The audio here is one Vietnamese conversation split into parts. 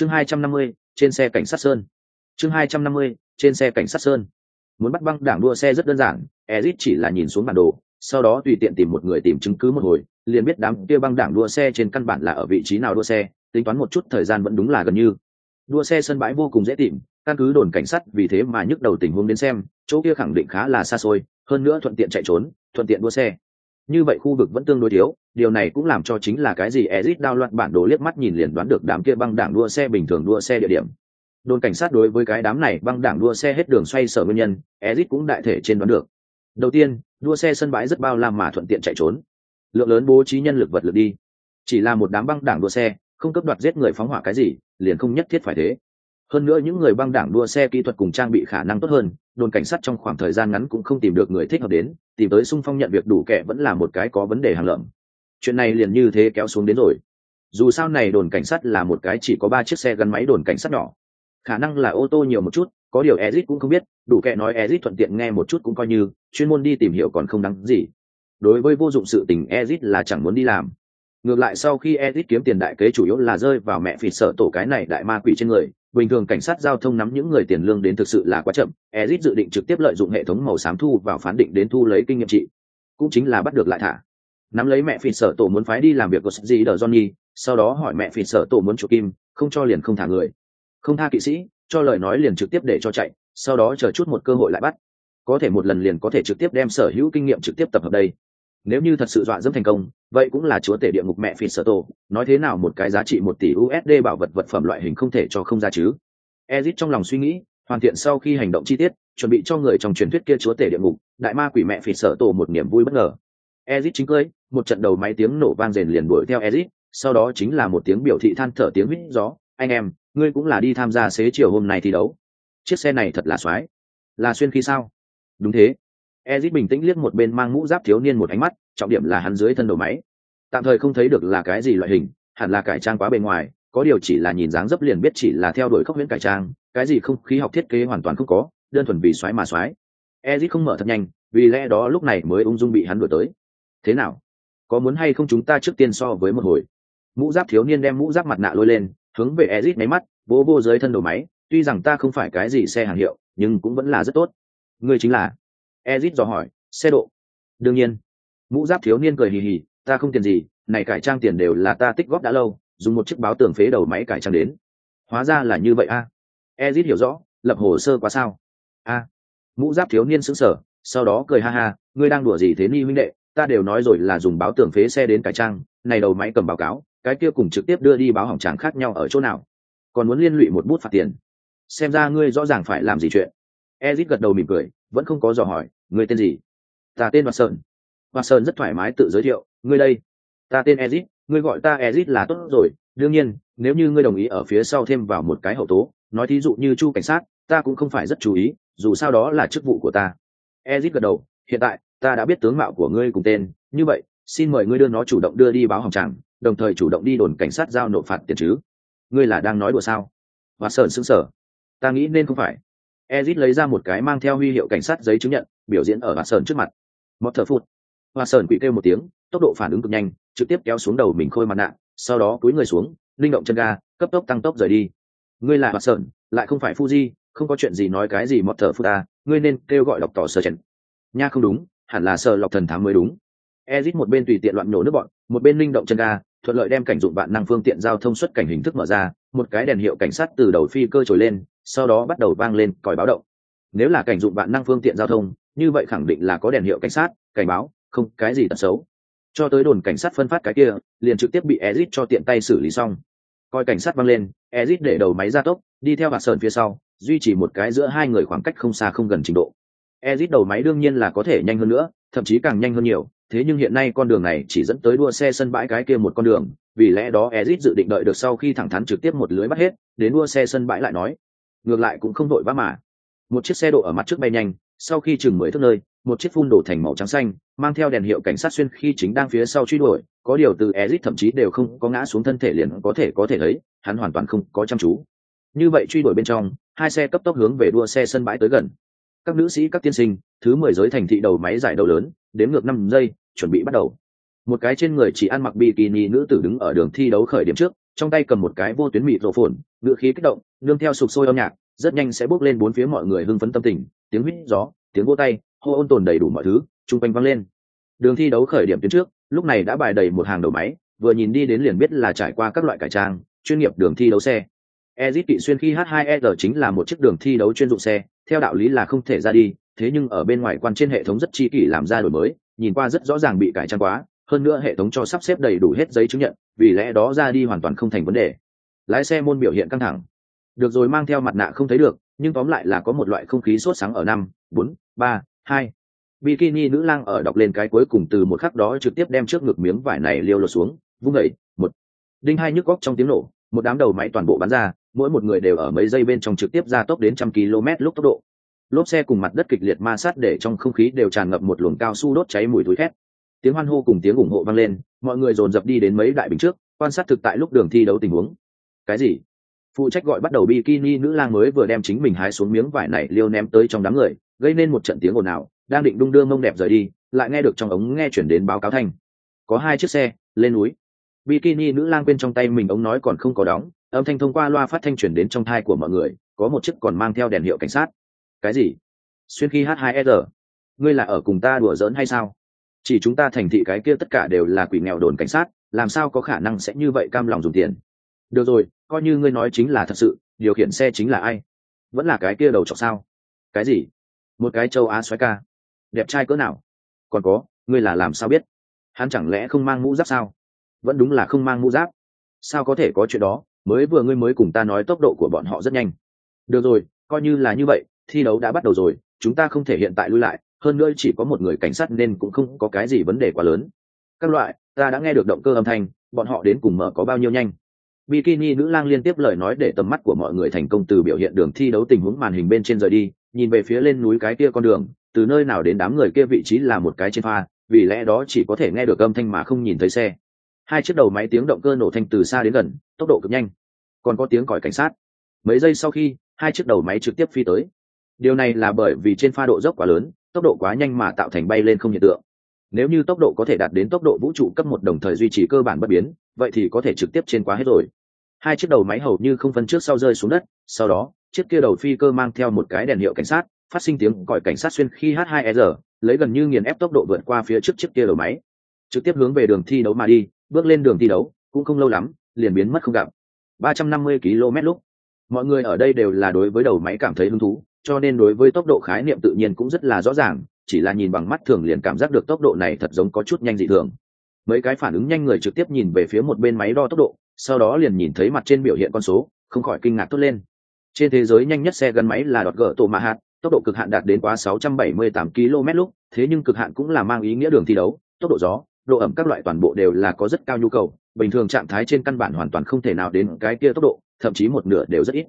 chương hai trăm năm mươi, trên xe cảnh sát sơn. Chương hai trăm năm mươi, trên xe cảnh sát sơn. Muốn bắt băng đảng đua xe rất đơn giản ezit chỉ là nhìn xuống bản đồ, sau đó tùy tiện tìm một người tìm chứng cứ một hồi, liền biết đám kia băng đảng đua xe trên căn bản là ở vị trí nào đua xe, tính toán một chút thời gian vẫn đúng là gần như. Đua xe sân bãi vô cùng dễ tìm, căn cứ đồn cảnh sát vì thế mà nhức đầu tình huống đến xem, chỗ kia khẳng định khá là xa xôi, hơn nữa thuận tiện chạy trốn, thuận tiện đua xe như vậy khu vực vẫn tương đối thiếu, điều này cũng làm cho chính là cái gì ezit đao loạn bản đồ liếc mắt nhìn liền đoán được đám kia băng đảng đua xe bình thường đua xe địa điểm. Đồn cảnh sát đối với cái đám này băng đảng đua xe hết đường xoay sở nguyên nhân, ezit cũng đại thể trên đoán được. Đầu tiên, đua xe sân bãi rất bao la mà thuận tiện chạy trốn. Lượng lớn bố trí nhân lực vật lực đi. Chỉ là một đám băng đảng đua xe, không cấp đoạt giết người phóng hỏa cái gì, liền không nhất thiết phải thế hơn nữa những người băng đảng đua xe kỹ thuật cùng trang bị khả năng tốt hơn, đồn cảnh sát trong khoảng thời gian ngắn cũng không tìm được người thích hợp đến, tìm tới sung phong nhận việc đủ kẻ vẫn là một cái có vấn đề hàng lợm. Chuyện này liền như thế kéo xuống đến rồi. Dù sao này đồn cảnh sát là một cái chỉ có ba chiếc xe gắn máy đồn cảnh sát nhỏ. Khả năng là ô tô nhiều một chút, có điều ezit cũng không biết, đủ kệ nói ezit thuận tiện nghe một chút cũng coi như, chuyên môn đi tìm hiểu còn không đáng gì. Đối với vô dụng sự tình ezit là chẳng muốn đi làm. Ngược lại sau khi ezit kiếm tiền đại kế chủ yếu là rơi vào mẹ phỉ sợ tổ cái này đại ma quỷ trên người bình thường cảnh sát giao thông nắm những người tiền lương đến thực sự là quá chậm, ezit dự định trực tiếp lợi dụng hệ thống màu xám thu vào phán định đến thu lấy kinh nghiệm trị. Cũng chính là bắt được lại thả. Nắm lấy mẹ phỉ sợ tổ muốn phái đi làm việc của gì đờ johnny, sau đó hỏi mẹ phỉ sợ tổ muốn chuộc kim, không cho liền không thả người. Không tha kỵ sĩ, cho lời nói liền trực tiếp để cho chạy, sau đó chờ chút một cơ hội lại bắt. Có thể một lần liền có thể trực tiếp đem sở hữu kinh nghiệm trực tiếp tập hợp đây nếu như thật sự dọa dẫm thành công, vậy cũng là chúa tể địa ngục mẹ phi sở tổ. Nói thế nào một cái giá trị một tỷ usd bảo vật vật phẩm loại hình không thể cho không ra chứ? Ezit trong lòng suy nghĩ, hoàn thiện sau khi hành động chi tiết, chuẩn bị cho người trong truyền thuyết kia chúa tể địa ngục, đại ma quỷ mẹ phi sở tổ một niềm vui bất ngờ. Ezit chính cưới một trận đầu máy tiếng nổ vang rền liền đuổi theo ezit, sau đó chính là một tiếng biểu thị than thở tiếng huýt gió. Anh em, ngươi cũng là đi tham gia xế chiều hôm nay thi đấu. Chiếc xe này thật là soái là xuyên khi sao? Đúng thế ezit bình tĩnh liếc một bên mang mũ giáp thiếu niên một ánh mắt, trọng điểm là hắn dưới thân đầu máy. Tạm thời không thấy được là cái gì loại hình, hẳn là cải trang quá bề ngoài, có điều chỉ là nhìn dáng dấp liền biết chỉ là theo đuổi khốc huyễn cải trang, cái gì không khí học thiết kế hoàn toàn không có, đơn thuần vì xoáy mà xoáy. Ezit không mở thật nhanh, vì lẽ đó lúc này mới ung dung bị hắn đuổi tới. Thế nào? Có muốn hay không chúng ta trước tiên so với một hồi? Mũ giáp thiếu niên đem mũ giáp mặt nạ lôi lên, hướng về ezit máy mắt, vô vô dưới thân đầu máy, tuy rằng ta không phải cái gì xe hàng hiệu, nhưng cũng vẫn là rất tốt. Ngươi chính là ezit dò hỏi, xe độ? Đương nhiên. Mũ giáp thiếu niên cười hì hì, ta không tiền gì, này cải trang tiền đều là ta tích góp đã lâu, dùng một chiếc báo tường phế đầu máy cải trang đến. Hóa ra là như vậy a. À. ezit hiểu rõ, lập hồ sơ quá sao? A. Mũ giáp thiếu niên sững sờ, sau đó cười ha ha, ngươi đang đùa gì thế ni huynh đệ? Ta đều nói rồi là dùng báo tường phế xe đến cải trang, này đầu máy cầm báo cáo, cái kia cùng trực tiếp đưa đi báo hỏng tráng khác nhau ở chỗ nào. Còn muốn liên lụy một bút phạt tiền. Xem ra ngươi rõ ràng phải làm gì chuyện ezit gật đầu mỉm cười vẫn không có dò hỏi ngươi tên gì? Ta tên watson sơn. Rất thoải mái tự giới thiệu ngươi đây. Ta tên ezit ngươi gọi ta ezit là tốt rồi. Đương nhiên nếu như ngươi đồng ý ở phía sau thêm vào một cái hậu tố nói thí dụ như chu cảnh sát ta cũng không phải rất chú ý dù sao đó là chức vụ của ta. Ezit gật đầu hiện tại ta đã biết tướng mạo của ngươi cùng tên. Như vậy xin mời ngươi đưa nó chủ động đưa đi báo hỏng trạng, đồng thời chủ động đi đồn cảnh sát giao nộp phạt tiền chứ. Ngươi là đang nói đùa sao? Và sờn xứng sở ta nghĩ nên không phải ezit lấy ra một cái mang theo huy hiệu cảnh sát giấy chứng nhận biểu diễn ở và sơn trước mặt. Một thở phụt. Và sơn quỵ kêu một tiếng tốc độ phản ứng cực nhanh trực tiếp kéo xuống đầu mình khôi mặt nạ sau đó cúi người xuống linh động chân ga cấp tốc tăng tốc rời đi. Ngươi là và sơn, lại không phải fuji không có chuyện gì nói cái gì một thở phụt à ngươi nên kêu gọi đọc tỏ sơ chèn nha không đúng hẳn là sơ lọc thần thám mới đúng. Ezit một bên tùy tiện loạn nổ nước bọn một bên linh động chân ga thuận lợi đem cảnh dụng bạn năng phương tiện giao thông xuất cảnh hình thức mở ra một cái đèn hiệu cảnh sát từ đầu phi cơ trồi lên sau đó bắt đầu vang lên còi báo động. Nếu là cảnh dụng bạn năng phương tiện giao thông, như vậy khẳng định là có đèn hiệu cảnh sát, cảnh báo, không, cái gì tật xấu. Cho tới đồn cảnh sát phân phát cái kia, liền trực tiếp bị ezit cho tiện tay xử lý xong. Coi cảnh sát văng lên, ezit để đầu máy ra tốc, đi theo hạt sơn phía sau, duy trì một cái giữa hai người khoảng cách không xa không gần trình độ. Ezit đầu máy đương nhiên là có thể nhanh hơn nữa, thậm chí càng nhanh hơn nhiều, thế nhưng hiện nay con đường này chỉ dẫn tới đua xe sân bãi cái kia một con đường, vì lẽ đó ezit dự định đợi được sau khi thẳng thắn trực tiếp một lưới bắt hết, đến đua xe sân bãi lại nói ngược lại cũng không đội vã mà. Một chiếc xe độ ở mặt trước bay nhanh, sau khi chừng mười thước nơi, một chiếc phun đổ thành màu trắng xanh, mang theo đèn hiệu cảnh sát xuyên khi chính đang phía sau truy đuổi, có điều từ ezit thậm chí đều không có ngã xuống thân thể liền có thể có thể thấy, hắn hoàn toàn không có chăm chú. Như vậy truy đuổi bên trong, hai xe cấp tốc hướng về đua xe sân bãi tới gần. Các nữ sĩ, các tiên sinh, thứ mười giới thành thị đầu máy giải đầu lớn, đếm ngược năm giây, chuẩn bị bắt đầu. Một cái trên người chỉ ăn mặc bikini nữ tử đứng ở đường thi đấu khởi điểm trước trong tay cầm một cái vô tuyến mịt rổ phồn ngựa khí kích động, nương theo sụp sôi âm nhạc, rất nhanh sẽ bước lên bốn phía mọi người hưng phấn tâm tình, tiếng huýt gió, tiếng vô tay, hô ôn tồn đầy đủ mọi thứ, chung quanh vang lên. Đường thi đấu khởi điểm tuyến trước, lúc này đã bài đầy một hàng đầu máy, vừa nhìn đi đến liền biết là trải qua các loại cải trang, chuyên nghiệp đường thi đấu xe. Ezit kỵ xuyên khi h 2 r chính là một chiếc đường thi đấu chuyên dụng xe, theo đạo lý là không thể ra đi, thế nhưng ở bên ngoài quan trên hệ thống rất chi kỷ làm ra đổi mới, nhìn qua rất rõ ràng bị cải trang quá hơn nữa hệ thống cho sắp xếp đầy đủ hết giấy chứng nhận, vì lẽ đó ra đi hoàn toàn không thành vấn đề. Lái xe môn biểu hiện căng thẳng. Được rồi, mang theo mặt nạ không thấy được, nhưng tóm lại là có một loại không khí sốt sáng ở năm, bốn, ba, hai. Bikini nữ lang ở đọc lên cái cuối cùng từ một khắc đó trực tiếp đem trước ngực miếng vải này liêu lột xuống, vung đẩy một. Đinh hai nhức góc trong tiếng nổ, một đám đầu máy toàn bộ bắn ra, mỗi một người đều ở mấy giây bên trong trực tiếp ra tốc đến trăm km lúc tốc độ. Lốp xe cùng mặt đất kịch liệt ma sát để trong không khí đều tràn ngập một luồng cao su đốt cháy mùi túi khét tiếng hoan hô cùng tiếng ủng hộ vang lên, mọi người dồn dập đi đến mấy đại bình trước, quan sát thực tại lúc đường thi đấu tình huống. Cái gì? Phụ trách gọi bắt đầu bikini nữ lang mới vừa đem chính mình hái xuống miếng vải này liêu ném tới trong đám người, gây nên một trận tiếng ồn ào, đang định đung đưa mông đẹp rời đi, lại nghe được trong ống nghe chuyển đến báo cáo thanh. Có hai chiếc xe, lên núi. Bikini nữ lang bên trong tay mình ống nói còn không có đóng, âm thanh thông qua loa phát thanh chuyển đến trong thai của mọi người, có một chiếc còn mang theo đèn hiệu cảnh sát. Cái gì? Xuyên khi h 2 r. Ngươi là ở cùng ta đùa giỡn hay sao? Chỉ chúng ta thành thị cái kia tất cả đều là quỷ nghèo đồn cảnh sát, làm sao có khả năng sẽ như vậy cam lòng dùng tiền? Được rồi, coi như ngươi nói chính là thật sự, điều khiển xe chính là ai? Vẫn là cái kia đầu chọc sao? Cái gì? Một cái châu á xoáy ca. Đẹp trai cỡ nào? Còn có, ngươi là làm sao biết? Hắn chẳng lẽ không mang mũ giáp sao? Vẫn đúng là không mang mũ giáp. Sao có thể có chuyện đó? Mới vừa ngươi mới cùng ta nói tốc độ của bọn họ rất nhanh. Được rồi, coi như là như vậy, thi đấu đã bắt đầu rồi, chúng ta không thể hiện tại lui lại hơn nữa chỉ có một người cảnh sát nên cũng không có cái gì vấn đề quá lớn. Các loại, ta đã nghe được động cơ âm thanh, bọn họ đến cùng mở có bao nhiêu nhanh? Bikini nữ lang liên tiếp lời nói để tầm mắt của mọi người thành công từ biểu hiện đường thi đấu tình huống màn hình bên trên rời đi, nhìn về phía lên núi cái kia con đường, từ nơi nào đến đám người kia vị trí là một cái trên pha vì lẽ đó chỉ có thể nghe được âm thanh mà không nhìn thấy xe. Hai chiếc đầu máy tiếng động cơ nổ thanh từ xa đến gần, tốc độ cực nhanh. Còn có tiếng còi cảnh sát. Mấy giây sau khi, hai chiếc đầu máy trực tiếp phi tới. Điều này là bởi vì trên pha độ dốc quá lớn tốc độ quá nhanh mà tạo thành bay lên không hiện tượng. Nếu như tốc độ có thể đạt đến tốc độ vũ trụ cấp một đồng thời duy trì cơ bản bất biến, vậy thì có thể trực tiếp trên quá hết rồi. Hai chiếc đầu máy hầu như không phân trước sau rơi xuống đất, sau đó, chiếc kia đầu phi cơ mang theo một cái đèn hiệu cảnh sát, phát sinh tiếng còi cảnh sát xuyên khi h 2 r, lấy gần như nghiền ép tốc độ vượt qua phía trước chiếc kia đầu máy. Trực tiếp hướng về đường thi đấu mà đi, bước lên đường thi đấu, cũng không lâu lắm, liền biến mất không gặp. 350 km lúc, mọi người ở đây đều là đối với đầu máy cảm thấy hứng thú cho nên đối với tốc độ khái niệm tự nhiên cũng rất là rõ ràng, chỉ là nhìn bằng mắt thường liền cảm giác được tốc độ này thật giống có chút nhanh dị thường. Mấy cái phản ứng nhanh người trực tiếp nhìn về phía một bên máy đo tốc độ, sau đó liền nhìn thấy mặt trên biểu hiện con số, không khỏi kinh ngạc tốt lên. Trên thế giới nhanh nhất xe gắn máy là đọt gỡ tổ mạ hạt tốc độ cực hạn đạt đến quá 678 km lúc, thế nhưng cực hạn cũng là mang ý nghĩa đường thi đấu, tốc độ gió, độ ẩm các loại toàn bộ đều là có rất cao nhu cầu, bình thường trạng thái trên căn bản hoàn toàn không thể nào đến cái kia tốc độ, thậm chí một nửa đều rất ít.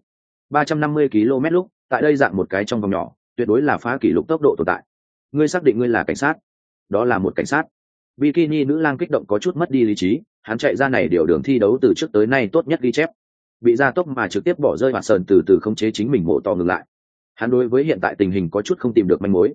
350 km lúc tại đây dạng một cái trong vòng nhỏ, tuyệt đối là phá kỷ lục tốc độ tồn tại. Ngươi xác định ngươi là cảnh sát. Đó là một cảnh sát. Bikini nữ lang kích động có chút mất đi lý trí, hắn chạy ra này điều đường thi đấu từ trước tới nay tốt nhất ghi chép. Bị gia tốc mà trực tiếp bỏ rơi hoạt sờn từ từ không chế chính mình mộ to ngừng lại. Hắn đối với hiện tại tình hình có chút không tìm được manh mối.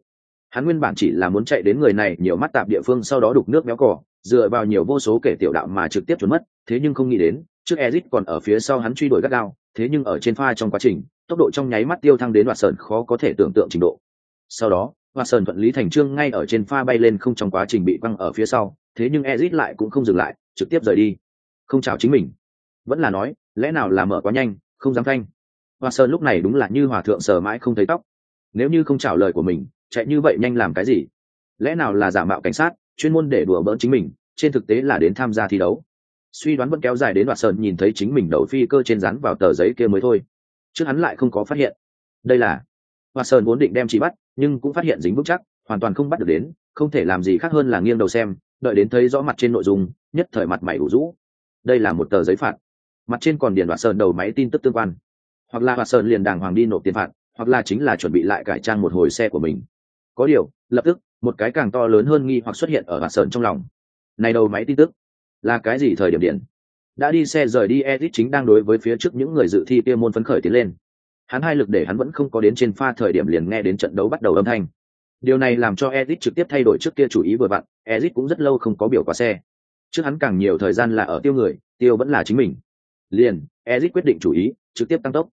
Hắn nguyên bản chỉ là muốn chạy đến người này, nhiều mắt tạp địa phương sau đó đục nước méo cỏ dựa vào nhiều vô số kể tiểu đạo mà trực tiếp trốn mất, thế nhưng không nghĩ đến, trước ezit còn ở phía sau hắn truy đuổi gắt gao thế nhưng ở trên pha trong quá trình, tốc độ trong nháy mắt tiêu thăng đến hoạt sơn khó có thể tưởng tượng trình độ. Sau đó hoạt sơn thuận lý thành trương ngay ở trên pha bay lên không trong quá trình bị quăng ở phía sau, thế nhưng ezit lại cũng không dừng lại, trực tiếp rời đi. Không chào chính mình. Vẫn là nói, lẽ nào là mở quá nhanh, không dám thanh hoạt sơn lúc này đúng là như hòa thượng sờ mãi không thấy tóc. Nếu như không chào lời của mình, chạy như vậy nhanh làm cái gì? Lẽ nào là giả mạo cảnh sát, chuyên môn để đùa bỡn chính mình, trên thực tế là đến tham gia thi đấu? Suy đoán vẫn kéo dài đến đoạn sơn nhìn thấy chính mình đầu phi cơ trên rắn vào tờ giấy kia mới thôi. Chứ hắn lại không có phát hiện. Đây là hoa sơn vốn định đem chị bắt, nhưng cũng phát hiện dính vững chắc, hoàn toàn không bắt được đến, không thể làm gì khác hơn là nghiêng đầu xem, đợi đến thấy rõ mặt trên nội dung, nhất thời mặt mày ủ rũ. Đây là một tờ giấy phạt. Mặt trên còn điền đoạt sơn đầu máy tin tức tương quan. Hoặc là đoạt sơn liền đàng hoàng đi nộp tiền phạt, hoặc là chính là chuẩn bị lại cải trang một hồi xe của mình. Có điều, lập tức, một cái càng to lớn hơn nghi hoặc xuất hiện ở đoạt sơn trong lòng. Này đầu máy tin tức là cái gì thời điểm điện? Đã đi xe rời đi edit chính đang đối với phía trước những người dự thi kia môn phấn khởi tiến lên. Hắn hai lực để hắn vẫn không có đến trên pha thời điểm liền nghe đến trận đấu bắt đầu âm thanh. Điều này làm cho edit trực tiếp thay đổi trước kia chủ ý vừa vặn edit cũng rất lâu không có biểu qua xe. Trước hắn càng nhiều thời gian là ở tiêu người, tiêu vẫn là chính mình. Liền ezit quyết định chủ ý, trực tiếp tăng tốc.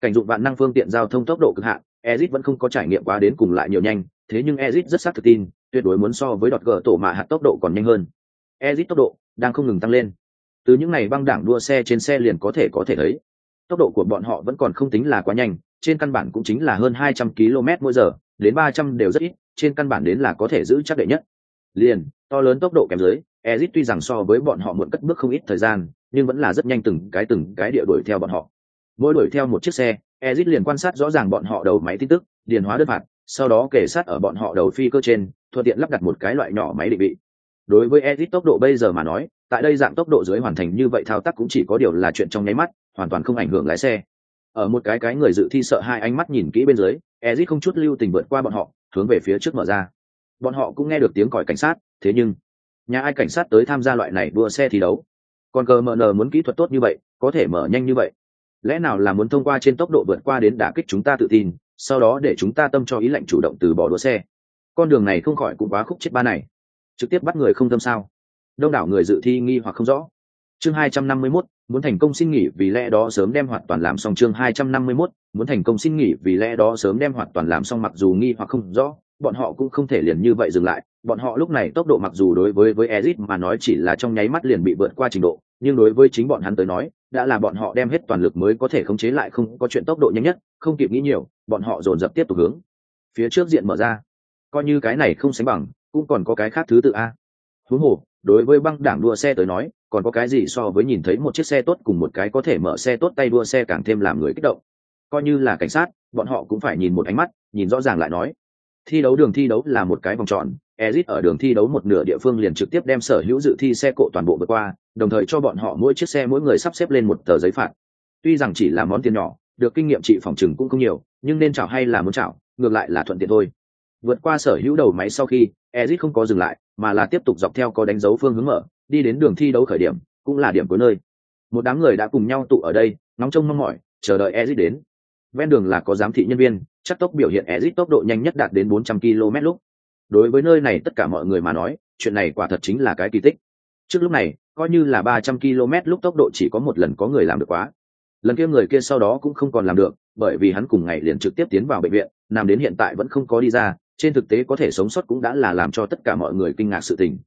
Cảnh dụng vạn năng phương tiện giao thông tốc độ cực hạn ezit vẫn không có trải nghiệm quá đến cùng lại nhiều nhanh, thế nhưng ezit rất xác thực tin, tuyệt đối muốn so với đọt gờ tổ mạ hạt tốc độ còn nhanh hơn. Ezit tốc độ đang không ngừng tăng lên. Từ những ngày băng đảng đua xe trên xe liền có thể có thể thấy, tốc độ của bọn họ vẫn còn không tính là quá nhanh, trên căn bản cũng chính là hơn 200 km mỗi giờ, đến 300 đều rất ít, trên căn bản đến là có thể giữ chắc đệ nhất. Liền, to lớn tốc độ kém dưới ezit tuy rằng so với bọn họ muộn cất bước không ít thời gian, nhưng vẫn là rất nhanh từng cái từng cái địa đuổi theo bọn họ. Mỗi đuổi theo một chiếc xe ezit liền quan sát rõ ràng bọn họ đầu máy tin tức, điền hóa đơn phạt, sau đó kể sát ở bọn họ đầu phi cơ trên, thuận tiện lắp đặt một cái loại nhỏ máy định vị đối với ezit tốc độ bây giờ mà nói, tại đây dạng tốc độ dưới hoàn thành như vậy thao tác cũng chỉ có điều là chuyện trong nháy mắt, hoàn toàn không ảnh hưởng lái xe. Ở một cái cái người dự thi sợ hai ánh mắt nhìn kỹ bên dưới ezit không chút lưu tình vượt qua bọn họ, hướng về phía trước mở ra. Bọn họ cũng nghe được tiếng còi cảnh sát, thế nhưng, nhà ai cảnh sát tới tham gia loại này đua xe thi đấu? Còn cờ mờ nờ muốn kỹ thuật tốt như vậy, có thể mở nhanh như vậy. Lẽ nào là muốn thông qua trên tốc độ vượt qua đến đả kích chúng ta tự tin, sau đó để chúng ta tâm cho ý lệnh chủ động từ bỏ đua xe? Con đường này không khỏi cũng quá khúc chết ba này trực tiếp bắt người không tâm sao? Đông đảo người dự thi nghi hoặc không rõ. Chương hai trăm năm mươi 251, muốn thành công xin nghỉ vì lẽ đó sớm đem hoàn toàn làm xong. Chương hai trăm năm mươi 251, muốn thành công xin nghỉ vì lẽ đó sớm đem hoàn toàn làm xong mặc dù nghi hoặc không rõ bọn họ cũng không thể liền như vậy dừng lại. Bọn họ lúc này tốc độ mặc dù đối với với Ezit mà nói chỉ là trong nháy mắt liền bị vượt qua trình độ nhưng đối với chính bọn hắn tới nói đã là bọn họ đem hết toàn lực mới có thể khống chế lại không có chuyện tốc độ nhanh nhất không kịp nghĩ nhiều bọn họ dồn dập tiếp tục hướng phía trước diện mở ra. Coi như cái này không sánh bằng cũng còn có cái khác thứ tự a. Huống hồ, đối với băng đảng đua xe tới nói, còn có cái gì so với nhìn thấy một chiếc xe tốt cùng một cái có thể mở xe tốt tay đua xe càng thêm làm người kích động. Coi như là cảnh sát, bọn họ cũng phải nhìn một ánh mắt, nhìn rõ ràng lại nói. Thi đấu đường thi đấu là một cái vòng tròn, ezit ở đường thi đấu một nửa địa phương liền trực tiếp đem sở hữu dự thi xe cộ toàn bộ vượt qua, đồng thời cho bọn họ mỗi chiếc xe mỗi người sắp xếp lên một tờ giấy phạt. Tuy rằng chỉ là món tiền nhỏ, được kinh nghiệm trị phòng chừng cũng không nhiều, nhưng nên chảo hay là muốn chảo, ngược lại là thuận tiện thôi vượt qua sở hữu đầu máy sau khi ezit không có dừng lại, mà là tiếp tục dọc theo có đánh dấu phương hướng mở, đi đến đường thi đấu khởi điểm, cũng là điểm cuối nơi. Một đám người đã cùng nhau tụ ở đây, nóng trông mong mỏi, chờ đợi ezit đến. Ven đường là có giám thị nhân viên, chắc tốc biểu hiện ezit tốc độ nhanh nhất đạt đến 400 km lúc. Đối với nơi này tất cả mọi người mà nói, chuyện này quả thật chính là cái kỳ tích. Trước lúc này, coi như là 300 km lúc tốc độ chỉ có một lần có người làm được quá. Lần kia người kia sau đó cũng không còn làm được, bởi vì hắn cùng ngày liền trực tiếp tiến vào bệnh viện, nằm đến hiện tại vẫn không có đi ra trên thực tế có thể sống sót cũng đã là làm cho tất cả mọi người kinh ngạc sự tình.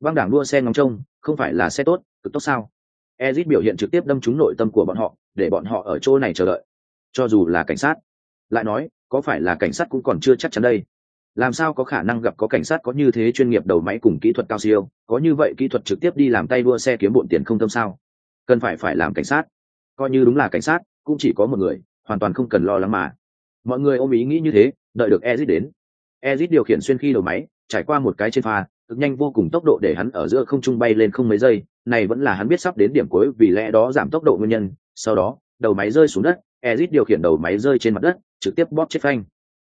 Băng đảng đua xe ngóng trông, không phải là xe tốt, cực tốt sao? Ezit biểu hiện trực tiếp đâm trúng nội tâm của bọn họ, để bọn họ ở chỗ này chờ đợi. Cho dù là cảnh sát. Lại nói, có phải là cảnh sát cũng còn chưa chắc chắn đây? Làm sao có khả năng gặp có cảnh sát có như thế chuyên nghiệp đầu máy cùng kỹ thuật cao siêu? Có như vậy kỹ thuật trực tiếp đi làm tay đua xe kiếm bộn tiền không tâm sao? Cần phải phải làm cảnh sát. Coi như đúng là cảnh sát, cũng chỉ có một người, hoàn toàn không cần lo lắng mà. Mọi người ôm ý nghĩ như thế, đợi được ezit đến ezit điều khiển xuyên khi đầu máy, trải qua một cái trên pha, cực nhanh vô cùng tốc độ để hắn ở giữa không trung bay lên không mấy giây. Này vẫn là hắn biết sắp đến điểm cuối, vì lẽ đó giảm tốc độ nguyên nhân. Sau đó, đầu máy rơi xuống đất, ezit điều khiển đầu máy rơi trên mặt đất, trực tiếp bóp chết phanh.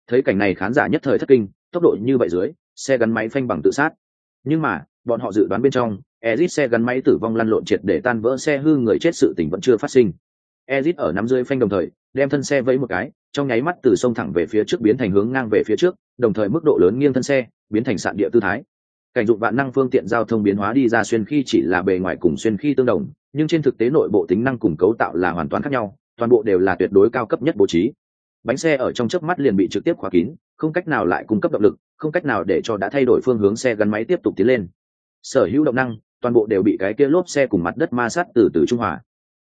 Thấy cảnh này khán giả nhất thời thất kinh, tốc độ như vậy dưới, xe gắn máy phanh bằng tự sát. Nhưng mà, bọn họ dự đoán bên trong, ezit xe gắn máy tử vong lăn lộn triệt để tan vỡ xe hư người chết sự tình vẫn chưa phát sinh ezit ở nắm dưới phanh đồng thời, đem thân xe vẫy một cái, trong nháy mắt từ sông thẳng về phía trước biến thành hướng ngang về phía trước, đồng thời mức độ lớn nghiêng thân xe, biến thành sạn địa tư thái. Cảnh dụng vạn năng phương tiện giao thông biến hóa đi ra xuyên khi chỉ là bề ngoài cùng xuyên khi tương đồng, nhưng trên thực tế nội bộ tính năng cùng cấu tạo là hoàn toàn khác nhau, toàn bộ đều là tuyệt đối cao cấp nhất bố trí. Bánh xe ở trong chớp mắt liền bị trực tiếp khóa kín, không cách nào lại cung cấp động lực, không cách nào để cho đã thay đổi phương hướng xe gắn máy tiếp tục tiến lên. Sở hữu động năng, toàn bộ đều bị cái kia lốp xe cùng mặt đất ma sát từ từ trung hòa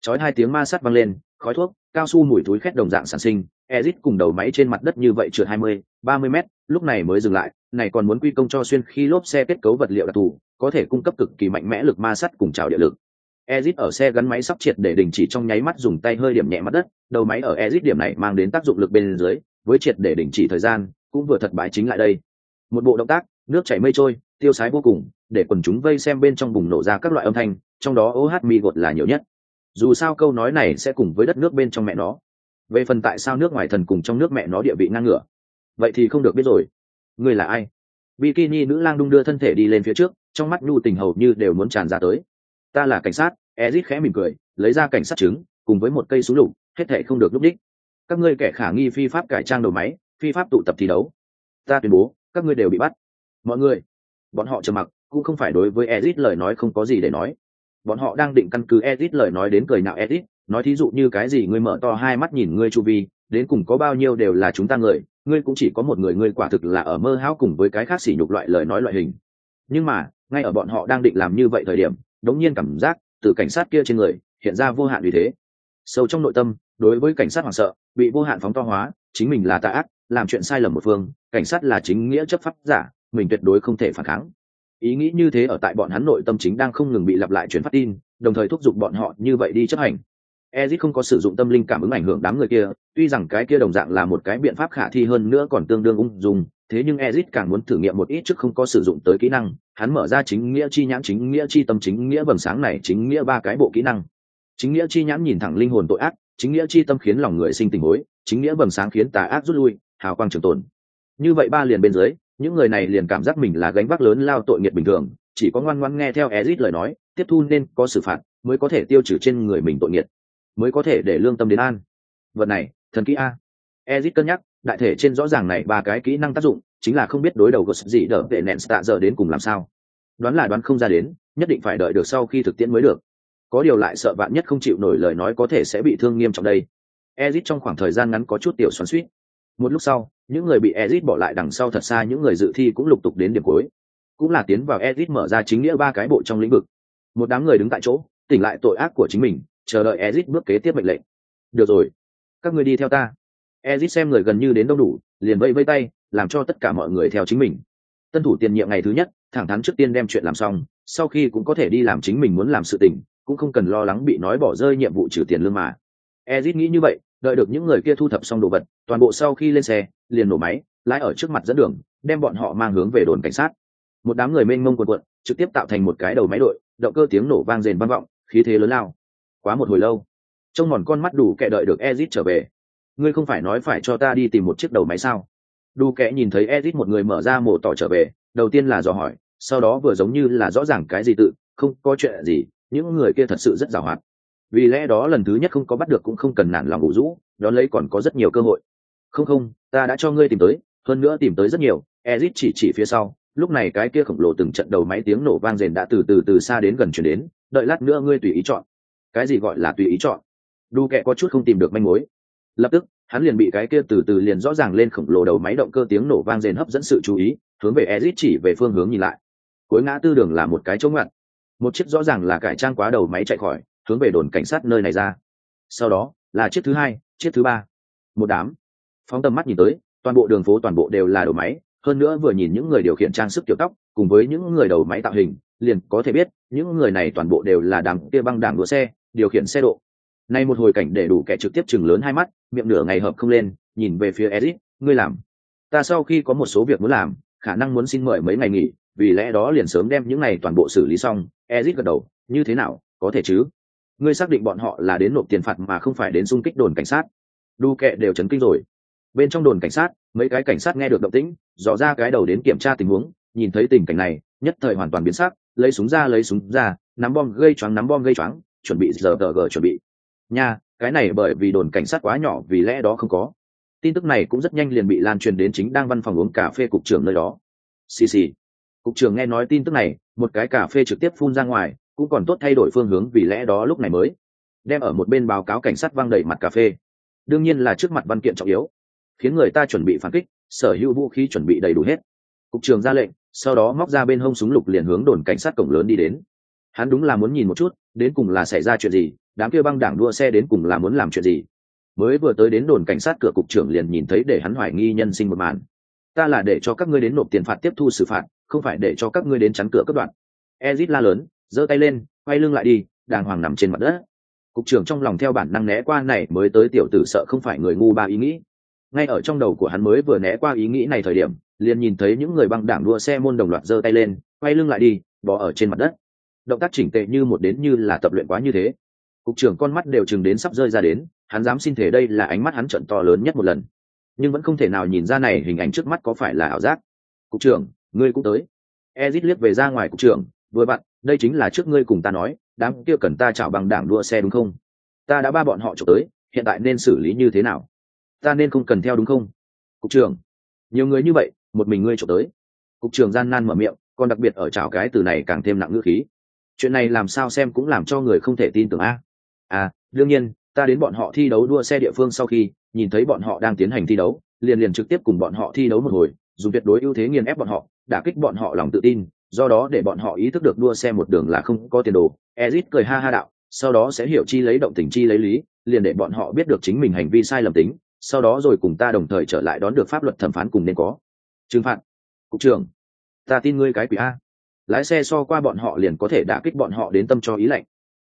chói hai tiếng ma sát vang lên khói thuốc cao su mùi túi khét đồng dạng sản sinh ezit cùng đầu máy trên mặt đất như vậy trượt hai mươi ba mươi mét lúc này mới dừng lại này còn muốn quy công cho xuyên khi lốp xe kết cấu vật liệu đặc thù có thể cung cấp cực kỳ mạnh mẽ lực ma sát cùng trào địa lực Ezit ở xe gắn máy sắp triệt để đình chỉ trong nháy mắt dùng tay hơi điểm nhẹ mặt đất, đầu máy ở Ezit điểm này mang đến tác dụng lực bên dưới, với triệt để đình chỉ thời gian, cũng vừa thật bại chính lại đây. Một bộ động tác, nước chảy mây trôi, tiêu sái vô cùng, để quần chúng vây xem bên trong bùng nổ ra các loại âm thanh, trong đó OH mi gột là nhiều nhất. Dù sao câu nói này sẽ cùng với đất nước bên trong mẹ nó. Về phần tại sao nước ngoài thần cùng trong nước mẹ nó địa vị ngang ngửa, vậy thì không được biết rồi. Người là ai? Bikini nữ lang đung đưa thân thể đi lên phía trước, trong mắt nhu tình hầu như đều muốn tràn ra tới ta là cảnh sát ezit khẽ mỉm cười lấy ra cảnh sát chứng cùng với một cây súng lục hết thể không được lúc đích các ngươi kẻ khả nghi phi pháp cải trang đầu máy phi pháp tụ tập thi đấu ta tuyên bố các ngươi đều bị bắt mọi người bọn họ trầm mặc cũng không phải đối với ezit lời nói không có gì để nói bọn họ đang định căn cứ Edit lời nói đến cười nào Edit nói thí dụ như cái gì ngươi mở to hai mắt nhìn ngươi, chu vi, đến cùng có bao nhiêu đều là chúng ta người, ngươi cũng chỉ có một người, ngươi quả thực là ở mơ hão cùng với cái khác xỉ nhục loại lời nói loại hình. Nhưng mà, ngay ở bọn họ đang định làm như vậy thời điểm, đống nhiên cảm giác từ cảnh sát kia trên người hiện ra vô hạn vì thế. Sâu trong nội tâm, đối với cảnh sát hoảng sợ, bị vô hạn phóng to hóa, chính mình là tà ác, làm chuyện sai lầm một phương, cảnh sát là chính nghĩa chấp pháp giả, mình tuyệt đối không thể phản kháng ý nghĩ như thế ở tại bọn hắn nội tâm chính đang không ngừng bị lặp lại truyền phát tin, đồng thời thúc giục bọn họ như vậy đi chấp hành. Ezit không có sử dụng tâm linh cảm ứng ảnh hưởng đám người kia, tuy rằng cái kia đồng dạng là một cái biện pháp khả thi hơn nữa còn tương đương ung dung, thế nhưng ezit càng muốn thử nghiệm một ít trước không có sử dụng tới kỹ năng, hắn mở ra chính nghĩa chi nhãn, chính nghĩa chi tâm, chính nghĩa vầng sáng này, chính nghĩa ba cái bộ kỹ năng. Chính nghĩa chi nhãn nhìn thẳng linh hồn tội ác, chính nghĩa chi tâm khiến lòng người sinh tình hối, chính nghĩa vầng sáng khiến tà ác rút lui, hào quang trường tồn. Như vậy ba liền bên dưới những người này liền cảm giác mình là gánh vác lớn lao tội nghiệt bình thường, chỉ có ngoan ngoan nghe theo ezit lời nói, tiếp thu nên có xử phạt, mới có thể tiêu trừ trên người mình tội nghiệt mới có thể để lương tâm đến an. Vật này, thần kỹ a. Ezit cân nhắc, đại thể trên rõ ràng này ba cái kỹ năng tác dụng, chính là không biết đối đầu của gì đỡ vệ nện tạ giờ đến cùng làm sao. Đoán là đoán không ra đến, nhất định phải đợi được sau khi thực tiễn mới được. Có điều lại sợ bạn nhất không chịu nổi lời nói có thể sẽ bị thương nghiêm trọng đây. Ezit trong khoảng thời gian ngắn có chút tiểu xoắn suýt một lúc sau, những người bị ezit bỏ lại đằng sau thật xa, những người dự thi cũng lục tục đến điểm cuối. Cũng là tiến vào ezit mở ra chính nghĩa ba cái bộ trong lĩnh vực. Một đám người đứng tại chỗ, tỉnh lại tội ác của chính mình, chờ đợi ezit bước kế tiếp mệnh lệnh. Được rồi, các người đi theo ta. Ezit xem người gần như đến đông đủ, liền vây vây tay, làm cho tất cả mọi người theo chính mình. Tân thủ tiền nhiệm ngày thứ nhất, thẳng thắn trước tiên đem chuyện làm xong, sau khi cũng có thể đi làm chính mình muốn làm sự tình, cũng không cần lo lắng bị nói bỏ rơi nhiệm vụ trừ tiền lương mà. Ezit nghĩ như vậy đợi được những người kia thu thập xong đồ vật, toàn bộ sau khi lên xe, liền nổ máy, lái ở trước mặt dẫn đường, đem bọn họ mang hướng về đồn cảnh sát. Một đám người mênh mông quần quận trực tiếp tạo thành một cái đầu máy đội, động cơ tiếng nổ vang rền vang vọng, khí thế lớn lao. Quá một hồi lâu, trông mòn con mắt đủ kệ đợi được ezit trở về. Ngươi không phải nói phải cho ta đi tìm một chiếc đầu máy sao? Đủ kệ nhìn thấy ezit một người mở ra mổ tỏ trở về, đầu tiên là dò hỏi, sau đó vừa giống như là rõ ràng cái gì tự, không có chuyện gì, những người kia thật sự rất giàu hoạt vì lẽ đó lần thứ nhất không có bắt được cũng không cần nản lòng ngủ rũ, đón lấy còn có rất nhiều cơ hội. Không không, ta đã cho ngươi tìm tới, hơn nữa tìm tới rất nhiều ezit chỉ chỉ phía sau, lúc này cái kia khổng lồ từng trận đầu máy tiếng nổ vang rền đã từ từ từ xa đến gần chuyển đến, đợi lát nữa ngươi tùy ý chọn. Cái gì gọi là tùy ý chọn? Đu kẹ có chút không tìm được manh mối. Lập tức, hắn liền bị cái kia từ từ liền rõ ràng lên khổng lồ đầu máy động cơ tiếng nổ vang rền hấp dẫn sự chú ý, hướng về ezit chỉ về phương hướng nhìn lại. Cuối ngã tư đường là một cái chỗ ngặt một chiếc rõ ràng là cải trang quá đầu máy chạy khỏi hướng về đồn cảnh sát nơi này ra. Sau đó, là chiếc thứ hai, chiếc thứ ba. Một đám phóng tầm mắt nhìn tới, toàn bộ đường phố toàn bộ đều là đầu máy, hơn nữa vừa nhìn những người điều khiển trang sức kiểu tóc, cùng với những người đầu máy tạo hình, liền có thể biết, những người này toàn bộ đều là đám kia băng đảng đua xe, điều khiển xe độ. Nay một hồi cảnh để đủ kẻ trực tiếp chừng lớn hai mắt, miệng nửa ngày hợp không lên, nhìn về phía ezit ngươi làm? Ta sau khi có một số việc muốn làm, khả năng muốn xin mời mấy ngày nghỉ, vì lẽ đó liền sớm đem những này toàn bộ xử lý xong. Ezit gật đầu, như thế nào, có thể chứ? Ngươi xác định bọn họ là đến nộp tiền phạt mà không phải đến xung kích đồn cảnh sát. Đu kệ đều chấn kinh rồi. Bên trong đồn cảnh sát, mấy cái cảnh sát nghe được động tĩnh dò ra cái đầu đến kiểm tra tình huống, nhìn thấy tình cảnh này, nhất thời hoàn toàn biến sắc, lấy súng ra, lấy súng ra, nắm bom gây choáng, nắm bom gây choáng, chuẩn bị giờ tờ gờ chuẩn bị. Nha, cái này bởi vì đồn cảnh sát quá nhỏ, vì lẽ đó không có. Tin tức này cũng rất nhanh liền bị lan truyền đến chính đang văn phòng uống cà phê cục trưởng nơi đó. Xì xì. Cục trưởng nghe nói tin tức này, một cái cà phê trực tiếp phun ra ngoài cũng còn tốt thay đổi phương hướng vì lẽ đó lúc này mới đem ở một bên báo cáo cảnh sát văng đầy mặt cà phê. Đương nhiên là trước mặt văn kiện trọng yếu. Khiến người ta chuẩn bị phản kích, sở hữu vũ khí chuẩn bị đầy đủ hết. Cục trường ra lệnh, sau đó móc ra bên hông súng lục liền hướng đồn cảnh sát cổng lớn đi đến. Hắn đúng là muốn nhìn một chút, đến cùng là xảy ra chuyện gì, đám kia băng đảng đua xe đến cùng là muốn làm chuyện gì. Mới vừa tới đến đồn cảnh sát cửa cục trưởng liền nhìn thấy để hắn hoài nghi nhân sinh một màn. Ta là để cho các ngươi đến nộp tiền phạt tiếp thu xử phạt, không phải để cho các ngươi đến chắn cửa cấp đoạn. Ezit la lớn giơ tay lên, quay lưng lại đi, đàng hoàng nằm trên mặt đất. Cục trưởng trong lòng theo bản năng né qua này mới tới tiểu tử sợ không phải người ngu ba ý nghĩ. Ngay ở trong đầu của hắn mới vừa né qua ý nghĩ này thời điểm, liền nhìn thấy những người băng đảng đua xe môn đồng loạt giơ tay lên, quay lưng lại đi bỏ ở trên mặt đất. Động tác chỉnh tệ như một đến như là tập luyện quá như thế. Cục trưởng con mắt đều chừng đến sắp rơi ra đến, hắn dám xin thể đây là ánh mắt hắn trận to lớn nhất một lần. Nhưng vẫn không thể nào nhìn ra này hình ảnh trước mắt có phải là ảo giác. Cục trưởng, ngươi cũng tới. Ezit liếc về ra ngoài cục trưởng, vừa vặn đây chính là trước ngươi cùng ta nói, đám kia cần ta chảo bằng đảng đua xe đúng không? Ta đã ba bọn họ trộm tới, hiện tại nên xử lý như thế nào? Ta nên không cần theo đúng không? Cục trưởng, nhiều người như vậy, một mình ngươi trộm tới. Cục trưởng gian nan mở miệng, còn đặc biệt ở chảo cái từ này càng thêm nặng ngữ khí. Chuyện này làm sao xem cũng làm cho người không thể tin tưởng a. À đương nhiên, ta đến bọn họ thi đấu đua xe địa phương sau khi, nhìn thấy bọn họ đang tiến hành thi đấu, liền liền trực tiếp cùng bọn họ thi đấu một hồi, dùng tuyệt đối ưu thế nghiền ép bọn họ, đả kích bọn họ lòng tự tin do đó để bọn họ ý thức được đua xe một đường là không có tiền đồ. Ezit cười ha ha đạo, sau đó sẽ hiểu chi lấy động tình chi lấy lý, liền để bọn họ biết được chính mình hành vi sai lầm tính, sau đó rồi cùng ta đồng thời trở lại đón được pháp luật thẩm phán cùng nên có. Trừng phạt. Cục trưởng, ta tin ngươi cái quỷ a. Lái xe so qua bọn họ liền có thể đả kích bọn họ đến tâm cho ý lạnh.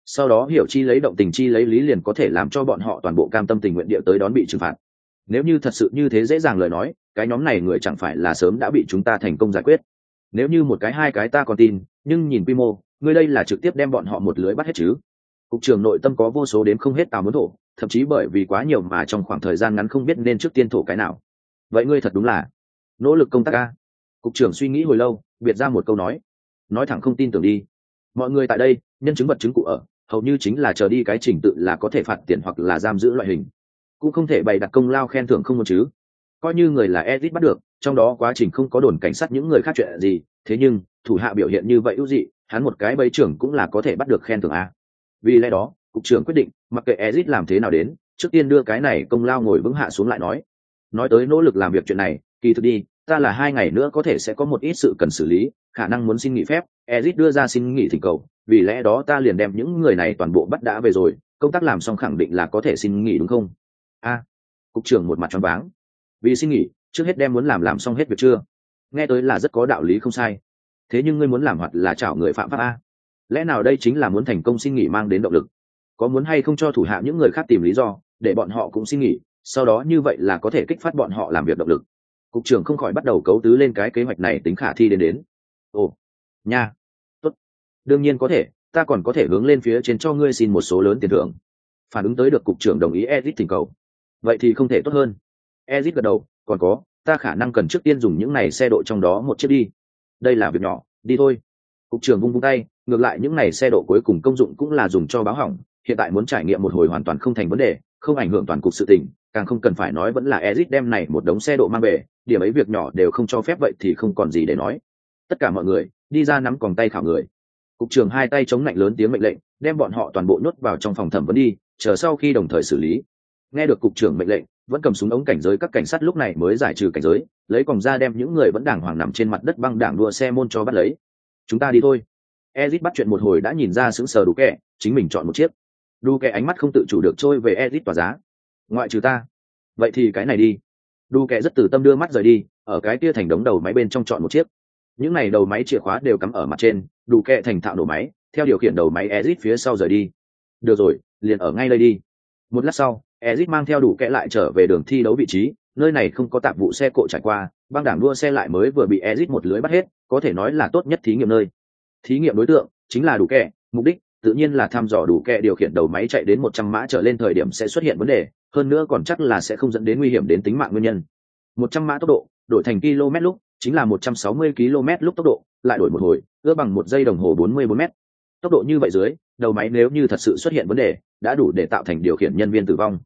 Sau đó hiểu chi lấy động tình chi lấy lý liền có thể làm cho bọn họ toàn bộ cam tâm tình nguyện địa tới đón bị trừng phạt. Nếu như thật sự như thế dễ dàng lời nói, cái nhóm này người chẳng phải là sớm đã bị chúng ta thành công giải quyết nếu như một cái, hai cái ta còn tin, nhưng nhìn quy mô, ngươi đây là trực tiếp đem bọn họ một lưới bắt hết chứ? Cục trưởng nội tâm có vô số đến không hết tào muốn thổ, thậm chí bởi vì quá nhiều mà trong khoảng thời gian ngắn không biết nên trước tiên thổ cái nào. Vậy ngươi thật đúng là nỗ lực công tác ca cục trưởng suy nghĩ hồi lâu, biệt ra một câu nói. Nói thẳng không tin tưởng đi. Mọi người tại đây, nhân chứng vật chứng cụ ở, hầu như chính là chờ đi cái trình tự là có thể phạt tiền hoặc là giam giữ loại hình. Cũng không thể bày đặt công lao khen thưởng không một chứ coi như người là edit bắt được, trong đó quá trình không có đồn cảnh sát những người khác chuyện gì, thế nhưng, thủ hạ biểu hiện như vậy ưu dị, hắn một cái bấy trưởng cũng là có thể bắt được khen thưởng a. Vì lẽ đó, cục trưởng quyết định, mặc kệ ezit làm thế nào đến, trước tiên đưa cái này công lao ngồi vững hạ xuống lại nói. Nói tới nỗ lực làm việc chuyện này, kỳ thực đi, ta là hai ngày nữa có thể sẽ có một ít sự cần xử lý, khả năng muốn xin nghỉ phép ezit đưa ra xin nghỉ thỉnh cầu, vì lẽ đó ta liền đem những người này toàn bộ bắt đã về rồi, công tác làm xong khẳng định là có thể xin nghỉ đúng không? A. Cục trưởng một mặt choáng váng vì xin nghỉ, trước hết đem muốn làm làm xong hết việc chưa? Nghe tới là rất có đạo lý không sai. Thế nhưng ngươi muốn làm hoạt là chảo người phạm pháp a. Lẽ nào đây chính là muốn thành công xin nghỉ mang đến động lực? Có muốn hay không cho thủ hạ những người khác tìm lý do, để bọn họ cũng xin nghỉ, sau đó như vậy là có thể kích phát bọn họ làm việc động lực. Cục trưởng không khỏi bắt đầu cấu tứ lên cái kế hoạch này tính khả thi đến đến. Ồ, nha. Tốt. Đương nhiên có thể, ta còn có thể hướng lên phía trên cho ngươi xin một số lớn tiền thưởng. Phản ứng tới được cục trưởng đồng ý edit thỉnh cầu. Vậy thì không thể tốt hơn edit gật đầu còn có ta khả năng cần trước tiên dùng những này xe độ trong đó một chiếc đi đây là việc nhỏ đi thôi cục trưởng vung vung tay ngược lại những này xe độ cuối cùng công dụng cũng là dùng cho báo hỏng hiện tại muốn trải nghiệm một hồi hoàn toàn không thành vấn đề không ảnh hưởng toàn cục sự tình càng không cần phải nói vẫn là Ezit đem này một đống xe độ mang về, điểm ấy việc nhỏ đều không cho phép vậy thì không còn gì để nói. Tất cả mọi người, đi ra nắm còng tay khảo người. Cục trưởng hai tay chống lạnh lớn tiếng mệnh lệnh, đem bọn họ toàn bộ nhốt vào trong phòng thẩm vấn đi, chờ sau khi đồng thời xử lý. Nghe được cục trưởng mệnh lệnh, vẫn cầm súng ống cảnh giới các cảnh sát lúc này mới giải trừ cảnh giới, lấy còng ra đem những người vẫn đàng hoàng nằm trên mặt đất băng đảng đua xe môn cho bắt lấy. Chúng ta đi thôi. Ezit bắt chuyện một hồi đã nhìn ra sững sờ đủ kẹ chính mình chọn một chiếc. Đủ kẹ ánh mắt không tự chủ được trôi về Ezit tỏa giá. Ngoại trừ ta, vậy thì cái này đi đu kẹ rất từ tâm đưa mắt rời đi ở cái kia thành đống đầu máy bên trong chọn một chiếc những này đầu máy chìa khóa đều cắm ở mặt trên đủ kẹ thành thạo nổ máy theo điều khiển đầu máy ezit phía sau rời đi được rồi liền ở ngay đây đi một lát sau Ezic mang theo đủ kẹ lại trở về đường thi đấu vị trí, nơi này không có tạp vụ xe cộ trải qua, băng đảng đua xe lại mới vừa bị Ezic một lưới bắt hết, có thể nói là tốt nhất thí nghiệm nơi. Thí nghiệm đối tượng chính là đủ kẹ mục đích tự nhiên là thăm dò đủ kẹ điều khiển đầu máy chạy đến một trăm mã trở lên thời điểm sẽ xuất hiện vấn đề, hơn nữa còn chắc là sẽ không dẫn đến nguy hiểm đến tính mạng nguyên nhân. Một trăm mã tốc độ, đổi thành km lúc, chính là một trăm sáu mươi km lúc tốc độ, lại đổi một hồi, ước bằng một giây đồng hồ bốn mươi bốn m tốc độ như vậy dưới, đầu máy nếu như thật sự xuất hiện vấn đề, đã đủ để tạo thành điều khiển nhân viên tử vong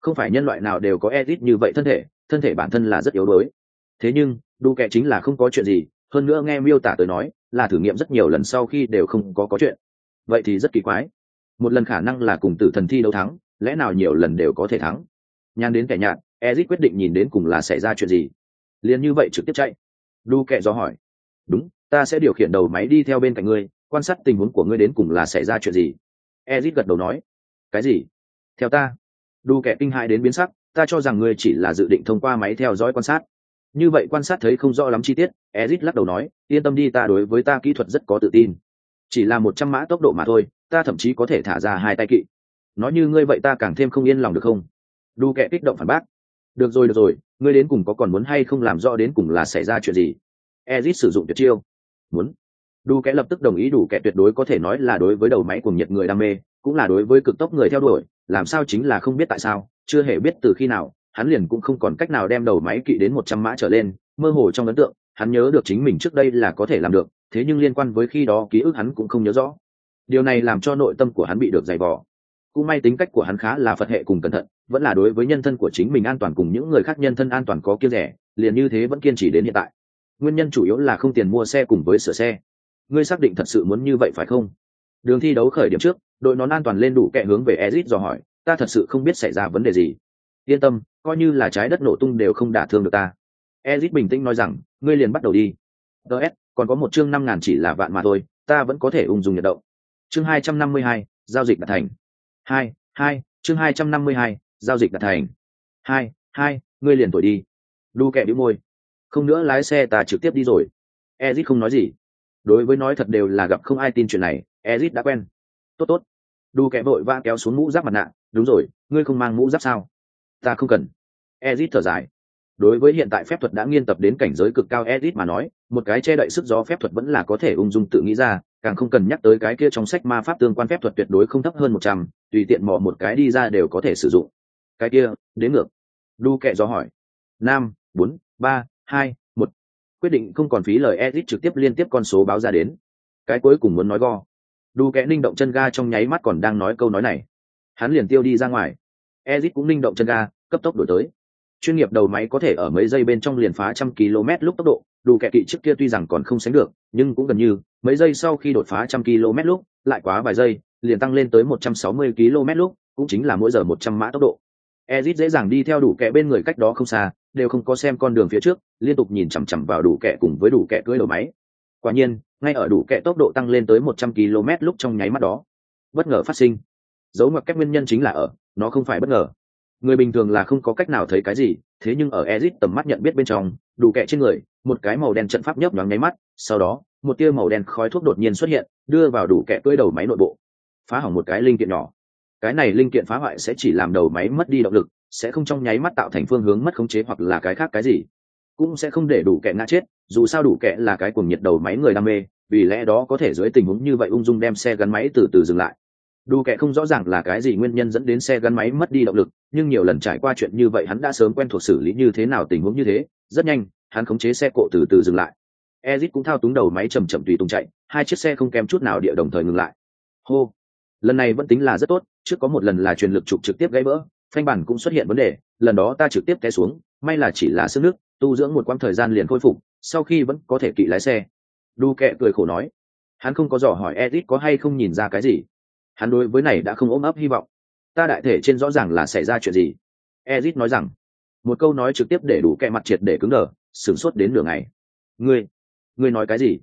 không phải nhân loại nào đều có edit như vậy thân thể thân thể bản thân là rất yếu đuối. Thế nhưng, Đu kệ chính là không có chuyện gì, hơn nữa nghe miêu tả tới nói, là thử nghiệm rất nhiều lần sau khi đều không có có chuyện. Vậy thì rất kỳ quái. Một lần khả năng là cùng tử thần thi đấu thắng, lẽ nào nhiều lần đều có thể thắng? Nhan đến kẻ nhạt ezit quyết định nhìn đến cùng là xảy ra chuyện gì. Liền như vậy trực tiếp chạy. Đu kệ do hỏi. Đúng, ta sẽ điều khiển đầu máy đi theo bên cạnh ngươi, quan sát tình huống của ngươi đến cùng là xảy ra chuyện gì. Ezit gật đầu nói. Cái gì? Theo ta đu kẻ kinh hại đến biến sắc, ta cho rằng ngươi chỉ là dự định thông qua máy theo dõi quan sát. Như vậy quan sát thấy không rõ lắm chi tiết, ezit lắc đầu nói, yên tâm đi ta đối với ta kỹ thuật rất có tự tin. Chỉ là một trăm mã tốc độ mà thôi, ta thậm chí có thể thả ra hai tay kỵ. Nói như ngươi vậy ta càng thêm không yên lòng được không? Đu kẻ kích động phản bác. Được rồi được rồi, ngươi đến cùng có còn muốn hay không làm rõ đến cùng là xảy ra chuyện gì? Ezit sử dụng tuyệt chiêu. Muốn. Đu kẻ lập tức đồng ý đủ kẻ tuyệt đối có thể nói là đối với đầu máy cùng nhiệt người đam mê, cũng là đối với cực tốc người theo đuổi làm sao chính là không biết tại sao, chưa hề biết từ khi nào, hắn liền cũng không còn cách nào đem đầu máy kỵ đến một trăm mã trở lên, mơ hồ trong ấn tượng, hắn nhớ được chính mình trước đây là có thể làm được, thế nhưng liên quan với khi đó ký ức hắn cũng không nhớ rõ. Điều này làm cho nội tâm của hắn bị được dày vò. Cũng may tính cách của hắn khá là phật hệ cùng cẩn thận, vẫn là đối với nhân thân của chính mình an toàn cùng những người khác nhân thân an toàn có kiêng rẻ, liền như thế vẫn kiên trì đến hiện tại. Nguyên nhân chủ yếu là không tiền mua xe cùng với sửa xe. Ngươi xác định thật sự muốn như vậy phải không? Đường thi đấu khởi điểm trước, đội nón an toàn lên đủ kẹ hướng về ezit dò hỏi, ta thật sự không biết xảy ra vấn đề gì. Yên tâm, coi như là trái đất nổ tung đều không đả thương được ta. Ezit bình tĩnh nói rằng, ngươi liền bắt đầu đi. Ts còn có một chương năm ngàn chỉ là vạn mà thôi, ta vẫn có thể ung dung nhiệt động chương hai trăm năm mươi hai, giao dịch đạt thành. Hai hai, chương hai trăm năm mươi hai, giao dịch đạt thành. Hai hai, ngươi liền tuổi đi. Đu kẹ đĩu môi. Không nữa, lái xe ta trực tiếp đi rồi. Ezit không nói gì. Đối với nói thật đều là gặp không ai tin chuyện này ezit đã quen. Tốt tốt. Đu kẹ vội va kéo xuống mũ giáp mặt nạ. Đúng rồi, ngươi không mang mũ giáp sao? Ta không cần. Ezit thở dài. Đối với hiện tại phép thuật đã nghiên tập đến cảnh giới cực cao ezit mà nói, một cái che đậy sức gió phép thuật vẫn là có thể ung dung tự nghĩ ra, càng không cần nhắc tới cái kia trong sách ma pháp tương quan phép thuật tuyệt đối không thấp hơn một trăm, tùy tiện mò một cái đi ra đều có thể sử dụng. Cái kia, đến ngược. Đu kệ do hỏi. Năm bốn, ba, hai, một. Quyết định không còn phí lời ezit trực tiếp liên tiếp con số báo ra đến. Cái cuối cùng muốn nói go đu kẽ ninh động chân ga trong nháy mắt còn đang nói câu nói này. Hắn liền tiêu đi ra ngoài. Ezit cũng ninh động chân ga, cấp tốc đổi tới. Chuyên nghiệp đầu máy có thể ở mấy giây bên trong liền phá trăm km lúc tốc độ. Đủ kẻ kỵ trước kia tuy rằng còn không sánh được, nhưng cũng gần như, mấy giây sau khi đột phá trăm km lúc, lại quá vài giây, liền tăng lên tới một trăm sáu mươi km lúc, cũng chính là mỗi giờ một trăm mã tốc độ. Ezit dễ dàng đi theo đủ kẻ bên người cách đó không xa, đều không có xem con đường phía trước, liên tục nhìn chằm chằm vào đủ kẻ cùng với đủ kẻ cưỡi đầu máy quả nhiên, ngay ở đủ kệ tốc độ tăng lên tới một trăm km lúc trong nháy mắt đó, bất ngờ phát sinh. Dấu ngoặc các nguyên nhân chính là ở, nó không phải bất ngờ. Người bình thường là không có cách nào thấy cái gì, thế nhưng ở ezit tầm mắt nhận biết bên trong, đủ kẹ trên người, một cái màu đen trận pháp nhấp nhoáng nháy mắt, sau đó, một tia màu đen khói thuốc đột nhiên xuất hiện, đưa vào đủ kẹ cưỡi đầu máy nội bộ. Phá hỏng một cái linh kiện nhỏ. Cái này linh kiện phá hoại sẽ chỉ làm đầu máy mất đi động lực, sẽ không trong nháy mắt tạo thành phương hướng mất khống chế hoặc là cái khác cái gì cũng sẽ không để đủ kẹ ngã chết, dù sao đủ kẹ là cái cuồng nhiệt đầu máy người đam mê, vì lẽ đó có thể dưới tình huống như vậy ung dung đem xe gắn máy từ từ dừng lại. Đủ kẻ không rõ ràng là cái gì nguyên nhân dẫn đến xe gắn máy mất đi động lực, nhưng nhiều lần trải qua chuyện như vậy hắn đã sớm quen thuộc xử lý như thế nào tình huống như thế, rất nhanh, hắn khống chế xe cộ từ từ dừng lại. Ezit cũng thao túng đầu máy chầm chậm tùy tung chạy, hai chiếc xe không kém chút nào địa đồng thời ngừng lại. Hô! Lần này vẫn tính là rất tốt, trước có một lần là truyền lực trục trực tiếp gãy vỡ, phanh bản cũng xuất hiện vấn đề, lần đó ta trực tiếp té xuống, may là chỉ là sức nước tu dưỡng một quãng thời gian liền khôi phục, sau khi vẫn có thể kỵ lái xe. Đu kệ cười khổ nói, hắn không có dò hỏi edit có hay không nhìn ra cái gì. Hắn đối với này đã không ôm ấp hy vọng. Ta đại thể trên rõ ràng là xảy ra chuyện gì? Ezit nói rằng, một câu nói trực tiếp để đủ kẹ mặt triệt để cứng đờ, sửng sốt đến nửa ngày. Ngươi ngươi nói cái gì?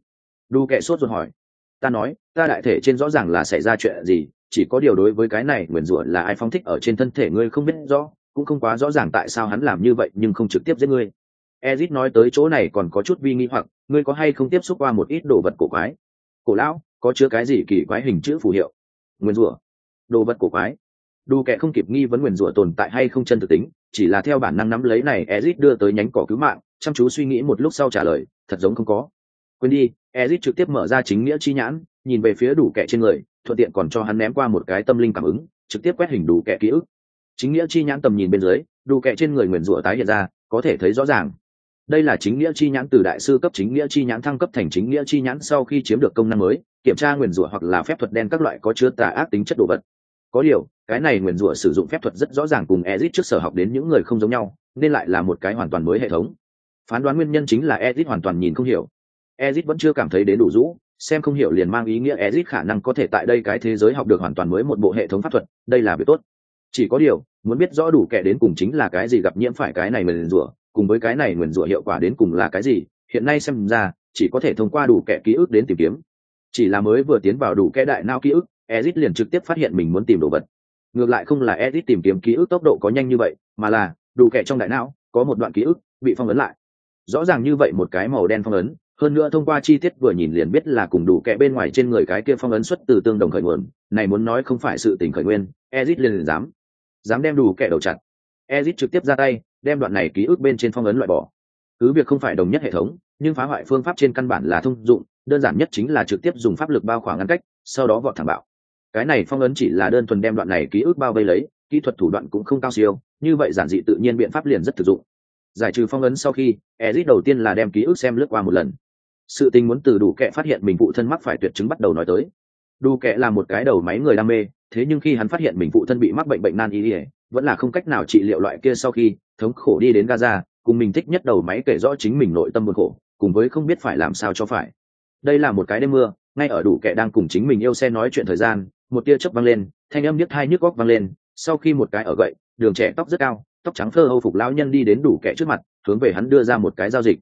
Đu kẹ sốt ruột hỏi, ta nói, ta đại thể trên rõ ràng là xảy ra chuyện gì, chỉ có điều đối với cái này nguyền rủa là ai phong thích ở trên thân thể ngươi không biết rõ, cũng không quá rõ ràng tại sao hắn làm như vậy nhưng không trực tiếp giết ngươi ezit nói tới chỗ này còn có chút vi nghi hoặc, ngươi có hay không tiếp xúc qua một ít đồ vật cổ quái? Cổ lão, có chứa cái gì kỳ quái hình chữ phù hiệu? Nguyên rủa. Đồ vật cổ quái. Đủ kẻ không kịp nghi vấn nguyền rủa tồn tại hay không chân thực tính, chỉ là theo bản năng nắm lấy này, ezit đưa tới nhánh cỏ cứu mạng, chăm chú suy nghĩ một lúc sau trả lời, thật giống không có. Quên đi, ezit trực tiếp mở ra chính nghĩa chi nhãn, nhìn về phía đủ kẻ trên người, thuận tiện còn cho hắn ném qua một cái tâm linh cảm ứng, trực tiếp quét hình đủ kẻ ký ức. Chính nghĩa chi nhãn tầm nhìn bên dưới đủ kẻ trên người nguyền rủa tái hiện ra, có thể thấy rõ ràng đây là chính nghĩa chi nhãn từ đại sư cấp chính nghĩa chi nhãn thăng cấp thành chính nghĩa chi nhãn sau khi chiếm được công năng mới, kiểm tra nguyền rủa hoặc là phép thuật đen các loại có chứa tà ác tính chất đồ vật. Có điều, cái này nguyền rủa sử dụng phép thuật rất rõ ràng cùng ezit trước sở học đến những người không giống nhau, nên lại là một cái hoàn toàn mới hệ thống. Phán đoán nguyên nhân chính là ezit hoàn toàn nhìn không hiểu. Ezit vẫn chưa cảm thấy đến đủ rũ, xem không hiểu liền mang ý nghĩa ezit khả năng có thể tại đây cái thế giới học được hoàn toàn mới một bộ hệ thống pháp thuật, đây là việc tốt. Chỉ có điều, muốn biết rõ đủ kẻ đến cùng chính là cái gì gặp nhiễm phải cái này nguyền rủa cùng với cái này nguyền rủa hiệu quả đến cùng là cái gì, hiện nay xem ra, chỉ có thể thông qua đủ kẻ ký ức đến tìm kiếm. Chỉ là mới vừa tiến vào đủ kẽ đại não ký ức, ezit liền trực tiếp phát hiện mình muốn tìm đồ vật. Ngược lại không là ezit tìm kiếm ký ức tốc độ có nhanh như vậy, mà là, đủ kẻ trong đại não, có một đoạn ký ức, bị phong ấn lại. Rõ ràng như vậy một cái màu đen phong ấn, hơn nữa thông qua chi tiết vừa nhìn liền biết là cùng đủ kẽ bên ngoài trên người cái kia phong ấn xuất từ tương đồng khởi nguồn, này muốn nói không phải sự tình khởi nguyên, ezit liền dám dám đem đủ kẻ đầu chặt. Ezit trực tiếp ra tay đem đoạn này ký ức bên trên phong ấn loại bỏ. Cứ việc không phải đồng nhất hệ thống, nhưng phá hoại phương pháp trên căn bản là thông dụng, đơn giản nhất chính là trực tiếp dùng pháp lực bao khoảng ngăn cách, sau đó vọt thẳng bạo. Cái này phong ấn chỉ là đơn thuần đem đoạn này ký ức bao vây lấy, kỹ thuật thủ đoạn cũng không cao siêu, như vậy giản dị tự nhiên biện pháp liền rất thực dụng. Giải trừ phong ấn sau khi, ezit đầu tiên là đem ký ức xem lướt qua một lần. Sự tình muốn từ đủ kệ phát hiện mình phụ thân mắc phải tuyệt chứng bắt đầu nói tới. Đủ kệ là một cái đầu máy người đam mê, thế nhưng khi hắn phát hiện mình phụ thân bị mắc bệnh bệnh nan y ỉa vẫn là không cách nào trị liệu loại kia sau khi thống khổ đi đến gaza, cùng mình thích nhất đầu máy kể rõ chính mình nội tâm buồn khổ, cùng với không biết phải làm sao cho phải. Đây là một cái đêm mưa, ngay ở đủ kẻ đang cùng chính mình yêu xe nói chuyện thời gian, một tia chớp văng lên, thanh âm nhức hai nhức góc văng lên, sau khi một cái ở gậy, đường trẻ tóc rất cao, tóc trắng thơ hâu phục lão nhân đi đến đủ kẻ trước mặt, hướng về hắn đưa ra một cái giao dịch.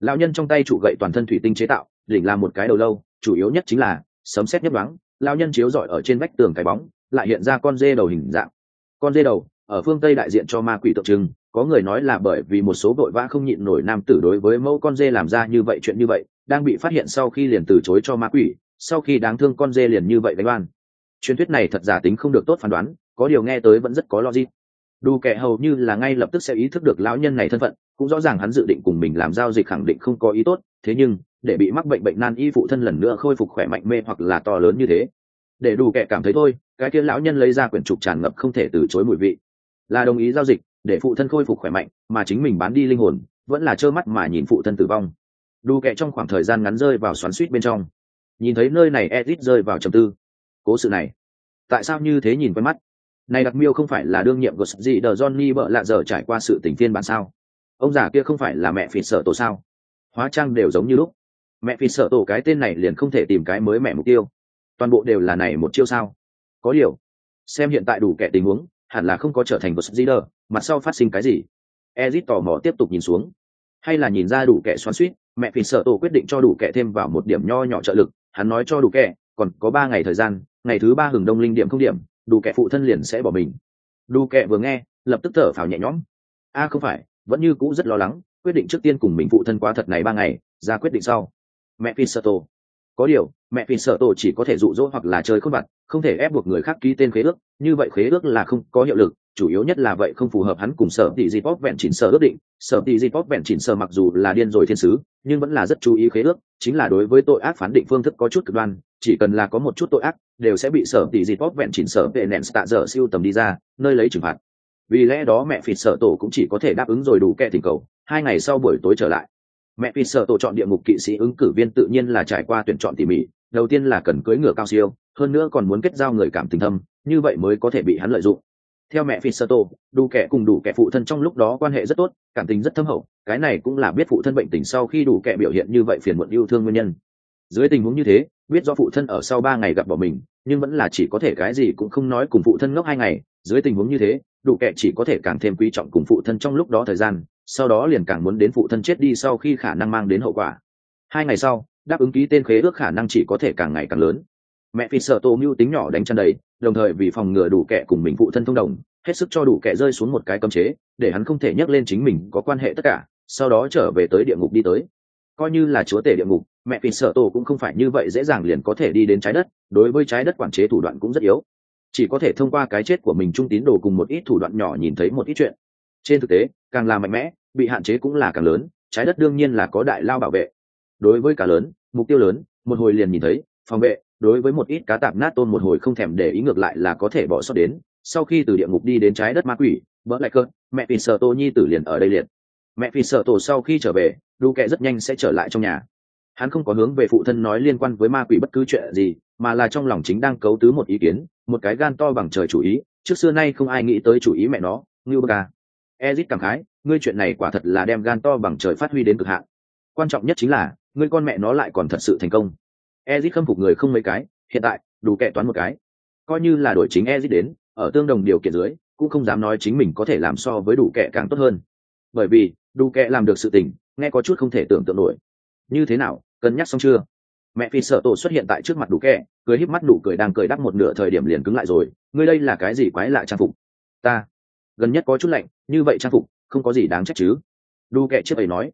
Lão nhân trong tay trụ gậy toàn thân thủy tinh chế tạo, đỉnh là một cái đầu lâu, chủ yếu nhất chính là sấm xét nhất đoán lão nhân chiếu rọi ở trên vách tường cái bóng, lại hiện ra con dê đầu hình dạng. Con dê đầu ở phương tây đại diện cho ma quỷ tượng trưng, có người nói là bởi vì một số vội vã không nhịn nổi nam tử đối với mẫu con dê làm ra như vậy chuyện như vậy, đang bị phát hiện sau khi liền từ chối cho ma quỷ, sau khi đáng thương con dê liền như vậy đánh oan. Truyền thuyết này thật giả tính không được tốt phán đoán, có điều nghe tới vẫn rất có logic. Đủ kẻ hầu như là ngay lập tức sẽ ý thức được lão nhân này thân phận, cũng rõ ràng hắn dự định cùng mình làm giao dịch khẳng định không có ý tốt, thế nhưng, để bị mắc bệnh bệnh nan y phụ thân lần nữa khôi phục khỏe mạnh mê hoặc là to lớn như thế. Để đủ kẻ cảm thấy thôi, cái kia lão nhân lấy ra quyển trục tràn ngập không thể từ chối mùi vị là đồng ý giao dịch, để phụ thân khôi phục khỏe mạnh, mà chính mình bán đi linh hồn, vẫn là trơ mắt mà nhìn phụ thân tử vong. Đủ kệ trong khoảng thời gian ngắn rơi vào xoắn suýt bên trong. Nhìn thấy nơi này edit rơi vào trầm tư. Cố sự này, tại sao như thế nhìn quen mắt? Này đặc miêu không phải là đương nhiệm của gì đờ johnny vợ lạ giờ trải qua sự tình phiên bản sao? Ông già kia không phải là mẹ phỉ sợ tổ sao? Hóa trang đều giống như lúc. Mẹ phỉ sợ tổ cái tên này liền không thể tìm cái mới mẹ mục tiêu. Toàn bộ đều là này một chiêu sao? Có điều, xem hiện tại đủ kẻ tình huống hẳn là không có trở thành một gì đờ mặt sau phát sinh cái gì? Ezit tò mò tiếp tục nhìn xuống. Hay là nhìn ra đủ kẻ xoắn suýt mẹ phì sợ tổ quyết định cho đủ kẻ thêm vào một điểm nho nhỏ trợ lực, hắn nói cho đủ kẻ, còn có ba ngày thời gian, ngày thứ ba hừng đông linh điểm không điểm, đủ kẻ phụ thân liền sẽ bỏ mình. Đủ kẻ vừa nghe, lập tức thở phào nhẹ nhõm. A, không phải, vẫn như cũ rất lo lắng, quyết định trước tiên cùng mình phụ thân quá thật này ba ngày, ra quyết định sau. Mẹ phi sợ tổ có điều, mẹ phi sợ tổ chỉ có thể dụ dỗ hoặc là chơi khôn vặt, không thể ép buộc người khác ký tên khế ước. Như vậy khế ước là không có hiệu lực, chủ yếu nhất là vậy không phù hợp hắn cùng sở tỷ di pop vẹn chỉnh sở ước định. Sở tỷ di pop vẹn chỉnh sở mặc dù là điên rồi thiên sứ, nhưng vẫn là rất chú ý khế ước, chính là đối với tội ác phán định phương thức có chút cực đoan, chỉ cần là có một chút tội ác, đều sẽ bị sở tỷ di pop vẹn chỉnh sở vệ nện tạ dở siêu tầm đi ra, nơi lấy trừng phạt. Vì lẽ đó mẹ phịt sợ tổ cũng chỉ có thể đáp ứng rồi đủ kẻ tình cầu, hai ngày sau buổi tối trở lại mẹ phi sợ tổ chọn địa ngục kỵ sĩ ứng cử viên tự nhiên là trải qua tuyển chọn tỉ mỉ, đầu tiên là cần cưới ngựa cao siêu, hơn nữa còn muốn kết giao người cảm tình thâm, như vậy mới có thể bị hắn lợi dụng. Theo mẹ phi sợ tổ, đủ kẻ cùng đủ kẻ phụ thân trong lúc đó quan hệ rất tốt, cảm tình rất thâm hậu, cái này cũng là biết phụ thân bệnh tình sau khi đủ kẻ biểu hiện như vậy phiền muộn yêu thương nguyên nhân dưới tình huống như thế, biết do phụ thân ở sau ba ngày gặp bỏ mình, nhưng vẫn là chỉ có thể cái gì cũng không nói cùng phụ thân ngốc hai ngày. Dưới tình huống như thế, đủ kệ chỉ có thể càng thêm quý trọng cùng phụ thân trong lúc đó thời gian, sau đó liền càng muốn đến phụ thân chết đi sau khi khả năng mang đến hậu quả. Hai ngày sau, đáp ứng ký tên khế ước khả năng chỉ có thể càng ngày càng lớn. Mẹ phi sợ tô mưu tính nhỏ đánh chăn đầy đồng thời vì phòng ngừa đủ kệ cùng mình phụ thân thông đồng, hết sức cho đủ kệ rơi xuống một cái cấm chế, để hắn không thể nhắc lên chính mình có quan hệ tất cả, sau đó trở về tới địa ngục đi tới. Coi như là chúa tể địa ngục mẹ phi sợ tổ cũng không phải như vậy dễ dàng liền có thể đi đến trái đất, đối với trái đất quản chế thủ đoạn cũng rất yếu. Chỉ có thể thông qua cái chết của mình trung tín đồ cùng một ít thủ đoạn nhỏ nhìn thấy một ít chuyện. Trên thực tế, càng là mạnh mẽ, bị hạn chế cũng là càng lớn, trái đất đương nhiên là có đại lao bảo vệ. Đối với cả lớn, mục tiêu lớn, một hồi liền nhìn thấy, phòng vệ, đối với một ít cá tạp nát tôn một hồi không thèm để ý ngược lại là có thể bỏ sót đến. Sau khi từ địa ngục đi đến trái đất ma quỷ, vỡ lại cơn, mẹ phi sợ tô nhi tử liền ở đây liền. Mẹ phi sợ tổ sau khi trở về, đu kệ rất nhanh sẽ trở lại trong nhà hắn không có hướng về phụ thân nói liên quan với ma quỷ bất cứ chuyện gì, mà là trong lòng chính đang cấu tứ một ý kiến, một cái gan to bằng trời chủ ý, trước xưa nay không ai nghĩ tới chủ ý mẹ nó, ngưu bơ ca. Ezit cảm khái, ngươi chuyện này quả thật là đem gan to bằng trời phát huy đến cực hạn. Quan trọng nhất chính là, ngươi con mẹ nó lại còn thật sự thành công. Ezit khâm phục người không mấy cái, hiện tại, đủ kệ toán một cái. Coi như là đổi chính ezit đến, ở tương đồng điều kiện dưới, cũng không dám nói chính mình có thể làm so với đủ kệ càng tốt hơn. Bởi vì, đủ kệ làm được sự tình, nghe có chút không thể tưởng tượng nổi như thế nào, cân nhắc xong chưa? Mẹ phi sợ tổ xuất hiện tại trước mặt đủ kẹ cười híp mắt nụ cười đang cười đắp một nửa thời điểm liền cứng lại rồi, ngươi đây là cái gì quái lạ trang phục? Ta, gần nhất có chút lạnh, như vậy trang phục, không có gì đáng trách chứ. Đủ kẹ trước ấy nói.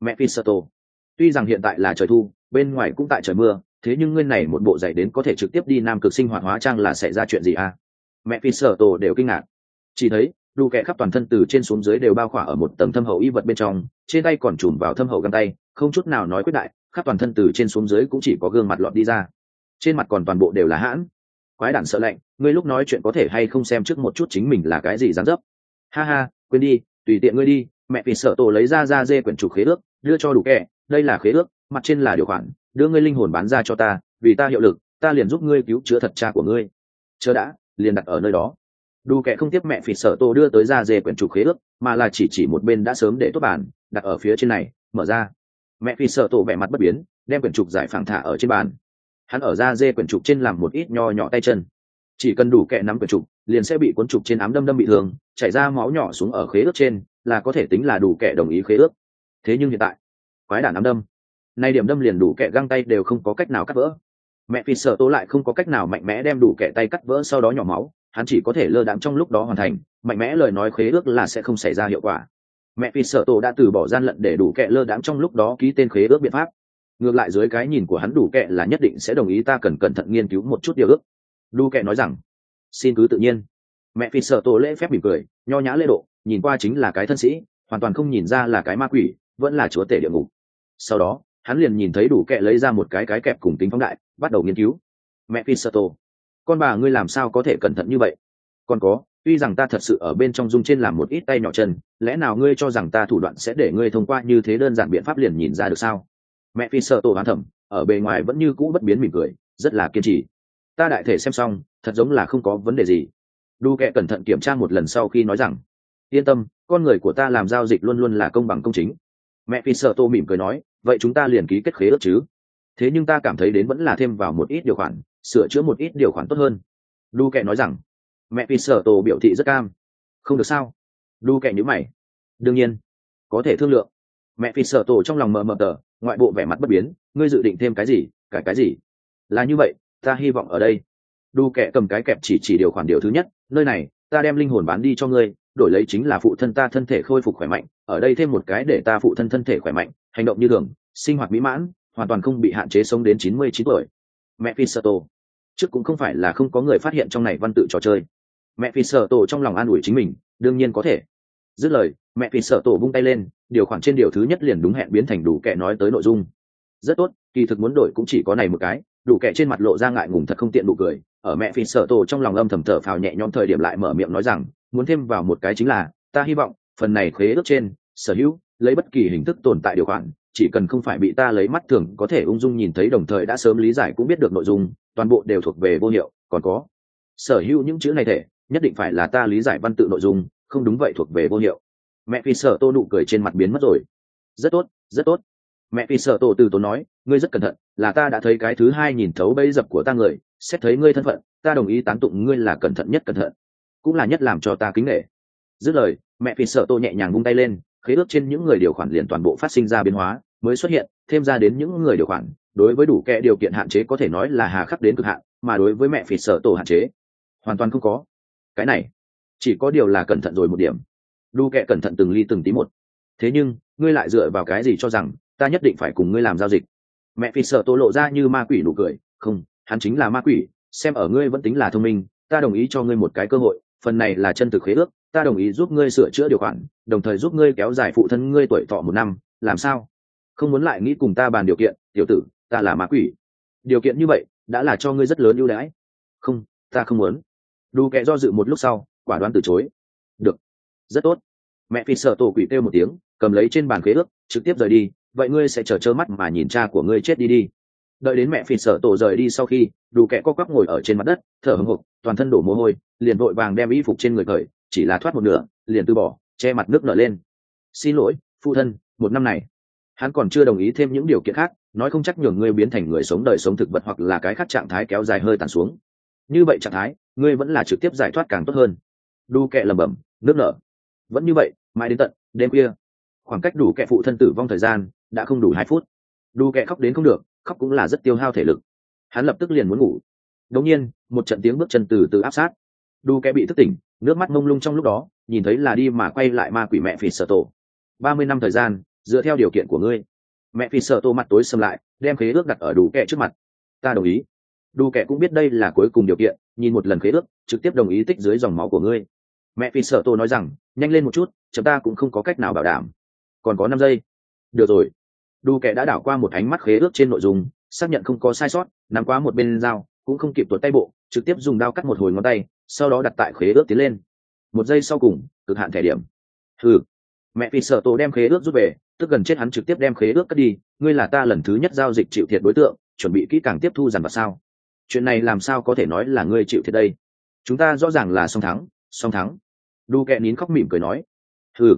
Mẹ phi sợ tổ. Tuy rằng hiện tại là trời thu, bên ngoài cũng tại trời mưa, thế nhưng ngươi này một bộ giày đến có thể trực tiếp đi nam cực sinh hoạt hóa trang là sẽ ra chuyện gì à? Mẹ phi sợ tổ đều kinh ngạc. Chỉ thấy đủ kẹ khắp toàn thân từ trên xuống dưới đều bao khỏa ở một tầng thâm hậu y vật bên trong, trên tay còn chùm vào thâm hậu găng tay, không chút nào nói quyết đại, khắp toàn thân từ trên xuống dưới cũng chỉ có gương mặt lọt đi ra. Trên mặt còn toàn bộ đều là hãn. Quái đản sợ lạnh, ngươi lúc nói chuyện có thể hay không xem trước một chút chính mình là cái gì dán dấp? Ha ha, quên đi, tùy tiện ngươi đi, mẹ vì sợ tổ lấy ra ra dê quyển trục khế ước, đưa cho đủ kẻ, đây là khế ước, mặt trên là điều khoản, đưa ngươi linh hồn bán ra cho ta, vì ta hiệu lực, ta liền giúp ngươi cứu chữa thật cha của ngươi. Chớ đã, liền đặt ở nơi đó đủ kẻ không tiếp mẹ phỉ sợ tô đưa tới ra dê quyển trục khế ước, mà là chỉ chỉ một bên đã sớm để tốt bàn đặt ở phía trên này, mở ra. Mẹ phi sợ tô vẻ mặt bất biến, đem quyển trục giải phẳng thả ở trên bàn. Hắn ở ra dê quyển trục trên làm một ít nho nhỏ tay chân. Chỉ cần đủ kẹ nắm quyển trục, liền sẽ bị cuốn trục trên ám đâm đâm bị thương, chảy ra máu nhỏ xuống ở khế ước trên, là có thể tính là đủ kẻ đồng ý khế ước. Thế nhưng hiện tại, quái đản ám đâm. Nay điểm đâm liền đủ kẻ găng tay đều không có cách nào cắt vỡ. Mẹ phi sợ tố lại không có cách nào mạnh mẽ đem đủ kẻ tay cắt vỡ sau đó nhỏ máu hắn chỉ có thể lơ đãng trong lúc đó hoàn thành, mạnh mẽ lời nói khế ước là sẽ không xảy ra hiệu quả. Mẹ phi sợ tổ đã từ bỏ gian lận để đủ kệ lơ đãng trong lúc đó ký tên khế ước biện pháp. Ngược lại dưới cái nhìn của hắn đủ kệ là nhất định sẽ đồng ý ta cần cẩn thận nghiên cứu một chút điều ước. Đủ kệ nói rằng, xin cứ tự nhiên. Mẹ phi sợ tổ lễ phép mỉm cười, nho nhã lễ độ, nhìn qua chính là cái thân sĩ, hoàn toàn không nhìn ra là cái ma quỷ, vẫn là chúa tể địa ngục. Sau đó, hắn liền nhìn thấy đủ kệ lấy ra một cái cái kẹp cùng tính phóng đại, bắt đầu nghiên cứu. Mẹ phi sợ tổ con bà ngươi làm sao có thể cẩn thận như vậy? Còn có, tuy rằng ta thật sự ở bên trong dung trên làm một ít tay nhỏ chân, lẽ nào ngươi cho rằng ta thủ đoạn sẽ để ngươi thông qua như thế đơn giản biện pháp liền nhìn ra được sao? Mẹ phi sợ tổ hoán thẩm, ở bề ngoài vẫn như cũ bất biến mỉm cười, rất là kiên trì. Ta đại thể xem xong, thật giống là không có vấn đề gì. Đu kệ cẩn thận kiểm tra một lần sau khi nói rằng, yên tâm, con người của ta làm giao dịch luôn luôn là công bằng công chính. Mẹ phi sợ tô mỉm cười nói, vậy chúng ta liền ký kết khế ước chứ? Thế nhưng ta cảm thấy đến vẫn là thêm vào một ít điều khoản sửa chữa một ít điều khoản tốt hơn. Đu kệ nói rằng, mẹ phi sở tổ biểu thị rất cam. Không được sao? Đu kệ nhữ mày. Đương nhiên, có thể thương lượng. Mẹ phi sở tổ trong lòng mờ mờ tờ, ngoại bộ vẻ mặt bất biến, ngươi dự định thêm cái gì, cải cái gì? Là như vậy, ta hy vọng ở đây. Đu kệ cầm cái kẹp chỉ chỉ điều khoản điều thứ nhất, nơi này, ta đem linh hồn bán đi cho ngươi, đổi lấy chính là phụ thân ta thân thể khôi phục khỏe mạnh, ở đây thêm một cái để ta phụ thân thân thể khỏe mạnh, hành động như thường, sinh hoạt mỹ mãn, hoàn toàn không bị hạn chế sống đến chín mươi chín tuổi. Mẹ phi trước cũng không phải là không có người phát hiện trong này văn tự trò chơi. Mẹ phi sợ tổ trong lòng an ủi chính mình, đương nhiên có thể. Dứt lời, mẹ phi sợ tổ vung tay lên, điều khoản trên điều thứ nhất liền đúng hẹn biến thành đủ kẻ nói tới nội dung. Rất tốt, kỳ thực muốn đổi cũng chỉ có này một cái, đủ kẻ trên mặt lộ ra ngại ngùng thật không tiện đủ cười. Ở mẹ phi sợ tổ trong lòng âm thầm thở phào nhẹ nhõm thời điểm lại mở miệng nói rằng, muốn thêm vào một cái chính là, ta hy vọng, phần này khế ước trên, sở hữu, lấy bất kỳ hình thức tồn tại điều khoản, chỉ cần không phải bị ta lấy mắt thường có thể ung dung nhìn thấy đồng thời đã sớm lý giải cũng biết được nội dung toàn bộ đều thuộc về vô hiệu, còn có. Sở hữu những chữ này thể, nhất định phải là ta lý giải văn tự nội dung, không đúng vậy thuộc về vô hiệu. Mẹ phi sợ tô nụ cười trên mặt biến mất rồi. Rất tốt rất tốt. Mẹ phi sợ tô từ tốn nói, ngươi rất cẩn thận, là ta đã thấy cái thứ hai nhìn thấu bẫy dập của ta người, xét thấy ngươi thân phận, ta đồng ý tán tụng ngươi là cẩn thận nhất cẩn thận. Cũng là nhất làm cho ta kính nghệ dứt lời, mẹ phi sợ tô nhẹ nhàng vung tay lên, khế ước trên những người điều khoản liền toàn bộ phát sinh ra biến hóa, mới xuất hiện, thêm ra đến những người điều khoản đối với đủ kẻ điều kiện hạn chế có thể nói là hà khắc đến cực hạn, mà đối với mẹ phi sở tổ hạn chế, hoàn toàn không có. Cái này, chỉ có điều là cẩn thận rồi một điểm. Đu kệ cẩn thận từng ly từng tí một. Thế nhưng, ngươi lại dựa vào cái gì cho rằng, ta nhất định phải cùng ngươi làm giao dịch? Mẹ phi sở tổ lộ ra như ma quỷ nụ cười. Không, hắn chính là ma quỷ, xem ở ngươi vẫn tính là thông minh, ta đồng ý cho ngươi một cái cơ hội, phần này là chân thực khế ước, ta đồng ý giúp ngươi sửa chữa điều khoản, đồng thời giúp ngươi kéo dài phụ thân ngươi tuổi thọ một năm, làm sao? Không muốn lại nghĩ cùng ta bàn điều kiện, tiểu tử ta là ma quỷ. Điều kiện như vậy đã là cho ngươi rất lớn ưu đãi. Không, ta không muốn. Đủ kệ do dự một lúc sau, quả đoán từ chối. Được, rất tốt. Mẹ phi sợ tổ quỷ kêu một tiếng, cầm lấy trên bàn khế ước, trực tiếp rời đi. Vậy ngươi sẽ chờ trơ mắt mà nhìn cha của ngươi chết đi đi. Đợi đến mẹ phi sợ tổ rời đi sau khi đủ kẹ co quắp ngồi ở trên mặt đất, thở hưng hục toàn thân đổ mồ hôi, liền vội vàng đem y phục trên người khởi chỉ là thoát một nửa, liền từ bỏ, che mặt nước nở lên. Xin lỗi phụ thân, một năm này. Hắn còn chưa đồng ý thêm những điều kiện khác nói không chắc nhường ngươi biến thành người sống đời sống thực vật hoặc là cái khác trạng thái kéo dài hơi tàn xuống. Như vậy trạng thái, ngươi vẫn là trực tiếp giải thoát càng tốt hơn. Đu kẹ lẩm bẩm, nước nở. Vẫn như vậy, mãi đến tận đêm khuya. Khoảng cách đủ kẹ phụ thân tử vong thời gian đã không đủ hai phút. Đu kẹ khóc đến không được, khóc cũng là rất tiêu hao thể lực. Hắn lập tức liền muốn ngủ. Đống nhiên, một trận tiếng bước chân từ từ áp sát. Đu kẹ bị thức tỉnh, nước mắt mông lung trong lúc đó, nhìn thấy là đi mà quay lại ma quỷ mẹ phì sợ tổ. Ba mươi năm thời gian, dựa theo điều kiện của ngươi mẹ phi sợ tô mặt tối xâm lại, đem khế ước đặt ở đủ kẹ trước mặt. Ta đồng ý. Đủ kẹ cũng biết đây là cuối cùng điều kiện, nhìn một lần khế ước, trực tiếp đồng ý tích dưới dòng máu của ngươi. Mẹ phi sợ tô nói rằng, nhanh lên một chút chúng ta cũng không có cách nào bảo đảm. Còn có năm giây. Được rồi. Đủ kẻ đã đảo qua một ánh mắt khế ước trên nội dung, xác nhận không có sai sót, nắm qua một bên dao, cũng không kịp tuột tay bộ, trực tiếp dùng dao cắt một hồi ngón tay, sau đó đặt tại khế ước tiến lên. Một giây sau cùng, cực hạn thẻ điểm. Ừ mẹ phi sợ tô đem khế ước rút về tức gần chết hắn trực tiếp đem khế ước cất đi, ngươi là ta lần thứ nhất giao dịch chịu thiệt đối tượng, chuẩn bị kỹ càng tiếp thu dằn vào sao? Chuyện này làm sao có thể nói là ngươi chịu thiệt đây? Chúng ta rõ ràng là song thắng song thắng. Đu kẹ nín khóc mỉm cười nói. Hừ.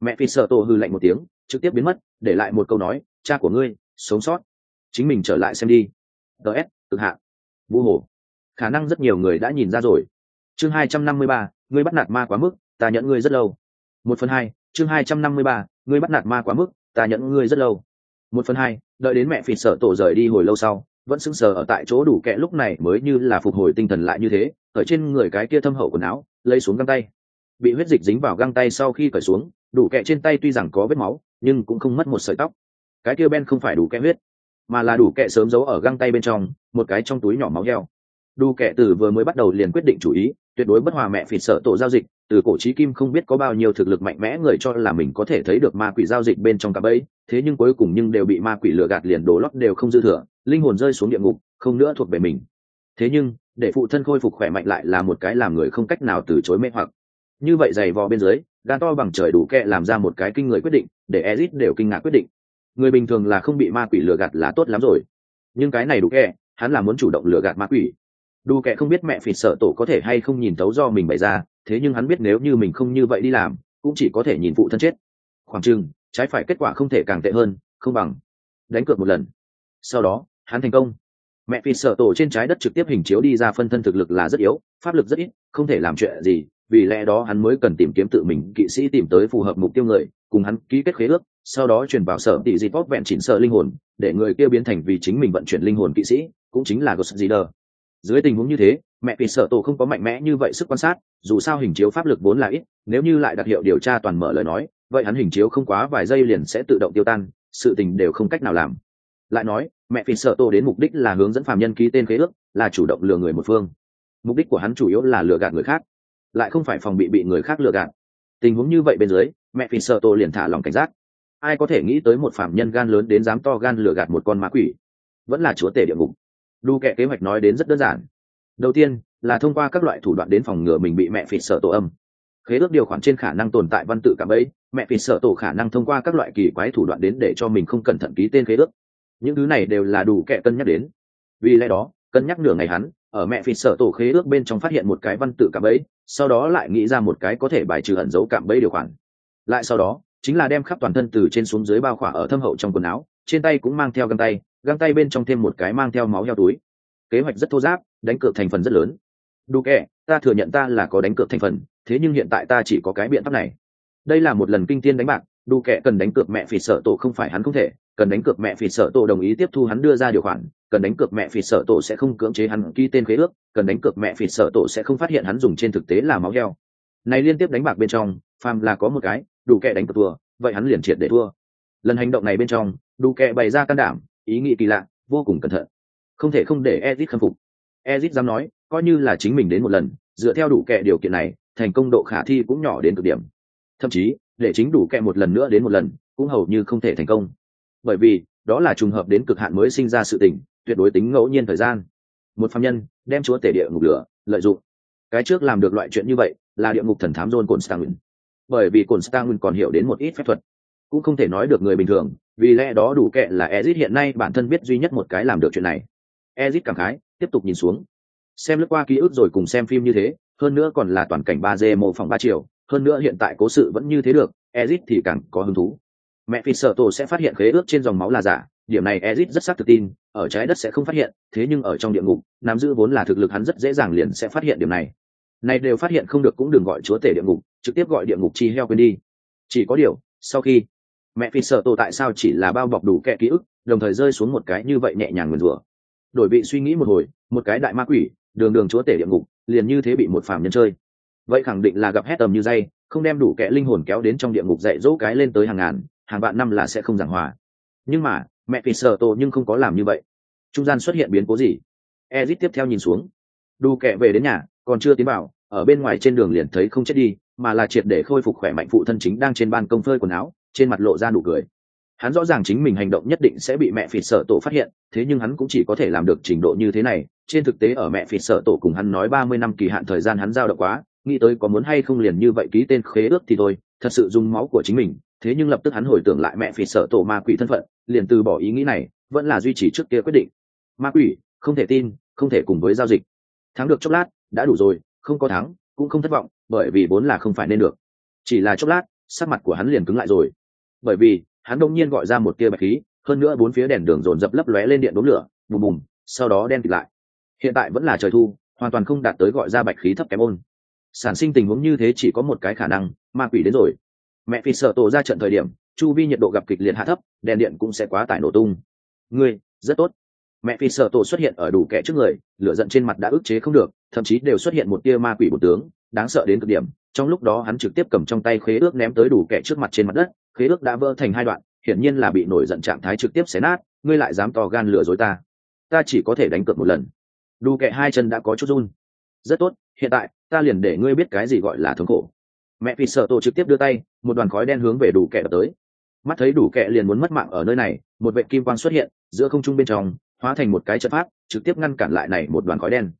Mẹ phi sợ tổ hư lạnh một tiếng, trực tiếp biến mất, để lại một câu nói, cha của ngươi, sống sót. Chính mình trở lại xem đi. Ts tự hạ. Vũ hổ khả năng rất nhiều người đã nhìn ra rồi. Chương hai trăm năm mươi ba, ngươi bắt nạt ma quá mức, ta nhận ngươi rất lâu. Một phần hai chương hai trăm năm mươi ba, ngươi bắt nạt ma quá mức, ta nhận ngươi rất lâu. Một phần hai, đợi đến mẹ phỉ sợ tổ rời đi hồi lâu sau, vẫn sững sờ ở tại chỗ đủ kẹ lúc này mới như là phục hồi tinh thần lại như thế, ở trên người cái kia thâm hậu quần áo, lấy xuống găng tay. Bị huyết dịch dính vào găng tay sau khi cởi xuống, đủ kẹ trên tay tuy rằng có vết máu, nhưng cũng không mất một sợi tóc. Cái kia ben không phải đủ kẹ huyết, mà là đủ kẹ sớm giấu ở găng tay bên trong, một cái trong túi nhỏ máu heo đủ kẹ từ vừa mới bắt đầu liền quyết định chủ ý, tuyệt đối bất hòa mẹ phỉ sợ tổ giao dịch, từ cổ trí kim không biết có bao nhiêu thực lực mạnh mẽ người cho là mình có thể thấy được ma quỷ giao dịch bên trong cả bẫy, thế nhưng cuối cùng nhưng đều bị ma quỷ lừa gạt liền đổ lót đều không dư thừa, linh hồn rơi xuống địa ngục, không nữa thuộc về mình. Thế nhưng, để phụ thân khôi phục khỏe mạnh lại là một cái làm người không cách nào từ chối mê hoặc. Như vậy giày vò bên dưới, gan to bằng trời đủ kẹ làm ra một cái kinh người quyết định, để ezit đều kinh ngạc quyết định. Người bình thường là không bị ma quỷ lừa gạt là tốt lắm rồi. Nhưng cái này đủ kẹ, hắn là muốn chủ động lừa gạt ma quỷ đủ kẹ không biết mẹ phỉ sợ tổ có thể hay không nhìn tấu do mình bày ra, thế nhưng hắn biết nếu như mình không như vậy đi làm, cũng chỉ có thể nhìn phụ thân chết. Khoảng chừng, trái phải kết quả không thể càng tệ hơn, không bằng đánh cược một lần. Sau đó, hắn thành công. Mẹ phi sợ tổ trên trái đất trực tiếp hình chiếu đi ra phân thân thực lực là rất yếu, pháp lực rất ít, không thể làm chuyện gì, vì lẽ đó hắn mới cần tìm kiếm tự mình, kỵ sĩ tìm tới phù hợp mục tiêu người, cùng hắn ký kết khế ước, sau đó truyền vào sở tỷ dịp bóp vẹn chỉnh sợ linh hồn, để người kia biến thành vì chính mình vận chuyển linh hồn kỵ sĩ, cũng chính là ghost leader dưới tình huống như thế, mẹ phi sợ tổ không có mạnh mẽ như vậy sức quan sát, dù sao hình chiếu pháp lực vốn là ít, nếu như lại đặc hiệu điều tra toàn mở lời nói, vậy hắn hình chiếu không quá vài giây liền sẽ tự động tiêu tan, sự tình đều không cách nào làm. Lại nói, mẹ phi sợ tổ đến mục đích là hướng dẫn phạm nhân ký tên khế ước, là chủ động lừa người một phương. Mục đích của hắn chủ yếu là lừa gạt người khác, lại không phải phòng bị bị người khác lừa gạt. Tình huống như vậy bên dưới, mẹ phi sợ tổ liền thả lòng cảnh giác. Ai có thể nghĩ tới một phạm nhân gan lớn đến dám to gan lừa gạt một con ma quỷ? Vẫn là chúa tể địa ngục đu kệ kế hoạch nói đến rất đơn giản. Đầu tiên, là thông qua các loại thủ đoạn đến phòng ngừa mình bị mẹ phỉ sợ tổ âm. Khế ước điều khoản trên khả năng tồn tại văn tự cảm ấy, mẹ phỉ sợ tổ khả năng thông qua các loại kỳ quái thủ đoạn đến để cho mình không cẩn thận ký tên khế ước. Những thứ này đều là đủ kệ cân nhắc đến. Vì lẽ đó, cân nhắc nửa ngày hắn, ở mẹ phỉ sợ tổ khế ước bên trong phát hiện một cái văn tự cảm ấy, sau đó lại nghĩ ra một cái có thể bài trừ ẩn dấu cảm bẫy điều khoản. Lại sau đó, chính là đem khắp toàn thân từ trên xuống dưới bao khỏa ở thâm hậu trong quần áo, trên tay cũng mang theo găng tay găng tay bên trong thêm một cái mang theo máu heo túi. Kế hoạch rất thô giáp, đánh cược thành phần rất lớn. Đủ kệ ta thừa nhận ta là có đánh cược thành phần, thế nhưng hiện tại ta chỉ có cái biện pháp này. Đây là một lần kinh tiên đánh bạc đủ kệ cần đánh cược mẹ phỉ sợ tổ không phải hắn không thể, cần đánh cược mẹ phỉ sợ tổ đồng ý tiếp thu hắn đưa ra điều khoản, cần đánh cược mẹ phỉ sợ tổ sẽ không cưỡng chế hắn ký tên khế ước, cần đánh cược mẹ phỉ sợ tổ sẽ không phát hiện hắn dùng trên thực tế là máu heo. Này liên tiếp đánh bạc bên trong, phàm là có một cái đủ kệ đánh cược thua, vậy hắn liền triệt để thua. Lần hành động này bên trong đủ kệ bày ra can đảm ý nghĩ kỳ lạ vô cùng cẩn thận không thể không để Ezit khâm phục. Ezit dám nói, coi như là chính mình đến một lần, dựa theo đủ kệ điều kiện này, thành công độ khả thi cũng nhỏ đến cực điểm. Thậm chí, để chính đủ kệ một lần nữa đến một lần, cũng hầu như không thể thành công. Bởi vì, đó là trùng hợp đến cực hạn mới sinh ra sự tình, tuyệt đối tính ngẫu nhiên thời gian. Một phàm nhân đem chúa tể địa ngục lửa, lợi dụng. Cái trước làm được loại chuyện như vậy, là địa ngục thần thám John Constantine. Bởi vì Constantine còn hiểu đến một ít phép thuật, cũng không thể nói được người bình thường, vì lẽ đó đủ kệ là Ezit hiện nay bản thân biết duy nhất một cái làm được chuyện này. Ezit cảm khái tiếp tục nhìn xuống. Xem lướt qua ký ức rồi cùng xem phim như thế hơn nữa còn là toàn cảnh ba d mô phỏng ba chiều, hơn nữa hiện tại cố sự vẫn như thế được ezit thì càng có hứng thú. Mẹ phi sợ tổ sẽ phát hiện khế ước trên dòng máu là giả điểm này ezit rất xác tự tin ở trái đất sẽ không phát hiện thế nhưng ở trong địa ngục nắm giữ vốn là thực lực hắn rất dễ dàng liền sẽ phát hiện điểm này. Này đều phát hiện không được cũng đừng gọi chúa tể địa ngục trực tiếp gọi địa ngục chi heo quên đi. Chỉ có điều sau khi mẹ phi sợ tổ tại sao chỉ là bao bọc đủ kẹ ký ức, đồng thời rơi xuống một cái như vậy nhẹ nhàng nguyền rủa. Đổi vị suy nghĩ một hồi, một cái đại ma quỷ, đường đường chúa tể địa ngục, liền như thế bị một phàm nhân chơi. Vậy khẳng định là gặp hét tầm như dây, không đem đủ kẻ linh hồn kéo đến trong địa ngục dạy dỗ cái lên tới hàng ngàn, hàng vạn năm là sẽ không giảng hòa. Nhưng mà, mẹ phi sợ tổ nhưng không có làm như vậy. Trung gian xuất hiện biến cố gì? Ezit tiếp theo nhìn xuống. Đủ kẻ về đến nhà, còn chưa tiến vào, ở bên ngoài trên đường liền thấy không chết đi, mà là triệt để khôi phục khỏe mạnh phụ thân chính đang trên ban công phơi quần áo trên mặt lộ ra nụ cười. Hắn rõ ràng chính mình hành động nhất định sẽ bị mẹ phỉ sợ tổ phát hiện, thế nhưng hắn cũng chỉ có thể làm được trình độ như thế này. Trên thực tế ở mẹ phỉ sợ tổ cùng hắn nói ba mươi năm kỳ hạn thời gian hắn giao động quá, nghĩ tới có muốn hay không liền như vậy ký tên khế ước thì thôi, thật sự dùng máu của chính mình. Thế nhưng lập tức hắn hồi tưởng lại mẹ phỉ sợ tổ ma quỷ thân phận, liền từ bỏ ý nghĩ này, vẫn là duy trì trước kia quyết định. Ma quỷ, không thể tin, không thể cùng với giao dịch. Thắng được chốc lát, đã đủ rồi, không có thắng, cũng không thất vọng, bởi vì vốn là không phải nên được. Chỉ là chốc lát, sắc mặt của hắn liền cứng lại rồi bởi vì hắn đông nhiên gọi ra một tia bạch khí, hơn nữa bốn phía đèn đường dồn dập lấp lóe lên điện đốm lửa, bùm bùm, sau đó đen kịt lại. Hiện tại vẫn là trời thu, hoàn toàn không đạt tới gọi ra bạch khí thấp kém ôn. Sản sinh tình huống như thế chỉ có một cái khả năng, ma quỷ đến rồi. Mẹ phi sợ tổ ra trận thời điểm, chu vi nhiệt độ gặp kịch liệt hạ thấp, đèn điện cũng sẽ quá tải nổ tung. Ngươi, rất tốt. Mẹ phi sợ tổ xuất hiện ở đủ kẻ trước người, lửa giận trên mặt đã ức chế không được, thậm chí đều xuất hiện một tia ma quỷ bột tướng, đáng sợ đến cực điểm trong lúc đó hắn trực tiếp cầm trong tay khế ước ném tới đủ kẻ trước mặt trên mặt đất, khế ước đã vỡ thành hai đoạn, hiển nhiên là bị nổi giận trạng thái trực tiếp xé nát, ngươi lại dám to gan lừa dối ta. Ta chỉ có thể đánh cược một lần. Đủ kẻ hai chân đã có chút run. Rất tốt, hiện tại, ta liền để ngươi biết cái gì gọi là thống khổ. Mẹ phi sợ tổ trực tiếp đưa tay, một đoàn khói đen hướng về đủ kẻ tới. Mắt thấy đủ kẻ liền muốn mất mạng ở nơi này, một vệ kim quang xuất hiện, giữa không trung bên trong, hóa thành một cái trận pháp, trực tiếp ngăn cản lại này một đoàn khói đen.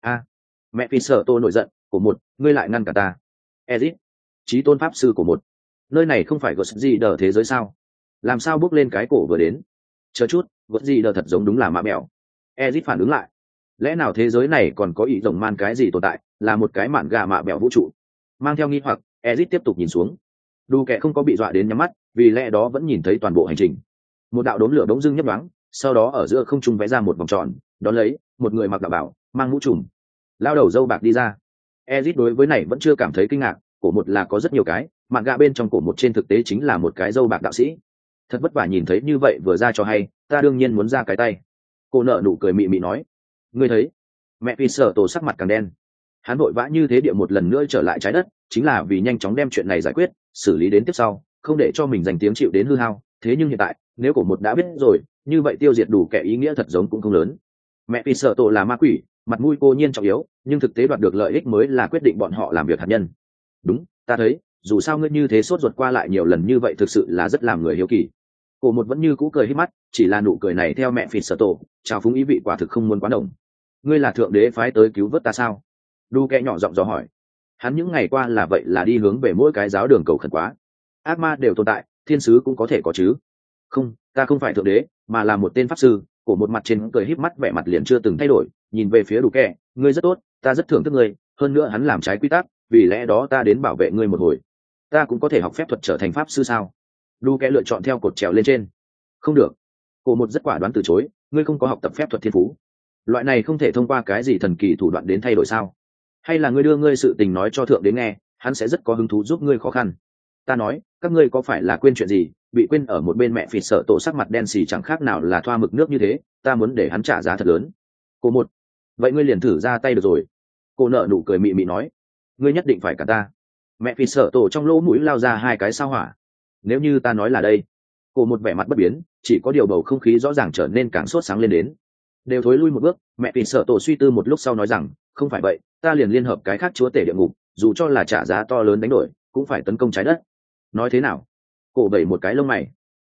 A, mẹ phi sợ tô nổi giận, của một, ngươi lại ngăn cả ta ezit, trí tôn pháp sư của một. Nơi này không phải gợt gì đờ thế giới sao? Làm sao bước lên cái cổ vừa đến? Chờ chút gợt gì đờ thật giống đúng là mã mèo ezit phản ứng lại. Lẽ nào thế giới này còn có ý rồng man cái gì tồn tại, là một cái mạn gà mạ bẹo vũ trụ? Mang theo nghi hoặc, ezit tiếp tục nhìn xuống. Đủ kẻ không có bị dọa đến nhắm mắt, vì lẽ đó vẫn nhìn thấy toàn bộ hành trình. Một đạo đốm lửa đống dưng nhấp đoáng sau đó ở giữa không trung vẽ ra một vòng tròn, đón lấy, một người mặc đạo bảo, mang mũ trùm. Lao đầu dâu bạc đi ra ezit đối với này vẫn chưa cảm thấy kinh ngạc, cổ một là có rất nhiều cái, Mạng gạ bên trong cổ một trên thực tế chính là một cái dâu bạc đạo sĩ. Thật vất vả nhìn thấy như vậy vừa ra cho hay, ta đương nhiên muốn ra cái tay. Cô nợ nụ cười mị mị nói. Ngươi thấy? Mẹ phi sợ tổ sắc mặt càng đen. Hắn vội vã như thế địa một lần nữa trở lại trái đất, chính là vì nhanh chóng đem chuyện này giải quyết, xử lý đến tiếp sau, không để cho mình dành tiếng chịu đến hư hao. Thế nhưng hiện tại, nếu cổ một đã biết rồi, như vậy tiêu diệt đủ kẻ ý nghĩa thật giống cũng không lớn. Mẹ phi sợ tổ là ma quỷ mặt mũi cô nhiên trọng yếu, nhưng thực tế đoạt được lợi ích mới là quyết định bọn họ làm việc hạt nhân. Đúng, ta thấy, dù sao ngươi như thế sốt ruột qua lại nhiều lần như vậy thực sự là rất làm người hiếu kỳ. Cổ một vẫn như cũ cười hết mắt, chỉ là nụ cười này theo mẹ phi sợ tổ, chào phúng ý vị quả thực không muốn quá đồng. Ngươi là thượng đế phái tới cứu vớt ta sao? Đu kẽ nhỏ giọng dò hỏi. Hắn những ngày qua là vậy là đi hướng về mỗi cái giáo đường cầu khẩn quá. Ác ma đều tồn tại, thiên sứ cũng có thể có chứ. Không, ta không phải thượng đế, mà là một tên pháp sư của một mặt trên cười híp mắt, vẻ mặt liền chưa từng thay đổi, nhìn về phía đủ kẻ, ngươi rất tốt, ta rất thưởng thức ngươi, hơn nữa hắn làm trái quy tắc, vì lẽ đó ta đến bảo vệ ngươi một hồi. Ta cũng có thể học phép thuật trở thành pháp sư sao? Đủ kẻ lựa chọn theo cột trèo lên trên. Không được. Cổ một rất quả đoán từ chối, ngươi không có học tập phép thuật thiên phú. Loại này không thể thông qua cái gì thần kỳ thủ đoạn đến thay đổi sao? Hay là ngươi đưa ngươi sự tình nói cho thượng đến nghe, hắn sẽ rất có hứng thú giúp ngươi khó khăn ta nói, các ngươi có phải là quên chuyện gì, bị quên ở một bên mẹ phì sợ tổ sắc mặt đen xì chẳng khác nào là thoa mực nước như thế, ta muốn để hắn trả giá thật lớn. Cô một, vậy ngươi liền thử ra tay được rồi. Cô nợ nụ cười mị mị nói, ngươi nhất định phải cả ta. Mẹ phì sợ tổ trong lỗ mũi lao ra hai cái sao hỏa. Nếu như ta nói là đây, cô một vẻ mặt bất biến, chỉ có điều bầu không khí rõ ràng trở nên càng sốt sáng lên đến. Đều thối lui một bước, mẹ phì sợ tổ suy tư một lúc sau nói rằng, không phải vậy, ta liền liên hợp cái khác chúa tể địa ngục, dù cho là trả giá to lớn đánh đổi, cũng phải tấn công trái đất nói thế nào? Cổ đẩy một cái lông mày.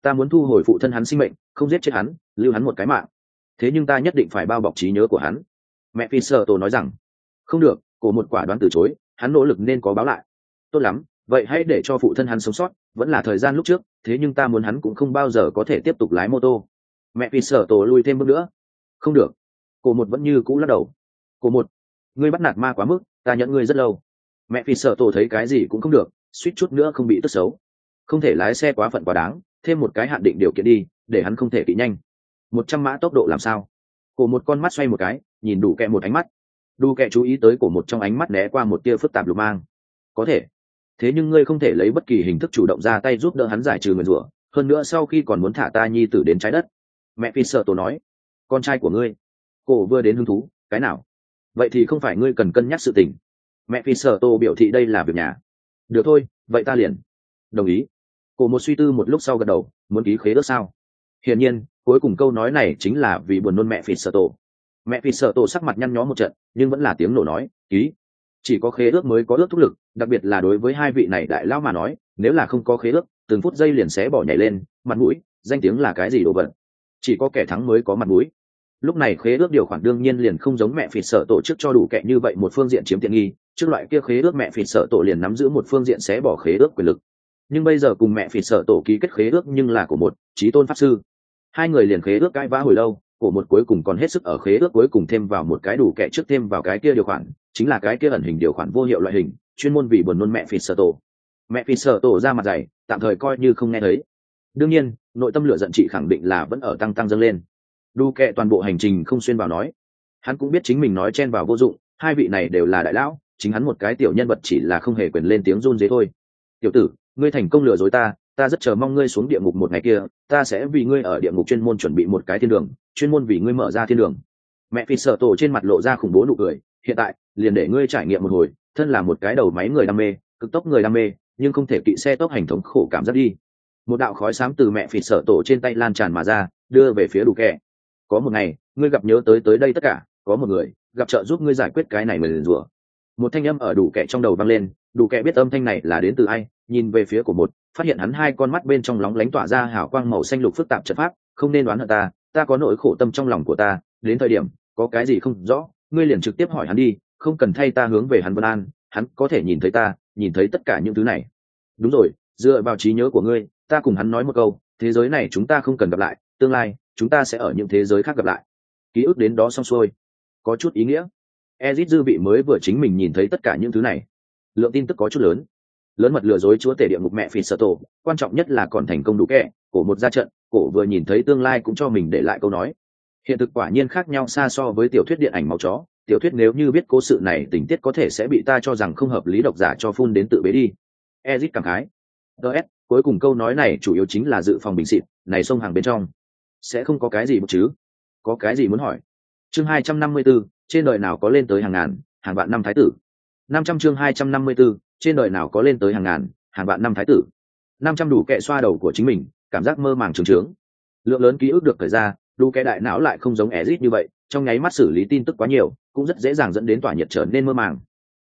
Ta muốn thu hồi phụ thân hắn sinh mệnh, không giết chết hắn, lưu hắn một cái mạng. Thế nhưng ta nhất định phải bao bọc trí nhớ của hắn. Mẹ phi sợ tổ nói rằng, không được, cổ một quả đoán từ chối, hắn nỗ lực nên có báo lại. Tốt lắm, vậy hãy để cho phụ thân hắn sống sót, vẫn là thời gian lúc trước, thế nhưng ta muốn hắn cũng không bao giờ có thể tiếp tục lái mô tô. Mẹ phi sợ tổ lui thêm bước nữa. Không được. Cổ một vẫn như cũ lắc đầu. Cổ một, ngươi bắt nạt ma quá mức, ta nhận ngươi rất lâu. Mẹ phi sợ tổ thấy cái gì cũng không được suýt chút nữa không bị tức xấu. Không thể lái xe quá phận quá đáng, thêm một cái hạn định điều kiện đi, để hắn không thể bị nhanh. Một trăm mã tốc độ làm sao? Cổ một con mắt xoay một cái, nhìn đủ kẹ một ánh mắt. Đủ kẹ chú ý tới cổ một trong ánh mắt né qua một tia phức tạp lục mang. Có thể. Thế nhưng ngươi không thể lấy bất kỳ hình thức chủ động ra tay giúp đỡ hắn giải trừ nguyền rủa, hơn nữa sau khi còn muốn thả ta nhi tử đến trái đất. Mẹ phi sợ tổ nói. Con trai của ngươi. Cổ vừa đến hứng thú, cái nào? Vậy thì không phải ngươi cần cân nhắc sự tình. Mẹ phi sợ tổ biểu thị đây là việc nhà được thôi, vậy ta liền. Đồng ý. Cổ một suy tư một lúc sau gật đầu, muốn ký khế ước sao? Hiển nhiên, cuối cùng câu nói này chính là vì buồn nôn mẹ phi sợ tổ. Mẹ phi sợ tổ sắc mặt nhăn nhó một trận, nhưng vẫn là tiếng nổ nói, ký. Chỉ có khế ước mới có ước thúc lực, đặc biệt là đối với hai vị này đại lao mà nói, nếu là không có khế ước, từng phút giây liền sẽ bỏ nhảy lên, mặt mũi, danh tiếng là cái gì đồ vật? Chỉ có kẻ thắng mới có mặt mũi. Lúc này khế ước điều khoản đương nhiên liền không giống mẹ phịt sợ tổ chức cho đủ kẻ như vậy một phương diện chiếm tiện nghi trước loại kia khế ước mẹ phỉ sợ tổ liền nắm giữ một phương diện sẽ bỏ khế ước quyền lực. Nhưng bây giờ cùng mẹ phỉ sợ tổ ký kết khế ước nhưng là của một trí tôn pháp sư. Hai người liền khế ước cãi vã hồi lâu, của một cuối cùng còn hết sức ở khế ước cuối cùng thêm vào một cái đủ kẻ trước thêm vào cái kia điều khoản, chính là cái kia ẩn hình điều khoản vô hiệu loại hình, chuyên môn vì buồn nôn mẹ phỉ sợ tổ. Mẹ phỉ sợ tổ ra mặt dày, tạm thời coi như không nghe thấy. Đương nhiên, nội tâm lửa giận chị khẳng định là vẫn ở tăng tăng dâng lên. Đu kệ toàn bộ hành trình không xuyên vào nói. Hắn cũng biết chính mình nói chen vào vô dụng, hai vị này đều là đại lão chính hắn một cái tiểu nhân vật chỉ là không hề quyền lên tiếng run dế thôi. Tiểu tử, ngươi thành công lừa dối ta ta rất chờ mong ngươi xuống địa ngục một ngày kia, ta sẽ vì ngươi ở địa ngục chuyên môn chuẩn bị một cái thiên đường, chuyên môn vì ngươi mở ra thiên đường. Mẹ phi sợ tổ trên mặt lộ ra khủng bố nụ cười, hiện tại, liền để ngươi trải nghiệm một hồi, thân là một cái đầu máy người đam mê, cực tốc người đam mê, nhưng không thể kỵ xe tốc hành thống khổ cảm giác đi. Một đạo khói xám từ mẹ phỉ sợ tổ trên tay lan tràn mà ra, đưa về phía đủ kẹ có một ngày, ngươi gặp nhớ tới tới đây tất cả, có một người, gặp trợ giúp ngươi giải quyết cái này mình rủa một thanh âm ở đủ kẹ trong đầu vang lên, đủ kẹ biết âm thanh này là đến từ ai, nhìn về phía của một, phát hiện hắn hai con mắt bên trong lóng lánh tỏa ra hào quang màu xanh lục phức tạp trận pháp, không nên đoán hận ta ta có nỗi khổ tâm trong lòng của ta, đến thời điểm, có cái gì không rõ, ngươi liền trực tiếp hỏi hắn đi, không cần thay ta hướng về hắn vân an, hắn có thể nhìn thấy ta, nhìn thấy tất cả những thứ này. Đúng rồi, dựa vào trí nhớ của ngươi, ta cùng hắn nói một câu, thế giới này chúng ta không cần gặp lại, tương lai, chúng ta sẽ ở những thế giới khác gặp lại. Ký ức đến đó xong xuôi. Có chút ý nghĩa ezit dư vị mới vừa chính mình nhìn thấy tất cả những thứ này. Lượng tin tức có chút lớn. Lớn mật lừa dối chúa tể địa ngục mẹ phi sợ tổ quan trọng nhất là còn thành công đủ kẻ cổ một ra trận cổ vừa nhìn thấy tương lai cũng cho mình để lại câu nói. Hiện thực quả nhiên khác nhau xa so với tiểu thuyết điện ảnh máu chó. Tiểu thuyết nếu như biết cố sự này tình tiết có thể sẽ bị ta cho rằng không hợp lý độc giả cho phun đến tự bế đi. Ezit cảm khái. Ts cuối cùng câu nói này chủ yếu chính là dự phòng bình xịt này sông hàng bên trong. Sẽ không có cái gì một chứ? Có cái gì muốn hỏi? Chương hai trăm năm mươi 254, trên đời nào có lên tới hàng ngàn hàng vạn năm thái tử? Năm trăm chương hai trăm năm mươi 254, trên đời nào có lên tới hàng ngàn hàng vạn năm thái tử? Năm trăm đủ kệ xoa đầu của chính mình cảm giác mơ màng trừng trướng. Lượng lớn ký ức được thời ra đủ kệ đại não lại không giống ezit như vậy trong nháy mắt xử lý tin tức quá nhiều cũng rất dễ dàng dẫn đến tỏa nhiệt trở nên mơ màng.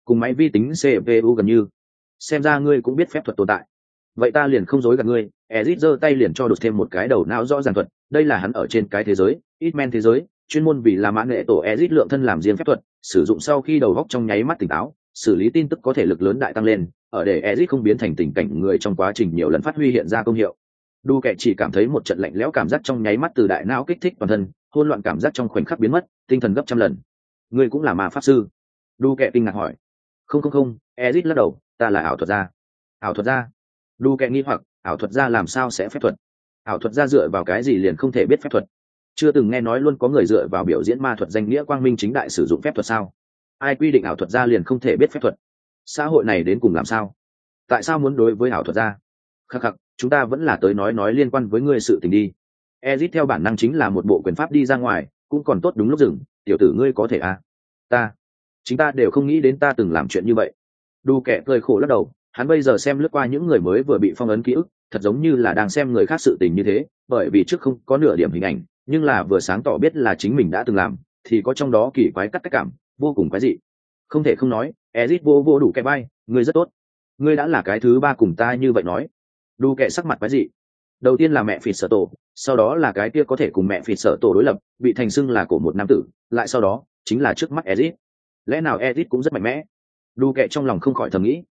Cùng máy vi tính cpu gần như. Xem ra ngươi cũng biết phép thuật tồn tại. Vậy ta liền không dối gạt ngươi ezit giơ tay liền cho đột thêm một cái đầu não rõ ràng thuật đây là hắn ở trên cái thế giới ít men thế giới chuyên môn vì làm mã nghệ tổ ezit lượng thân làm riêng phép thuật, sử dụng sau khi đầu góc trong nháy mắt tỉnh táo, xử lý tin tức có thể lực lớn đại tăng lên, ở để ezit không biến thành tình cảnh người trong quá trình nhiều lần phát huy hiện ra công hiệu. Đu kệ chỉ cảm thấy một trận lạnh lẽo cảm giác trong nháy mắt từ đại não kích thích toàn thân hôn loạn cảm giác trong khoảnh khắc biến mất, tinh thần gấp trăm lần. Ngươi cũng là ma pháp sư? Đu kệ kinh ngạc hỏi. Không không không, ezit lắc đầu, ta là ảo thuật gia. Ảo thuật gia? Đu kệ nghi hoặc, ảo thuật gia làm sao sẽ phép thuật? Ảo thuật gia dựa vào cái gì liền không thể biết phép thuật? Chưa từng nghe nói luôn có người dựa vào biểu diễn ma thuật danh nghĩa quang minh chính đại sử dụng phép thuật sao? Ai quy định ảo thuật gia liền không thể biết phép thuật? Xã hội này đến cùng làm sao? Tại sao muốn đối với ảo thuật gia? Khắc khắc, chúng ta vẫn là tới nói nói liên quan với ngươi sự tình đi. Ezit theo bản năng chính là một bộ quyền pháp đi ra ngoài, cũng còn tốt đúng lúc dừng tiểu tử ngươi có thể à? Ta, chính ta đều không nghĩ đến ta từng làm chuyện như vậy. Đu kẻ cười khổ lắc đầu, hắn bây giờ xem lướt qua những người mới vừa bị phong ấn ký ức, thật giống như là đang xem người khác sự tình như thế, bởi vì trước không có nửa điểm hình ảnh nhưng là vừa sáng tỏ biết là chính mình đã từng làm, thì có trong đó kỳ quái cắt cách cảm, vô cùng quái dị. Không thể không nói, ezit vô vô đủ cái bay ngươi rất tốt. Ngươi đã là cái thứ ba cùng ta như vậy nói. Đủ kệ sắc mặt quái dị. Đầu tiên là mẹ phỉ sở tổ, sau đó là cái kia có thể cùng mẹ phỉ sở tổ đối lập, bị thành xưng là của một nam tử, lại sau đó, chính là trước mắt ezit. Lẽ nào ezit cũng rất mạnh mẽ? Đủ kệ trong lòng không khỏi thầm nghĩ.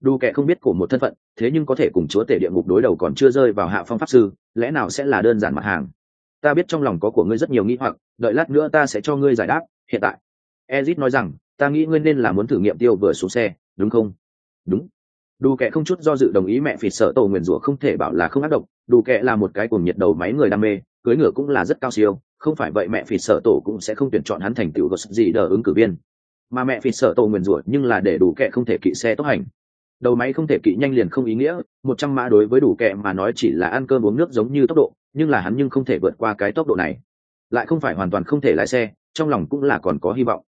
Đủ kệ không biết của một thân phận, thế nhưng có thể cùng chúa tể địa ngục đối đầu còn chưa rơi vào hạ phong pháp sư, lẽ nào sẽ là đơn giản mặt hàng? Ta biết trong lòng có của ngươi rất nhiều nghĩ hoặc, đợi lát nữa ta sẽ cho ngươi giải đáp, hiện tại. Ezit nói rằng, ta nghĩ ngươi nên là muốn thử nghiệm tiêu vừa xuống xe, đúng không? Đúng. Đủ kệ không chút do dự đồng ý mẹ phỉ sợ tổ nguyền rủa không thể bảo là không ác độc. Đủ kệ là một cái cùng nhiệt đầu máy người đam mê cưới ngựa cũng là rất cao siêu, không phải vậy mẹ phỉ sợ tổ cũng sẽ không tuyển chọn hắn thành tựu gật gì đờ ứng cử viên. Mà mẹ phỉ sợ tổ nguyền rủa nhưng là để đủ kệ không thể kỵ xe tốc hành. Đầu máy không thể kỵ nhanh liền không ý nghĩa, một trăm mã đối với đủ kệ mà nói chỉ là ăn cơm uống nước giống như tốc độ nhưng là hắn nhưng không thể vượt qua cái tốc độ này. Lại không phải hoàn toàn không thể lái xe, trong lòng cũng là còn có hy vọng.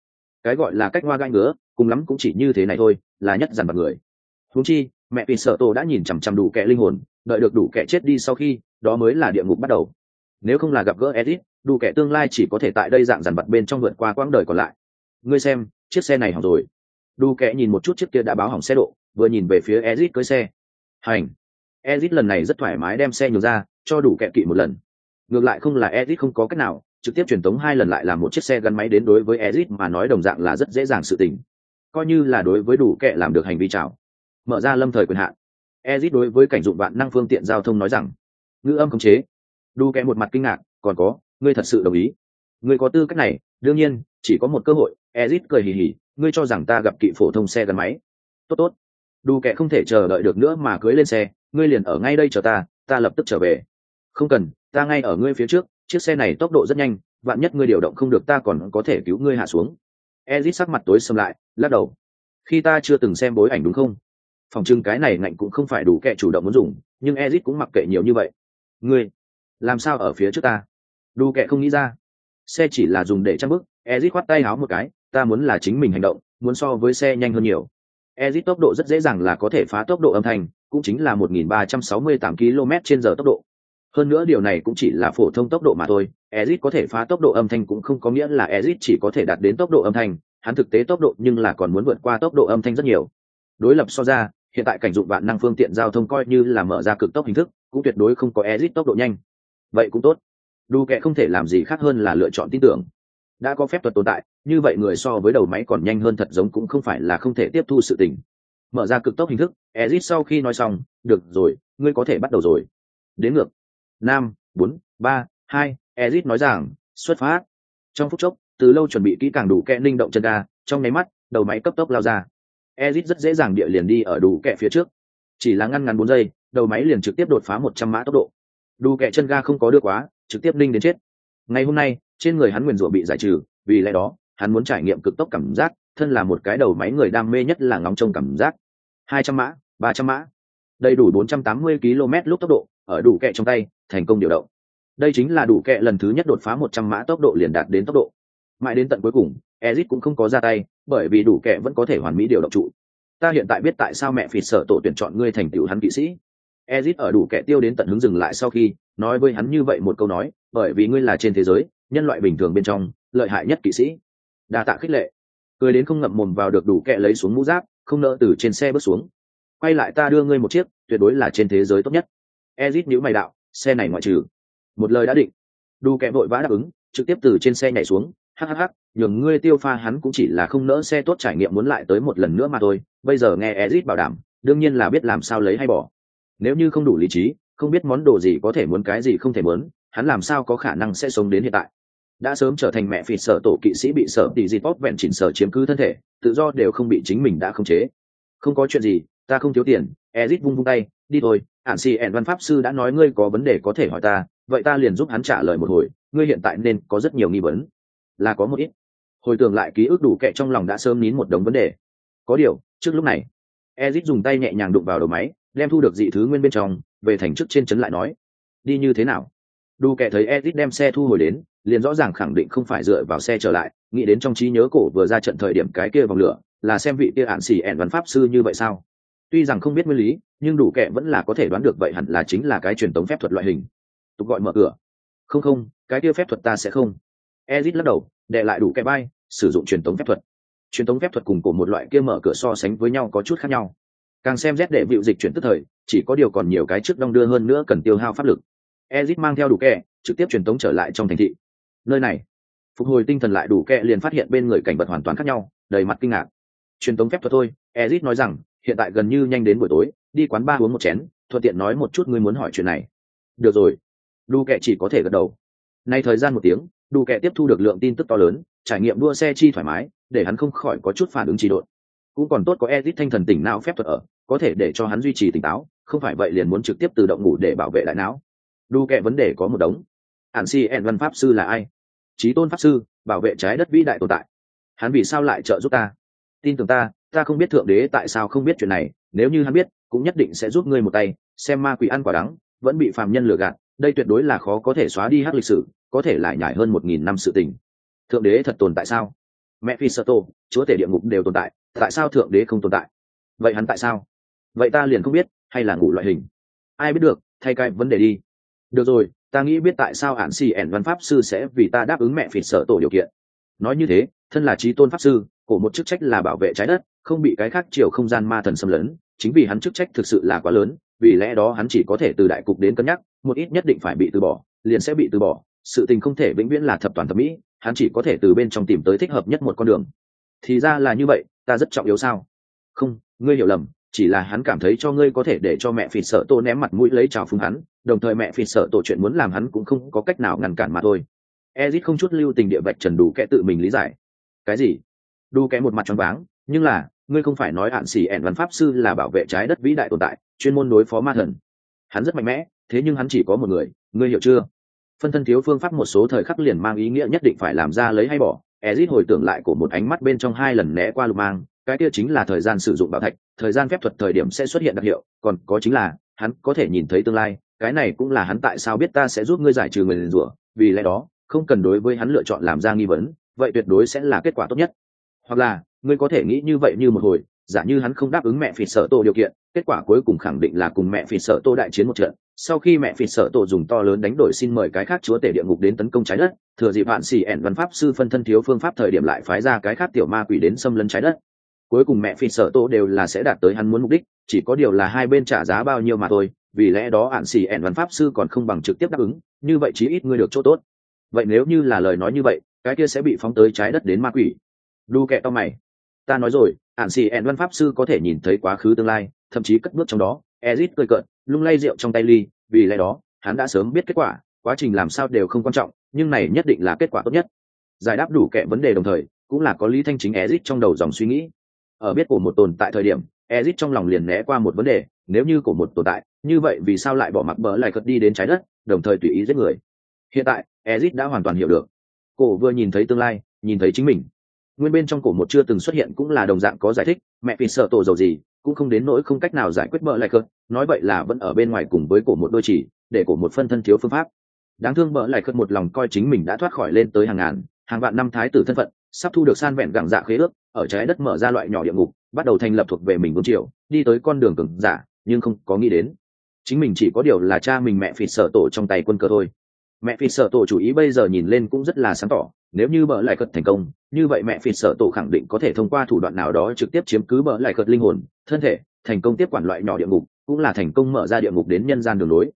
Cái gọi là cách hoa gai ngứa, cùng lắm cũng chỉ như thế này thôi, là nhất dằn bật người. Húng chi, mẹ vì sợ tổ đã nhìn chằm chằm đủ kẻ linh hồn, đợi được đủ kẻ chết đi sau khi, đó mới là địa ngục bắt đầu. Nếu không là gặp gỡ edit đủ kẻ tương lai chỉ có thể tại đây dạng dằn bật bên trong vượt qua quãng đời còn lại. Ngươi xem, chiếc xe này hỏng rồi. Đủ kẻ nhìn một chút chiếc kia đã báo hỏng xe độ, vừa nhìn về phía edit cưới xe. Hành. Edit lần này rất thoải mái đem xe nhường ra cho đủ kẻ kỵ một lần ngược lại không là edit không có cách nào trực tiếp truyền tống hai lần lại làm một chiếc xe gắn máy đến đối với Ezic mà nói đồng dạng là rất dễ dàng sự tình. Coi như là đối với đủ kệ làm được hành vi chào. Mở ra lâm thời quyền hạn. Ezic đối với cảnh dụng vạn năng phương tiện giao thông nói rằng, ngữ âm khống chế. Đủ kệ một mặt kinh ngạc, còn có, ngươi thật sự đồng ý? Ngươi có tư cách này, đương nhiên, chỉ có một cơ hội. Ezic cười hì hì, ngươi cho rằng ta gặp kỵ phổ thông xe gắn máy? Tốt tốt. Đủ kệ không thể chờ đợi được nữa mà cưới lên xe, ngươi liền ở ngay đây chờ ta, ta lập tức trở về. Không cần, ta ngay ở ngươi phía trước, chiếc xe này tốc độ rất nhanh vạn nhất ngươi điều động không được ta còn có thể cứu ngươi hạ xuống. Ezit sắc mặt tối xâm lại lắc đầu. Khi ta chưa từng xem bối ảnh đúng không? Phòng trưng cái này ngạnh cũng không phải đủ kệ chủ động muốn dùng nhưng ezit cũng mặc kệ nhiều như vậy. Ngươi làm sao ở phía trước ta? Đủ kệ không nghĩ ra. Xe chỉ là dùng để trang bức ezit khoát tay háo một cái ta muốn là chính mình hành động muốn so với xe nhanh hơn nhiều. Ezit tốc độ rất dễ dàng là có thể phá tốc độ âm thanh cũng chính là 1368 km trên giờ tốc độ hơn nữa điều này cũng chỉ là phổ thông tốc độ mà thôi ezit có thể phá tốc độ âm thanh cũng không có nghĩa là ezit chỉ có thể đạt đến tốc độ âm thanh, hắn thực tế tốc độ nhưng là còn muốn vượt qua tốc độ âm thanh rất nhiều. Đối lập so ra, hiện tại cảnh dụng vạn năng phương tiện giao thông coi như là mở ra cực tốc hình thức, cũng tuyệt đối không có ezit tốc độ nhanh. Vậy cũng tốt. Đủ kệ không thể làm gì khác hơn là lựa chọn tin tưởng. Đã có phép thuật tồn tại, như vậy người so với đầu máy còn nhanh hơn thật giống cũng không phải là không thể tiếp thu sự tình. Mở ra cực tốc hình thức ezit sau khi nói xong, được rồi, ngươi có thể bắt đầu rồi. Đến ngược năm bốn, ba, hai, ezit nói rằng, xuất phát. Trong phút chốc, từ lâu chuẩn bị kỹ càng đủ kẹ linh động chân ga, trong nháy mắt, đầu máy cấp tốc lao ra. Ezit rất dễ dàng địa liền đi ở đủ kẹ phía trước. Chỉ là ngăn ngắn bốn giây, đầu máy liền trực tiếp đột phá một trăm mã tốc độ. Đủ kẹ chân ga không có đưa quá, trực tiếp linh đến chết. Ngày hôm nay, trên người hắn nguyền rủa bị giải trừ, vì lẽ đó, hắn muốn trải nghiệm cực tốc cảm giác, thân là một cái đầu máy người đam mê nhất là ngóng trông cảm giác. Hai trăm mã, ba trăm mã. Đầy đủ bốn trăm tám mươi km lúc tốc độ, ở đủ kẹ trong tay thành công điều động. Đây chính là đủ kẹ lần thứ nhất đột phá một trăm mã tốc độ liền đạt đến tốc độ. Mãi đến tận cuối cùng ezit cũng không có ra tay, bởi vì đủ kẹ vẫn có thể hoàn mỹ điều động trụ. Ta hiện tại biết tại sao mẹ phì sợ tổ tuyển chọn ngươi thành tựu hắn kỵ sĩ. Ezit ở đủ kẹ tiêu đến tận hướng dừng lại sau khi, nói với hắn như vậy một câu nói, bởi vì ngươi là trên thế giới, nhân loại bình thường bên trong, lợi hại nhất kỵ sĩ. Đa tạ khích lệ. Cười đến không ngậm mồm vào được đủ kẹ lấy xuống mũ giáp, không nỡ từ trên xe bước xuống. Quay lại ta đưa ngươi một chiếc, tuyệt đối là trên thế giới tốt nhất. Ezit nhữ mày đạo xe này ngoại trừ. Một lời đã định. Đủ kẹ vội vã đáp ứng, trực tiếp từ trên xe nhảy xuống. Hhh nhường ngươi tiêu pha hắn cũng chỉ là không nỡ xe tốt trải nghiệm muốn lại tới một lần nữa mà thôi. Bây giờ nghe ezit bảo đảm, đương nhiên là biết làm sao lấy hay bỏ. Nếu như không đủ lý trí, không biết món đồ gì có thể muốn cái gì không thể muốn, hắn làm sao có khả năng sẽ sống đến hiện tại? Đã sớm trở thành mẹ phì sở tổ kỵ sĩ bị sở tỷ di pop vẹn chỉnh sở chiếm cứ thân thể, tự do đều không bị chính mình đã khống chế. Không có chuyện gì, ta không thiếu tiền, ezit vung vung tay, đi thôi ản xì ẻn văn pháp sư đã nói ngươi có vấn đề có thể hỏi ta, vậy ta liền giúp hắn trả lời một hồi, ngươi hiện tại nên có rất nhiều nghi vấn. Là có một ít. Hồi tưởng lại ký ức đủ kệ trong lòng đã sớm nín một đống vấn đề. Có điều, trước lúc này ezit dùng tay nhẹ nhàng đụng vào đầu máy, đem thu được dị thứ nguyên bên trong, về thành chức trên chấn lại nói, đi như thế nào? Đủ kệ thấy ezit đem xe thu hồi đến, liền rõ ràng khẳng định không phải dựa vào xe trở lại, nghĩ đến trong trí nhớ cổ vừa ra trận thời điểm cái kia vòng lửa, là xem vị kia ạn xì ẻn văn pháp sư như vậy sao? Tuy rằng không biết nguyên lý, nhưng đủ kệ vẫn là có thể đoán được vậy hẳn là chính là cái truyền thống phép thuật loại hình. Tục gọi mở cửa. Không không, cái kia phép thuật ta sẽ không. Ezit lắc đầu đệ lại đủ kệ bay, sử dụng truyền thống phép thuật. Truyền thống phép thuật cùng của một loại kia mở cửa so sánh với nhau có chút khác nhau. Càng xem rét đệ vịu dịch chuyển tức thời, chỉ có điều còn nhiều cái trước đong đưa hơn nữa cần tiêu hao pháp lực. Ezit mang theo đủ kệ trực tiếp truyền thống trở lại trong thành thị. Nơi này, phục hồi tinh thần lại đủ kệ liền phát hiện bên người cảnh vật hoàn toàn khác nhau, đầy mặt kinh ngạc. Truyền thống phép thuật thôi, ezit nói rằng hiện tại gần như nhanh đến buổi tối, đi quán ba uống một chén, thuận tiện nói một chút ngươi muốn hỏi chuyện này. Được rồi. Đu kệ chỉ có thể gật đầu. Nay thời gian một tiếng, Đu kệ tiếp thu được lượng tin tức to lớn, trải nghiệm đua xe chi thoải mái, để hắn không khỏi có chút phản ứng trì độn. Cũng còn tốt có edit thanh thần tỉnh não phép thuật ở, có thể để cho hắn duy trì tỉnh táo, không phải vậy liền muốn trực tiếp tự động ngủ để bảo vệ đại não. Đu kệ vấn đề có một đống. Ản si en văn pháp sư là ai? Trí tôn pháp sư, bảo vệ trái đất vĩ đại tồn tại. Hắn vì sao lại trợ giúp ta? Tin tưởng ta ta không biết thượng đế tại sao không biết chuyện này, nếu như hắn biết, cũng nhất định sẽ giúp ngươi một tay, xem ma quỷ ăn quả đắng, vẫn bị phàm nhân lừa gạt, đây tuyệt đối là khó có thể xóa đi hát lịch sử, có thể lại nhải hơn một nghìn năm sự tình. Thượng đế thật tồn tại sao? Mẹ phi sơ tô chúa tể địa ngục đều tồn tại tại sao thượng đế không tồn tại? Vậy hắn tại sao? Vậy ta liền không biết, hay là ngủ loại hình? Ai biết được, thay cái vấn đề đi. Được rồi, ta nghĩ biết tại sao hạn xì ẻn văn pháp sư sẽ vì ta đáp ứng mẹ phi sở tổ điều kiện. Nói như thế, thân là trí tôn pháp sư của một chức trách là bảo vệ trái đất, không bị cái khác chiều không gian ma thần xâm lấn. Chính vì hắn chức trách thực sự là quá lớn, vì lẽ đó hắn chỉ có thể từ đại cục đến cân nhắc, một ít nhất định phải bị từ bỏ, liền sẽ bị từ bỏ. Sự tình không thể vĩnh viễn là thập toàn thẩm mỹ, hắn chỉ có thể từ bên trong tìm tới thích hợp nhất một con đường. Thì ra là như vậy, ta rất trọng yếu sao? Không, ngươi hiểu lầm, chỉ là hắn cảm thấy cho ngươi có thể để cho mẹ phì sợ tô ném mặt mũi lấy trào phúng hắn, đồng thời mẹ phì sợ tổ chuyện muốn làm hắn cũng không có cách nào ngăn cản mà thôi. Ezit không chút lưu tình địa vạch trần đủ kẽ tự mình lý giải. Cái gì? Đu kẽ một mặt tròn váng, nhưng là, ngươi không phải nói hạn xỉ ẻn văn pháp sư là bảo vệ trái đất vĩ đại tồn tại, chuyên môn đối phó ma thần. Hắn rất mạnh mẽ, thế nhưng hắn chỉ có một người, ngươi hiểu chưa? Phân thân thiếu phương pháp một số thời khắc liền mang ý nghĩa nhất định phải làm ra lấy hay bỏ. Ezit hồi tưởng lại của một ánh mắt bên trong hai lần né qua lục mang, cái kia chính là thời gian sử dụng bảo thạch, thời gian phép thuật thời điểm sẽ xuất hiện đặc hiệu, còn có chính là, hắn có thể nhìn thấy tương lai, cái này cũng là hắn tại sao biết ta sẽ giúp ngươi giải trừ người liền rủa, vì lẽ đó, không cần đối với hắn lựa chọn làm ra nghi vấn, vậy tuyệt đối sẽ là kết quả tốt nhất hoặc là, ngươi có thể nghĩ như vậy như một hồi, giả như hắn không đáp ứng mẹ phỉ sợ tô điều kiện, kết quả cuối cùng khẳng định là cùng mẹ phỉ sợ tô đại chiến một trận. Sau khi mẹ phỉ sợ tô dùng to lớn đánh đổi xin mời cái khác chúa tể địa ngục đến tấn công trái đất, thừa dịp hạn xì ẻn văn pháp sư phân thân thiếu phương pháp thời điểm lại phái ra cái khác tiểu ma quỷ đến xâm lấn trái đất. Cuối cùng mẹ phỉ sợ tô đều là sẽ đạt tới hắn muốn mục đích, chỉ có điều là hai bên trả giá bao nhiêu mà thôi, vì lẽ đó hạn xì ẻn văn pháp sư còn không bằng trực tiếp đáp ứng, như vậy chí ít ngươi được chỗ tốt. Vậy nếu như là lời nói như vậy, cái kia sẽ bị phóng tới trái đất đến ma quỷ đu kẹ to mày. Ta nói rồi ạn xì ẹn văn pháp sư có thể nhìn thấy quá khứ tương lai, thậm chí cất bước trong đó. Ezit cười cợt, lung lay rượu trong tay ly, vì lẽ đó, hắn đã sớm biết kết quả, quá trình làm sao đều không quan trọng, nhưng này nhất định là kết quả tốt nhất. Giải đáp đủ kệ vấn đề đồng thời, cũng là có lý thanh chính ezit trong đầu dòng suy nghĩ. Ở biết của một tồn tại thời điểm, ezit trong lòng liền né qua một vấn đề, nếu như của một tồn tại, như vậy vì sao lại bỏ mặc bỡ lại cất đi đến trái đất, đồng thời tùy ý giết người? Hiện tại, ezit đã hoàn toàn hiểu được. Cổ vừa nhìn thấy tương lai, nhìn thấy chính mình nguyên bên trong cổ một chưa từng xuất hiện cũng là đồng dạng có giải thích, mẹ vì sợ tổ dầu gì, cũng không đến nỗi không cách nào giải quyết bợ lại cợt nói vậy là vẫn ở bên ngoài cùng với cổ một đôi chỉ, để cổ một phân thân thiếu phương pháp. Đáng thương bợ lại cợt một lòng coi chính mình đã thoát khỏi lên tới hàng ngàn, hàng vạn năm thái tử thân phận, sắp thu được san vẹn gẳng dạ khế ước, ở trái đất mở ra loại nhỏ địa ngục, bắt đầu thành lập thuộc về mình vương triều, đi tới con đường cường giả, nhưng không có nghĩ đến. Chính mình chỉ có điều là cha mình mẹ phì sợ tổ trong tay quân cờ thôi. Mẹ phì sợ tổ chủ ý bây giờ nhìn lên cũng rất là sáng tỏ nếu như bỡ lại cật thành công, như vậy mẹ phì sợ tổ khẳng định có thể thông qua thủ đoạn nào đó trực tiếp chiếm cứ bỡ lại cật linh hồn, thân thể, thành công tiếp quản loại nhỏ địa ngục, cũng là thành công mở ra địa ngục đến nhân gian đường lối.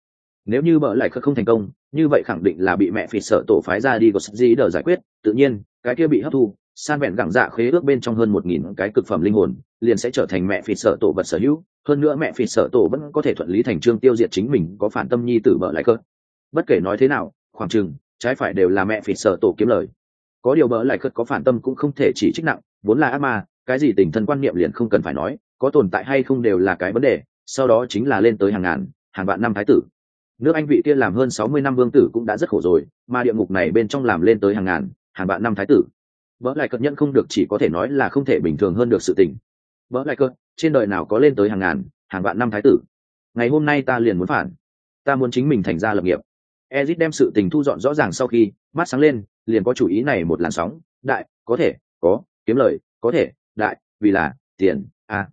Nếu như bỡ lại cật không thành công, như vậy khẳng định là bị mẹ phì sợ tổ phái ra đi có gì đờ giải quyết. Tự nhiên, cái kia bị hấp thu, san vẹn gẳng dạ khế ước bên trong hơn một nghìn cái cực phẩm linh hồn, liền sẽ trở thành mẹ phì sợ tổ vật sở hữu. Hơn nữa mẹ phì sợ tổ vẫn có thể thuận lý thành trương tiêu diệt chính mình có phản tâm nhi tử bỡ lại cật. Bất kể nói thế nào, khoảng chừng, trái phải đều là mẹ phì sợ tổ kiếm lời có điều bỡ lại cất có phản tâm cũng không thể chỉ trích nặng, vốn là ác ma, cái gì tình thân quan niệm liền không cần phải nói, có tồn tại hay không đều là cái vấn đề, sau đó chính là lên tới hàng ngàn, hàng vạn năm thái tử. Nước anh vị kia làm hơn sáu mươi năm vương tử cũng đã rất khổ rồi, mà địa ngục này bên trong làm lên tới hàng ngàn, hàng vạn năm thái tử. Vỡ lại cất nhận không được chỉ có thể nói là không thể bình thường hơn được sự tình. Vỡ lại cất trên đời nào có lên tới hàng ngàn, hàng vạn năm thái tử? Ngày hôm nay ta liền muốn phản. Ta muốn chính mình thành ra lập nghiệp. Ezit đem sự tình thu dọn rõ ràng sau khi, mắt sáng lên liền có chủ ý này một làn sóng. Đại, có thể, có, kiếm lời, có thể, đại, vì là, tiền a à.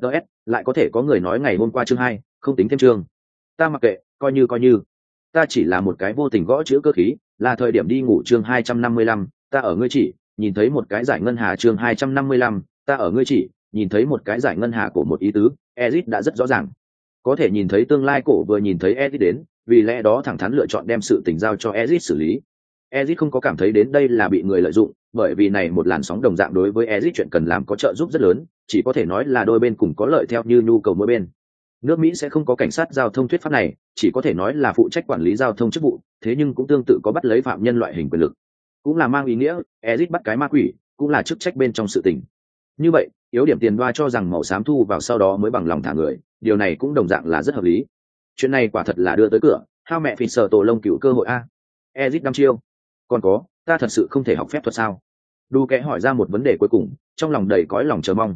ts lại có thể có người nói ngày hôm qua chương hai, không tính thêm chương. Ta mặc kệ, coi như coi như. Ta chỉ là một cái vô tình gõ chữ cơ khí, là thời điểm đi ngủ chương hai trăm năm mươi lăm, ta ở ngươi chỉ, nhìn thấy một cái giải ngân hà chương hai trăm năm mươi lăm, ta ở ngươi chỉ, nhìn thấy một cái giải ngân hà của một ý tứ, ezit đã rất rõ ràng. Có thể nhìn thấy tương lai cổ vừa nhìn thấy ezit đến, vì lẽ đó thẳng thắn lựa chọn đem sự tình giao cho ezit xử lý. Ezic không có cảm thấy đến đây là bị người lợi dụng, bởi vì này một làn sóng đồng dạng đối với Ezic chuyện cần làm có trợ giúp rất lớn, chỉ có thể nói là đôi bên cùng có lợi theo như nhu cầu mỗi bên. Nước Mỹ sẽ không có cảnh sát giao thông thuyết pháp này, chỉ có thể nói là phụ trách quản lý giao thông chức vụ, thế nhưng cũng tương tự có bắt lấy phạm nhân loại hình quyền lực. Cũng là mang ý nghĩa, Ezic bắt cái ma quỷ, cũng là chức trách bên trong sự tình. Như vậy, yếu điểm tiền đoa cho rằng màu xám thu vào sau đó mới bằng lòng thả người, điều này cũng đồng dạng là rất hợp lý. Chuyện này quả thật là đưa tới cửa, hao mẹ phì sở tổ lông cựu cơ hội a. Ezic năm chiêu, còn có, ta thật sự không thể học phép thuật sao? Đu kẽ hỏi ra một vấn đề cuối cùng, trong lòng đầy cõi lòng chờ mong.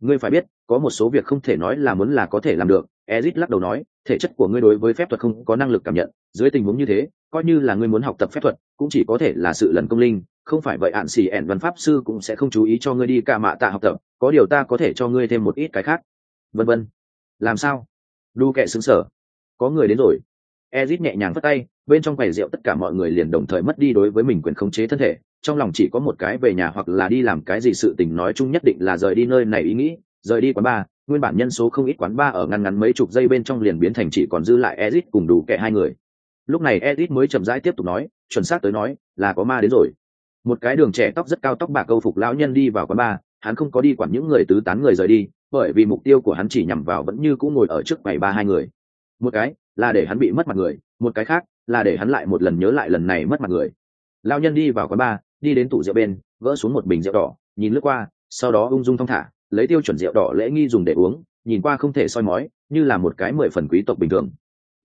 Ngươi phải biết, có một số việc không thể nói là muốn là có thể làm được ezit lắc đầu nói, thể chất của ngươi đối với phép thuật không có năng lực cảm nhận, dưới tình huống như thế, coi như là ngươi muốn học tập phép thuật, cũng chỉ có thể là sự lần công linh, không phải vậy ạn xì ẻn văn pháp sư cũng sẽ không chú ý cho ngươi đi ca mạ tạ học tập, có điều ta có thể cho ngươi thêm một ít cái khác. Vân vân. Làm sao? Đu kệ xứng sở có người đến rồi ezit nhẹ nhàng phất tay, bên trong quầy rượu tất cả mọi người liền đồng thời mất đi đối với mình quyền khống chế thân thể, trong lòng chỉ có một cái về nhà hoặc là đi làm cái gì sự tình nói chung nhất định là rời đi nơi này ý nghĩ, rời đi quán bar, nguyên bản nhân số không ít quán bar ở ngăn ngắn mấy chục giây bên trong liền biến thành chỉ còn dư lại ezit cùng đủ kẻ hai người. Lúc này ezit mới chậm rãi tiếp tục nói, chuẩn xác tới nói, là có ma đến rồi. Một cái đường trẻ tóc rất cao tóc bạc câu phục lão nhân đi vào quán bar, hắn không có đi quản những người tứ tán người rời đi, bởi vì mục tiêu của hắn chỉ nhằm vào vẫn như cũng ngồi ở trước quầy ba hai người. Một cái là để hắn bị mất mặt người, một cái khác, là để hắn lại một lần nhớ lại lần này mất mặt người. Lao nhân đi vào quán bar đi đến tủ rượu bên, gỡ xuống một bình rượu đỏ, nhìn lướt qua, sau đó ung dung thong thả, lấy tiêu chuẩn rượu đỏ lễ nghi dùng để uống, nhìn qua không thể soi mói, như là một cái mười phần quý tộc bình thường.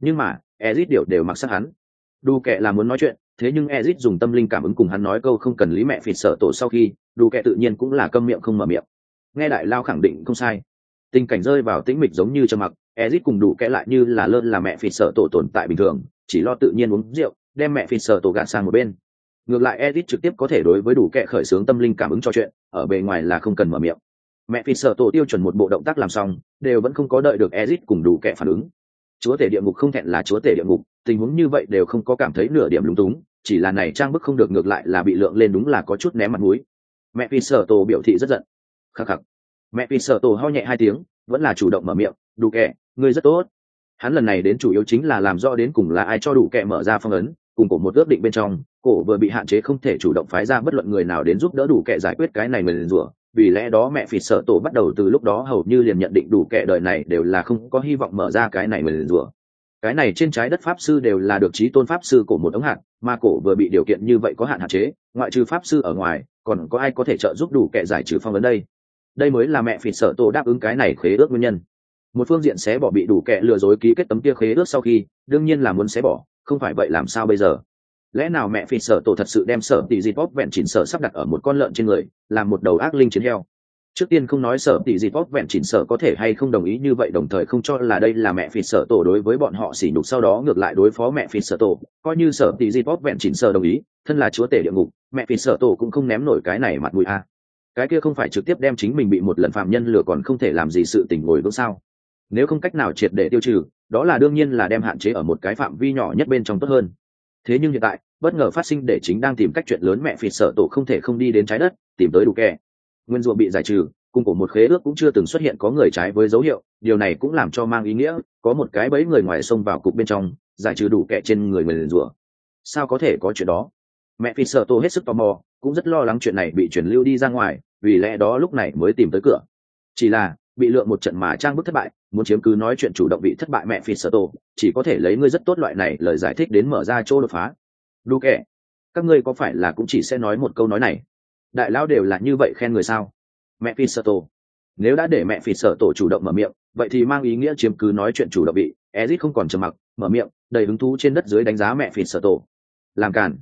Nhưng mà ezit điệu đều mặc sắc hắn. Đu kệ là muốn nói chuyện, thế nhưng ezit dùng tâm linh cảm ứng cùng hắn nói câu không cần lý mẹ phịt sợ tổ sau khi đủ kệ tự nhiên cũng là câm miệng không mở miệng. Nghe đại lao khẳng định không sai. Tình cảnh rơi vào tĩnh mịch giống như trầm mặc ezit cùng đủ kệ lại như là lơn là mẹ phịt sợ tổ tồn tại bình thường, chỉ lo tự nhiên uống rượu, đem mẹ phịt sợ tổ gạt sang một bên. Ngược lại ezit trực tiếp có thể đối với đủ kệ khởi xướng tâm linh cảm ứng cho chuyện, ở bề ngoài là không cần mở miệng. Mẹ phịt sợ tổ tiêu chuẩn một bộ động tác làm xong, đều vẫn không có đợi được ezit cùng đủ kệ phản ứng. Chúa tể địa ngục không thẹn là chúa tể địa ngục, tình huống như vậy đều không có cảm thấy nửa điểm lúng túng, chỉ là này trang bức không được ngược lại là bị lượng lên đúng là có chút ném mặt mũi. Mẹ phi sở tổ biểu thị rất giận. Khắc khắc. Mẹ phi sở tổ ho nhẹ hai tiếng vẫn là chủ động mở miệng, đủ kẻ, ngươi rất tốt. Hắn lần này đến chủ yếu chính là làm rõ đến cùng là ai cho đủ kẻ mở ra phong ấn, cùng cổ một ước định bên trong, cổ vừa bị hạn chế không thể chủ động phái ra bất luận người nào đến giúp đỡ đủ kẻ giải quyết cái này mình rủa. Vì lẽ đó mẹ phì sợ tổ bắt đầu từ lúc đó hầu như liền nhận định đủ kẻ đời này đều là không có hy vọng mở ra cái này mình rủa. Cái này trên trái đất pháp sư đều là được trí tôn pháp sư cổ một ống hạn mà cổ vừa bị điều kiện như vậy có hạn hạn chế, ngoại trừ pháp sư ở ngoài, còn có ai có thể trợ giúp đủ kẻ giải trừ phong ấn đây? Đây mới là mẹ phỉ sợ tổ đáp ứng cái này khế ước nguyên nhân. Một phương diện sẽ bỏ bị đủ kẻ lừa dối ký kết tấm kia khế ước sau khi, đương nhiên là muốn sẽ bỏ, không phải vậy làm sao bây giờ? Lẽ nào mẹ phỉ sợ tổ thật sự đem sở tỷ dịp bóp vẹn chỉnh sở sắp đặt ở một con lợn trên người, làm một đầu ác linh chiến heo? Trước tiên không nói sở tỷ dịp bóp vẹn chỉnh sở có thể hay không đồng ý như vậy, đồng thời không cho là đây là mẹ phỉ sở tổ đối với bọn họ xỉ nhục, sau đó ngược lại đối phó mẹ phỉ sở tổ, coi như sở tỷ dịp bóp vẹn chỉnh sở đồng ý, thân là chúa tể địa ngục, mẹ phỉ sở tổ cũng không ném nổi cái này mặt mũi a cái kia không phải trực tiếp đem chính mình bị một lần phạm nhân lừa còn không thể làm gì sự tình ngồi vững sao? Nếu không cách nào triệt để tiêu trừ, đó là đương nhiên là đem hạn chế ở một cái phạm vi nhỏ nhất bên trong tốt hơn. Thế nhưng hiện tại, bất ngờ phát sinh để chính đang tìm cách chuyện lớn mẹ phì sở tổ không thể không đi đến trái đất, tìm tới đủ kẻ. Nguyên rùa bị giải trừ, cùng cổ một khế ước cũng chưa từng xuất hiện có người trái với dấu hiệu, điều này cũng làm cho mang ý nghĩa, có một cái bẫy người ngoài xông vào cục bên trong, giải trừ đủ kẻ trên người người liền rủa. Sao có thể có chuyện đó? Mẹ phi sợ tô hết sức tò mò cũng rất lo lắng chuyện này bị truyền lưu đi ra ngoài vì lẽ đó lúc này mới tìm tới cửa. Chỉ là bị lượng một trận mà trang bức thất bại muốn chiếm cứ nói chuyện chủ động bị thất bại mẹ phi sợ tô chỉ có thể lấy ngươi rất tốt loại này lời giải thích đến mở ra chỗ đột phá. Đủ kệ, các ngươi có phải là cũng chỉ sẽ nói một câu nói này? Đại lão đều là như vậy khen người sao? Mẹ phi sợ tô. Nếu đã để mẹ phi sợ tổ chủ động mở miệng vậy thì mang ý nghĩa chiếm cứ nói chuyện chủ động bị ezit không còn trầm mặc mở miệng đầy hứng thú trên đất dưới đánh giá mẹ phi sợ tổ làm cản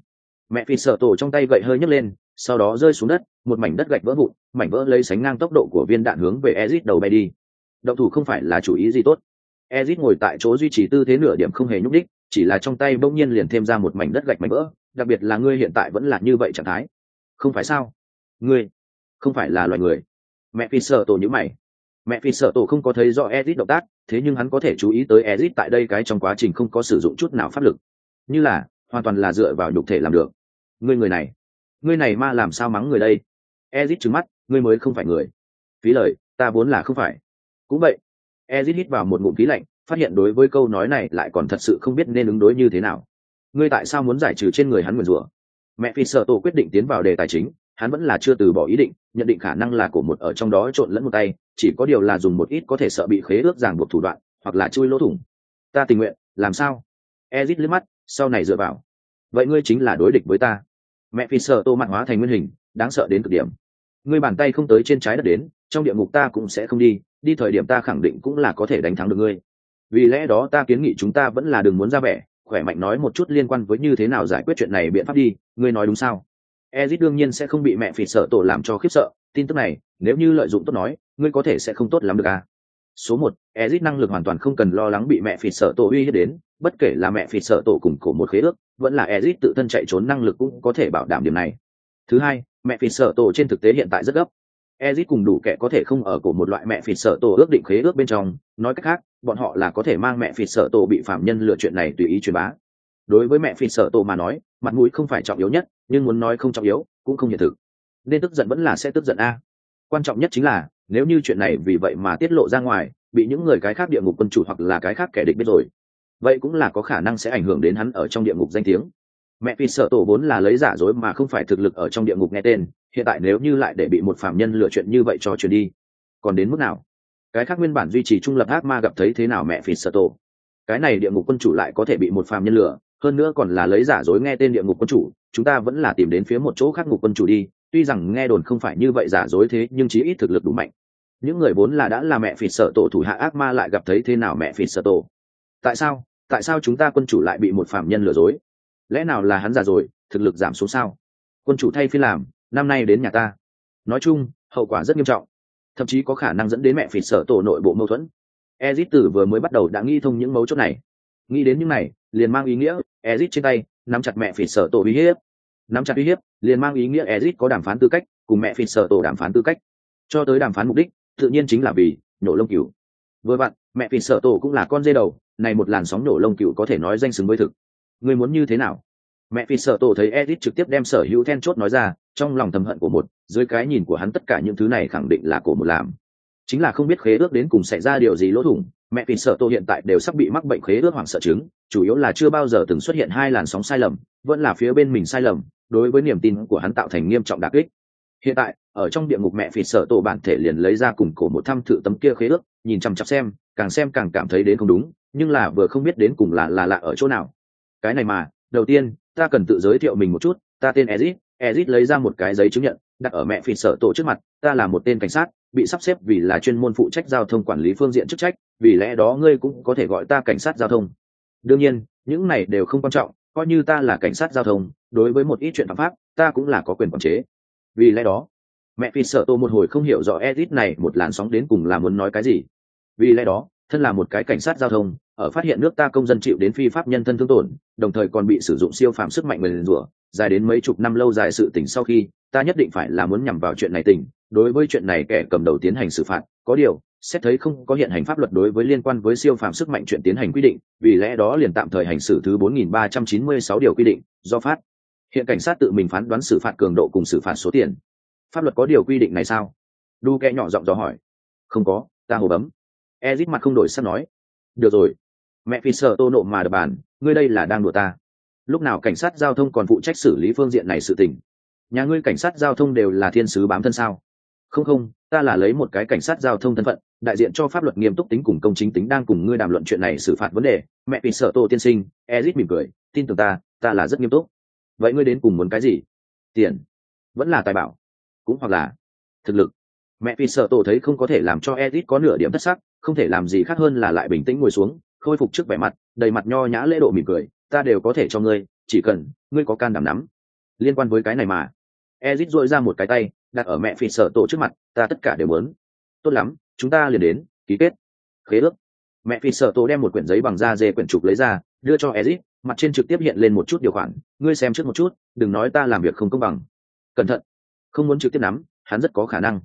mẹ phi sợ tổ trong tay gậy hơi nhấc lên, sau đó rơi xuống đất, một mảnh đất gạch vỡ vụn, mảnh vỡ lấy sánh ngang tốc độ của viên đạn hướng về ezit đầu bay đi. Động thủ không phải là chủ ý gì tốt. Ezit ngồi tại chỗ duy trì tư thế nửa điểm không hề nhúc đích chỉ là trong tay bỗng nhiên liền thêm ra một mảnh đất gạch mảnh vỡ, đặc biệt là ngươi hiện tại vẫn là như vậy trạng thái. Không phải sao? Ngươi không phải là loài người. Mẹ phi sợ tổ nhữ mày. Mẹ phi sợ tổ không có thấy rõ ezit động tác, thế nhưng hắn có thể chú ý tới ezit tại đây cái trong quá trình không có sử dụng chút nào pháp lực. Như là, hoàn toàn là dựa vào nhục thể làm được ngươi người này. Ngươi này ma làm sao mắng người đây? Ezit trừng mắt, ngươi mới không phải người. Phí lời, ta vốn là không phải. Cũng vậy, ezit hít vào một ngụm khí lạnh, phát hiện đối với câu nói này lại còn thật sự không biết nên ứng đối như thế nào. Ngươi tại sao muốn giải trừ trên người hắn nguyền rủa? Mẹ phi sợ tổ quyết định tiến vào đề tài chính, hắn vẫn là chưa từ bỏ ý định, nhận định khả năng là của một ở trong đó trộn lẫn một tay, chỉ có điều là dùng một ít có thể sợ bị khế ước ràng buộc thủ đoạn, hoặc là chui lỗ thủng. Ta tình nguyện, làm sao? Ezit liếc mắt, sau này dựa vào. Vậy ngươi chính là đối địch với ta mẹ phi sợ tô mặn hóa thành nguyên hình, đáng sợ đến cực điểm. Ngươi bàn tay không tới trên trái đất đến, trong địa ngục ta cũng sẽ không đi đi thời điểm ta khẳng định cũng là có thể đánh thắng được ngươi. Vì lẽ đó ta kiến nghị chúng ta vẫn là đừng muốn ra vẻ, khỏe mạnh nói một chút liên quan với như thế nào giải quyết chuyện này biện pháp đi, ngươi nói đúng sao? Ezit đương nhiên sẽ không bị mẹ phỉ sợ tổ làm cho khiếp sợ, tin tức này, nếu như lợi dụng tốt nói, ngươi có thể sẽ không tốt lắm được à? Số một ezit năng lực hoàn toàn không cần lo lắng bị mẹ phỉ sợ tổ uy hiếp đến, bất kể là mẹ phỉ sợ tổ cùng cổ một khế ước, vẫn là ezit tự thân chạy trốn năng lực cũng có thể bảo đảm điểm này. Thứ hai, mẹ phỉ sợ tổ trên thực tế hiện tại rất gấp. Ezit cùng đủ kẻ có thể không ở cổ một loại mẹ phỉ sợ tổ ước định khế ước bên trong, nói cách khác, bọn họ là có thể mang mẹ phỉ sợ tổ bị phạm nhân lựa chuyện này tùy ý truyền bá. Đối với mẹ phỉ sợ tổ mà nói, mặt mũi không phải trọng yếu nhất, nhưng muốn nói không trọng yếu, cũng không hiện thực. Nên tức giận vẫn là sẽ tức giận a. Quan trọng nhất chính là nếu như chuyện này vì vậy mà tiết lộ ra ngoài, bị những người cái khác địa ngục quân chủ hoặc là cái khác kẻ địch biết rồi, vậy cũng là có khả năng sẽ ảnh hưởng đến hắn ở trong địa ngục danh tiếng. Mẹ phi sợ tổ vốn là lấy giả dối mà không phải thực lực ở trong địa ngục nghe tên, hiện tại nếu như lại để bị một phạm nhân lựa chuyện như vậy cho truyền đi, còn đến mức nào? Cái khác nguyên bản duy trì trung lập ác ma gặp thấy thế nào mẹ phi sợ tổ? Cái này địa ngục quân chủ lại có thể bị một phạm nhân lừa, hơn nữa còn là lấy giả dối nghe tên địa ngục quân chủ, chúng ta vẫn là tìm đến phía một chỗ khác ngục quân chủ đi tuy rằng nghe đồn không phải như vậy giả dối thế, nhưng chí ít thực lực đủ mạnh. Những người vốn là đã là mẹ phỉ sợ tổ thủ hạ ác ma lại gặp thấy thế nào mẹ phỉ sợ tổ. Tại sao? Tại sao chúng ta quân chủ lại bị một phạm nhân lừa dối? Lẽ nào là hắn già rồi thực lực giảm xuống sao? Quân chủ thay phiên làm, năm nay đến nhà ta. Nói chung, hậu quả rất nghiêm trọng. Thậm chí có khả năng dẫn đến mẹ phỉ sở tổ nội bộ mâu thuẫn. Ezit tử vừa mới bắt đầu đã nghi thông những mấu chốt này. Nghĩ đến những này, liền mang ý nghĩa ezit trên tay, nắm chặt mẹ phỉ sở tổ uy hiếp nắm chặt uy hiếp, liền mang ý nghĩa ezit có đàm phán tư cách, cùng mẹ phỉ sở tổ đàm phán tư cách. Cho tới đàm phán mục đích, tự nhiên chính là vì nhổ lông cừu. Vừa vặn, mẹ phỉ sở tổ cũng là con dê đầu, này một làn sóng nhổ lông cừu có thể nói danh xứng với thực. Người muốn như thế nào? Mẹ phỉ sở tổ thấy ezit trực tiếp đem sở hữu then chốt nói ra, trong lòng thầm hận của một, dưới cái nhìn của hắn tất cả những thứ này khẳng định là của một làm. Chính là không biết khế ước đến cùng xảy ra điều gì lỗ thủng, mẹ phỉ sợ tổ hiện tại đều sắp bị mắc bệnh khế ước hoảng sợ chứng, chủ yếu là chưa bao giờ từng xuất hiện hai làn sóng sai lầm, vẫn là phía bên mình sai lầm đối với niềm tin của hắn tạo thành nghiêm trọng đặc kích. Hiện tại, ở trong địa ngục mẹ phỉ sở tổ bản thể liền lấy ra cùng cổ một thăm thử tấm kia khế ước, nhìn chằm chặp xem, càng xem càng cảm thấy đến không đúng, nhưng là vừa không biết đến cùng là là lạ ở chỗ nào. Cái này mà, đầu tiên, ta cần tự giới thiệu mình một chút, ta tên ezit ezit lấy ra một cái giấy chứng nhận, đặt ở mẹ phỉ sở tổ trước mặt, ta là một tên cảnh sát, bị sắp xếp vì là chuyên môn phụ trách giao thông quản lý phương diện chức trách, vì lẽ đó ngươi cũng có thể gọi ta cảnh sát giao thông. Đương nhiên, những này đều không quan trọng, coi như ta là cảnh sát giao thông đối với một ít chuyện phạm pháp, ta cũng là có quyền quản chế. Vì lẽ đó, mẹ phi sợ tô một hồi không hiểu rõ edit này một làn sóng đến cùng là muốn nói cái gì. Vì lẽ đó, thân là một cái cảnh sát giao thông, ở phát hiện nước ta công dân chịu đến phi pháp nhân thân thương tổn, đồng thời còn bị sử dụng siêu phạm sức mạnh mềm rủa, dài đến mấy chục năm lâu dài sự tỉnh sau khi, ta nhất định phải là muốn nhằm vào chuyện này tỉnh. Đối với chuyện này kẻ cầm đầu tiến hành xử phạt, có điều, xét thấy không có hiện hành pháp luật đối với liên quan với siêu phàm sức mạnh chuyện tiến hành quy định, vì lẽ đó liền tạm thời hành xử thứ 4.396 điều quy định, do phát hiện cảnh sát tự mình phán đoán xử phạt cường độ cùng xử phạt số tiền. Pháp luật có điều quy định này sao? Đu kẽ nhỏ giọng dò hỏi. Không có, ta hồ bấm. Ezit mặt không đổi sắp nói. Được rồi. Mẹ phi sợ tô nộ mà đập bàn, ngươi đây là đang đùa ta. Lúc nào cảnh sát giao thông còn phụ trách xử lý phương diện này sự tình? Nhà ngươi cảnh sát giao thông đều là thiên sứ bám thân sao? Không không, ta là lấy một cái cảnh sát giao thông thân phận, đại diện cho pháp luật nghiêm túc tính cùng công chính tính đang cùng ngươi đàm luận chuyện này xử phạt vấn đề. Mẹ vì sợ tô tiên sinh, ezit mỉm cười, tin tưởng ta ta là rất nghiêm túc vậy ngươi đến cùng muốn cái gì? Tiền. Vẫn là tài bảo. Cũng hoặc là thực lực. Mẹ vì sợ tổ thấy không có thể làm cho edit có nửa điểm thất sắc, không thể làm gì khác hơn là lại bình tĩnh ngồi xuống, khôi phục trước vẻ mặt, đầy mặt nho nhã lễ độ mỉm cười. Ta đều có thể cho ngươi, chỉ cần ngươi có can đảm nắm liên quan với cái này mà. Ezit dội ra một cái tay, đặt ở mẹ phi sợ tổ trước mặt, ta tất cả đều muốn. Tốt lắm, chúng ta liền đến, ký kết. Khế ước mẹ phi sợ tổ đem một quyển giấy bằng da dê quyển trục lấy ra, đưa cho ezit, mặt trên trực tiếp hiện lên một chút điều khoản. Ngươi xem trước một chút, đừng nói ta làm việc không công bằng. Cẩn thận, không muốn trực tiếp nắm, hắn rất có khả năng.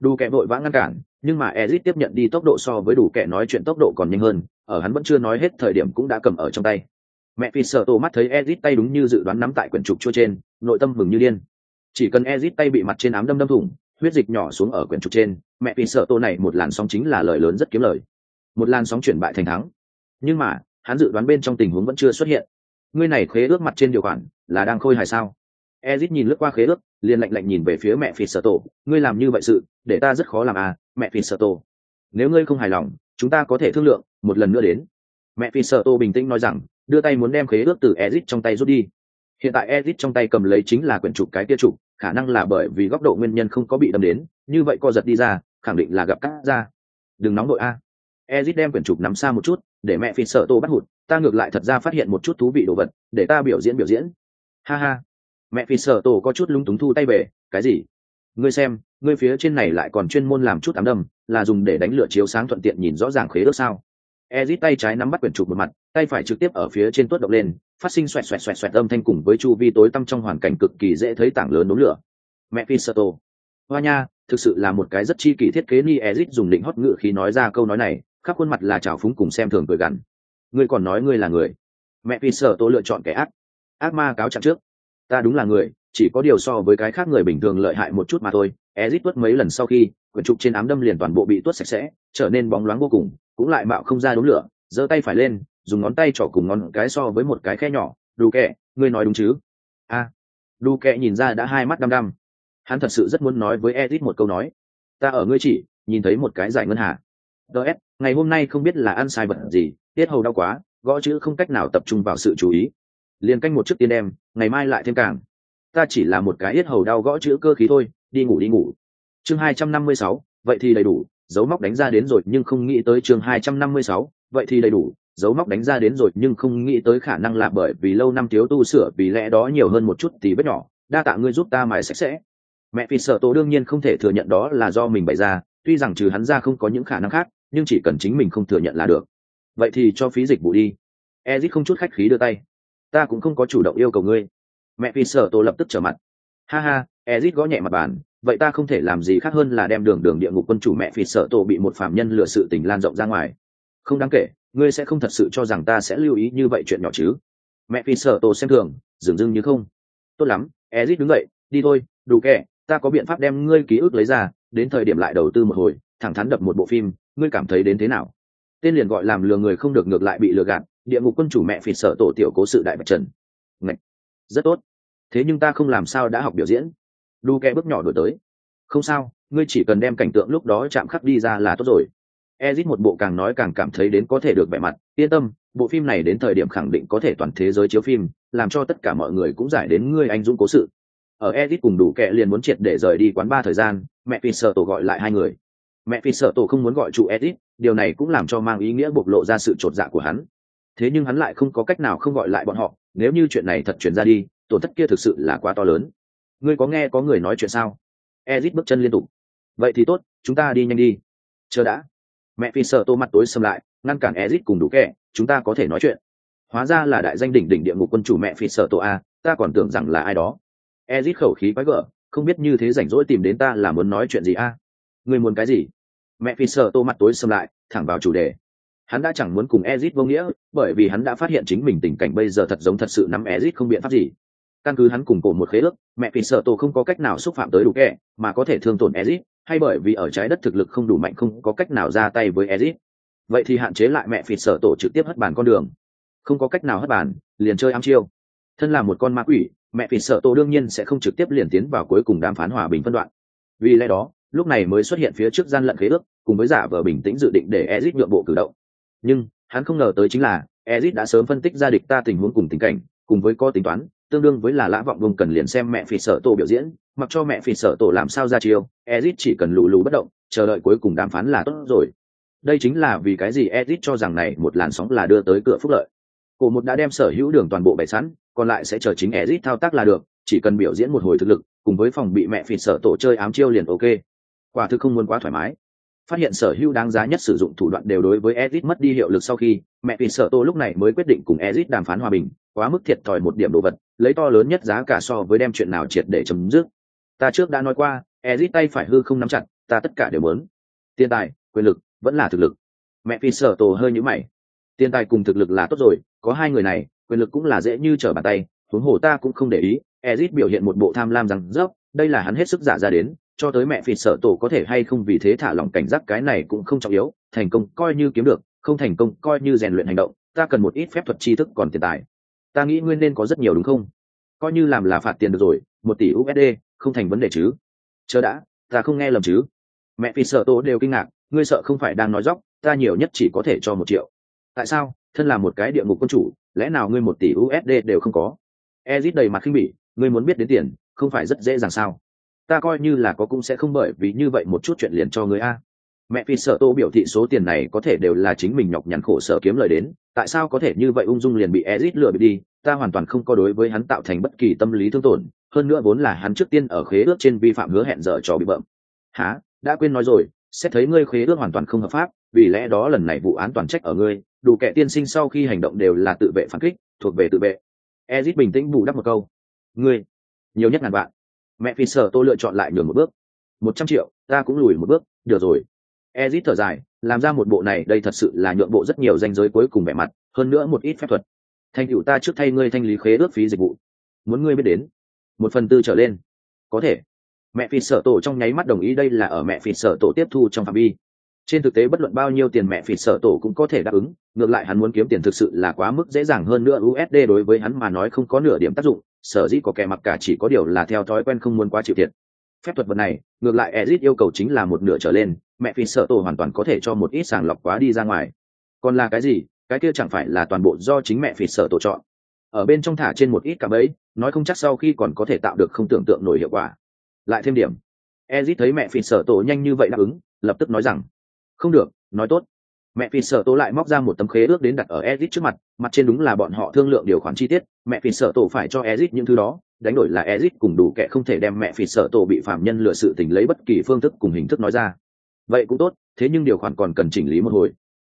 Đủ kẻ vội vã ngăn cản, nhưng mà ezit tiếp nhận đi tốc độ so với đủ kẻ nói chuyện tốc độ còn nhanh hơn, ở hắn vẫn chưa nói hết thời điểm cũng đã cầm ở trong tay. Mẹ phi sợ tổ mắt thấy ezit tay đúng như dự đoán nắm tại quyển trục chua trên, nội tâm mừng như điên. Chỉ cần ezit tay bị mặt trên ám đâm đâm thủng, huyết dịch nhỏ xuống ở quyển trục trên, mẹ phi sợ tổ này một làn sóng chính là lời lớn rất kiếm lời một làn sóng chuyển bại thành thắng. Nhưng mà, hắn dự đoán bên trong tình huống vẫn chưa xuất hiện. Ngươi này khế ước mặt trên điều khoản, là đang khôi hài sao? Ezit nhìn lướt qua khế ước, liền lạnh lạnh nhìn về phía mẹ phi sợ tổ. Ngươi làm như vậy sự, để ta rất khó làm à mẹ phi sợ tổ. Nếu ngươi không hài lòng, chúng ta có thể thương lượng, một lần nữa đến. Mẹ phi sợ tổ bình tĩnh nói rằng, đưa tay muốn đem khế ước từ ezit trong tay rút đi. Hiện tại ezit trong tay cầm lấy chính là quyển trục cái kia trục, khả năng là bởi vì góc độ nguyên nhân không có bị đâm đến. Như vậy co giật đi ra, khẳng định là gặp cắt ra. Đừng nóng đội a ezit đem quyển trục nắm xa một chút, để mẹ phi sợ tô bắt hụt, ta ngược lại thật ra phát hiện một chút thú vị đồ vật, để ta biểu diễn biểu diễn. Ha ha. Mẹ phi sợ tổ có chút lúng túng thu tay về, cái gì? Ngươi xem, ngươi phía trên này lại còn chuyên môn làm chút ám đâm, là dùng để đánh lửa chiếu sáng thuận tiện nhìn rõ ràng khế ước sao? Ezit tay trái nắm bắt quyển trục một mặt, tay phải trực tiếp ở phía trên tuốt động lên, phát sinh xoẹt xoẹt xoẹt xoẹt âm thanh cùng với chu vi tối tăm trong hoàn cảnh cực kỳ dễ thấy tảng lớn đốm lửa. Mẹ phi sợ tổ hoa nha, thực sự là một cái rất chi kỳ thiết kế ni ezit dùng định hót ngự khi nói ra câu nói này khắp khuôn mặt là trào phúng cùng xem thường cười gằn. Ngươi còn nói ngươi là người. Mẹ vì sợ tôi lựa chọn kẻ ác. Ác ma cáo trạng trước. Ta đúng là người chỉ có điều so với cái khác người bình thường lợi hại một chút mà thôi. Ezit tuất mấy lần sau khi quyển trục trên ám đâm liền toàn bộ bị tuất sạch sẽ trở nên bóng loáng vô cùng cũng lại mạo không ra đống lửa giơ tay phải lên dùng ngón tay trỏ cùng ngón cái so với một cái khe nhỏ. Đu kẹ ngươi nói đúng chứ? A. À, đu kẹ nhìn ra đã hai mắt đăm đăm. Hắn thật sự rất muốn nói với edit một câu nói. Ta ở ngươi chỉ nhìn thấy một cái giải ngân hà ts ngày hôm nay không biết là ăn sai vật gì, tiết hầu đau quá, gõ chữ không cách nào tập trung vào sự chú ý. Liền canh một chiếc tiên đem, ngày mai lại thêm càng. Ta chỉ là một cái yết hầu đau gõ chữ cơ khí thôi, đi ngủ đi ngủ. Chương hai trăm năm mươi sáu, vậy thì đầy đủ, dấu móc đánh ra đến rồi nhưng không nghĩ tới chương hai trăm năm mươi sáu, vậy thì đầy đủ, dấu móc đánh ra đến rồi nhưng không nghĩ tới khả năng là bởi vì lâu năm thiếu tu sửa vì lẽ đó nhiều hơn một chút thì bất nhỏ, đa tạ ngươi giúp ta mài sạch sẽ. Mẹ phi sợ tổ đương nhiên không thể thừa nhận đó là do mình bày ra tuy rằng trừ hắn ra không có những khả năng khác nhưng chỉ cần chính mình không thừa nhận là được. Vậy thì cho phí dịch vụ đi. Ezit không chút khách khí đưa tay. Ta cũng không có chủ động yêu cầu ngươi. Mẹ phi sợ tổ lập tức trở mặt. Ha ha ezit gõ nhẹ mặt bàn. Vậy ta không thể làm gì khác hơn là đem đường đường địa ngục quân chủ mẹ phi sợ tổ bị một phạm nhân lừa sự tình lan rộng ra ngoài. Không đáng kể ngươi sẽ không thật sự cho rằng ta sẽ lưu ý như vậy chuyện nhỏ chứ? Mẹ phi sợ tổ xem thường dường dưng như không. Tốt lắm ezit đứng dậy đi thôi đủ kệ, ta có biện pháp đem ngươi ký ức lấy ra đến thời điểm lại đầu tư một hồi thẳng thắn đập một bộ phim ngươi cảm thấy đến thế nào? Tên liền gọi làm lừa người không được ngược lại bị lừa gạt địa ngục quân chủ mẹ phỉ sở tổ tiểu cố sự đại bạch trần. Ngạch, rất tốt. Thế nhưng ta không làm sao đã học biểu diễn. Đu kẽ bước nhỏ đổi tới. Không sao ngươi chỉ cần đem cảnh tượng lúc đó chạm khắc đi ra là tốt rồi. Ezit một bộ càng nói càng cảm thấy đến có thể được vẻ mặt yên tâm bộ phim này đến thời điểm khẳng định có thể toàn thế giới chiếu phim làm cho tất cả mọi người cũng giải đến ngươi anh dũng cố sự. Ở ezit cùng đủ kẹ liền muốn triệt để rời đi quán ba thời gian mẹ phi sợ tổ gọi lại hai người. Mẹ phi sợ tổ không muốn gọi chủ edit điều này cũng làm cho mang ý nghĩa bộc lộ ra sự chột dạ của hắn. Thế nhưng hắn lại không có cách nào không gọi lại bọn họ, nếu như chuyện này thật chuyển ra đi, tổn thất kia thực sự là quá to lớn. Ngươi có nghe có người nói chuyện sao? Edit bước chân liên tục. Vậy thì tốt, chúng ta đi nhanh đi. Chờ đã. Mẹ phi sợ tô mặt tối xâm lại, ngăn cản edit cùng đủ kẻ, chúng ta có thể nói chuyện. Hóa ra là đại danh đỉnh đỉnh địa ngục quân chủ mẹ phi sợ tổ a, ta còn tưởng rằng là ai đó. Ezit khẩu khí quái gở không biết như thế rảnh rỗi tìm đến ta là muốn nói chuyện gì a? À? người muốn cái gì? Mẹ phi sợ tô mặt tối xâm lại, thẳng vào chủ đề. Hắn đã chẳng muốn cùng ezit vô nghĩa, bởi vì hắn đã phát hiện chính mình tình cảnh bây giờ thật giống thật sự nắm ezit không biện pháp gì. Căn cứ hắn cùng cổ một khế ước, mẹ phi sợ tô không có cách nào xúc phạm tới đủ kẻ mà có thể thương tổn ezit, hay bởi vì ở trái đất thực lực không đủ mạnh không có cách nào ra tay với ezit. Vậy thì hạn chế lại mẹ phi sợ tổ trực tiếp hất bàn con đường. Không có cách nào hất bàn, liền chơi ám chiêu. Thân là một con ma quỷ mẹ phỉ sợ tổ đương nhiên sẽ không trực tiếp liền tiến vào cuối cùng đàm phán hòa bình phân đoạn. Vì lẽ đó, lúc này mới xuất hiện phía trước gian lận khế ước, cùng với giả vờ bình tĩnh dự định để ezit nhượng bộ cử động. Nhưng, hắn không ngờ tới chính là ezit đã sớm phân tích ra địch ta tình huống cùng tình cảnh, cùng với có tính toán, tương đương với là lã vọng vùng cần liền xem mẹ phỉ sợ tổ biểu diễn, mặc cho mẹ phỉ sợ tổ làm sao ra chiêu ezit chỉ cần lù lù bất động, chờ đợi cuối cùng đàm phán là tốt rồi. Đây chính là vì cái gì ezit cho rằng này một làn sóng là đưa tới cửa phúc lợi. Cổ một đã đem sở hữu đường toàn bộ bày sẵn còn lại sẽ chờ chính Ezic thao tác là được, chỉ cần biểu diễn một hồi thực lực, cùng với phòng bị mẹ phỉ sợ tổ chơi ám chiêu liền ok. Quả thực không muốn quá thoải mái. Phát hiện sở hữu đáng giá nhất sử dụng thủ đoạn đều đối với Ezic mất đi hiệu lực sau khi, mẹ phỉ sợ tổ lúc này mới quyết định cùng Ezic đàm phán hòa bình, quá mức thiệt thòi một điểm đồ vật, lấy to lớn nhất giá cả so với đem chuyện nào triệt để chấm dứt. Ta trước đã nói qua, Ezic tay phải hư không nắm chặt, ta tất cả đều muốn. Tiền tài, quyền lực, vẫn là thực lực. Mẹ phỉ sợ tổ hơi nhíu mày. Tiền tài cùng thực lực là tốt rồi, có hai người này, quyền lực cũng là dễ như trở bàn tay, huống hồ ta cũng không để ý, ezit biểu hiện một bộ tham lam rằng dốc đây là hắn hết sức giả ra đến, cho tới mẹ phịt sợ tổ có thể hay không vì thế thả lỏng cảnh giác cái này cũng không trọng yếu, thành công coi như kiếm được, không thành công coi như rèn luyện hành động, ta cần một ít phép thuật tri thức còn tiền tài. Ta nghĩ nguyên nên có rất nhiều đúng không? Coi như làm là phạt tiền được rồi, một tỷ usd không thành vấn đề chứ. Chờ đã, ta không nghe lầm chứ. Mẹ phịt sợ tổ đều kinh ngạc, ngươi sợ không phải đang nói dóc, ta nhiều nhất chỉ có thể cho một triệu. Tại sao? Thân là một cái địa ngục quân chủ lẽ nào ngươi một tỷ usd đều không có? Ezit đầy mặt khinh bỉ, ngươi muốn biết đến tiền, không phải rất dễ dàng sao? Ta coi như là có cũng sẽ không bởi vì như vậy một chút chuyện liền cho ngươi a. Mẹ phi sợ tô biểu thị số tiền này có thể đều là chính mình nhọc nhằn khổ sở kiếm lời đến, tại sao có thể như vậy ung dung liền bị ezit lừa bị đi? Ta hoàn toàn không có đối với hắn tạo thành bất kỳ tâm lý thương tổn, hơn nữa vốn là hắn trước tiên ở khế ước trên vi phạm hứa hẹn dở trò bị bậm. há đã quên nói rồi, xét thấy ngươi khế ước hoàn toàn không hợp pháp, vì lẽ đó lần này vụ án toàn trách ở ngươi đủ kẻ tiên sinh sau khi hành động đều là tự vệ phản kích, thuộc về tự vệ. Ezit bình tĩnh bù đắp một câu. Ngươi, nhiều nhất ngàn vạn. Mẹ phi sở tôi lựa chọn lại nhường một bước. Một trăm triệu, ta cũng lùi một bước, được rồi. Ezit thở dài, làm ra một bộ này, đây thật sự là nhượng bộ rất nhiều danh giới cuối cùng vẻ mặt, hơn nữa một ít phép thuật. Thành cựu ta trước thay ngươi thanh lý khế ước phí dịch vụ. Muốn ngươi biết đến, một phần tư trở lên. Có thể. Mẹ phi sở tổ trong nháy mắt đồng ý đây là ở mẹ phi sở tổ tiếp thu trong phạm vi trên thực tế bất luận bao nhiêu tiền mẹ phỉ sở tổ cũng có thể đáp ứng, ngược lại hắn muốn kiếm tiền thực sự là quá mức dễ dàng hơn nữa usd đối với hắn mà nói không có nửa điểm tác dụng, sở dĩ có kẻ mặc cả chỉ có điều là theo thói quen không muốn quá chịu thiệt. Phép thuật vật này, ngược lại exit yêu cầu chính là một nửa trở lên, mẹ phỉ sở tổ hoàn toàn có thể cho một ít sàng lọc quá đi ra ngoài. Còn là cái gì? Cái kia chẳng phải là toàn bộ do chính mẹ phỉ sở tổ chọn. Ở bên trong thả trên một ít cả bấy nói không chắc sau khi còn có thể tạo được không tưởng tượng nổi hiệu quả. Lại thêm điểm. Ezit thấy mẹ phỉ sở tổ nhanh như vậy đáp ứng, lập tức nói rằng không được, nói tốt. Mẹ phi sở tổ lại móc ra một tấm khế ước đến đặt ở ezit trước mặt mặt trên đúng là bọn họ thương lượng điều khoản chi tiết. Mẹ phi sở tổ phải cho ezit những thứ đó, đánh đổi là ezit cùng đủ kẻ không thể đem mẹ phi sở tổ bị phạm nhân lừa sự tình lấy bất kỳ phương thức cùng hình thức nói ra. Vậy cũng tốt, thế nhưng điều khoản còn cần chỉnh lý một hồi.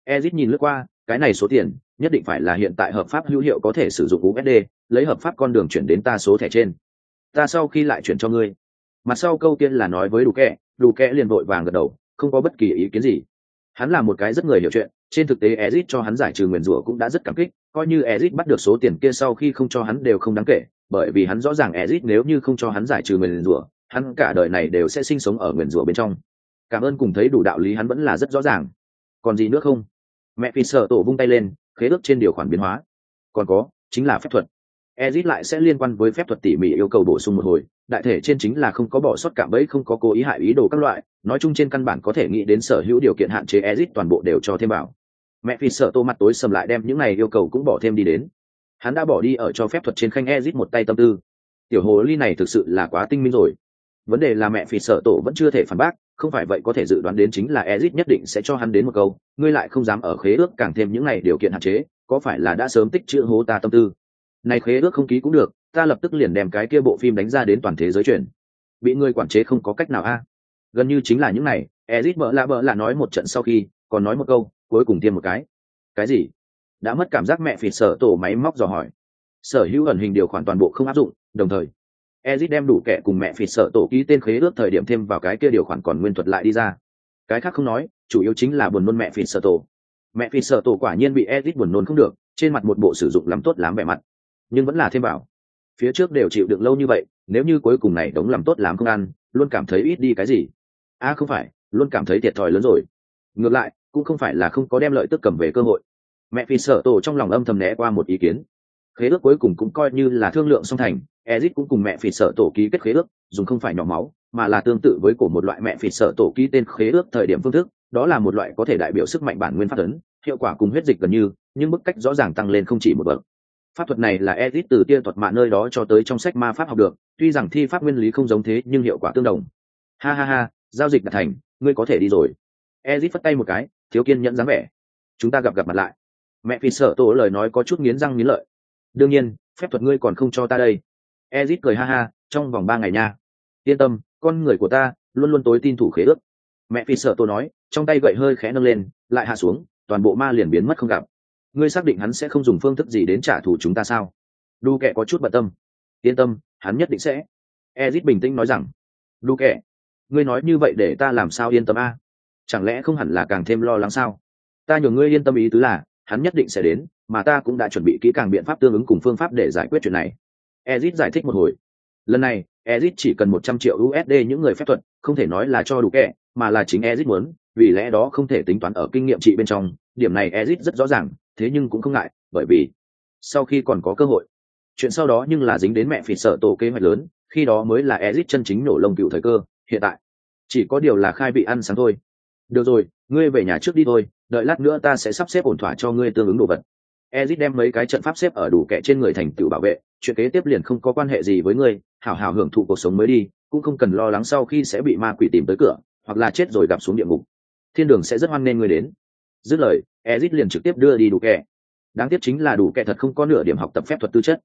Ezit nhìn lướt qua, cái này số tiền, nhất định phải là hiện tại hợp pháp hữu hiệu có thể sử dụng usd lấy hợp pháp con đường chuyển đến ta số thẻ trên. Ta sau khi lại chuyển cho ngươi. Mặt sau câu tiên là nói với đủ kẻ đủ kẻ liền vội vàng gật đầu không có bất kỳ ý kiến gì. Hắn là một cái rất người hiểu chuyện, trên thực tế ezit cho hắn giải trừ nguyền rủa cũng đã rất cảm kích, coi như ezit bắt được số tiền kia sau khi không cho hắn đều không đáng kể, bởi vì hắn rõ ràng ezit nếu như không cho hắn giải trừ nguyền rủa, hắn cả đời này đều sẽ sinh sống ở nguyền rủa bên trong. Cảm ơn cùng thấy đủ đạo lý hắn vẫn là rất rõ ràng. Còn gì nữa không? Mẹ phi sợ tổ vung tay lên, khế ước trên điều khoản biến hóa. Còn có, chính là phép thuật ezit lại sẽ liên quan với phép thuật tỉ mỉ yêu cầu bổ sung một hồi, đại thể trên chính là không có bỏ sót cạm bẫy, không có cố ý hại ý đồ các loại, nói chung trên căn bản có thể nghĩ đến sở hữu điều kiện hạn chế ezit toàn bộ đều cho thêm vào. Mẹ phi sợ tô mặt tối sầm lại đem những này yêu cầu cũng bỏ thêm đi đến. Hắn đã bỏ đi ở cho phép thuật trên khanh ezit một tay tâm tư. Tiểu hồ ly này thực sự là quá tinh minh rồi. Vấn đề là mẹ phi sợ tổ vẫn chưa thể phản bác, không phải vậy có thể dự đoán đến chính là ezit nhất định sẽ cho hắn đến một câu, ngươi lại không dám ở khế ước càng thêm những này điều kiện hạn chế, có phải là đã sớm tích chữ hố ta tâm tư? Này khế ước không ký cũng được, ta lập tức liền đem cái kia bộ phim đánh ra đến toàn thế giới truyền bị người quản chế không có cách nào a. Gần như chính là những này, ezit bỡ lạ bỡ lạ nói một trận sau khi, còn nói một câu, cuối cùng tiêm một cái. Cái gì? Đã mất cảm giác mẹ phỉ sở tổ máy móc dò hỏi. Sở hữu ẩn hình điều khoản toàn bộ không áp dụng, đồng thời, ezit đem đủ kẻ cùng mẹ phỉ sở tổ ký tên khế ước thời điểm thêm vào cái kia điều khoản còn nguyên thuật lại đi ra. Cái khác không nói, chủ yếu chính là buồn nôn mẹ phỉ sở tổ. Mẹ phỉ sở tổ quả nhiên bị ezit buồn nôn không được, trên mặt một bộ sử dụng lắm tốt lắm vẻ mặt nhưng vẫn là thêm vào. Phía trước đều chịu được lâu như vậy nếu như cuối cùng này đống làm tốt làm không ăn luôn cảm thấy ít đi cái gì? A à, không phải luôn cảm thấy thiệt thòi lớn rồi. Ngược lại cũng không phải là không có đem lợi tức cầm về cơ hội. Mẹ phi sợ tổ trong lòng âm thầm né qua một ý kiến. Khế ước cuối cùng cũng coi như là thương lượng song thành ezit cũng cùng mẹ phi sợ tổ ký kết khế ước dùng không phải nhỏ máu mà là tương tự với của một loại mẹ phi sợ tổ ký tên khế ước thời điểm phương thức đó là một loại có thể đại biểu sức mạnh bản nguyên phát ấn hiệu quả cùng huyết dịch gần như nhưng mức cách rõ ràng tăng lên không chỉ một bậc pháp thuật này là edit từ tia thuật mạ nơi đó cho tới trong sách ma pháp học được, tuy rằng thi pháp nguyên lý không giống thế, nhưng hiệu quả tương đồng. Ha ha ha, giao dịch đã thành, ngươi có thể đi rồi. Edit phất tay một cái, thiếu kiên nhẫn dáng vẻ. Chúng ta gặp gặp mặt lại. Mẹ phi sợ tổ lời nói có chút nghiến răng nghiến lợi. Đương nhiên, phép thuật ngươi còn không cho ta đây. Ezit cười ha ha, trong vòng ba ngày nha. Yên tâm, con người của ta luôn luôn tối tin thủ khế ước. Mẹ phi sợ tổ nói, trong tay gậy hơi khẽ nâng lên, lại hạ xuống, toàn bộ ma liền biến mất không gặp ngươi xác định hắn sẽ không dùng phương thức gì đến trả thù chúng ta sao? Đu kệ có chút bận tâm. Yên tâm, hắn nhất định sẽ. Ezit bình tĩnh nói rằng, đu kệ ngươi nói như vậy để ta làm sao yên tâm a? Chẳng lẽ không hẳn là càng thêm lo lắng sao? Ta nhường ngươi yên tâm ý tứ là, hắn nhất định sẽ đến, mà ta cũng đã chuẩn bị kỹ càng biện pháp tương ứng cùng phương pháp để giải quyết chuyện này. Ezit giải thích một hồi. Lần này, ezit chỉ cần một trăm triệu usd những người phép thuật, không thể nói là cho đủ kệ mà là chính ezit muốn, vì lẽ đó không thể tính toán ở kinh nghiệm trị bên trong. Điểm này ezit rất rõ ràng thế nhưng cũng không ngại, bởi vì sau khi còn có cơ hội, chuyện sau đó nhưng là dính đến mẹ phỉ sợ tổ kế hoạch lớn, khi đó mới là ezit chân chính nổ lông cựu thời cơ, hiện tại chỉ có điều là khai vị ăn sáng thôi. Được rồi, ngươi về nhà trước đi thôi, đợi lát nữa ta sẽ sắp xếp ổn thỏa cho ngươi tương ứng đồ vật. Ezit đem mấy cái trận pháp xếp ở đủ kẻ trên người thành tựu bảo vệ, chuyện kế tiếp liền không có quan hệ gì với ngươi, hảo hảo hưởng thụ cuộc sống mới đi, cũng không cần lo lắng sau khi sẽ bị ma quỷ tìm tới cửa, hoặc là chết rồi gặp xuống địa ngục. Thiên đường sẽ rất hoan nghênh ngươi đến. Dứt lời ezit liền trực tiếp đưa đi đủ kẻ. Đáng tiếc chính là đủ kẻ thật không có nửa điểm học tập phép thuật tư chất.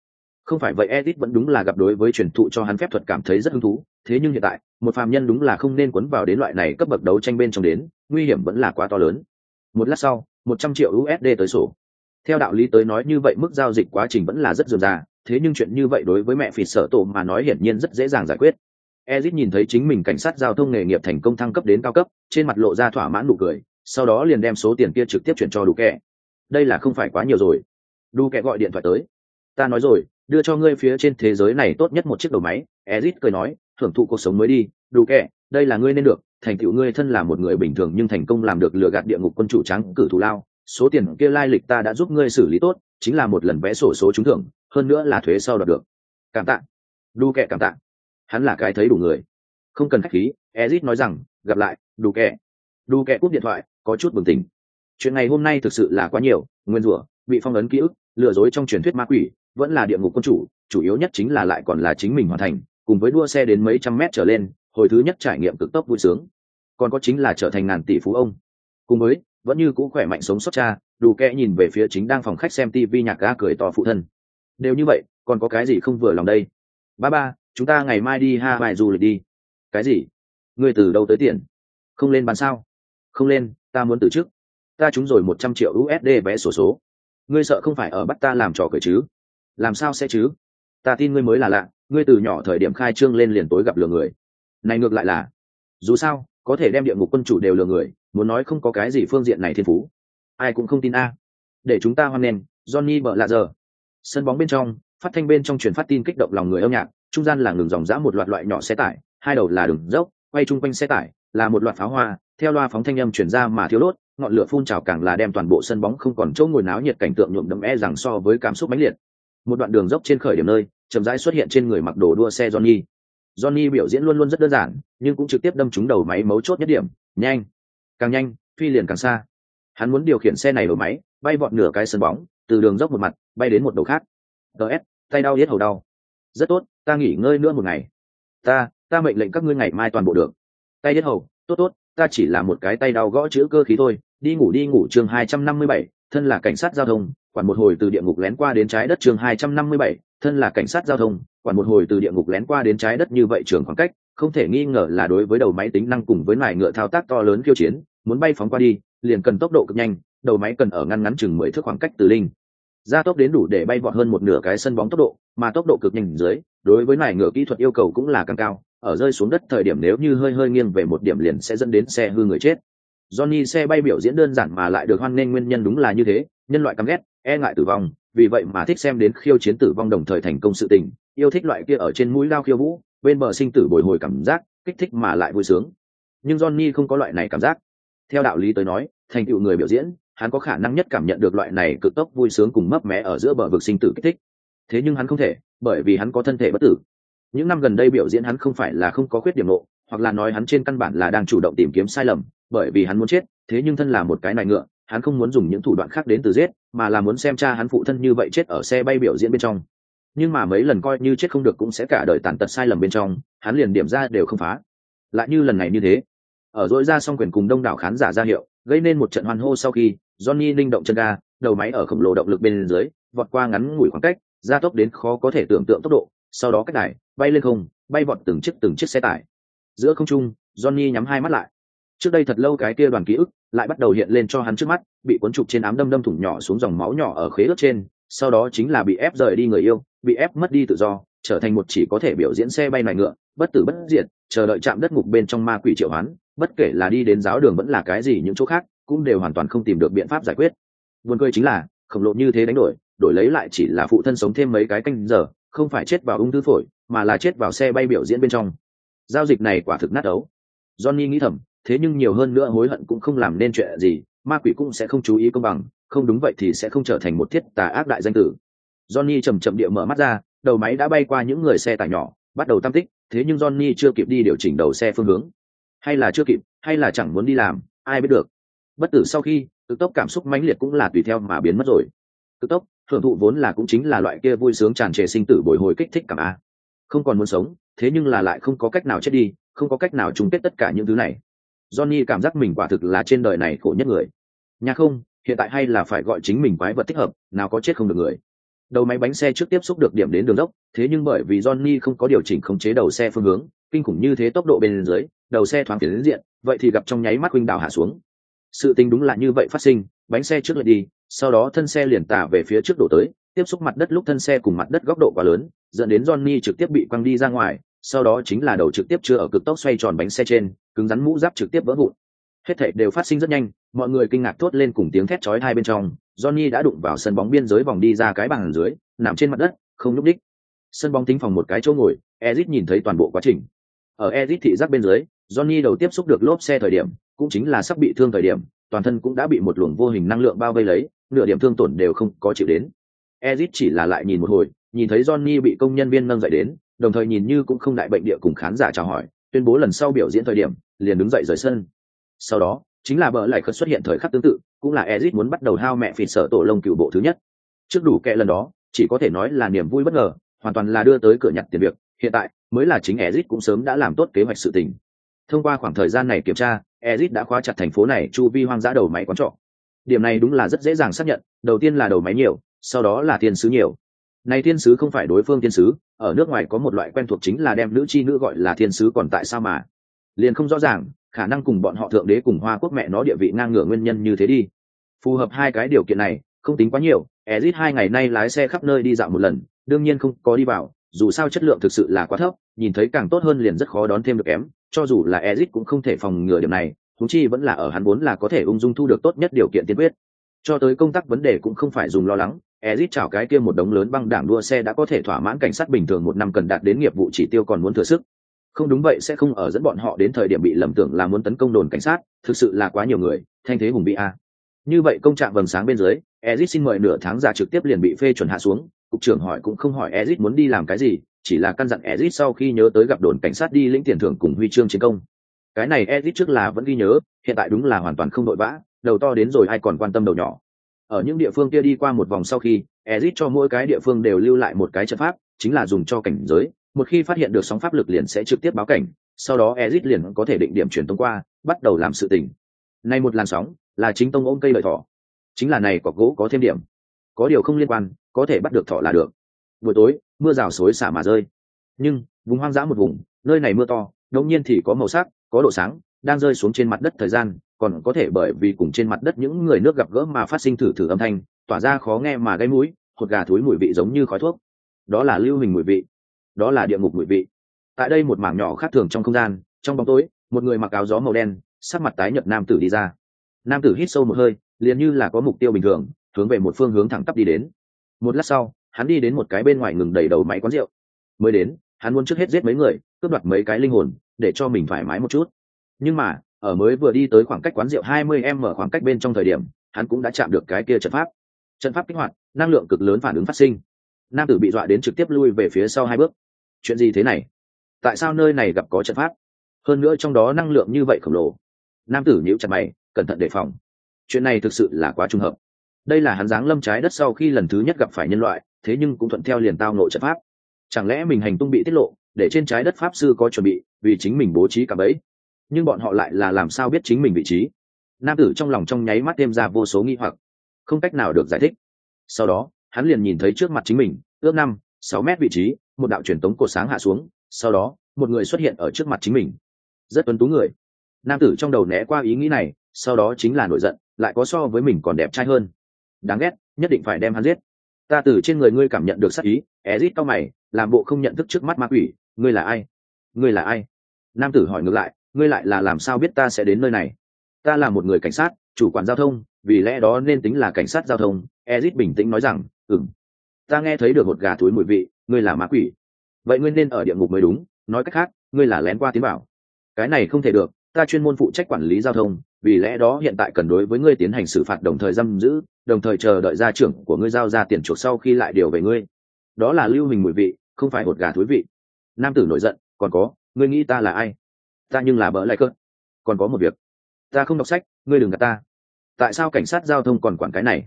Không phải vậy ezit vẫn đúng là gặp đối với truyền thụ cho hắn phép thuật cảm thấy rất hứng thú, thế nhưng hiện tại, một phàm nhân đúng là không nên quấn vào đến loại này cấp bậc đấu tranh bên trong đến, nguy hiểm vẫn là quá to lớn. Một lát sau, một trăm triệu usd tới sổ. Theo đạo lý tới nói như vậy mức giao dịch quá trình vẫn là rất dườm ra thế nhưng chuyện như vậy đối với mẹ phỉ sở tổ mà nói hiển nhiên rất dễ dàng giải quyết. Ezit nhìn thấy chính mình cảnh sát giao thông nghề nghiệp thành công thăng cấp đến cao cấp, trên mặt lộ ra thỏa mãn nụ cười sau đó liền đem số tiền kia trực tiếp chuyển cho đủ kẹ. Đây là không phải quá nhiều rồi. Đủ kẹ gọi điện thoại tới. Ta nói rồi, đưa cho ngươi phía trên thế giới này tốt nhất một chiếc đầu máy. Ezit cười nói, thưởng thụ cuộc sống mới đi. Đủ kẹ, đây là ngươi nên được. Thành tựu ngươi thân là một người bình thường nhưng thành công làm được lừa gạt địa ngục quân chủ trắng cử thù lao. Số tiền kia lai lịch ta đã giúp ngươi xử lý tốt, chính là một lần vẽ sổ số trúng thưởng, hơn nữa là thuế sau đoạt được. Cảm tạ. Đu kẹ cảm tạ. Hắn là cái thấy đủ người. Không cần khách khí, ezit nói rằng, gặp lại đủ kẹ đu kẹ cúp điện thoại, có chút bừng tỉnh. Chuyện này hôm nay thực sự là quá nhiều, nguyên rủa, bị phong ấn ký ức, lừa dối trong truyền thuyết ma quỷ, vẫn là địa ngục quân chủ chủ yếu nhất chính là lại còn là chính mình hoàn thành, cùng với đua xe đến mấy trăm mét trở lên, hồi thứ nhất trải nghiệm cực tốc vui sướng. Còn có chính là trở thành ngàn tỷ phú ông. Cùng với, vẫn như cũ khỏe mạnh sống sót cha đủ kẽ nhìn về phía chính đang phòng khách xem tv nhạc ga cười to phụ thân. Đều như vậy, còn có cái gì không vừa lòng đây? Ba ba, chúng ta ngày mai đi ha vài du lịch đi. Cái gì? Ngươi từ đâu tới tiền? Không lên bàn sao? Không lên ta muốn từ chức. Ta trúng rồi một trăm triệu usd vé sổ số, số ngươi sợ không phải ở bắt ta làm trò cười chứ? Làm sao sẽ chứ? Ta tin ngươi mới là lạ ngươi từ nhỏ thời điểm khai trương lên liền tối gặp lừa người. Này ngược lại là dù sao có thể đem địa ngục quân chủ đều lừa người muốn nói không có cái gì phương diện này thiên phú. Ai cũng không tin a. Để chúng ta hoan nghênh johnny bợ lạ giờ. Sân bóng bên trong phát thanh bên trong truyền phát tin kích động lòng người âm nhạc trung gian là ngừng dòng dã một loạt loại nhỏ xe tải hai đầu là đường dốc quay chung quanh xe tải là một loạt pháo hoa, theo loa phóng thanh âm chuyển ra mà thiếu đốt, ngọn lửa phun trào càng là đem toàn bộ sân bóng không còn chỗ ngồi náo nhiệt cảnh tượng nhuộm đẫm e rằng so với cảm xúc mãnh liệt. Một đoạn đường dốc trên khởi điểm nơi, chậm rãi xuất hiện trên người mặc đồ đua xe johnny. Johnny biểu diễn luôn luôn rất đơn giản, nhưng cũng trực tiếp đâm trúng đầu máy mấu chốt nhất điểm, nhanh. Càng nhanh, phi liền càng xa. Hắn muốn điều khiển xe này đầu máy, bay vọt nửa cái sân bóng, từ đường dốc một mặt, bay đến một đầu khác. Ts tay đau hết hầu đau. Rất tốt, ta nghỉ ngơi nữa một ngày. Ta ta mệnh lệnh các ngươi ngày mai toàn bộ được tay yết hầu, tốt tốt, ta chỉ là một cái tay đau gõ chữ cơ khí thôi. Đi ngủ đi ngủ chương hai trăm năm mươi bảy, thân là cảnh sát giao thông, quản một hồi từ địa ngục lén qua đến trái đất chương hai trăm năm mươi bảy, thân là cảnh sát giao thông, quản một hồi từ địa ngục lén qua đến trái đất như vậy trường khoảng cách, không thể nghi ngờ là đối với đầu máy tính năng cùng với loài ngựa thao tác to lớn khiêu chiến, muốn bay phóng qua đi, liền cần tốc độ cực nhanh, đầu máy cần ở ngăn ngắn chừng mười thước khoảng cách từ linh. Gia tốc đến đủ để bay vọt hơn một nửa cái sân bóng tốc độ, mà tốc độ cực nhanh dưới, đối với loài ngựa kỹ thuật yêu cầu cũng là càng cao ở rơi xuống đất thời điểm nếu như hơi hơi nghiêng về một điểm liền sẽ dẫn đến xe hư người chết Johnny xe bay biểu diễn đơn giản mà lại được hoan nghênh nguyên nhân đúng là như thế, nhân loại căm ghét, e ngại tử vong, vì vậy mà thích xem đến khiêu chiến tử vong đồng thời thành công sự tình, yêu thích loại kia ở trên mũi lao khiêu vũ, bên bờ sinh tử bồi hồi cảm giác, kích thích mà lại vui sướng. Nhưng Johnny không có loại này cảm giác. Theo đạo lý tới nói, thành tựu người biểu diễn, hắn có khả năng nhất cảm nhận được loại này cực tốc vui sướng cùng mấp mé ở giữa bờ vực sinh tử kích thích. Thế nhưng hắn không thể, bởi vì hắn có thân thể bất tử. Những năm gần đây biểu diễn hắn không phải là không có khuyết điểm nộ, hoặc là nói hắn trên căn bản là đang chủ động tìm kiếm sai lầm, bởi vì hắn muốn chết thế nhưng thân là một cái này ngựa hắn không muốn dùng những thủ đoạn khác đến từ giết mà là muốn xem cha hắn phụ thân như vậy chết ở xe bay biểu diễn bên trong. Nhưng mà mấy lần coi như chết không được cũng sẽ cả đời tàn tật sai lầm bên trong hắn liền điểm ra đều không phá. Lại như lần này như thế ở dỗi ra xong quyền cùng đông đảo khán giả ra hiệu gây nên một trận hoan hô sau khi johnny linh động chân ga đầu máy ở khổng lồ động lực bên dưới vọt qua ngắn ngủi khoảng cách gia tốc đến khó có thể tưởng tượng tốc độ sau đó cách đài bay lên không, bay vọt từng chiếc từng chiếc xe tải. Giữa không trung, johnny nhắm hai mắt lại. Trước đây thật lâu cái kia đoàn ký ức lại bắt đầu hiện lên cho hắn trước mắt, bị cuốn trục trên ám đâm đâm thủng nhỏ xuống dòng máu nhỏ ở khế ước trên, sau đó chính là bị ép rời đi người yêu, bị ép mất đi tự do, trở thành một chỉ có thể biểu diễn xe bay này ngựa, bất tử bất diệt, chờ đợi chạm đất ngục bên trong ma quỷ triệu hoán, bất kể là đi đến giáo đường vẫn là cái gì những chỗ khác, cũng đều hoàn toàn không tìm được biện pháp giải quyết. Buồn cười chính là, khổng lồ như thế đánh đổi đổi lấy lại chỉ là phụ thân sống thêm mấy cái canh giờ không phải chết vào ung thư phổi, mà là chết vào xe bay biểu diễn bên trong. Giao dịch này quả thực nát ấu. Johnny nghĩ thầm, thế nhưng nhiều hơn nữa hối hận cũng không làm nên chuyện gì, ma quỷ cũng sẽ không chú ý công bằng, không đúng vậy thì sẽ không trở thành một thiết tà ác đại danh tử. Johnny chầm chậm địa mở mắt ra, đầu máy đã bay qua những người xe tải nhỏ, bắt đầu tam tích, thế nhưng johnny chưa kịp đi điều chỉnh đầu xe phương hướng. Hay là chưa kịp, hay là chẳng muốn đi làm, ai biết được. Bất tử sau khi, cực tốc cảm xúc mãnh liệt cũng là tùy theo mà biến mất rồi. Cực tốc hưởng thụ vốn là cũng chính là loại kia vui sướng tràn trề sinh tử bồi hồi kích thích cảm a không còn muốn sống thế nhưng là lại không có cách nào chết đi không có cách nào chung kết tất cả những thứ này Johnny cảm giác mình quả thực là trên đời này khổ nhất người. Nhà không, hiện tại hay là phải gọi chính mình quái vật thích hợp, nào có chết không được người. Đầu máy bánh xe trước tiếp xúc được điểm đến đường dốc, thế nhưng bởi vì Johnny không có điều chỉnh khống chế đầu xe phương hướng, kinh khủng như thế tốc độ bên dưới, đầu xe thoáng tiến đến diện, vậy thì gặp trong nháy mắt huynh đảo hạ xuống. Sự tình đúng là như vậy phát sinh, bánh xe trước lại đi, sau đó thân xe liền tả về phía trước đổ tới, tiếp xúc mặt đất lúc thân xe cùng mặt đất góc độ quá lớn, dẫn đến Johnny trực tiếp bị quăng đi ra ngoài, sau đó chính là đầu trực tiếp chưa ở cực tốc xoay tròn bánh xe trên cứng rắn mũ giáp trực tiếp vỡ vụn. Hết thảy đều phát sinh rất nhanh mọi người kinh ngạc thốt lên cùng tiếng thét chói hai bên trong johnny đã đụng vào sân bóng biên giới vòng đi ra cái bàn dưới nằm trên mặt đất không nhúc đích sân bóng tính phòng một cái chỗ ngồi ezit nhìn thấy toàn bộ quá trình. Ở ezit thị giác bên dưới johnny đầu tiếp xúc được lốp xe thời điểm cũng chính là sắp bị thương thời điểm toàn thân cũng đã bị một luồng vô hình năng lượng bao vây lấy nửa điểm thương tổn đều không có chịu đến. Ezit chỉ là lại nhìn một hồi, nhìn thấy johnny bị công nhân viên nâng dậy đến, đồng thời nhìn như cũng không đại bệnh địa cùng khán giả chào hỏi, tuyên bố lần sau biểu diễn thời điểm, liền đứng dậy rời sân. Sau đó, chính là bờ lại khất xuất hiện thời khắc tương tự, cũng là ezit muốn bắt đầu hao mẹ phỉ sở tổ lông cựu bộ thứ nhất. Trước đủ kệ lần đó, chỉ có thể nói là niềm vui bất ngờ, hoàn toàn là đưa tới cửa nhặt tiền việc, hiện tại mới là chính ezit cũng sớm đã làm tốt kế hoạch sự tình. Thông qua khoảng thời gian này kiểm tra, ezit đã khóa chặt thành phố này, chu vi hoang dã đầu máy quán trọ điểm này đúng là rất dễ dàng xác nhận, đầu tiên là đầu máy nhiều, sau đó là thiên sứ nhiều. Này thiên sứ không phải đối phương thiên sứ, ở nước ngoài có một loại quen thuộc chính là đem nữ chi nữ gọi là thiên sứ còn tại sao mà? Liền không rõ ràng, khả năng cùng bọn họ thượng đế cùng hoa quốc mẹ nó địa vị ngang ngửa nguyên nhân như thế đi. Phù hợp hai cái điều kiện này, không tính quá nhiều, ezit hai ngày nay lái xe khắp nơi đi dạo một lần, đương nhiên không có đi vào, dù sao chất lượng thực sự là quá thấp, nhìn thấy càng tốt hơn liền rất khó đón thêm được kém, cho dù là ezit cũng không thể phòng ngừa điểm này thú chi vẫn là ở hắn vốn là có thể ung dung thu được tốt nhất điều kiện tiên quyết. Cho tới công tác vấn đề cũng không phải dùng lo lắng ezit chào cái kia một đống lớn băng đảng đua xe đã có thể thỏa mãn cảnh sát bình thường một năm cần đạt đến nghiệp vụ chỉ tiêu còn muốn thừa sức. Không đúng vậy sẽ không ở dẫn bọn họ đến thời điểm bị lầm tưởng là muốn tấn công đồn cảnh sát, thực sự là quá nhiều người, thanh thế hùng bị a. Như vậy công trạng vầng sáng bên dưới ezit xin mời nửa tháng giả trực tiếp liền bị phê chuẩn hạ xuống, cục trưởng hỏi cũng không hỏi ezit muốn đi làm cái gì, chỉ là căn dặn ezit sau khi nhớ tới gặp đồn cảnh sát đi lĩnh tiền thưởng cùng huy chương chiến công cái này ezit trước là vẫn ghi nhớ, hiện tại đúng là hoàn toàn không đội vã, đầu to đến rồi ai còn quan tâm đầu nhỏ. Ở những địa phương kia đi qua một vòng sau khi, ezit cho mỗi cái địa phương đều lưu lại một cái trận pháp, chính là dùng cho cảnh giới. Một khi phát hiện được sóng pháp lực liền sẽ trực tiếp báo cảnh, sau đó ezit liền có thể định điểm chuyển tông qua, bắt đầu làm sự tình. Nay một làn sóng là chính tông ôm cây lợi thỏ. Chính là này có gỗ có thêm điểm. Có điều không liên quan, có thể bắt được thỏ là được. Buổi tối, mưa rào xối xả mà rơi. Nhưng, vùng hoang dã một vùng, nơi này mưa to, đột nhiên thì có màu sắc có độ sáng, đang rơi xuống trên mặt đất thời gian, còn có thể bởi vì cùng trên mặt đất những người nước gặp gỡ mà phát sinh thử thử âm thanh, tỏa ra khó nghe mà gây mũi, hột gà thúi mùi vị giống như khói thuốc. Đó là lưu hình mùi vị, đó là địa ngục mùi vị. Tại đây một mảng nhỏ khác thường trong không gian, trong bóng tối, một người mặc áo gió màu đen, sắc mặt tái nhợt nam tử đi ra. Nam tử hít sâu một hơi, liền như là có mục tiêu bình thường, hướng về một phương hướng thẳng tắp đi đến. Một lát sau, hắn đi đến một cái bên ngoài ngừng đầy đầu máy quán rượu. Mới đến, hắn muốn trước hết giết mấy người, cướp đoạt mấy cái linh hồn để cho mình thoải mái một chút. Nhưng mà, ở mới vừa đi tới khoảng cách quán rượu hai mươi m khoảng cách bên trong thời điểm, hắn cũng đã chạm được cái kia trận pháp. Trận pháp kích hoạt, năng lượng cực lớn phản ứng phát sinh. Nam tử bị dọa đến trực tiếp lui về phía sau hai bước. Chuyện gì thế này? Tại sao nơi này gặp có trận pháp? Hơn nữa trong đó năng lượng như vậy khổng lồ. Nam tử nhíu chặt mày, cẩn thận đề phòng. Chuyện này thực sự là quá trùng hợp. Đây là hắn dáng lâm trái đất sau khi lần thứ nhất gặp phải nhân loại, thế nhưng cũng thuận theo liền tao nội trận pháp. Chẳng lẽ mình hành tung bị tiết lộ? Để trên trái đất pháp sư có chuẩn bị, vì chính mình bố trí cả bẫy. Nhưng bọn họ lại là làm sao biết chính mình vị trí? Nam tử trong lòng trong nháy mắt thêm ra vô số nghi hoặc, không cách nào được giải thích. Sau đó, hắn liền nhìn thấy trước mặt chính mình, ước năm, sáu mét vị trí, một đạo truyền tống cột sáng hạ xuống, sau đó, một người xuất hiện ở trước mặt chính mình. Rất tuấn tú người. Nam tử trong đầu né qua ý nghĩ này, sau đó chính là nổi giận, lại có so với mình còn đẹp trai hơn. Đáng ghét, nhất định phải đem hắn giết. Ta từ trên người ngươi cảm nhận được sắc ý é rít cao mày, làm bộ không nhận thức trước mắt ma quỷ ngươi là ai? Ngươi là ai? Nam tử hỏi ngược lại, ngươi lại là làm sao biết ta sẽ đến nơi này? Ta là một người cảnh sát, chủ quản giao thông, vì lẽ đó nên tính là cảnh sát giao thông, ezit bình tĩnh nói rằng ừng ta nghe thấy được một gà thúi mùi vị, ngươi là ma quỷ. Vậy ngươi nên ở địa ngục mới đúng, nói cách khác, ngươi là lén qua tiến bảo. Cái này không thể được, ta chuyên môn phụ trách quản lý giao thông, vì lẽ đó hiện tại cần đối với ngươi tiến hành xử phạt đồng thời giam giữ, đồng thời chờ đợi gia trưởng của ngươi giao ra tiền chuộc sau khi lại điều về ngươi. Đó là lưu hình mùi vị, không phải hột gà thúi vị nam tử nổi giận, còn có, ngươi nghĩ ta là ai? Ta nhưng là bỡ lại cơn còn có một việc. Ta không đọc sách, ngươi đừng gạt ta. Tại sao cảnh sát giao thông còn quản cái này?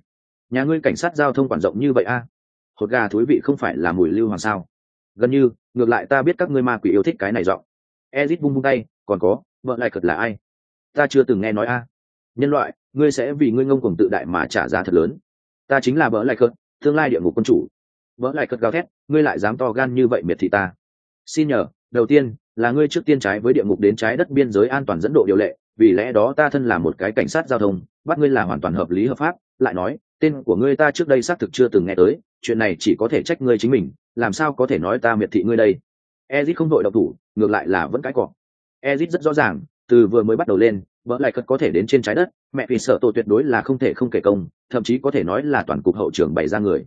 Nhà ngươi cảnh sát giao thông quản rộng như vậy a? Hột gà thúi vị không phải là mùi lưu hoàng sao? Gần như, ngược lại ta biết các ngươi ma quỷ yêu thích cái này giọng. Ezit bung bung tay, còn có vợ lại cật là ai? Ta chưa từng nghe nói a. Nhân loại, ngươi sẽ vì ngươi ngông cùng tự đại mà trả giá thật lớn. Ta chính là vợ lại cật tương lai địa ngục quân chủ. Vợ lại cật gào thét, ngươi lại dám to gan như vậy miệt thị ta xin nhờ, đầu tiên, là ngươi trước tiên trái với địa ngục đến trái đất biên giới an toàn dẫn độ điều lệ, vì lẽ đó ta thân là một cái cảnh sát giao thông, bắt ngươi là hoàn toàn hợp lý hợp pháp, lại nói, tên của ngươi ta trước đây xác thực chưa từng nghe tới, chuyện này chỉ có thể trách ngươi chính mình, làm sao có thể nói ta miệt thị ngươi đây? Ezit không đội độc thủ, ngược lại là vẫn cái cọ. Ezit rất rõ ràng, từ vừa mới bắt đầu lên, vợ lại cất có thể đến trên trái đất, mẹ vì sợ tổ tuyệt đối là không thể không kể công, thậm chí có thể nói là toàn cục hậu trưởng bày ra người.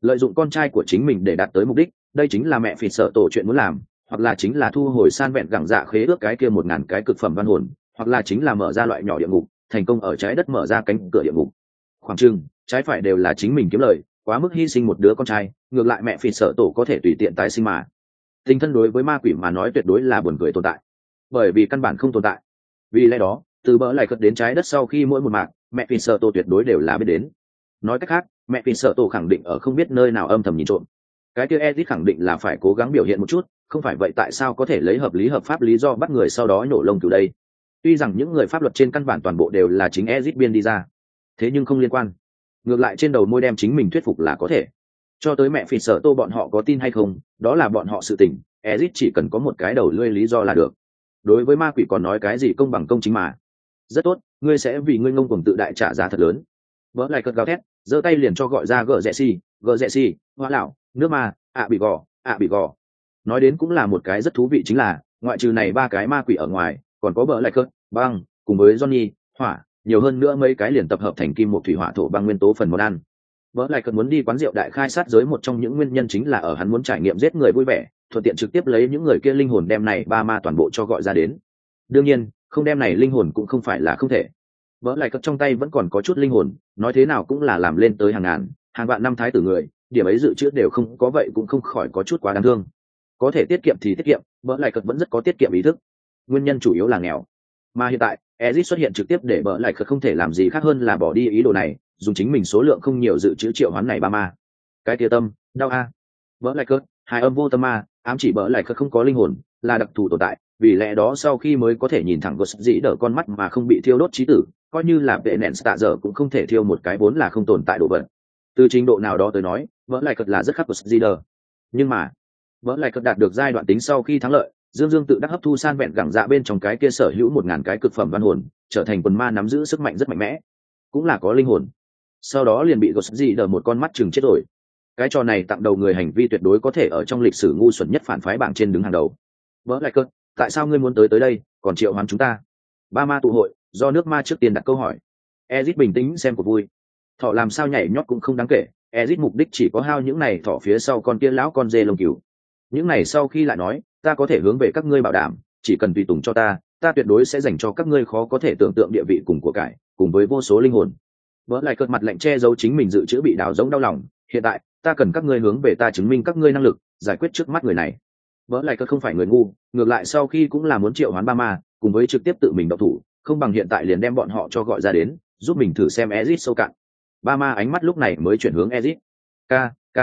Lợi dụng con trai của chính mình để đạt tới mục đích đây chính là mẹ phỉ sợ tổ chuyện muốn làm, hoặc là chính là thu hồi san vẹn gẳng dạ khế ước cái kia một ngàn cái cực phẩm văn hồn, hoặc là chính là mở ra loại nhỏ địa ngục, thành công ở trái đất mở ra cánh cửa địa ngục. Khoảng trưng trái phải đều là chính mình kiếm lời, quá mức hy sinh một đứa con trai, ngược lại mẹ phỉ sợ tổ có thể tùy tiện tái sinh mà. Tình thân đối với ma quỷ mà nói tuyệt đối là buồn cười tồn tại. Bởi vì căn bản không tồn tại. Vì lẽ đó, từ bỡ lại cất đến trái đất sau khi mỗi một mạc, mẹ phỉ sợ tổ tuyệt đối đều là biết đến. Nói cách khác, mẹ phỉ sợ tổ khẳng định ở không biết nơi nào âm thầm nhìn trộm cái kia edit khẳng định là phải cố gắng biểu hiện một chút, không phải vậy tại sao có thể lấy hợp lý hợp pháp lý do bắt người sau đó nổ lông từ đây? Tuy rằng những người pháp luật trên căn bản toàn bộ đều là chính ezit biên đi ra, thế nhưng không liên quan. Ngược lại trên đầu môi đem chính mình thuyết phục là có thể. Cho tới mẹ phỉ sợ tô bọn họ có tin hay không, đó là bọn họ sự tình ezit chỉ cần có một cái đầu lươi lý do là được. Đối với ma quỷ còn nói cái gì công bằng công chính mà. Rất tốt, ngươi sẽ vì ngươi ngông cuồng tự đại trả giá thật lớn. Vỡ lại cất gào thét, giơ tay liền cho gọi ra gờ rẽ xi gờ rẽ xi hoa lão nước ma, ạ bị gò, ạ bị gò. Nói đến cũng là một cái rất thú vị chính là, ngoại trừ này ba cái ma quỷ ở ngoài, còn có bờ lại cất băng, cùng với johnny, hỏa, nhiều hơn nữa mấy cái liền tập hợp thành kim một thủy hỏa thổ băng nguyên tố phần món ăn. Vợ lại cần muốn đi quán rượu đại khai sát giới một trong những nguyên nhân chính là ở hắn muốn trải nghiệm giết người vui vẻ, thuận tiện trực tiếp lấy những người kia linh hồn đem này ba ma toàn bộ cho gọi ra đến. Đương nhiên, không đem này linh hồn cũng không phải là không thể. Vỡ lại cất trong tay vẫn còn có chút linh hồn, nói thế nào cũng là làm lên tới hàng ngàn, hàng vạn năm thái tử người điểm ấy dự trữ đều không có vậy cũng không khỏi có chút quá đáng thương. Có thể tiết kiệm thì tiết kiệm, bỡ lại cất vẫn rất có tiết kiệm ý thức. Nguyên nhân chủ yếu là nghèo. Mà hiện tại ezit xuất hiện trực tiếp để bỡ lại cất không thể làm gì khác hơn là bỏ đi ý đồ này, dùng chính mình số lượng không nhiều dự trữ triệu hoán này ba ma. Cái tia tâm, đau a. Bỡ lại cất hai âm vô tâm ma, ám chỉ bỡ lại cất không có linh hồn, là đặc thù tồn tại, vì lẽ đó sau khi mới có thể nhìn thẳng gos dĩ đỡ con mắt mà không bị thiêu đốt trí tử, coi như là vệ nện tạ dở cũng không thể thiêu một cái vốn là không tồn tại đồ vật từ trình độ nào đó tới nói, vỡ lại cật là rất khắc của dĩ đỡ nhưng mà, vỡ lại cật đạt được giai đoạn tính sau khi thắng lợi, dương dương tự đắc hấp thu san vẹn gẳng dạ bên trong cái kia sở hữu một ngàn cái cực phẩm văn hồn, trở thành quần ma nắm giữ sức mạnh rất mạnh mẽ. Cũng là có linh hồn. Sau đó liền bị gos dĩ đỡ một con mắt chừng chết rồi. Cái trò này tặng đầu người hành vi tuyệt đối có thể ở trong lịch sử ngu xuẩn nhất phản phái bảng trên đứng hàng đầu. Vỡ lại cật, tại sao ngươi muốn tới tới đây, còn triệu hoán chúng ta? Ba ma tụ hội, do nước ma trước tiên đặt câu hỏi. Ezit bình tĩnh xem cuộc vui thọ làm sao nhảy nhót cũng không đáng kể, ezit mục đích chỉ có hao những này thọ phía sau con tiên lão con dê lông cừu. Những này sau khi lại nói, ta có thể hướng về các ngươi bảo đảm, chỉ cần tùy tùng cho ta ta tuyệt đối sẽ dành cho các ngươi khó có thể tưởng tượng địa vị cùng của cải, cùng với vô số linh hồn. Vỡ lại cợt mặt lạnh che giấu chính mình dự trữ bị đào giống đau lòng, hiện tại, ta cần các ngươi hướng về ta chứng minh các ngươi năng lực, giải quyết trước mắt người này. Vỡ lại cơ không phải người ngu, ngược lại sau khi cũng là muốn triệu hoán ba ma, cùng với trực tiếp tự mình độc thủ, không bằng hiện tại liền đem bọn họ cho gọi ra đến, giúp mình thử xem ezit sâu cạn ba ma ánh mắt lúc này mới chuyển hướng ezit. K k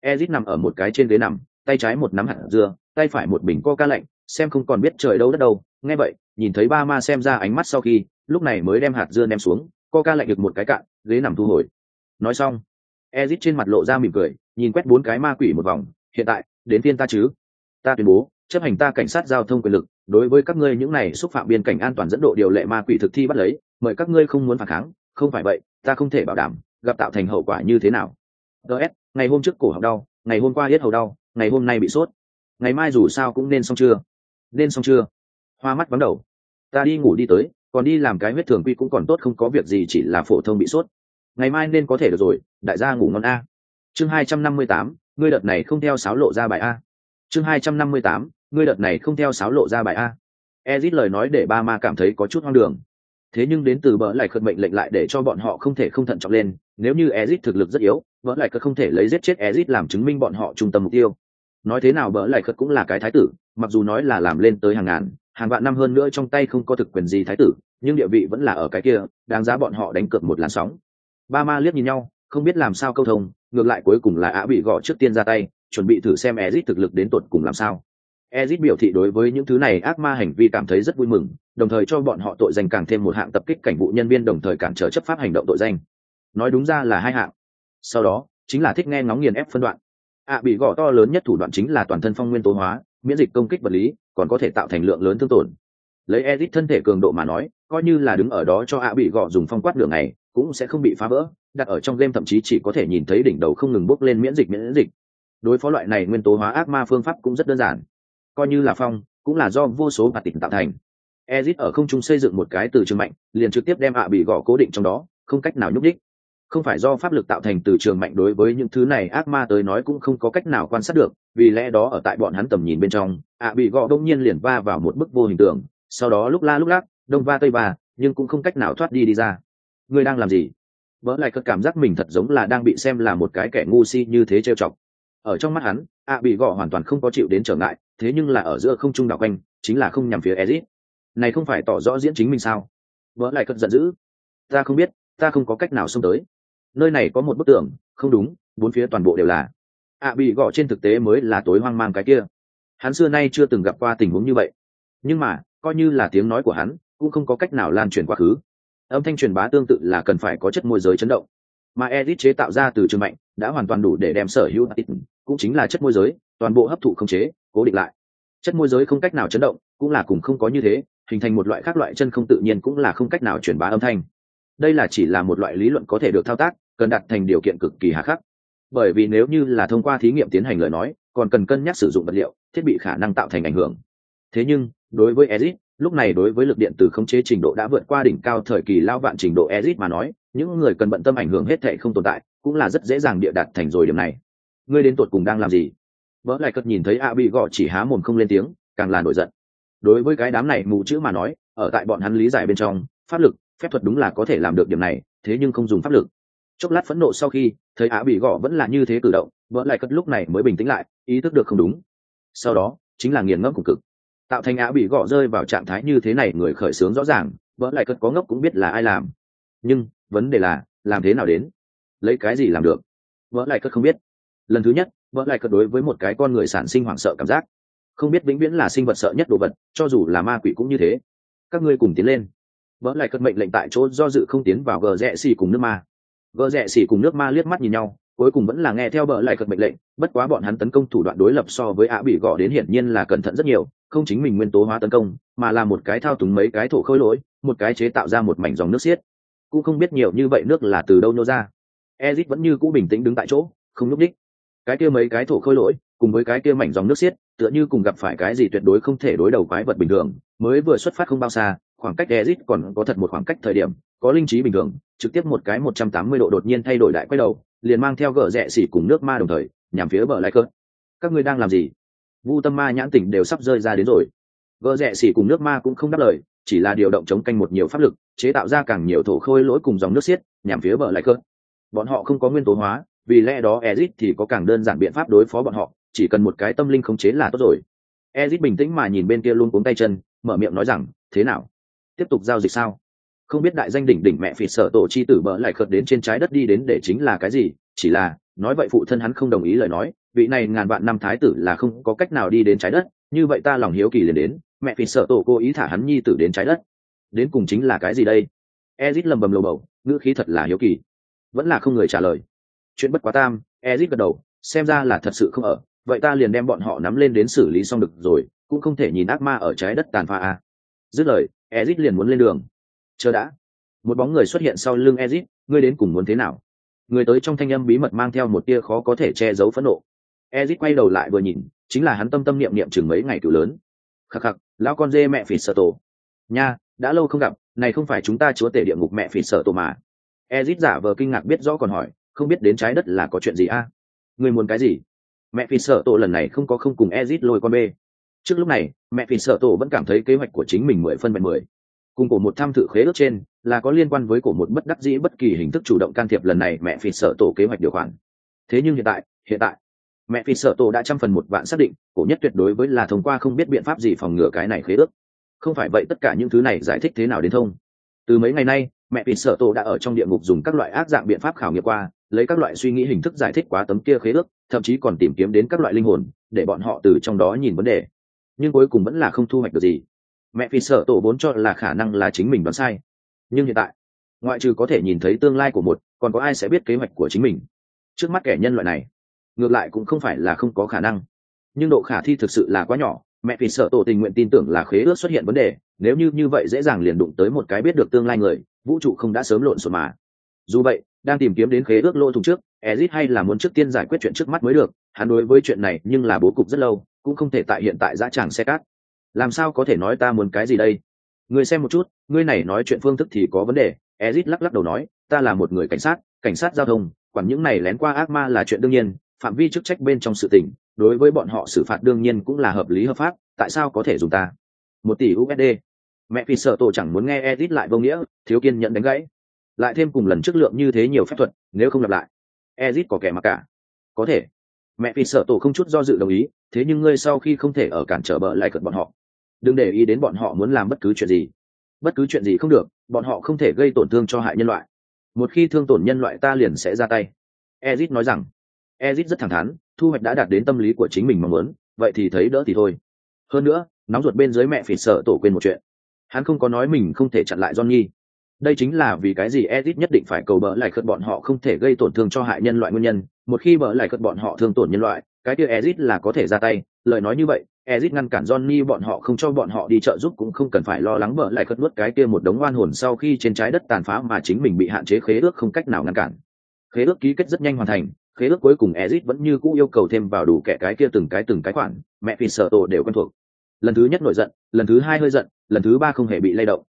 ezit nằm ở một cái trên ghế nằm, tay trái một nắm hạt dưa, tay phải một bình coca lạnh, xem không còn biết trời đâu đất đâu. Nghe vậy, nhìn thấy ba ma xem ra ánh mắt sau khi, lúc này mới đem hạt dưa ném xuống, coca lạnh được một cái cạn, ghế nằm thu hồi. Nói xong, ezit trên mặt lộ ra mỉm cười, nhìn quét bốn cái ma quỷ một vòng, hiện tại, đến tiên ta chứ? Ta tuyên bố, chấp hành ta cảnh sát giao thông quyền lực, đối với các ngươi những này xúc phạm biên cảnh an toàn dẫn độ điều lệ ma quỷ thực thi bắt lấy, mời các ngươi không muốn phản kháng, không phải vậy ta không thể bảo đảm gặp tạo thành hậu quả như thế nào. Ts ngày hôm trước cổ họng đau, ngày hôm qua hết hầu đau, ngày hôm nay bị sốt. Ngày mai dù sao cũng nên xong chưa? Nên xong chưa? Hoa mắt vắng đầu. Ta đi ngủ đi tới, còn đi làm cái huyết thường quy cũng còn tốt không có việc gì chỉ là phổ thông bị sốt. Ngày mai nên có thể được rồi, đại gia ngủ ngon a. Chương hai trăm năm mươi tám, ngươi đợt này không theo sáo lộ ra bài a. Chương hai trăm năm mươi tám, ngươi đợt này không theo sáo lộ ra bài a. Ezit lời nói để ba ma cảm thấy có chút hoang đường thế nhưng đến từ bỡ lại khật mệnh lệnh lại để cho bọn họ không thể không thận trọng lên, nếu như ezit thực lực rất yếu bỡ lại khật không thể lấy giết chết ezit làm chứng minh bọn họ trung tâm mục tiêu nói thế nào bỡ lại khật cũng là cái thái tử, mặc dù nói là làm lên tới hàng ngàn, hàng vạn năm hơn nữa trong tay không có thực quyền gì thái tử, nhưng địa vị vẫn là ở cái kia, đáng giá bọn họ đánh cược một làn sóng ba ma liếc nhìn nhau, không biết làm sao câu thông, ngược lại cuối cùng là ạ bị gõ trước tiên ra tay, chuẩn bị thử xem Ezit thực lực đến tột cùng làm sao. Ezic biểu thị đối với những thứ này ác ma hành vi cảm thấy rất vui mừng, đồng thời cho bọn họ tội danh càng thêm một hạng tập kích cảnh vụ nhân viên đồng thời cản trở chấp pháp hành động tội danh. Nói đúng ra là hai hạng. Sau đó, chính là thích nghe ngóng nghiền ép phân đoạn. ạ bị gõ to lớn nhất thủ đoạn chính là toàn thân phong nguyên tố hóa, miễn dịch công kích vật lý, còn có thể tạo thành lượng lớn thương tổn. Lấy Ezic thân thể cường độ mà nói, coi như là đứng ở đó cho ạ bị gọ dùng phong quát đường này, cũng sẽ không bị phá vỡ, đặt ở trong game thậm chí chỉ có thể nhìn thấy đỉnh đầu không ngừng bốc lên miễn dịch miễn dịch, đối phó loại này nguyên tố hóa ác ma phương pháp cũng rất đơn giản coi như là phong, cũng là do vô số bạt tịnh tạo thành. Ezit ở không trung xây dựng một cái từ trường mạnh, liền trực tiếp đem ạ bị gõ cố định trong đó, không cách nào nhúc đích không phải do pháp lực tạo thành từ trường mạnh đối với những thứ này ác ma tới nói cũng không có cách nào quan sát được, vì lẽ đó ở tại bọn hắn tầm nhìn bên trong, ạ bị gõ đông nhiên liền va vào một bức vô hình tượng, sau đó lúc la lúc lắc, đông va tây va, nhưng cũng không cách nào thoát đi đi ra. Ngươi đang làm gì? Vỡ lại cất cảm giác mình thật giống là đang bị xem là một cái kẻ ngu si như thế trêu chọc. Ở trong mắt hắn, ạ bị gõ hoàn toàn không có chịu đến trở ngại thế nhưng là ở giữa không trung đảo quanh, chính là không nhằm phía ezit này không phải tỏ rõ diễn chính mình sao? Vỡ lại cất giận dữ. Ta không biết, ta không có cách nào xông tới. Nơi này có một bức tường, không đúng, bốn phía toàn bộ đều là. Ạ bị gõ trên thực tế mới là tối hoang mang cái kia. Hắn xưa nay chưa từng gặp qua tình huống như vậy. Nhưng mà, coi như là tiếng nói của hắn, cũng không có cách nào lan truyền quá khứ. Âm thanh truyền bá tương tự là cần phải có chất môi giới chấn động. Mà edit chế tạo ra từ trường mạnh, đã hoàn toàn đủ để đem sở hữu cũng chính là chất môi giới, toàn bộ hấp thụ không chế, cố định lại. Chất môi giới không cách nào chấn động, cũng là cùng không có như thế, hình thành một loại khác loại chân không tự nhiên cũng là không cách nào truyền bá âm thanh. Đây là chỉ là một loại lý luận có thể được thao tác, cần đặt thành điều kiện cực kỳ hà khắc. Bởi vì nếu như là thông qua thí nghiệm tiến hành lời nói, còn cần cân nhắc sử dụng vật liệu, thiết bị khả năng tạo thành ảnh hưởng. Thế nhưng, đối với ezit lúc này đối với lực điện từ khống chế trình độ đã vượt qua đỉnh cao thời kỳ lao vạn trình độ ezit mà nói, những người cần bận tâm ảnh hưởng hết thệ không tồn tại, cũng là rất dễ dàng địa đặt thành rồi điểm này ngươi đến tột cùng đang làm gì? Vỡ lại cất nhìn thấy a bị gọ chỉ há mồm không lên tiếng, càng là nổi giận. Đối với cái đám này mù chữ mà nói, ở tại bọn hắn lý giải bên trong, pháp lực, phép thuật đúng là có thể làm được điểm này, thế nhưng không dùng pháp lực. Chốc lát phẫn nộ sau khi, thấy á bị gõ vẫn là như thế cử động, vỡ lại cất lúc này mới bình tĩnh lại, ý thức được không đúng. Sau đó, chính là nghiền ngẫm cùng cực. Tạo thành á bị gõ rơi vào trạng thái như thế này, người khởi xướng rõ ràng, vỡ lại cất có ngốc cũng biết là ai làm. Nhưng, vấn đề là, làm thế nào đến? Lấy cái gì làm được? Vỡ lại cất không biết lần thứ nhất, vợ lại cất đối với một cái con người sản sinh hoảng sợ cảm giác. Không biết vĩnh viễn là sinh vật sợ nhất đồ vật, cho dù là ma quỷ cũng như thế. Các ngươi cùng tiến lên. Vợ lại cất mệnh lệnh tại chỗ do dự không tiến vào gờ rẽ xì cùng nước ma. Gờ rẽ xì cùng nước ma liếc mắt nhìn nhau, cuối cùng vẫn là nghe theo bờ lại cật mệnh lệnh, bất quá bọn hắn tấn công thủ đoạn đối lập so với ạ bị gõ đến hiển nhiên là cẩn thận rất nhiều, không chính mình nguyên tố hóa tấn công, mà là một cái thao túng mấy cái thổ khôi lỗi, một cái chế tạo ra một mảnh dòng nước xiết. Cũng không biết nhiều như vậy nước là từ đâu nô ra. Ezit vẫn như cũ bình tĩnh đứng tại chỗ, không nhúc đích cái kia mấy cái thổ khôi lỗi, cùng với cái kia mảnh dòng nước xiết, tựa như cùng gặp phải cái gì tuyệt đối không thể đối đầu quái vật bình thường, mới vừa xuất phát không bao xa, khoảng cách exit còn có thật một khoảng cách thời điểm, có linh trí bình thường, trực tiếp một cái một trăm tám mươi độ đột nhiên thay đổi đại quay đầu, liền mang theo gờ rẽ xỉ cùng nước ma đồng thời, nhằm phía bờ lại cơn các ngươi đang làm gì? Vu tâm ma nhãn tỉnh đều sắp rơi ra đến rồi. Gờ rẽ xỉ cùng nước ma cũng không đáp lời, chỉ là điều động chống canh một nhiều pháp lực, chế tạo ra càng nhiều thổ khôi lỗi cùng dòng nước xiết, nhằm phía bờ lại cơn bọn họ không có nguyên tố hóa vì lẽ đó Ezic thì có càng đơn giản biện pháp đối phó bọn họ, chỉ cần một cái tâm linh khống chế là tốt rồi. Ezic bình tĩnh mà nhìn bên kia luôn cuống tay chân, mở miệng nói rằng, thế nào? Tiếp tục giao dịch sao? Không biết đại danh đỉnh đỉnh mẹ phỉ sở tổ chi tử bỡ lại khợt đến trên trái đất đi đến để chính là cái gì, chỉ là, nói vậy phụ thân hắn không đồng ý lời nói, vị này ngàn vạn năm thái tử là không có cách nào đi đến trái đất, như vậy ta lòng hiếu kỳ liền đến, mẹ phỉ sở tổ cố ý thả hắn nhi tử đến trái đất. Đến cùng chính là cái gì đây? Ezic lầm bầm lầu bầu, ngữ khí thật là hiếu kỳ. Vẫn là không người trả lời chuyện bất quá tam ezit gật đầu, xem ra là thật sự không ở, vậy ta liền đem bọn họ nắm lên đến xử lý xong được rồi, cũng không thể nhìn ác ma ở trái đất tàn phá à. dứt lời ezit liền muốn lên đường. Chờ đã. Một bóng người xuất hiện sau lưng ezit ngươi đến cùng muốn thế nào? Người tới trong thanh âm bí mật mang theo một tia khó có thể che giấu phẫn nộ. Ezit quay đầu lại vừa nhìn, chính là hắn tâm tâm niệm niệm chừng mấy ngày cửu lớn. Khắc khắc, lão con dê mẹ phỉ sợ tổ. Nha, đã lâu không gặp, này không phải chúng ta chúa tể địa ngục mẹ phỉ sợ tổ mà. Ezit giả vờ kinh ngạc biết rõ còn hỏi không biết đến trái đất là có chuyện gì a? À? người muốn cái gì? Mẹ phi sợ tổ lần này không có không cùng ezit lôi con bê. Trước lúc này, mẹ phi sợ tổ vẫn cảm thấy kế hoạch của chính mình mười phân mười mười. Cùng cổ một tham thử khế ước trên, là có liên quan với cổ một bất đắc dĩ bất kỳ hình thức chủ động can thiệp lần này mẹ phi sợ tổ kế hoạch điều khoản. Thế nhưng hiện tại hiện tại, mẹ phi sợ tổ đã trăm phần một vạn xác định, cổ nhất tuyệt đối với là thông qua không biết biện pháp gì phòng ngừa cái này khế ước. Không phải vậy tất cả những thứ này giải thích thế nào đến thông? Từ mấy ngày nay, mẹ phi sợ tổ đã ở trong địa ngục dùng các loại ác dạng biện pháp khảo nghiệm qua lấy các loại suy nghĩ hình thức giải thích quá tấm kia khế ước, thậm chí còn tìm kiếm đến các loại linh hồn, để bọn họ từ trong đó nhìn vấn đề. Nhưng cuối cùng vẫn là không thu hoạch được gì. Mẹ phi sợ tổ vốn cho là khả năng là chính mình đoán sai. Nhưng hiện tại, ngoại trừ có thể nhìn thấy tương lai của một, còn có ai sẽ biết kế hoạch của chính mình? Trước mắt kẻ nhân loại này, ngược lại cũng không phải là không có khả năng. Nhưng độ khả thi thực sự là quá nhỏ, mẹ phi sợ tổ tình nguyện tin tưởng là khế ước xuất hiện vấn đề, nếu như như vậy dễ dàng liền đụng tới một cái biết được tương lai người, vũ trụ không đã sớm lộn xộn mà. Dù vậy đang tìm kiếm đến khế ước lỗ thủng trước ezit hay là muốn trước tiên giải quyết chuyện trước mắt mới được, hắn đối với chuyện này nhưng là bố cục rất lâu, cũng không thể tại hiện tại dã tràng xe cát. Làm sao có thể nói ta muốn cái gì đây? Người xem một chút, ngươi này nói chuyện phương thức thì có vấn đề ezit lắc lắc đầu nói, ta là một người cảnh sát cảnh sát giao thông, quản những này lén qua ác ma là chuyện đương nhiên, phạm vi chức trách bên trong sự tình, đối với bọn họ xử phạt đương nhiên cũng là hợp lý hợp pháp, tại sao có thể dùng ta? Một tỷ usd mẹ phi sợ tổ chẳng muốn nghe ezit lại vô nghĩa, thiếu kiên nhận đánh gãy lại thêm cùng lần trước lượng như thế nhiều phép thuật, nếu không lặp lại, ezit có kẻ mặc cả. Có thể. Mẹ phi sợ tổ không chút do dự đồng ý, thế nhưng ngươi sau khi không thể ở cản trở bờ lại cận bọn họ. Đừng để ý đến bọn họ muốn làm bất cứ chuyện gì. Bất cứ chuyện gì không được, bọn họ không thể gây tổn thương cho hại nhân loại. Một khi thương tổn nhân loại ta liền sẽ ra tay. Ezit nói rằng. Ezit rất thẳng thắn, thu hoạch đã đạt đến tâm lý của chính mình mong muốn, vậy thì thấy đỡ thì thôi. Hơn nữa, nóng ruột bên dưới mẹ phỉ sợ tổ quên một chuyện. Hắn không có nói mình không thể chặn lại johnny đây chính là vì cái gì edit nhất định phải cầu bỡ lại cất bọn họ không thể gây tổn thương cho hại nhân loại nguyên nhân. Một khi bỡ lại cất bọn họ thương tổn nhân loại, cái kia edit là có thể ra tay. Lời nói như vậy ezit ngăn cản johnny, bọn họ không cho bọn họ đi trợ giúp cũng không cần phải lo lắng bỡ lại cất nuốt cái kia một đống oan hồn sau khi trên trái đất tàn phá mà chính mình bị hạn chế khế ước không cách nào ngăn cản. Khế ước ký kết rất nhanh hoàn thành, khế ước cuối cùng ezit vẫn như cũ yêu cầu thêm vào đủ kẻ cái kia từng cái từng cái khoản, mẹ phi sợ tổ đều quen thuộc. Lần thứ nhất nổi giận, lần thứ hai hơi giận, lần thứ ba không hề bị lay động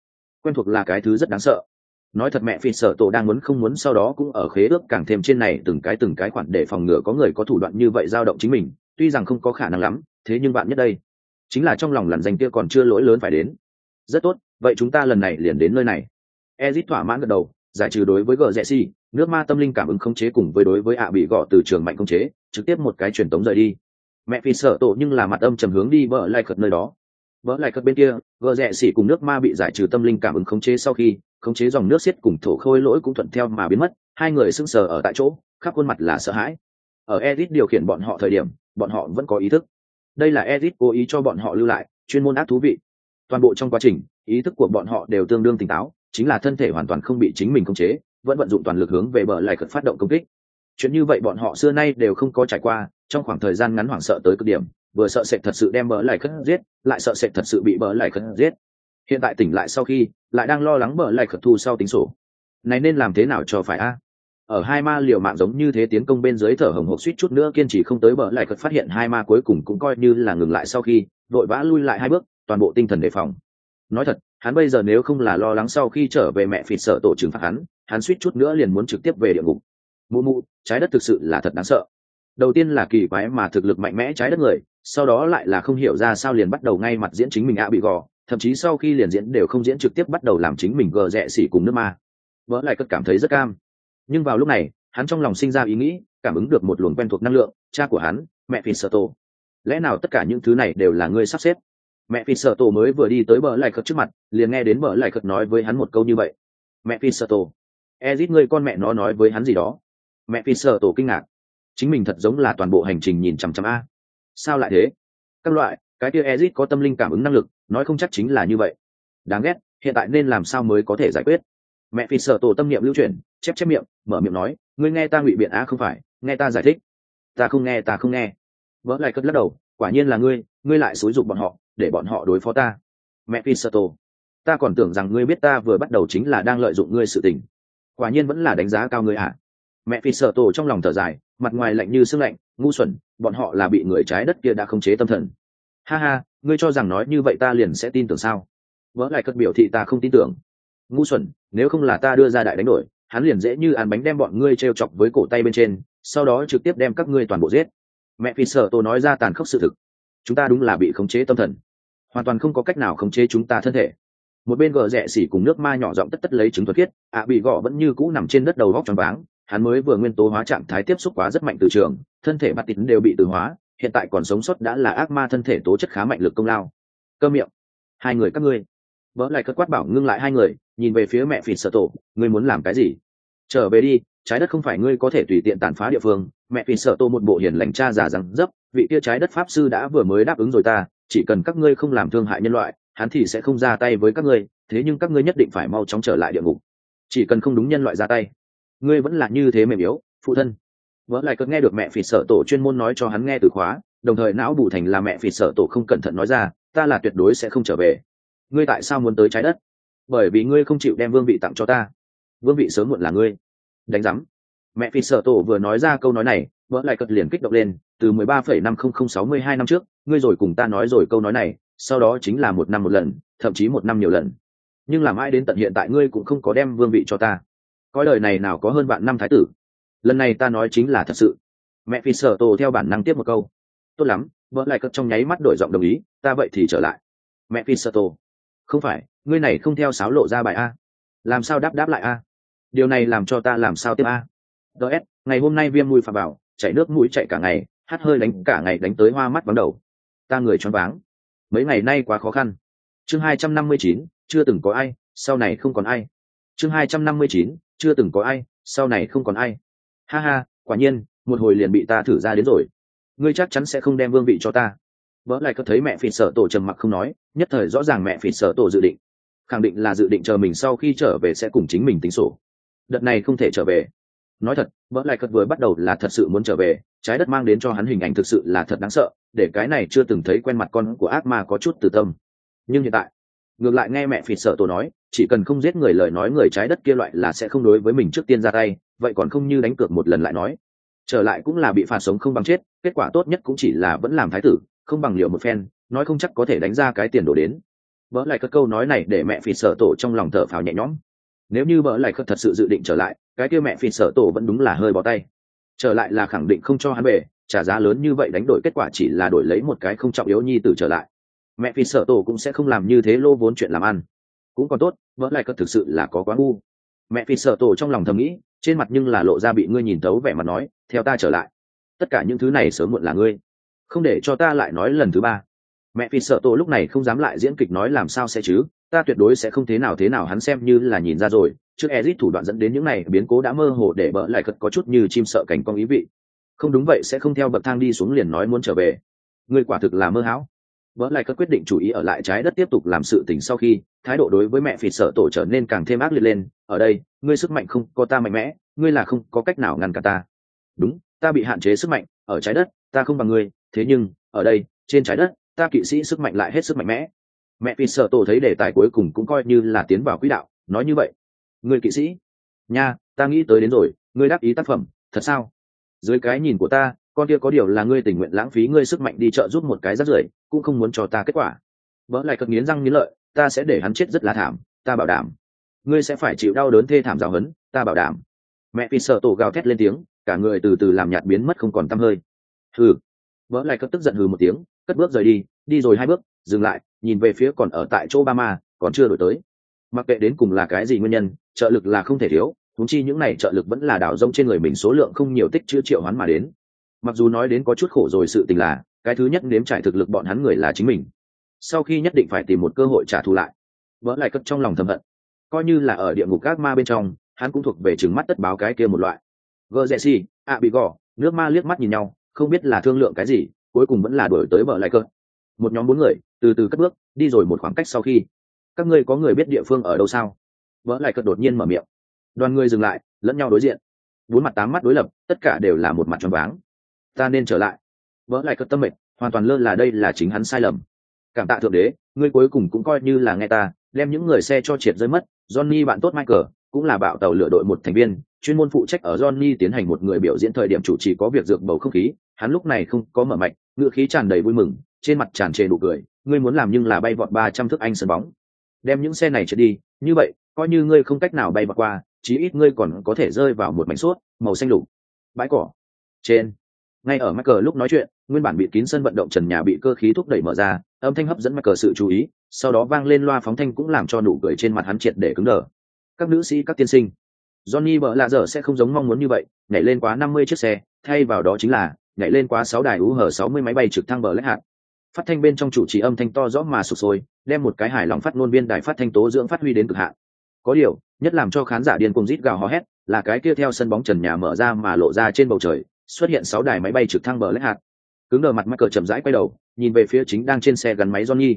quen thuộc là cái thứ rất đáng sợ. Nói thật mẹ phi sợ tổ đang muốn không muốn sau đó cũng ở khế ước càng thêm trên này từng cái từng cái khoản để phòng ngừa có người có thủ đoạn như vậy dao động chính mình, tuy rằng không có khả năng lắm, thế nhưng bạn nhất đây, chính là trong lòng lằn danh kia còn chưa lỗi lớn phải đến. Rất tốt, vậy chúng ta lần này liền đến nơi này. Ezit thỏa mãn gật đầu, giải trừ đối với gờ rẽ xi nước ma tâm linh cảm ứng khống chế cùng với đối với ạ bị gọ từ trường mạnh khống chế, trực tiếp một cái truyền tống rời đi. Mẹ phi sợ tổ nhưng là mặt âm trầm hướng đi vợ lai cật nơi đó vỡ lại cất bên kia gờ rẽ xỉ cùng nước ma bị giải trừ tâm linh cảm ứng khống chế sau khi, khống chế dòng nước xiết cùng thổ khôi lỗi cũng thuận theo mà biến mất, hai người sững sờ ở tại chỗ, khắp khuôn mặt là sợ hãi. Ở edit điều khiển bọn họ thời điểm, bọn họ vẫn có ý thức. Đây là edit cố ý cho bọn họ lưu lại, chuyên môn ác thú vị. Toàn bộ trong quá trình, ý thức của bọn họ đều tương đương tỉnh táo, chính là thân thể hoàn toàn không bị chính mình khống chế, vẫn vận dụng toàn lực hướng về bờ lại cất phát động công kích. Chuyện như vậy bọn họ xưa nay đều không có trải qua, trong khoảng thời gian ngắn hoảng sợ tới cực điểm vừa sợ sệt thật sự đem bờ lại khất giết, lại sợ sệt thật sự bị bờ lại khất giết. Hiện tại tỉnh lại sau khi, lại đang lo lắng bờ lại khất thu sau tính sổ. Này nên làm thế nào cho phải a? Ở hai ma liều mạng giống như thế tiến công bên dưới thở hồng hộc suýt chút nữa kiên trì không tới bờ lại khất phát hiện hai ma cuối cùng cũng coi như là ngừng lại sau khi, đội vã lui lại hai bước, toàn bộ tinh thần đề phòng. Nói thật, hắn bây giờ nếu không là lo lắng sau khi trở về mẹ phịt sợ tổ trừng phạt hắn hắn suýt chút nữa liền muốn trực tiếp về địa ngục. Mụ mụ, trái đất thực sự là thật đáng sợ. Đầu tiên là kỳ quái mà thực lực mạnh mẽ trái đất người sau đó lại là không hiểu ra sao liền bắt đầu ngay mặt diễn chính mình ạ bị gò, thậm chí sau khi liền diễn đều không diễn trực tiếp bắt đầu làm chính mình gờ rẽ xỉ cùng nước ma. Vỡ lại cất cảm thấy rất cam. Nhưng vào lúc này, hắn trong lòng sinh ra ý nghĩ, cảm ứng được một luồng quen thuộc năng lượng, cha của hắn, mẹ phi sợ tổ lẽ nào tất cả những thứ này đều là ngươi sắp xếp? Mẹ phi sợ tổ mới vừa đi tới bờ lại cất trước mặt, liền nghe đến bờ lại cất nói với hắn một câu như vậy. Mẹ phi sợ tổ ezit ngươi con mẹ nó nói với hắn gì đó. Mẹ phi sợ tổ kinh ngạc. Chính mình thật giống là toàn bộ hành trình nhìn chằm chằm a sao lại thế? Các loại, cái kia ezit có tâm linh cảm ứng năng lực, nói không chắc chính là như vậy. Đáng ghét, hiện tại nên làm sao mới có thể giải quyết? Mẹ phi sợ tổ tâm niệm lưu chuyển, chép chép miệng, mở miệng nói, ngươi nghe ta ngụy biện á không phải, nghe ta giải thích. Ta không nghe, ta không nghe. Vỡ lại cất lắc đầu, quả nhiên là ngươi ngươi lại xúi dục bọn họ, để bọn họ đối phó ta. Mẹ phi sợ tổ, ta còn tưởng rằng ngươi biết ta vừa bắt đầu chính là đang lợi dụng ngươi sự tình. Quả nhiên vẫn là đánh giá cao ngươi ạ à. mẹ phi sợ tổ trong lòng thở dài, mặt ngoài lạnh như sương lạnh ngu xuẩn, bọn họ là bị người trái đất kia đã khống chế tâm thần. Ha ha, ngươi cho rằng nói như vậy ta liền sẽ tin tưởng sao? Vỡ lại cất biểu thị ta không tin tưởng. Ngu xuẩn, nếu không là ta đưa ra đại đánh đổi, hắn liền dễ như ăn bánh đem bọn ngươi t r e o chọc với cổ tay bên trên, sau đó trực tiếp đem các ngươi toàn bộ giết. Mẹ phi sợ tôi nói ra tàn khốc sự thực. Chúng ta đúng là bị khống chế tâm thần. Hoàn toàn không có cách nào khống chế chúng ta thân thể. Một bên gờ rẽ xỉ cùng nước ma nhỏ giọng tất tất lấy chứng thuật khiết ạ bị gọ vẫn như cũ nằm trên đất đầu góc tròn váng, hắn mới vừa nguyên tố hóa trạng thái tiếp xúc quá rất mạnh từ trường thân thể mặt tín đều bị từ hóa, hiện tại còn sống sót đã là ác ma thân thể tố chất khá mạnh lực công lao. Cơ miệng. Hai người các ngươi. Vỡ lại cất quát bảo ngưng lại hai người, nhìn về phía mẹ phìn sợ tổ, ngươi muốn làm cái gì? Trở về đi, trái đất không phải ngươi có thể tùy tiện tàn phá địa phương. Mẹ phìn sợ tổ một bộ hiền lành cha già rằng dấp, vị kia trái đất pháp sư đã vừa mới đáp ứng rồi ta, chỉ cần các ngươi không làm thương hại nhân loại, hắn thì sẽ không ra tay với các ngươi, thế nhưng các ngươi nhất định phải mau chóng trở lại địa ngục. Chỉ cần không đúng nhân loại ra tay, ngươi vẫn là như thế mềm yếu, phụ thân vợ lại cất nghe được mẹ phỉ sở tổ chuyên môn nói cho hắn nghe từ khóa, đồng thời não bù thành là mẹ phỉ sở tổ không cẩn thận nói ra, ta là tuyệt đối sẽ không trở về. Ngươi tại sao muốn tới trái đất? Bởi vì ngươi không chịu đem vương vị tặng cho ta. Vương vị sớm muộn là ngươi. Đánh giám mẹ phỉ sở tổ vừa nói ra câu nói này, vỡ lại cất liền kích động lên, từ mười ba phẩy năm không không sáu mươi hai năm trước, ngươi rồi cùng ta nói rồi câu nói này, sau đó chính là một năm một lần, thậm chí một năm nhiều lần. Nhưng làm ai đến tận hiện tại ngươi cũng không có đem vương vị cho ta. Coi đời này nào có hơn bạn năm thái tử lần này ta nói chính là thật sự. Mẹ phi sợ tổ theo bản năng tiếp một câu. Tốt lắm, vợ lại cất trong nháy mắt đổi giọng đồng ý, ta vậy thì trở lại. Mẹ phi sợ tổ. Không phải, ngươi này không theo sáo lộ ra bài a. Làm sao đáp đáp lại a? Điều này làm cho ta làm sao tiếp a? Ts ngày hôm nay viêm mũi phà bảo, chảy nước mũi chạy cả ngày, hát hơi đánh cả ngày đánh tới hoa mắt vắng đầu. Ta người choáng váng. Mấy ngày nay quá khó khăn. Chương hai trăm năm mươi chín, chưa từng có ai, sau này không còn ai. Chương hai trăm năm mươi chín, chưa từng có ai, sau này không còn ai ha ha, quả nhiên, một hồi liền bị ta thử ra đến rồi. Ngươi chắc chắn sẽ không đem vương vị cho ta. Vỡ lại có thấy mẹ phỉ sợ tổ trầm mặc không nói, nhất thời rõ ràng mẹ phỉ sợ tổ dự định. Khẳng định là dự định chờ mình sau khi trở về sẽ cùng chính mình tính sổ. Đợt này không thể trở về. Nói thật, vỡ lại cất vừa bắt đầu là thật sự muốn trở về, trái đất mang đến cho hắn hình ảnh thực sự là thật đáng sợ, để cái này chưa từng thấy quen mặt con của ác ma có chút từ tâm. Nhưng hiện tại ngược lại nghe mẹ phịt sợ tổ nói, chỉ cần không giết người lời nói người trái đất kia loại là sẽ không đối với mình trước tiên ra tay, vậy còn không như đánh cược một lần lại nói. Trở lại cũng là bị phạt sống không bằng chết, kết quả tốt nhất cũng chỉ là vẫn làm thái tử, không bằng liệu một phen, nói không chắc có thể đánh ra cái tiền đổ đến. Vỡ lại các câu nói này để mẹ phì sợ tổ trong lòng thở phào nhẹ nhõm. Nếu như vỡ lại thật sự dự định trở lại, cái kia mẹ phì sợ tổ vẫn đúng là hơi bỏ tay. Trở lại là khẳng định không cho hắn về, trả giá lớn như vậy đánh đổi kết quả chỉ là đổi lấy một cái không trọng yếu nhi tử trở lại mẹ phi sợ tổ cũng sẽ không làm như thế lô vốn chuyện làm ăn. Cũng còn tốt vỡ lại cất thực sự là có quá ngu. Mẹ phi sợ tổ trong lòng thầm nghĩ, trên mặt nhưng là lộ ra bị ngươi nhìn tấu vẻ mặt nói, theo ta trở lại. Tất cả những thứ này sớm muộn là ngươi. Không để cho ta lại nói lần thứ ba. Mẹ phi sợ tổ lúc này không dám lại diễn kịch nói làm sao sẽ chứ, ta tuyệt đối sẽ không thế nào thế nào hắn xem như là nhìn ra rồi. Trước ezit thủ đoạn dẫn đến những này biến cố đã mơ hồ để bỡ lại cật có chút như chim sợ cảnh con ý vị. Không đúng vậy sẽ không theo bậc thang đi xuống liền nói muốn trở về. Ngươi quả thực là mơ hão vỡ lại cất quyết định chủ ý ở lại trái đất tiếp tục làm sự tình sau khi, thái độ đối với mẹ phi sở tổ trở nên càng thêm ác liệt lên. Ở đây, ngươi sức mạnh không có ta mạnh mẽ, ngươi là không có cách nào ngăn cả ta. Đúng, ta bị hạn chế sức mạnh, ở trái đất, ta không bằng ngươi. Thế nhưng, ở đây, trên trái đất, ta kỵ sĩ sức mạnh lại hết sức mạnh mẽ. Mẹ phi sở tổ thấy đề tài cuối cùng cũng coi như là tiến vào quỹ đạo, nói như vậy. Ngươi kỵ sĩ? Nha, ta nghĩ tới đến rồi, ngươi đáp ý tác phẩm, thật sao? Dưới cái nhìn của ta con kia có điều là ngươi tình nguyện lãng phí ngươi sức mạnh đi chợ giúp một cái rắt rưởi, cũng không muốn cho ta kết quả. Vỡ lại cực nghiến răng nghiến lợi, ta sẽ để hắn chết rất là thảm, ta bảo đảm. Ngươi sẽ phải chịu đau đớn thê thảm giáo hấn, ta bảo đảm. Mẹ vì sợ tổ gào thét lên tiếng, cả người từ từ làm nhạt biến mất không còn t hơi. Hừ. Vỡ lại cất tức giận hừ một tiếng, cất bước rời đi đi rồi hai bước, dừng lại, nhìn về phía còn ở tại chỗ ba ma, còn chưa đổi tới. Mặc kệ đến cùng là cái gì nguyên nhân, trợ lực là không thể thiếu thúng chi những này trợ lực vẫn là đảo rông trên người mình số lượng không nhiều tích chữ triệu hoán mà đến mặc dù nói đến có chút khổ rồi sự tình là, cái thứ nhất nếm trải thực lực bọn hắn người là chính mình. Sau khi nhất định phải tìm một cơ hội trả thù lại. Vỡ lại cất trong lòng thầm hận. Coi như là ở địa ngục các ma bên trong, hắn cũng thuộc về trừng mắt tất báo cái kia một loại. Gờ rẽ xì, ạ bị gò, nước ma liếc mắt nhìn nhau, không biết là thương lượng cái gì, cuối cùng vẫn là đổi tới vợ lại cơ một nhóm bốn người, từ từ cất bước, đi rồi một khoảng cách sau khi. Các ngươi có người biết địa phương ở đâu sao? Vỡ lại cất đột nhiên mở miệng. Đoàn người dừng lại, lẫn nhau đối diện. Bốn mặt tám mắt đối lập, tất cả đều là một mặt tròn váng ta nên trở lại. Vỡ lại cất tâm mệnh hoàn toàn lơ là đây là chính hắn sai lầm. Cảm tạ thượng đế, ngươi cuối cùng cũng coi như là nghe ta, đem những người xe cho triệt rơi mất, johnny bạn tốt michael, cũng là bạo tàu lựa đội một thành viên, chuyên môn phụ trách ở johnny tiến hành một người biểu diễn thời điểm chủ trì có việc dược bầu không khí, hắn lúc này không có mở mạch ngựa khí tràn đầy vui mừng, trên mặt tràn trề nụ cười, ngươi muốn làm nhưng là bay vọt ba trăm thước anh sân bóng. Đem những xe này trở đi, như vậy, coi như ngươi không cách nào bay vọt qua, chí ít ngươi còn có thể rơi vào một mảnh suốt, màu xanh lục. Bãi cỏ. Trên ngay ở mắc cờ lúc nói chuyện, nguyên bản bị kín sân vận động trần nhà bị cơ khí thúc đẩy mở ra, âm thanh hấp dẫn mắc cờ sự chú ý, sau đó vang lên loa phóng thanh cũng làm cho nụ cười trên mặt hắn triệt để cứng đờ. Các nữ sĩ, các tiên sinh, johnny bợ lạ dở sẽ không giống mong muốn như vậy, nhảy lên quá năm mươi chiếc xe, thay vào đó chính là nhảy lên quá sáu đài u hở sáu mươi máy bay trực thăng bờ lách hạt phát thanh bên trong chủ trì âm thanh to rõ mà sụp sôi, đem một cái hài lòng phát ngôn viên đài phát thanh tố dưỡng phát huy đến cực hạn. Có điều, nhất làm cho khán giả điên cùng rít gào hò hét, là cái kia theo sân bóng trần nhà mở ra mà lộ ra trên bầu trời xuất hiện sáu đài máy bay trực thăng bờ lách hạt. Cứng đờ mặt mắc cờ chậm rãi quay đầu, nhìn về phía chính đang trên xe gắn máy johnny.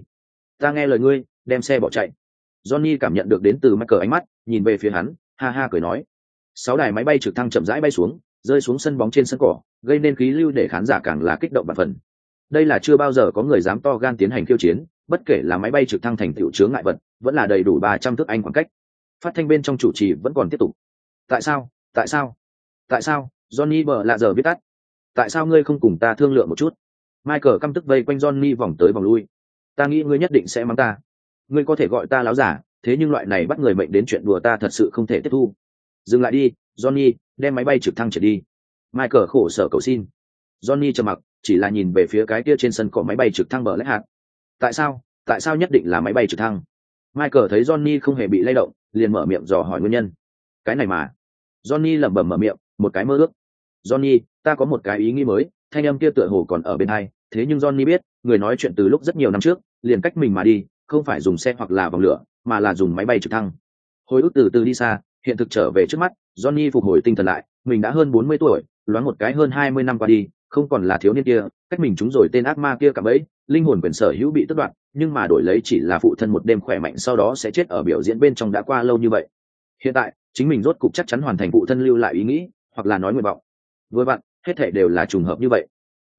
Ta nghe lời ngươi, đem xe bỏ chạy. Johnny cảm nhận được đến từ mắc cờ ánh mắt, nhìn về phía hắn, ha ha cười nói. Sáu đài máy bay trực thăng chậm rãi bay xuống, rơi xuống sân bóng trên sân cỏ, gây nên khí lưu để khán giả càng là kích động và phần. Đây là chưa bao giờ có người dám to gan tiến hành khiêu chiến, bất kể là máy bay trực thăng thành tựu chướng ngại vật, vẫn là đầy đủ ba trăm thước anh khoảng cách. Phát thanh bên trong chủ trì vẫn còn tiếp tục. Tại sao? Tại sao? Tại sao? Johnny bờ lạ giờ viết tắt. Tại sao ngươi không cùng ta thương lượng một chút? Michael căm tức vây quanh johnny vòng tới vòng lui. Ta nghĩ ngươi nhất định sẽ mắng ta. Ngươi có thể gọi ta láo giả, thế nhưng loại này bắt người mệnh đến chuyện đùa ta thật sự không thể tiếp thu. Dừng lại đi, johnny, đem máy bay trực thăng trở đi. Michael khổ sở cầu xin. Johnny trầm mặc, chỉ là nhìn về phía cái kia trên sân cỏ máy bay trực thăng bờ lách hạt. Tại sao? Tại sao nhất định là máy bay trực thăng? Michael thấy johnny không hề bị lay động, liền mở miệng dò hỏi nguyên nhân. Cái này mà. Johnny lẩm bẩm mở miệng, một cái mơ ước johnny, ta có một cái ý nghĩ mới, thanh âm kia tựa hồ còn ở bên hai, thế nhưng johnny biết, người nói chuyện từ lúc rất nhiều năm trước, liền cách mình mà đi, không phải dùng xe hoặc là vòng lửa, mà là dùng máy bay trực thăng. Hồi ức từ từ đi xa, hiện thực trở về trước mắt, johnny phục hồi tinh thần lại, mình đã hơn bốn mươi tuổi, loáng một cái hơn hai mươi năm qua đi, không còn là thiếu niên kia, cách mình chúng rồi tên ác ma kia cả bấy, linh hồn quyền sở hữu bị tất đoạn nhưng mà đổi lấy chỉ là phụ thân một đêm khỏe mạnh sau đó sẽ chết ở biểu diễn bên trong đã qua lâu như vậy. Hiện tại, chính mình rốt cục chắc chắn hoàn thành phụ thân lưu lại ý nghĩ, hoặc là nói nguyện vọng vừa vặn, hết thể đều là trùng hợp như vậy.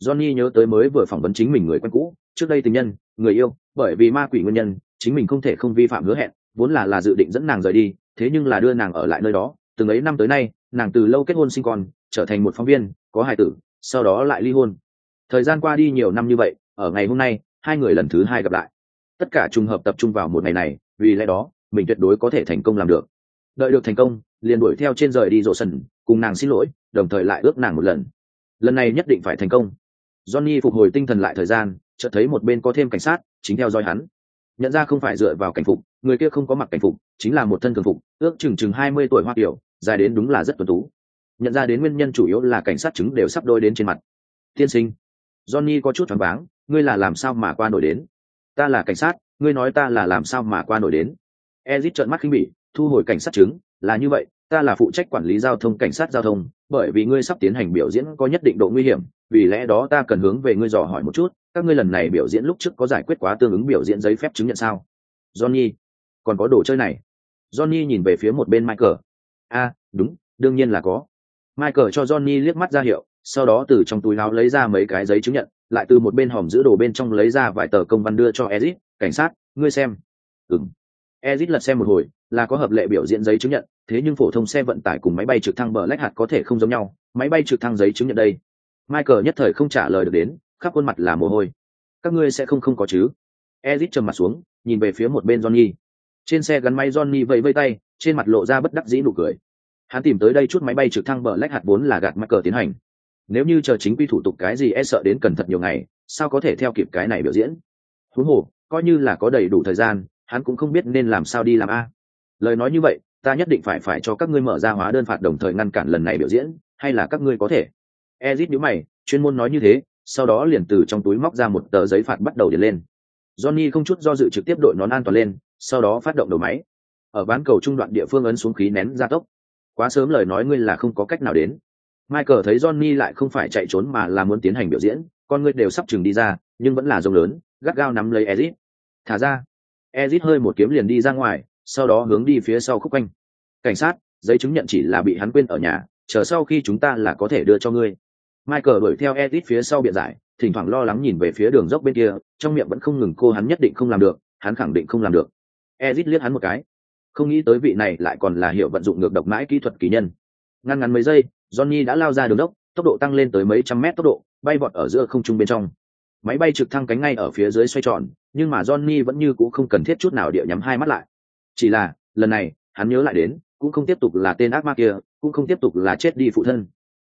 Johnny nhớ tới mới vừa phỏng vấn chính mình người quen cũ, trước đây tình nhân, người yêu, bởi vì ma quỷ nguyên nhân, chính mình không thể không vi phạm hứa hẹn, vốn là là dự định dẫn nàng rời đi, thế nhưng là đưa nàng ở lại nơi đó. Từng ấy năm tới nay, nàng từ lâu kết hôn sinh con, trở thành một phóng viên, có hài tử, sau đó lại ly hôn. Thời gian qua đi nhiều năm như vậy, ở ngày hôm nay, hai người lần thứ hai gặp lại. Tất cả trùng hợp tập trung vào một ngày này, vì lẽ đó, mình tuyệt đối có thể thành công làm được. Đợi được thành công, liền đuổi theo trên rời đi rộ sần cùng nàng xin lỗi đồng thời lại ước nàng một lần. Lần này nhất định phải thành công. Johnny phục hồi tinh thần lại thời gian, chợt thấy một bên có thêm cảnh sát, chính theo dõi hắn. Nhận ra không phải dựa vào cảnh phục, người kia không có mặc cảnh phục, chính là một thân thường phục, ước chừng chừng hai mươi tuổi hoa kiểu, dài đến đúng là rất tuần tú. Nhận ra đến nguyên nhân chủ yếu là cảnh sát chứng đều sắp đôi đến trên mặt. Tiên sinh. Johnny có chút choáng váng, ngươi là làm sao mà qua nổi đến? Ta là cảnh sát, ngươi nói ta là làm sao mà qua nổi đến? Ezit trợn mắt khinh bỉ, thu hồi cảnh sát chứng, là như vậy ta là phụ trách quản lý giao thông cảnh sát giao thông, bởi vì ngươi sắp tiến hành biểu diễn có nhất định độ nguy hiểm, vì lẽ đó ta cần hướng về ngươi dò hỏi một chút, các ngươi lần này biểu diễn lúc trước có giải quyết quá tương ứng biểu diễn giấy phép chứng nhận sao? Johnny, còn có đồ chơi này. Johnny nhìn về phía một bên michael. A, đúng, đương nhiên là có. Michael cho johnny liếc mắt ra hiệu, sau đó từ trong túi áo lấy ra mấy cái giấy chứng nhận, lại từ một bên hòm giữ đồ bên trong lấy ra vài tờ công văn đưa cho ezit. Cảnh sát, ngươi xem. Ừng ezit lật xem một hồi, là có hợp lệ biểu diễn giấy chứng nhận, thế nhưng phổ thông xe vận tải cùng máy bay trực thăng bờ lách hạt có thể không giống nhau, máy bay trực thăng giấy chứng nhận đây. Michael nhất thời không trả lời được đến, khắp khuôn mặt là mồ hôi. Các ngươi sẽ không không có chứ? Ezit trầm mặt xuống, nhìn về phía một bên johnny. Trên xe gắn máy johnny vẫy vẫy tay, trên mặt lộ ra bất đắc dĩ nụ cười. Hắn tìm tới đây chút máy bay trực thăng bờ lách hạt vốn là gạt michael tiến hành. Nếu như chờ chính quy thủ tục cái gì e sợ đến cẩn thận nhiều ngày, sao có thể theo kịp cái này biểu diễn? Huống hồ, coi như là có đầy đủ thời gian hắn cũng không biết nên làm sao đi làm a. Lời nói như vậy, ta nhất định phải phải cho các ngươi mở ra hóa đơn phạt đồng thời ngăn cản lần này biểu diễn, hay là các ngươi có thể? Ezit nhíu mày, chuyên môn nói như thế, sau đó liền từ trong túi móc ra một tờ giấy phạt bắt đầu điền lên. Johnny không chút do dự trực tiếp đội nón an toàn lên, sau đó phát động đầu máy. Ở bán cầu trung đoạn địa phương ấn xuống khí nén gia tốc. Quá sớm lời nói ngươi là không có cách nào đến. Michael thấy johnny lại không phải chạy trốn mà là muốn tiến hành biểu diễn, con ngươi đều sắp chừng đi ra, nhưng vẫn là rông lớn, gắt gao nắm lấy ezit. Thả ra ezit hơi một kiếm liền đi ra ngoài, sau đó hướng đi phía sau khúc quanh. Cảnh sát, giấy chứng nhận chỉ là bị hắn quên ở nhà, chờ sau khi chúng ta là có thể đưa cho ngươi. Michael đuổi theo ezit phía sau biện giải, thỉnh thoảng lo lắng nhìn về phía đường dốc bên kia, trong miệng vẫn không ngừng cô hắn nhất định không làm được, hắn khẳng định không làm được. Ezit liếc hắn một cái. Không nghĩ tới vị này lại còn là hiệu vận dụng ngược độc mãi kỹ thuật kỳ nhân. Ngăn ngắn mấy giây, johnny đã lao ra đường dốc, tốc độ tăng lên tới mấy trăm mét tốc độ, bay vọt ở giữa không trung bên trong. Máy bay trực thăng cánh ngay ở phía dưới xoay tròn nhưng mà johnny vẫn như cũ không cần thiết chút nào địa nhắm hai mắt lại. Chỉ là, lần này, hắn nhớ lại đến, cũng không tiếp tục là tên ác ma kia, cũng không tiếp tục là chết đi phụ thân,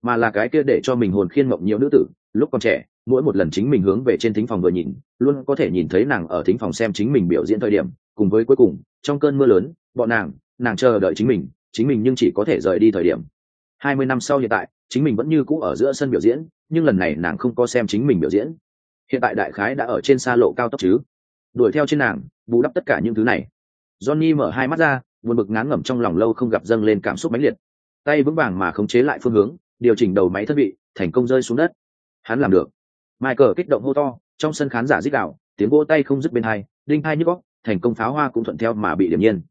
mà là cái kia để cho mình hồn khiên mộng nhiều nữ tử, lúc còn trẻ, mỗi một lần chính mình hướng về trên thính phòng vừa nhìn, luôn có thể nhìn thấy nàng ở thính phòng xem chính mình biểu diễn thời điểm, cùng với cuối cùng, trong cơn mưa lớn, bọn nàng nàng chờ đợi chính mình chính mình nhưng chỉ có thể rời đi thời điểm. Hai mươi năm sau hiện tại, chính mình vẫn như cũ ở giữa sân biểu diễn, nhưng lần này nàng không có xem chính mình biểu diễn hiện tại đại khái đã ở trên xa lộ cao tốc chứ. Đuổi theo trên nàng, bù đắp tất cả những thứ này. Johnny mở hai mắt ra, buồn bực ngán ngẩm trong lòng lâu không gặp dâng lên cảm xúc mãnh liệt. Tay vững vàng mà khống chế lại phương hướng, điều chỉnh đầu máy thiết bị, thành công rơi xuống đất. Hắn làm được. Michael kích động hô to, trong sân khán giả dích đạo, tiếng vỗ tay không dứt bên hai, đinh hai nhức góc thành công pháo hoa cũng thuận theo mà bị điểm nhiên.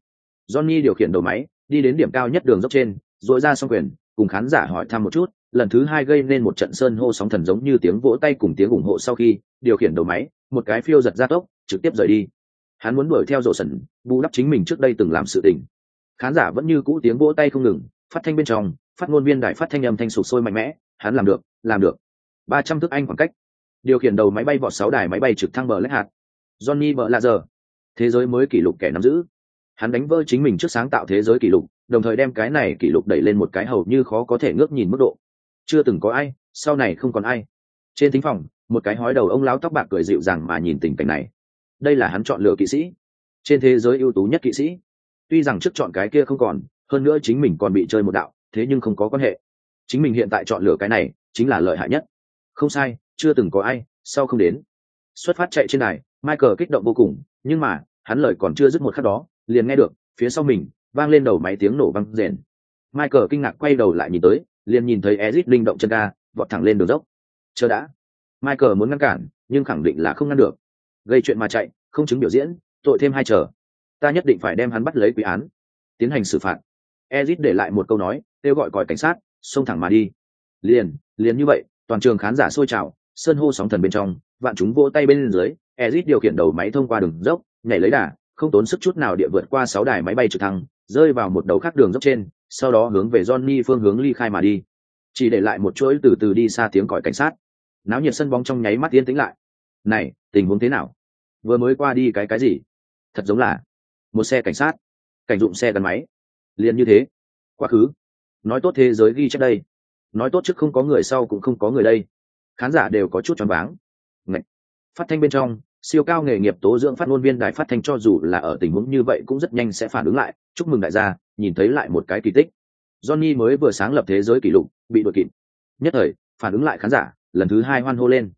Johnny điều khiển đầu máy, đi đến điểm cao nhất đường dốc trên dội ra xong quyền, cùng khán giả hỏi thăm một chút lần thứ hai gây nên một trận sơn hô sóng thần giống như tiếng vỗ tay cùng tiếng ủng hộ sau khi, điều khiển đầu máy, một cái phiêu giật ra tốc, trực tiếp rời đi. Hắn muốn đuổi theo rổ sần, bù đắp chính mình trước đây từng làm sự tình. Khán giả vẫn như cũ tiếng vỗ tay không ngừng, phát thanh bên trong, phát ngôn viên đài phát thanh âm thanh sụp sôi mạnh mẽ, hắn làm được làm được. Ba trăm thước anh khoảng cách. Điều khiển đầu máy bay vọt sáu đài máy bay trực thăng bờ lách hạt. Johnny bờ là giờ. Thế giới mới kỷ lục kẻ nắm giữ. Hắn đánh vỡ chính mình trước sáng tạo thế giới kỷ lục, đồng thời đem cái này kỷ lục đẩy lên một cái hầu như khó có thể ngước nhìn mức độ chưa từng có ai, sau này không còn ai. Trên thính phòng, một cái hói đầu ông lão tóc bạc cười dịu dàng mà nhìn tình cảnh này. Đây là hắn chọn lựa kỵ sĩ. Trên thế giới ưu tú nhất kỵ sĩ. Tuy rằng trước chọn cái kia không còn, hơn nữa chính mình còn bị chơi một đạo, thế nhưng không có quan hệ. Chính mình hiện tại chọn lựa cái này, chính là lợi hại nhất. Không sai, chưa từng có ai, sau không đến. Xuất phát chạy trên này michael kích động vô cùng, nhưng mà, hắn lời còn chưa dứt một khắc đó, liền nghe được, phía sau mình, vang lên đầu máy tiếng nổ văng rền. Michael kinh ngạc quay đầu lại nhìn tới liền nhìn thấy ezit linh động chân ca vọt thẳng lên đường dốc. Chờ đã. Michael muốn ngăn cản, nhưng khẳng định là không ngăn được. Gây chuyện mà chạy, không chứng biểu diễn, tội thêm hai chờ ta nhất định phải đem hắn bắt lấy quy án. Tiến hành xử phạt. Ezit để lại một câu nói, kêu gọi còi cảnh sát, xông thẳng mà đi. Liền liền như vậy, toàn trường khán giả sôi trào, sơn hô sóng thần bên trong, vạn chúng vỗ tay bên dưới ezit điều khiển đầu máy thông qua đường dốc, nhảy lấy đà, không tốn sức chút nào địa vượt qua sáu đài máy bay trực thăng rơi vào một đầu khác đường dốc trên, sau đó hướng về johnny phương hướng ly khai mà đi. Chỉ để lại một chuỗi từ từ đi xa tiếng còi cảnh sát. Náo nhiệt sân bóng trong nháy mắt yên tĩnh lại. Này, tình huống thế nào? Vừa mới qua đi cái cái gì? Thật giống là một xe cảnh sát, cảnh dụng xe gắn máy. Liền như thế. Quá khứ. Nói tốt thế giới ghi chép đây. Nói tốt trước không có người sau cũng không có người đây. Khán giả đều có chút choáng váng. Ngậy. phát thanh bên trong siêu cao nghề nghiệp tố dưỡng phát ngôn viên đài phát thanh cho dù là ở tình huống như vậy cũng rất nhanh sẽ phản ứng lại. Chúc mừng đại gia, nhìn thấy lại một cái kỳ tích. Johnny mới vừa sáng lập thế giới kỷ lục, bị đuổi kịp. Nhất thời, phản ứng lại khán giả, lần thứ hai hoan hô lên.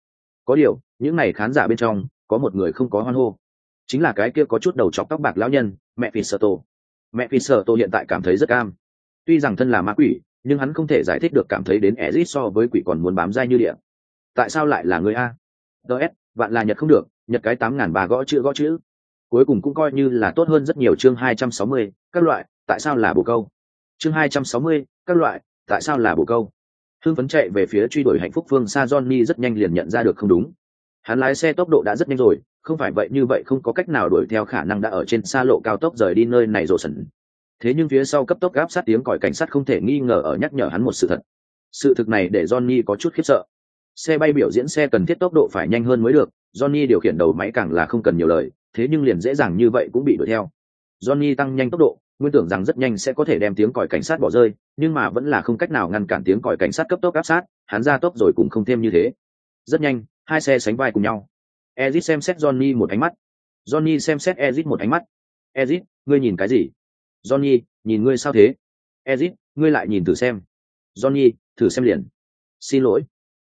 Có điều, những n à y khán giả bên trong, có một người không có hoan hô. Chính là cái kia có chút đầu chọc tóc bạc lão nhân, mẹ phi sợ tô. Mẹ phi sợ tô hiện tại cảm thấy rất cam tuy rằng thân là ma quỷ, nhưng hắn không thể giải thích được cảm thấy đến ezit so với quỷ còn muốn bám dai như địa. Tại sao lại là người a? Ts bạn là nhật không được, nhật cái tám ngàn bà gõ chữ gõ chữ. Cuối cùng cũng coi như là tốt hơn rất nhiều chương hai trăm sáu mươi, các loại, tại sao là bồ câu? Chương hai trăm sáu mươi, các loại, tại sao là bồ câu? Hưng phấn chạy về phía truy đuổi hạnh phúc phương xa johnny rất nhanh liền nhận ra được không đúng. Hắn lái xe tốc độ đã rất nhanh rồi, không phải vậy như vậy không có cách nào đuổi theo khả năng đã ở trên xa lộ cao tốc rời đi nơi này rồ sẩn thế nhưng phía sau cấp tốc gáp sát tiếng còi cảnh sát không thể nghi ngờ ở nhắc nhở hắn một sự thật. Sự thực này để johnny có chút khiếp sợ xe bay biểu diễn xe cần thiết tốc độ phải nhanh hơn mới được, johnny điều khiển đầu máy càng là không cần nhiều lời, thế nhưng liền dễ dàng như vậy cũng bị đuổi theo. Johnny tăng nhanh tốc độ, nguyên tưởng rằng rất nhanh sẽ có thể đem tiếng còi cảnh sát bỏ rơi, nhưng mà vẫn là không cách nào ngăn cản tiếng còi cảnh sát cấp tốc áp sát, hắn ra tốc rồi cũng không thêm như thế. Rất nhanh, hai xe sánh vai cùng nhau. Ezit xem xét johnny một ánh mắt. Johnny xem xét ezit một ánh mắt. Ezit, ngươi nhìn cái gì? Johnny, nhìn ngươi sao thế? Ezit, ngươi lại nhìn thử xem. Johnny, thử xem liền. Xin lỗi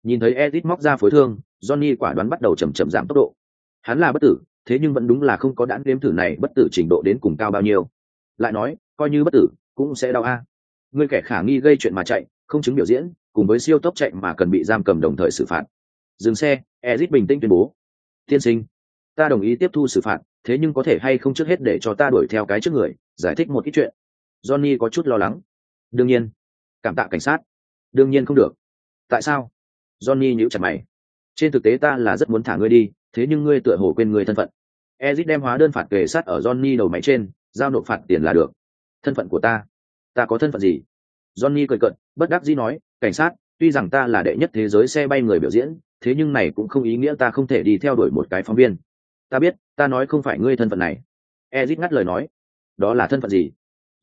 nhìn thấy ezit móc ra phối thương, johnny quả đoán bắt đầu chầm chậm giảm tốc độ. Hắn là bất tử, thế nhưng vẫn đúng là không có đãn đếm thử này bất tử trình độ đến cùng cao bao nhiêu. Lại nói, coi như bất tử, cũng sẽ đau a. Người kẻ khả nghi gây chuyện mà chạy, không chứng biểu diễn, cùng với siêu tốc chạy mà cần bị giam cầm đồng thời xử phạt. Dừng xe ezit bình tĩnh tuyên bố. Tiên sinh, ta đồng ý tiếp thu xử phạt, thế nhưng có thể hay không trước hết để cho ta đuổi theo cái trước người, giải thích một ít chuyện. Johnny có chút lo lắng. Đương nhiên. Cảm tạ cảnh sát. Đương nhiên không được. Tại sao? Johnny nhíu chặt mày. Trên thực tế ta là rất muốn thả ngươi đi, thế nhưng ngươi tựa hồ quên người thân phận. Ezit đem hóa đơn phạt kề sát ở johnny đầu máy trên, giao nộp phạt tiền là được. Thân phận của ta? Ta có thân phận gì? Johnny cười cận bất đắc dĩ nói, cảnh sát, tuy rằng ta là đệ nhất thế giới xe bay người biểu diễn, thế nhưng này cũng không ý nghĩa ta không thể đi theo đuổi một cái phóng viên. Ta biết, ta nói không phải ngươi thân phận này. Ezit ngắt lời nói, đó là thân phận gì?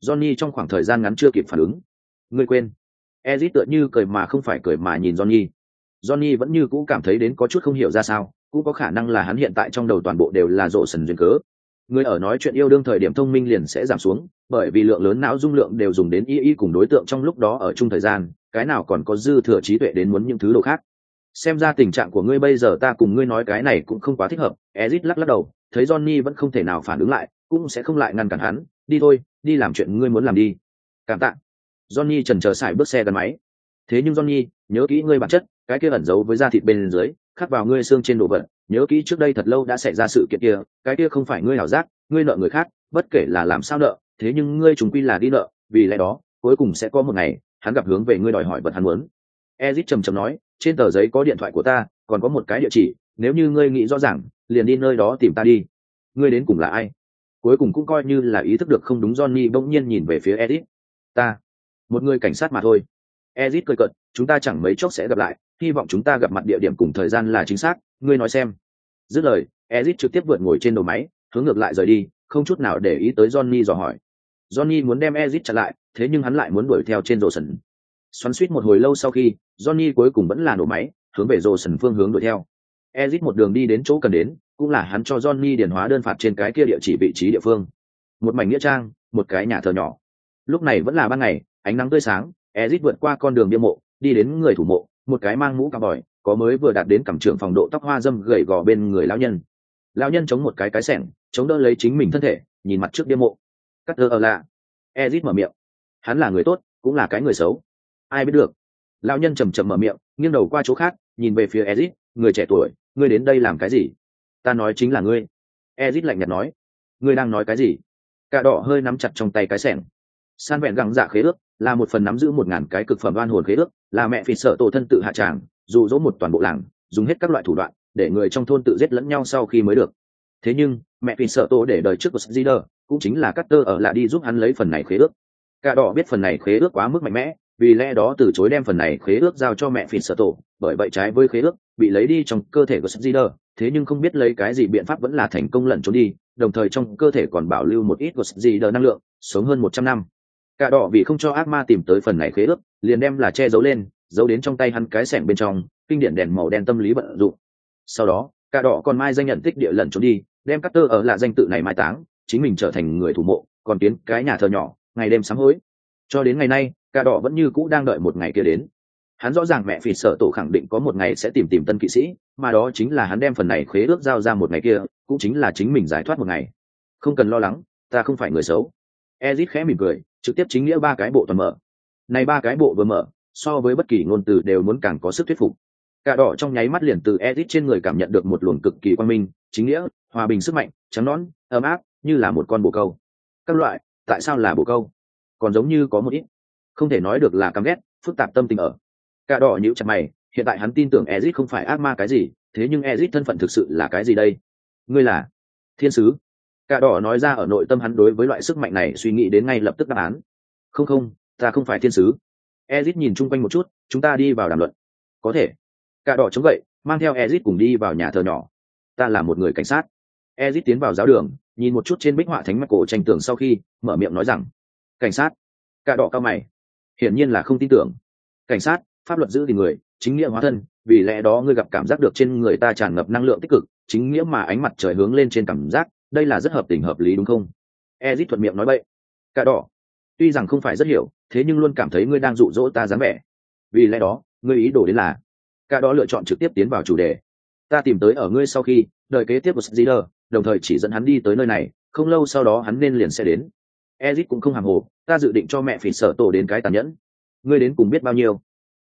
Johnny trong khoảng thời gian ngắn chưa kịp phản ứng. Ngươi quên. Ezit tựa như cười mà không phải cười mà nhìn johnny johnny vẫn như cũ cảm thấy đến có chút không hiểu ra sao, cũng có khả năng là hắn hiện tại trong đầu toàn bộ đều là rộ sần duyên cớ. Người ở nói chuyện yêu đương thời điểm thông minh liền sẽ giảm xuống, bởi vì lượng lớn não dung lượng đều dùng đến y y cùng đối tượng trong lúc đó ở chung thời gian, cái nào còn có dư thừa trí tuệ đến muốn những thứ đồ khác. Xem ra tình trạng của ngươi bây giờ ta cùng ngươi nói cái này cũng không quá thích hợp, ezit lắc lắc đầu, thấy johnny vẫn không thể nào phản ứng lại, cũng sẽ không lại ngăn cản hắn, đi thôi, đi làm chuyện ngươi muốn làm đi. Cảm tạ. Johnny chần chờ xài bước xe gắn máy thế nhưng johnny, nhớ kỹ ngươi bản chất, cái kia ẩn giấu với da thịt bên dưới, khắc vào ngươi xương trên đồ vật, nhớ kỹ trước đây thật lâu đã xảy ra sự kiện kia, cái kia không phải ngươi hảo giác, ngươi nợ người khác, bất kể là làm sao nợ, thế nhưng ngươi chúng quy là đi nợ, vì lẽ đó, cuối cùng sẽ có một ngày, hắn gặp hướng về ngươi đòi hỏi vật hắn muốn. Ezit trầm trầm nói, trên tờ giấy có điện thoại của ta, còn có một cái địa chỉ, nếu như ngươi nghĩ rõ ràng, liền đi nơi đó tìm ta đi. Ngươi đến cùng là ai? Cuối cùng cũng coi như là ý thức được không đúng, johnny bỗng nhiên nhìn về phía ezit. Ta, một người cảnh sát mà thôi ezit cười cợt, chúng ta chẳng mấy chốc sẽ gặp lại, hy vọng chúng ta gặp mặt địa điểm cùng thời gian là chính xác, ngươi nói xem. Dứt lời, ezit trực tiếp vượt ngồi trên đầu máy, hướng ngược lại rời đi, không chút nào để ý tới johnny dò hỏi. Johnny muốn đem ezit chặn lại, thế nhưng hắn lại muốn đuổi theo trên rổ sần xoắn suýt một hồi lâu sau khi, johnny cuối cùng vẫn là nổ máy, hướng về rổ sần phương hướng đuổi theo. Ezit một đường đi đến chỗ cần đến, cũng là hắn cho johnny điền hóa đơn phạt trên cái kia địa chỉ vị trí địa phương. Một mảnh nghĩa trang, một cái nhà thờ nhỏ. Lúc này vẫn là ban ngày, ánh nắng tươi sáng ezit vượt qua con đường bia mộ, đi đến người thủ mộ, một cái mang mũ cà bòi, có mới vừa đạt đến cẩm trưởng phòng độ tóc hoa dâm gầy gò bên người lão nhân. Lão nhân chống một cái cái sẻng, chống đỡ lấy chính mình thân thể, nhìn mặt trước bia mộ. Cắt thơ ở lạ. Ezit mở miệng. Hắn là người tốt, cũng là cái người xấu. Ai biết được? Lão nhân chầm chậm mở miệng, nghiêng đầu qua chỗ khác, nhìn về phía ezit, người trẻ tuổi, ngươi đến đây làm cái gì? Ta nói chính là ngươi. Ezit lạnh nhạt nói. Ngươi đang nói cái gì? Cả đỏ hơi nắm chặt trong tay cái sẻng. San vẹn gẳng dạ khế ước là một phần nắm giữ một ngàn cái cực phẩm oan hồn khế ước, là mẹ phì sợ tổ thân tự hạ tràng, dụ dỗ một toàn bộ làng, dùng hết các loại thủ đoạn, để người trong thôn tự giết lẫn nhau sau khi mới được. Thế nhưng, mẹ phì sợ tổ để đời trước của Zider cũng chính là Cutter ở lại đi giúp hắn lấy phần này khế ước. Cả đỏ biết phần này khế ước quá mức mạnh mẽ, vì lẽ đó từ chối đem phần này khế ước giao cho mẹ phì sợ tổ, bởi vậy trái với khế ước, bị lấy đi trong cơ thể của Zider thế nhưng không biết lấy cái gì biện pháp vẫn là thành công lẩn trốn đi, đồng thời trong cơ thể còn bảo lưu một ít của Zider năng lượng, sống hơn một trăm năm cả đỏ vì không cho ác ma tìm tới phần này khế ước, liền đem là che giấu lên, giấu đến trong tay hắn cái sẻng bên trong, kinh điển đèn màu đen tâm lý vận dụng. Sau đó, cả đỏ còn mai danh nhận tích địa lẩn trốn đi, đem cắt tơ ở là danh tự này mai táng, chính mình trở thành người thủ mộ, còn tiến cái nhà thờ nhỏ, ngày đêm sáng hối. Cho đến ngày nay, cả đỏ vẫn như cũ đang đợi một ngày kia đến. Hắn rõ ràng mẹ phỉ sợ tổ khẳng định có một ngày sẽ tìm tìm tân kỵ sĩ, mà đó chính là hắn đem phần này khế ước giao ra một ngày kia, cũng chính là chính mình giải thoát một ngày. Không cần lo lắng, ta không phải người xấu. Ezit khẽ mỉm cười trực tiếp chính nghĩa ba cái bộ toàn mở. Này ba cái bộ vừa mở, so với bất kỳ ngôn từ đều muốn càng có sức thuyết phục. Cả đỏ trong nháy mắt liền từ edit trên người cảm nhận được một luồng cực kỳ quan minh, chính nghĩa, hòa bình sức mạnh, trắng nón ấm áp, như là một con bồ câu. Các loại, tại sao là bồ câu? Còn giống như có một ít. Không thể nói được là căm ghét, phức tạp tâm tình ở. Cả đỏ nhíu chặt mày, hiện tại hắn tin tưởng ezit không phải ác ma cái gì, thế nhưng ezit thân phận thực sự là cái gì đây? Ngươi là thiên sứ? Cả đỏ nói ra ở nội tâm hắn đối với loại sức mạnh này suy nghĩ đến ngay lập tức đáp án. Không không, ta không phải thiên sứ. Ezit nhìn chung quanh một chút, chúng ta đi vào đàm luận. Có thể. Cả đỏ chống gậy, mang theo ezit cùng đi vào nhà thờ nhỏ. Ta là một người cảnh sát. Ezit tiến vào giáo đường, nhìn một chút trên bích họa thánh mạch cổ tranh tường sau khi, mở miệng nói rằng, cảnh sát. Cả đỏ cao mày. Hiển nhiên là không tin tưởng. Cảnh sát, pháp luật giữ thì người, chính nghĩa hóa thân, vì lẽ đó ngươi gặp cảm giác được trên người ta tràn ngập năng lượng tích cực, chính nghĩa mà ánh mặt trời hướng lên trên cảm giác đây là rất hợp tình hợp lý đúng không? Ezit thuận miệng nói vậy cả đỏ. Tuy rằng không phải rất hiểu thế nhưng luôn cảm thấy ngươi đang dụ dỗ ta dám vẻ. Vì lẽ đó ngươi ý đồ đến là cả đỏ lựa chọn trực tiếp tiến vào chủ đề. Ta tìm tới ở ngươi sau khi đợi kế tiếp của Zider, đồng thời chỉ dẫn hắn đi tới nơi này không lâu sau đó hắn nên liền sẽ đến. Ezit cũng không hàng hồ ta dự định cho mẹ phỉ sở tổ đến cái tàn nhẫn. Ngươi đến cùng biết bao nhiêu?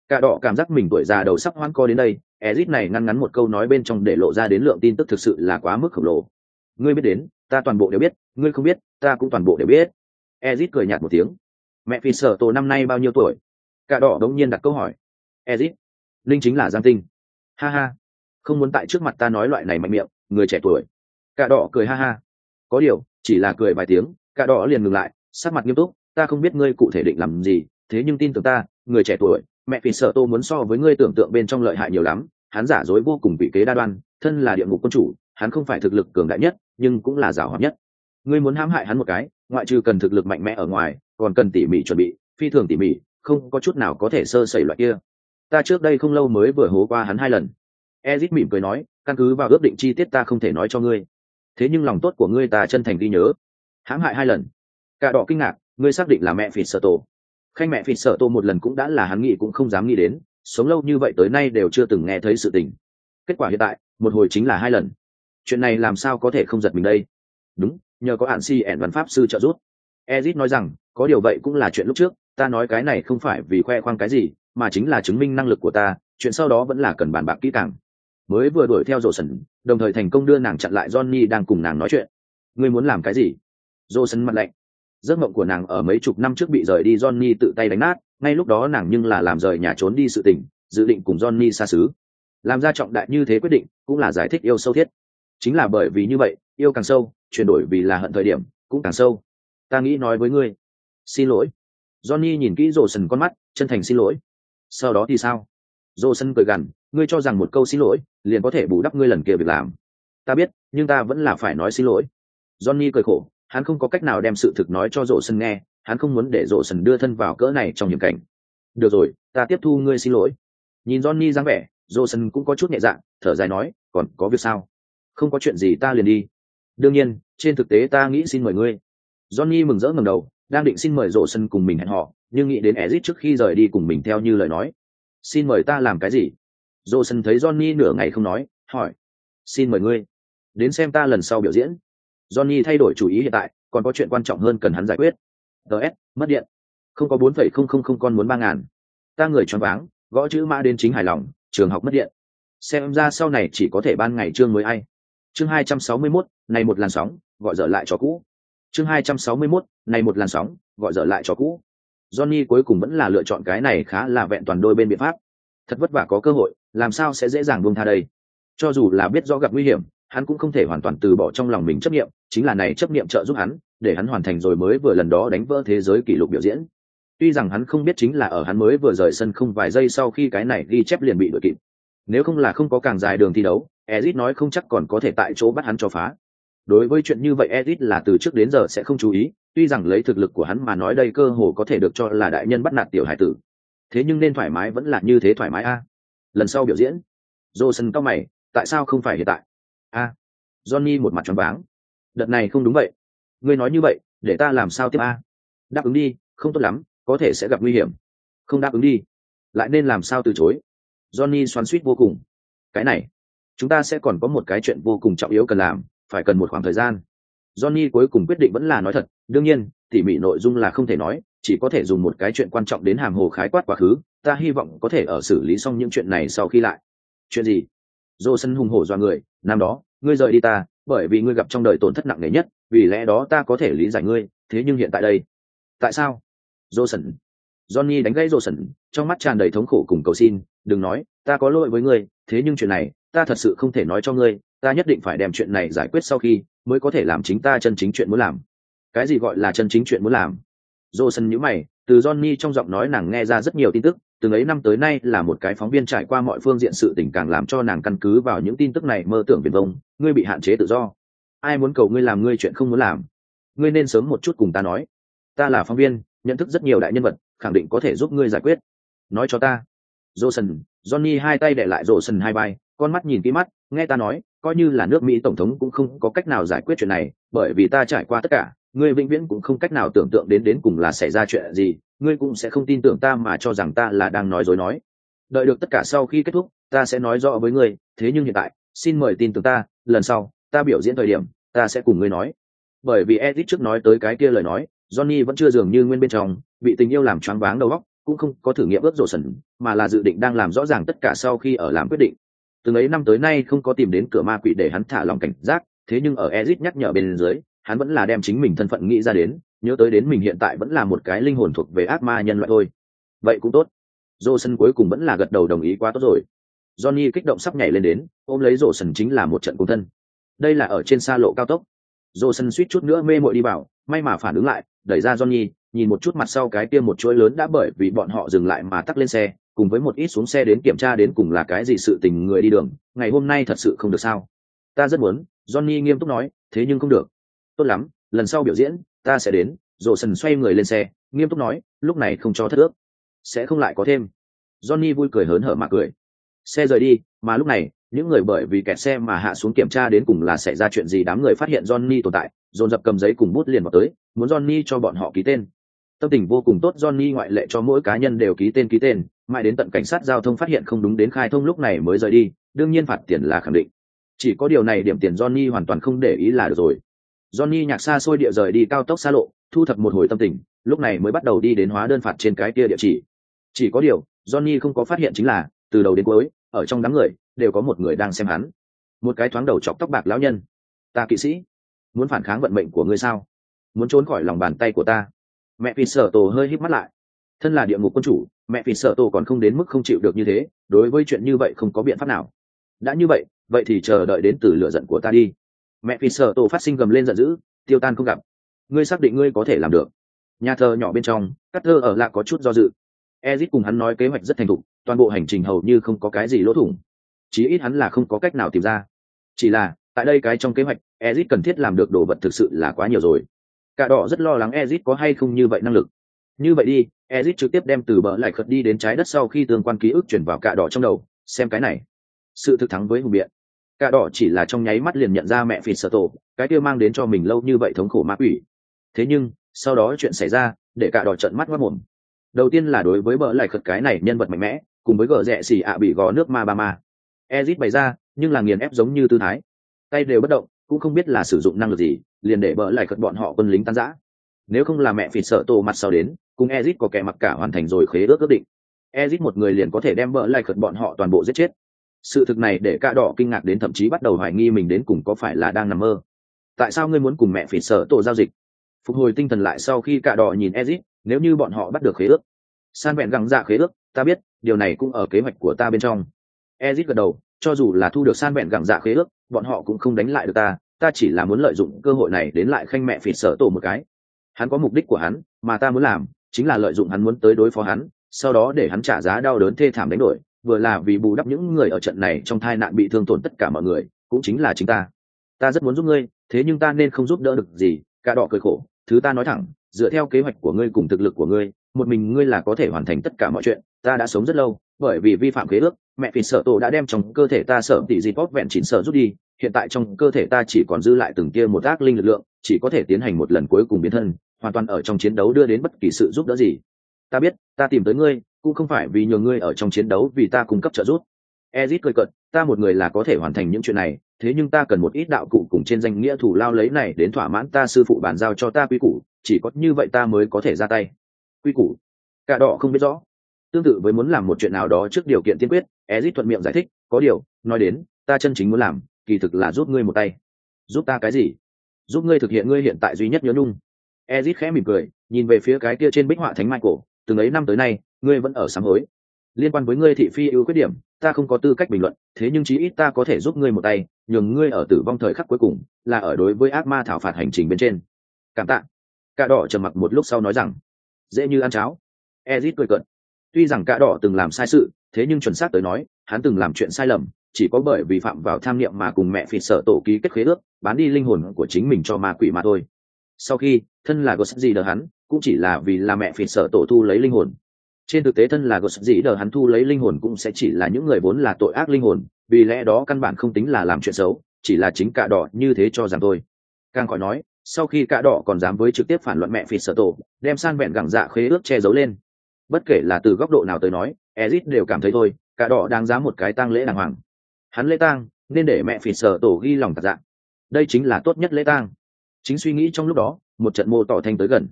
Cả đỏ cảm giác mình tuổi già đầu sắp hoan co đến đây ezit này ngăn ngắn một câu nói bên trong để lộ ra đến lượng tin tức thực sự là quá mức khổng lồ ngươi biết đến, ta toàn bộ đều biết, ngươi không biết, ta cũng toàn bộ đều biết. Ezit cười nhạt một tiếng. Mẹ phi sở tổ năm nay bao nhiêu tuổi? Cả đỏ đống nhiên đặt câu hỏi. Ezit, linh chính là giang tinh. Ha ha, không muốn tại trước mặt ta nói loại này mạnh miệng, người trẻ tuổi. Cả đỏ cười ha ha. Có điều, chỉ là cười vài tiếng, cả đỏ liền ngừng lại, sắc mặt nghiêm túc, ta không biết ngươi cụ thể định làm gì, thế nhưng tin tưởng ta, người trẻ tuổi, mẹ phi sở tô muốn so với ngươi tưởng tượng bên trong lợi hại nhiều lắm, hắn giả dối vô cùng vị kế đa đoan, thân là địa ngục quân chủ, hắn không phải thực lực cường đại nhất nhưng cũng là giảo hoạt nhất. Ngươi muốn hãm hại hắn một cái, ngoại trừ cần thực lực mạnh mẽ ở ngoài, còn cần tỉ mỉ chuẩn bị, phi thường tỉ mỉ, không có chút nào có thể sơ sẩy loại kia. Ta trước đây không lâu mới vừa hố qua hắn hai lần. Ezit mỉm cười nói, căn cứ vào ước định chi tiết ta không thể nói cho ngươi. Thế nhưng lòng tốt của ngươi ta chân thành ghi nhớ. Hãm hại hai lần. Cả đỏ kinh ngạc, ngươi xác định là mẹ phỉ sợ tổ. Khanh mẹ phỉ sợ tổ một lần cũng đã là hắn nghĩ cũng không dám nghĩ đến, sống lâu như vậy tới nay đều chưa từng nghe thấy sự tình. Kết quả hiện tại, một hồi chính là hai lần chuyện này làm sao có thể không giật mình đây? Đúng, nhờ có hạn si ẻn văn pháp sư trợ giúp. Ezit nói rằng, có điều vậy cũng là chuyện lúc trước, ta nói cái này không phải vì khoe khoang cái gì, mà chính là chứng minh năng lực của ta, chuyện sau đó vẫn là cần bàn bạc kỹ càng. Mới vừa đuổi theo rổ sần đồng thời thành công đưa nàng chặn lại johnny đang cùng nàng nói chuyện. Ngươi muốn làm cái gì? Rổ sần mặt lạnh. Giấc mộng của nàng ở mấy chục năm trước bị rời đi, johnny tự tay đánh nát, ngay lúc đó nàng nhưng là làm rời nhà trốn đi sự tình, dự định cùng johnny xa xứ. Làm ra trọng đại như thế quyết định, cũng là giải thích yêu sâu thiết chính là bởi vì như vậy, yêu càng sâu, chuyển đổi vì là hận thời điểm, cũng càng sâu. Ta nghĩ nói với ngươi, xin lỗi. Johnny nhìn kỹ rổ sần con mắt, chân thành xin lỗi. Sau đó thì sao? Rổ sần cười gằn, ngươi cho rằng một câu xin lỗi, liền có thể bù đắp ngươi lần kia việc làm. Ta biết, nhưng ta vẫn là phải nói xin lỗi. Johnny cười khổ, hắn không có cách nào đem sự thực nói cho rổ sần nghe, hắn không muốn để rổ sần đưa thân vào cỡ này trong hiểm cảnh. Được rồi, ta tiếp thu ngươi xin lỗi. Nhìn johnny dáng vẻ rổ sần cũng có chút nhẹ dạng thở dài nói, còn có việc sao? Không có chuyện gì ta liền đi. Đương nhiên, trên thực tế ta nghĩ xin mời ngươi. Johnny mừng rỡ ngầm đầu, đang định xin mời rộ sân cùng mình hẹn họ nhưng nghĩ đến ezit trước khi rời đi cùng mình theo như lời nói. Xin mời ta làm cái gì? Rộ sân thấy johnny nửa ngày không nói, hỏi. Xin mời ngươi. Đến xem ta lần sau biểu diễn. Johnny thay đổi chủ ý hiện tại, còn có chuyện quan trọng hơn cần hắn giải quyết. Ts mất điện. Không có bốn phẩy không không không con muốn ba ngàn. Ta người choáng váng, gõ chữ mã đến chính hài lòng, trường học mất điện. Xem ra sau này chỉ có thể ban ngày trương mới ai chương 261, này một làn sóng gọi dở lại cho cũ. Chương 261, này một làn sóng gọi dở lại cho cũ. Johnny cuối cùng vẫn là lựa chọn cái này khá là vẹn toàn đôi bên biện pháp. Thật vất vả có cơ hội làm sao sẽ dễ dàng buông tha đây? Cho dù là biết rõ gặp nguy hiểm hắn cũng không thể hoàn toàn từ bỏ trong lòng mình chấp nghiệm chính là này chấp nghiệm trợ giúp hắn để hắn hoàn thành rồi mới vừa lần đó đánh vỡ thế giới kỷ lục biểu diễn. Tuy rằng hắn không biết chính là ở hắn mới vừa rời sân không vài giây sau khi cái này ghi chép liền bị đội kịp. Nếu không là không có càng dài đường thi đấu ezit nói không chắc còn có thể tại chỗ bắt hắn cho phá. Đối với chuyện như vậy, ezit là từ trước đến giờ sẽ không chú ý, tuy rằng lấy thực lực của hắn mà nói đây cơ hồ có thể được cho là đại nhân bắt nạt tiểu hải tử. Thế nhưng nên thoải mái vẫn là như thế thoải mái a. Lần sau biểu diễn Johnson cao mày, tại sao không phải hiện tại? A, johnny một mặt tròn váng. Đợt này không đúng vậy. Ngươi nói như vậy, để ta làm sao tiếp a? Đáp ứng đi, không tốt lắm, có thể sẽ gặp nguy hiểm. Không đáp ứng đi, lại nên làm sao từ chối? Johnny xoắn suýt vô cùng. Cái này chúng ta sẽ còn có một cái chuyện vô cùng trọng yếu cần làm, phải cần một khoảng thời gian. Johnny cuối cùng quyết định vẫn là nói thật, đương nhiên, tỉ mỉ nội dung là không thể nói, chỉ có thể dùng một cái chuyện quan trọng đến hàm hồ khái quát quá khứ, ta hy vọng có thể ở xử lý xong những chuyện này sau khi lại. Chuyện gì? Dô sân hùng hổ do người, năm đó, ngươi rời đi ta, bởi vì ngươi gặp trong đời tổn thất nặng nề nhất, vì lẽ đó ta có thể lý giải ngươi, thế nhưng hiện tại đây. Tại sao? Dô sân johnny đánh gãy dô sân trong mắt tràn đầy thống khổ cùng cầu xin, đừng nói, ta có lỗi với ngươi, thế nhưng chuyện này ta thật sự không thể nói cho ngươi ta nhất định phải đem chuyện này giải quyết sau khi mới có thể làm chính ta chân chính chuyện muốn làm. Cái gì gọi là chân chính chuyện muốn làm? Dô sân nhữ mày từ johnny trong giọng nói nàng nghe ra rất nhiều tin tức từng ấy năm tới nay là một cái phóng viên trải qua mọi phương diện sự tình càng làm cho nàng căn cứ vào những tin tức này mơ tưởng viền vông ngươi bị hạn chế tự do. Ai muốn cầu ngươi làm ngươi chuyện không muốn làm? Ngươi nên sớm một chút cùng ta nói. Ta là phóng viên nhận thức rất nhiều đại nhân vật khẳng định có thể giúp ngươi giải quyết. Nói cho ta. Johnson, Johnny hai tay để lại Johnson hai vai, con mắt nhìn kỹ mắt, nghe ta nói, coi như là nước Mỹ tổng thống cũng không có cách nào giải quyết chuyện này, bởi vì ta trải qua tất cả, ngươi vĩnh viễn cũng không cách nào tưởng tượng đến đến cùng là xảy ra chuyện gì, ngươi cũng sẽ không tin tưởng ta mà cho rằng ta là đang nói dối nói. Đợi được tất cả sau khi kết thúc ta sẽ nói rõ với ngươi thế nhưng hiện tại xin mời tin tưởng ta lần sau ta biểu diễn thời điểm ta sẽ cùng ngươi nói. Bởi vì edit trước nói tới cái kia lời nói johnny vẫn chưa dường như nguyên bên trong bị tình yêu làm choáng váng đầu óc cũng không có thử nghiệm ước rổ sần mà là dự định đang làm rõ ràng tất cả sau khi ở làm quyết định từng ấy năm tới nay không có tìm đến cửa ma quỷ để hắn thả lòng cảnh giác, thế nhưng ở ezit nhắc nhở bên dưới, hắn vẫn là đem chính mình thân phận nghĩ ra đến, nhớ tới đến mình hiện tại vẫn là một cái linh hồn thuộc về ác ma nhân loại thôi. Vậy cũng tốt. Dô sân cuối cùng vẫn là gật đầu đồng ý quá tốt rồi. Johnny kích động sắp nhảy lên đến, ôm lấy rổ sân chính là một trận cùng thân. Đây là ở trên xa lộ cao tốc. Dô sân suýt chút nữa mê mội đi vào, may mà phản ứng lại, đẩy ra johnny, nhìn một chút mặt sau cái kia một chuỗi lớn đã bởi vì bọn họ dừng lại mà tắt lên xe cùng với một ít xuống xe đến kiểm tra đến cùng là cái gì sự tình người đi đường, ngày hôm nay thật sự không được sao? Ta rất muốn, johnny nghiêm túc nói, thế nhưng không được. Tốt lắm, lần sau biểu diễn, ta sẽ đến rổ sần xoay người lên xe, nghiêm túc nói, lúc này không cho thất ước. Sẽ không lại có thêm. Johnny vui cười hớn hở mà cười. Xe rời đi, mà lúc này, những người bởi vì kẹt xe mà hạ xuống kiểm tra đến cùng là xảy ra chuyện gì đám người phát hiện johnny tồn tại, dồn dập cầm giấy cùng bút liền vào tới, muốn johnny cho bọn họ ký tên. Tâm tình vô cùng tốt, johnny ngoại lệ cho mỗi cá nhân đều ký tên ký tên mãi đến tận cảnh sát giao thông phát hiện không đúng đến khai thông lúc này mới rời đi, đương nhiên phạt tiền là khẳng định. Chỉ có điều này điểm tiền johnny hoàn toàn không để ý là được rồi. Johnny nhạc xa xôi địa rời đi cao tốc xa lộ, thu thập một hồi tâm tình, lúc này mới bắt đầu đi đến hóa đơn phạt trên cái kia địa chỉ. Chỉ có điều, johnny không có phát hiện chính là, từ đầu đến cuối, ở trong đám người, đều có một người đang xem hắn. Một cái thoáng đầu chọc tóc bạc lão nhân. Ta kỵ sĩ, muốn phản kháng vận mệnh của ngươi sao? Muốn trốn khỏi lòng bàn tay của ta? Mẹ phi sở tổ hơi hít mắt lại thân là địa ngục quân chủ, mẹ phi sợ tổ còn không đến mức không chịu được như thế, đối với chuyện như vậy không có biện pháp nào. Đã như vậy vậy thì chờ đợi đến từ lửa giận của ta đi. Mẹ phi sợ tổ phát sinh gầm lên giận dữ, tiêu tan không gặp. Ngươi xác định ngươi có thể làm được. Nhà thờ nhỏ bên trong cắt thơ ở lạ có chút do dự. Ezit cùng hắn nói kế hoạch rất thành thục, toàn bộ hành trình hầu như không có cái gì lỗ thủng. Chí ít hắn là không có cách nào tìm ra. Chỉ là, tại đây cái trong kế hoạch, ezit cần thiết làm được đồ vật thực sự là quá nhiều rồi. Cả đỏ rất lo lắng ezit có hay không như vậy năng lực như vậy đi ezit trực tiếp đem từ bờ lại khật đi đến trái đất sau khi tương quan ký ức chuyển vào cạ đỏ trong đầu, xem cái này. Sự thực thắng với hùng biện. Cạ đỏ chỉ là trong nháy mắt liền nhận ra mẹ phì sợ tổ, cái kia mang đến cho mình lâu như vậy thống khổ ma quỷ. Thế nhưng, sau đó chuyện xảy ra, để cạ đỏ trận mắt mất mồm. Đầu tiên là đối với bờ lại khật cái này nhân vật mạnh mẽ, cùng với gờ rẽ xì ạ bị gò nước ma ba ma. Ezit bày ra, nhưng là nghiền ép giống như tư thái. Tay đều bất động, cũng không biết là sử dụng năng lực gì, liền để bỡ lại khật bọn họ quân lính tan giã nếu không là mẹ phỉ sợ tổ mặt sau đến, cùng ezit có kẻ mặc cả hoàn thành rồi khế ước ước định. Ezit một người liền có thể đem vợ lại khật bọn họ toàn bộ giết chết. Sự thực này để ca đỏ kinh ngạc đến thậm chí bắt đầu hoài nghi mình đến cùng có phải là đang nằm mơ. Tại sao ngươi muốn cùng mẹ phỉ sợ tổ giao dịch? Phục hồi tinh thần lại sau khi ca đỏ nhìn ezit, nếu như bọn họ bắt được khế ước. San vẹn găng ra khế ước, ta biết, điều này cũng ở kế hoạch của ta bên trong. Ezit gật đầu, cho dù là thu được san vẹn gẳng dạ khế ước, bọn họ cũng không đánh lại được ta ta chỉ là muốn lợi dụng cơ hội này đến lại khanh mẹ phỉ sở tổ một cái hắn có mục đích của hắn, mà ta muốn làm chính là lợi dụng hắn muốn tới đối phó hắn, sau đó để hắn trả giá đau đớn thê thảm đánh đổi, vừa là vì bù đắp những người ở trận này trong tai nạn bị thương tổn tất cả mọi người, cũng chính là chính ta. Ta rất muốn giúp ngươi, thế nhưng ta nên không giúp đỡ được gì, cả đỏ cười khổ, thứ ta nói thẳng, dựa theo kế hoạch của ngươi cùng thực lực của ngươi một mình ngươi là có thể hoàn thành tất cả mọi chuyện, ta đã sống rất lâu, bởi vì vi phạm khế ước, mẹ phìn sợ tổ đã đem trong cơ thể ta sợ tỷ dịp bóp vẹn chỉnh sợ rút đi, hiện tại trong cơ thể ta chỉ còn dư lại từng kia một ác linh lực lượng, chỉ có thể tiến hành một lần cuối cùng biến thân, hoàn toàn ở trong chiến đấu đưa đến bất kỳ sự giúp đỡ gì. Ta biết, ta tìm tới ngươi, cũng không phải vì nhờ ngươi ở trong chiến đấu vì ta cung cấp trợ giúp. Ezit cười cận ta một người là có thể hoàn thành những chuyện này, thế nhưng ta cần một ít đạo cụ cùng trên danh nghĩa thủ lao lấy này đến thỏa mãn ta sư phụ bàn giao cho ta quy củ, chỉ có như vậy ta mới có thể ra tay quy củ. Cả đỏ không biết rõ. Tương tự với muốn làm một chuyện nào đó trước điều kiện tiên quyết, ezit thuận miệng giải thích, có điều, nói đến, ta chân chính muốn làm, kỳ thực là giúp ngươi một tay. Giúp ta cái gì? Giúp ngươi thực hiện ngươi hiện tại duy nhất nhớ nhung. Ezit khẽ mỉm cười, nhìn về phía cái kia trên bích họa thánh mai cổ, từng ấy năm tới nay, ngươi vẫn ở sám hối. Liên quan với ngươi thị phi ưu khuyết điểm, ta không có tư cách bình luận, thế nhưng chí ít ta có thể giúp ngươi một tay, nhường ngươi ở tử vong thời khắc cuối cùng, là ở đối với ác ma thảo phạt hành trình bên trên. Cảm tạ. Cả đỏ trầm mặc một lúc sau nói rằng dễ như ăn cháo. Ezit cười cợt. Tuy rằng cả đỏ từng làm sai sự, thế nhưng chuẩn xác tới nói, hắn từng làm chuyện sai lầm, chỉ có bởi vì phạm vào tham niệm mà cùng mẹ phỉ sợ tổ ký kết khế ước, bán đi linh hồn của chính mình cho ma quỷ mà thôi. Sau khi, thân là gos gì đờ hắn, cũng chỉ là vì là mẹ phỉ sợ tổ thu lấy linh hồn. Trên thực tế thân là gos gì đờ hắn thu lấy linh hồn cũng sẽ chỉ là những người vốn là tội ác linh hồn, vì lẽ đó căn bản không tính là làm chuyện xấu, chỉ là chính cả đỏ như thế cho rằng thôi. Càng khỏi nói sau khi cả đỏ còn dám với trực tiếp phản luận mẹ phỉ Sở tổ, đem san vẹn gẳng dạ khế ước che giấu lên. Bất kể là từ góc độ nào tới nói, ezit đều cảm thấy thôi, cả đỏ đáng giá một cái tang lễ đàng hoàng. Hắn lễ tang, nên để mẹ phỉ Sở tổ ghi lòng tạc dạng đây chính là tốt nhất lễ tang. Chính suy nghĩ trong lúc đó, một trận mô tỏ thanh tới gần.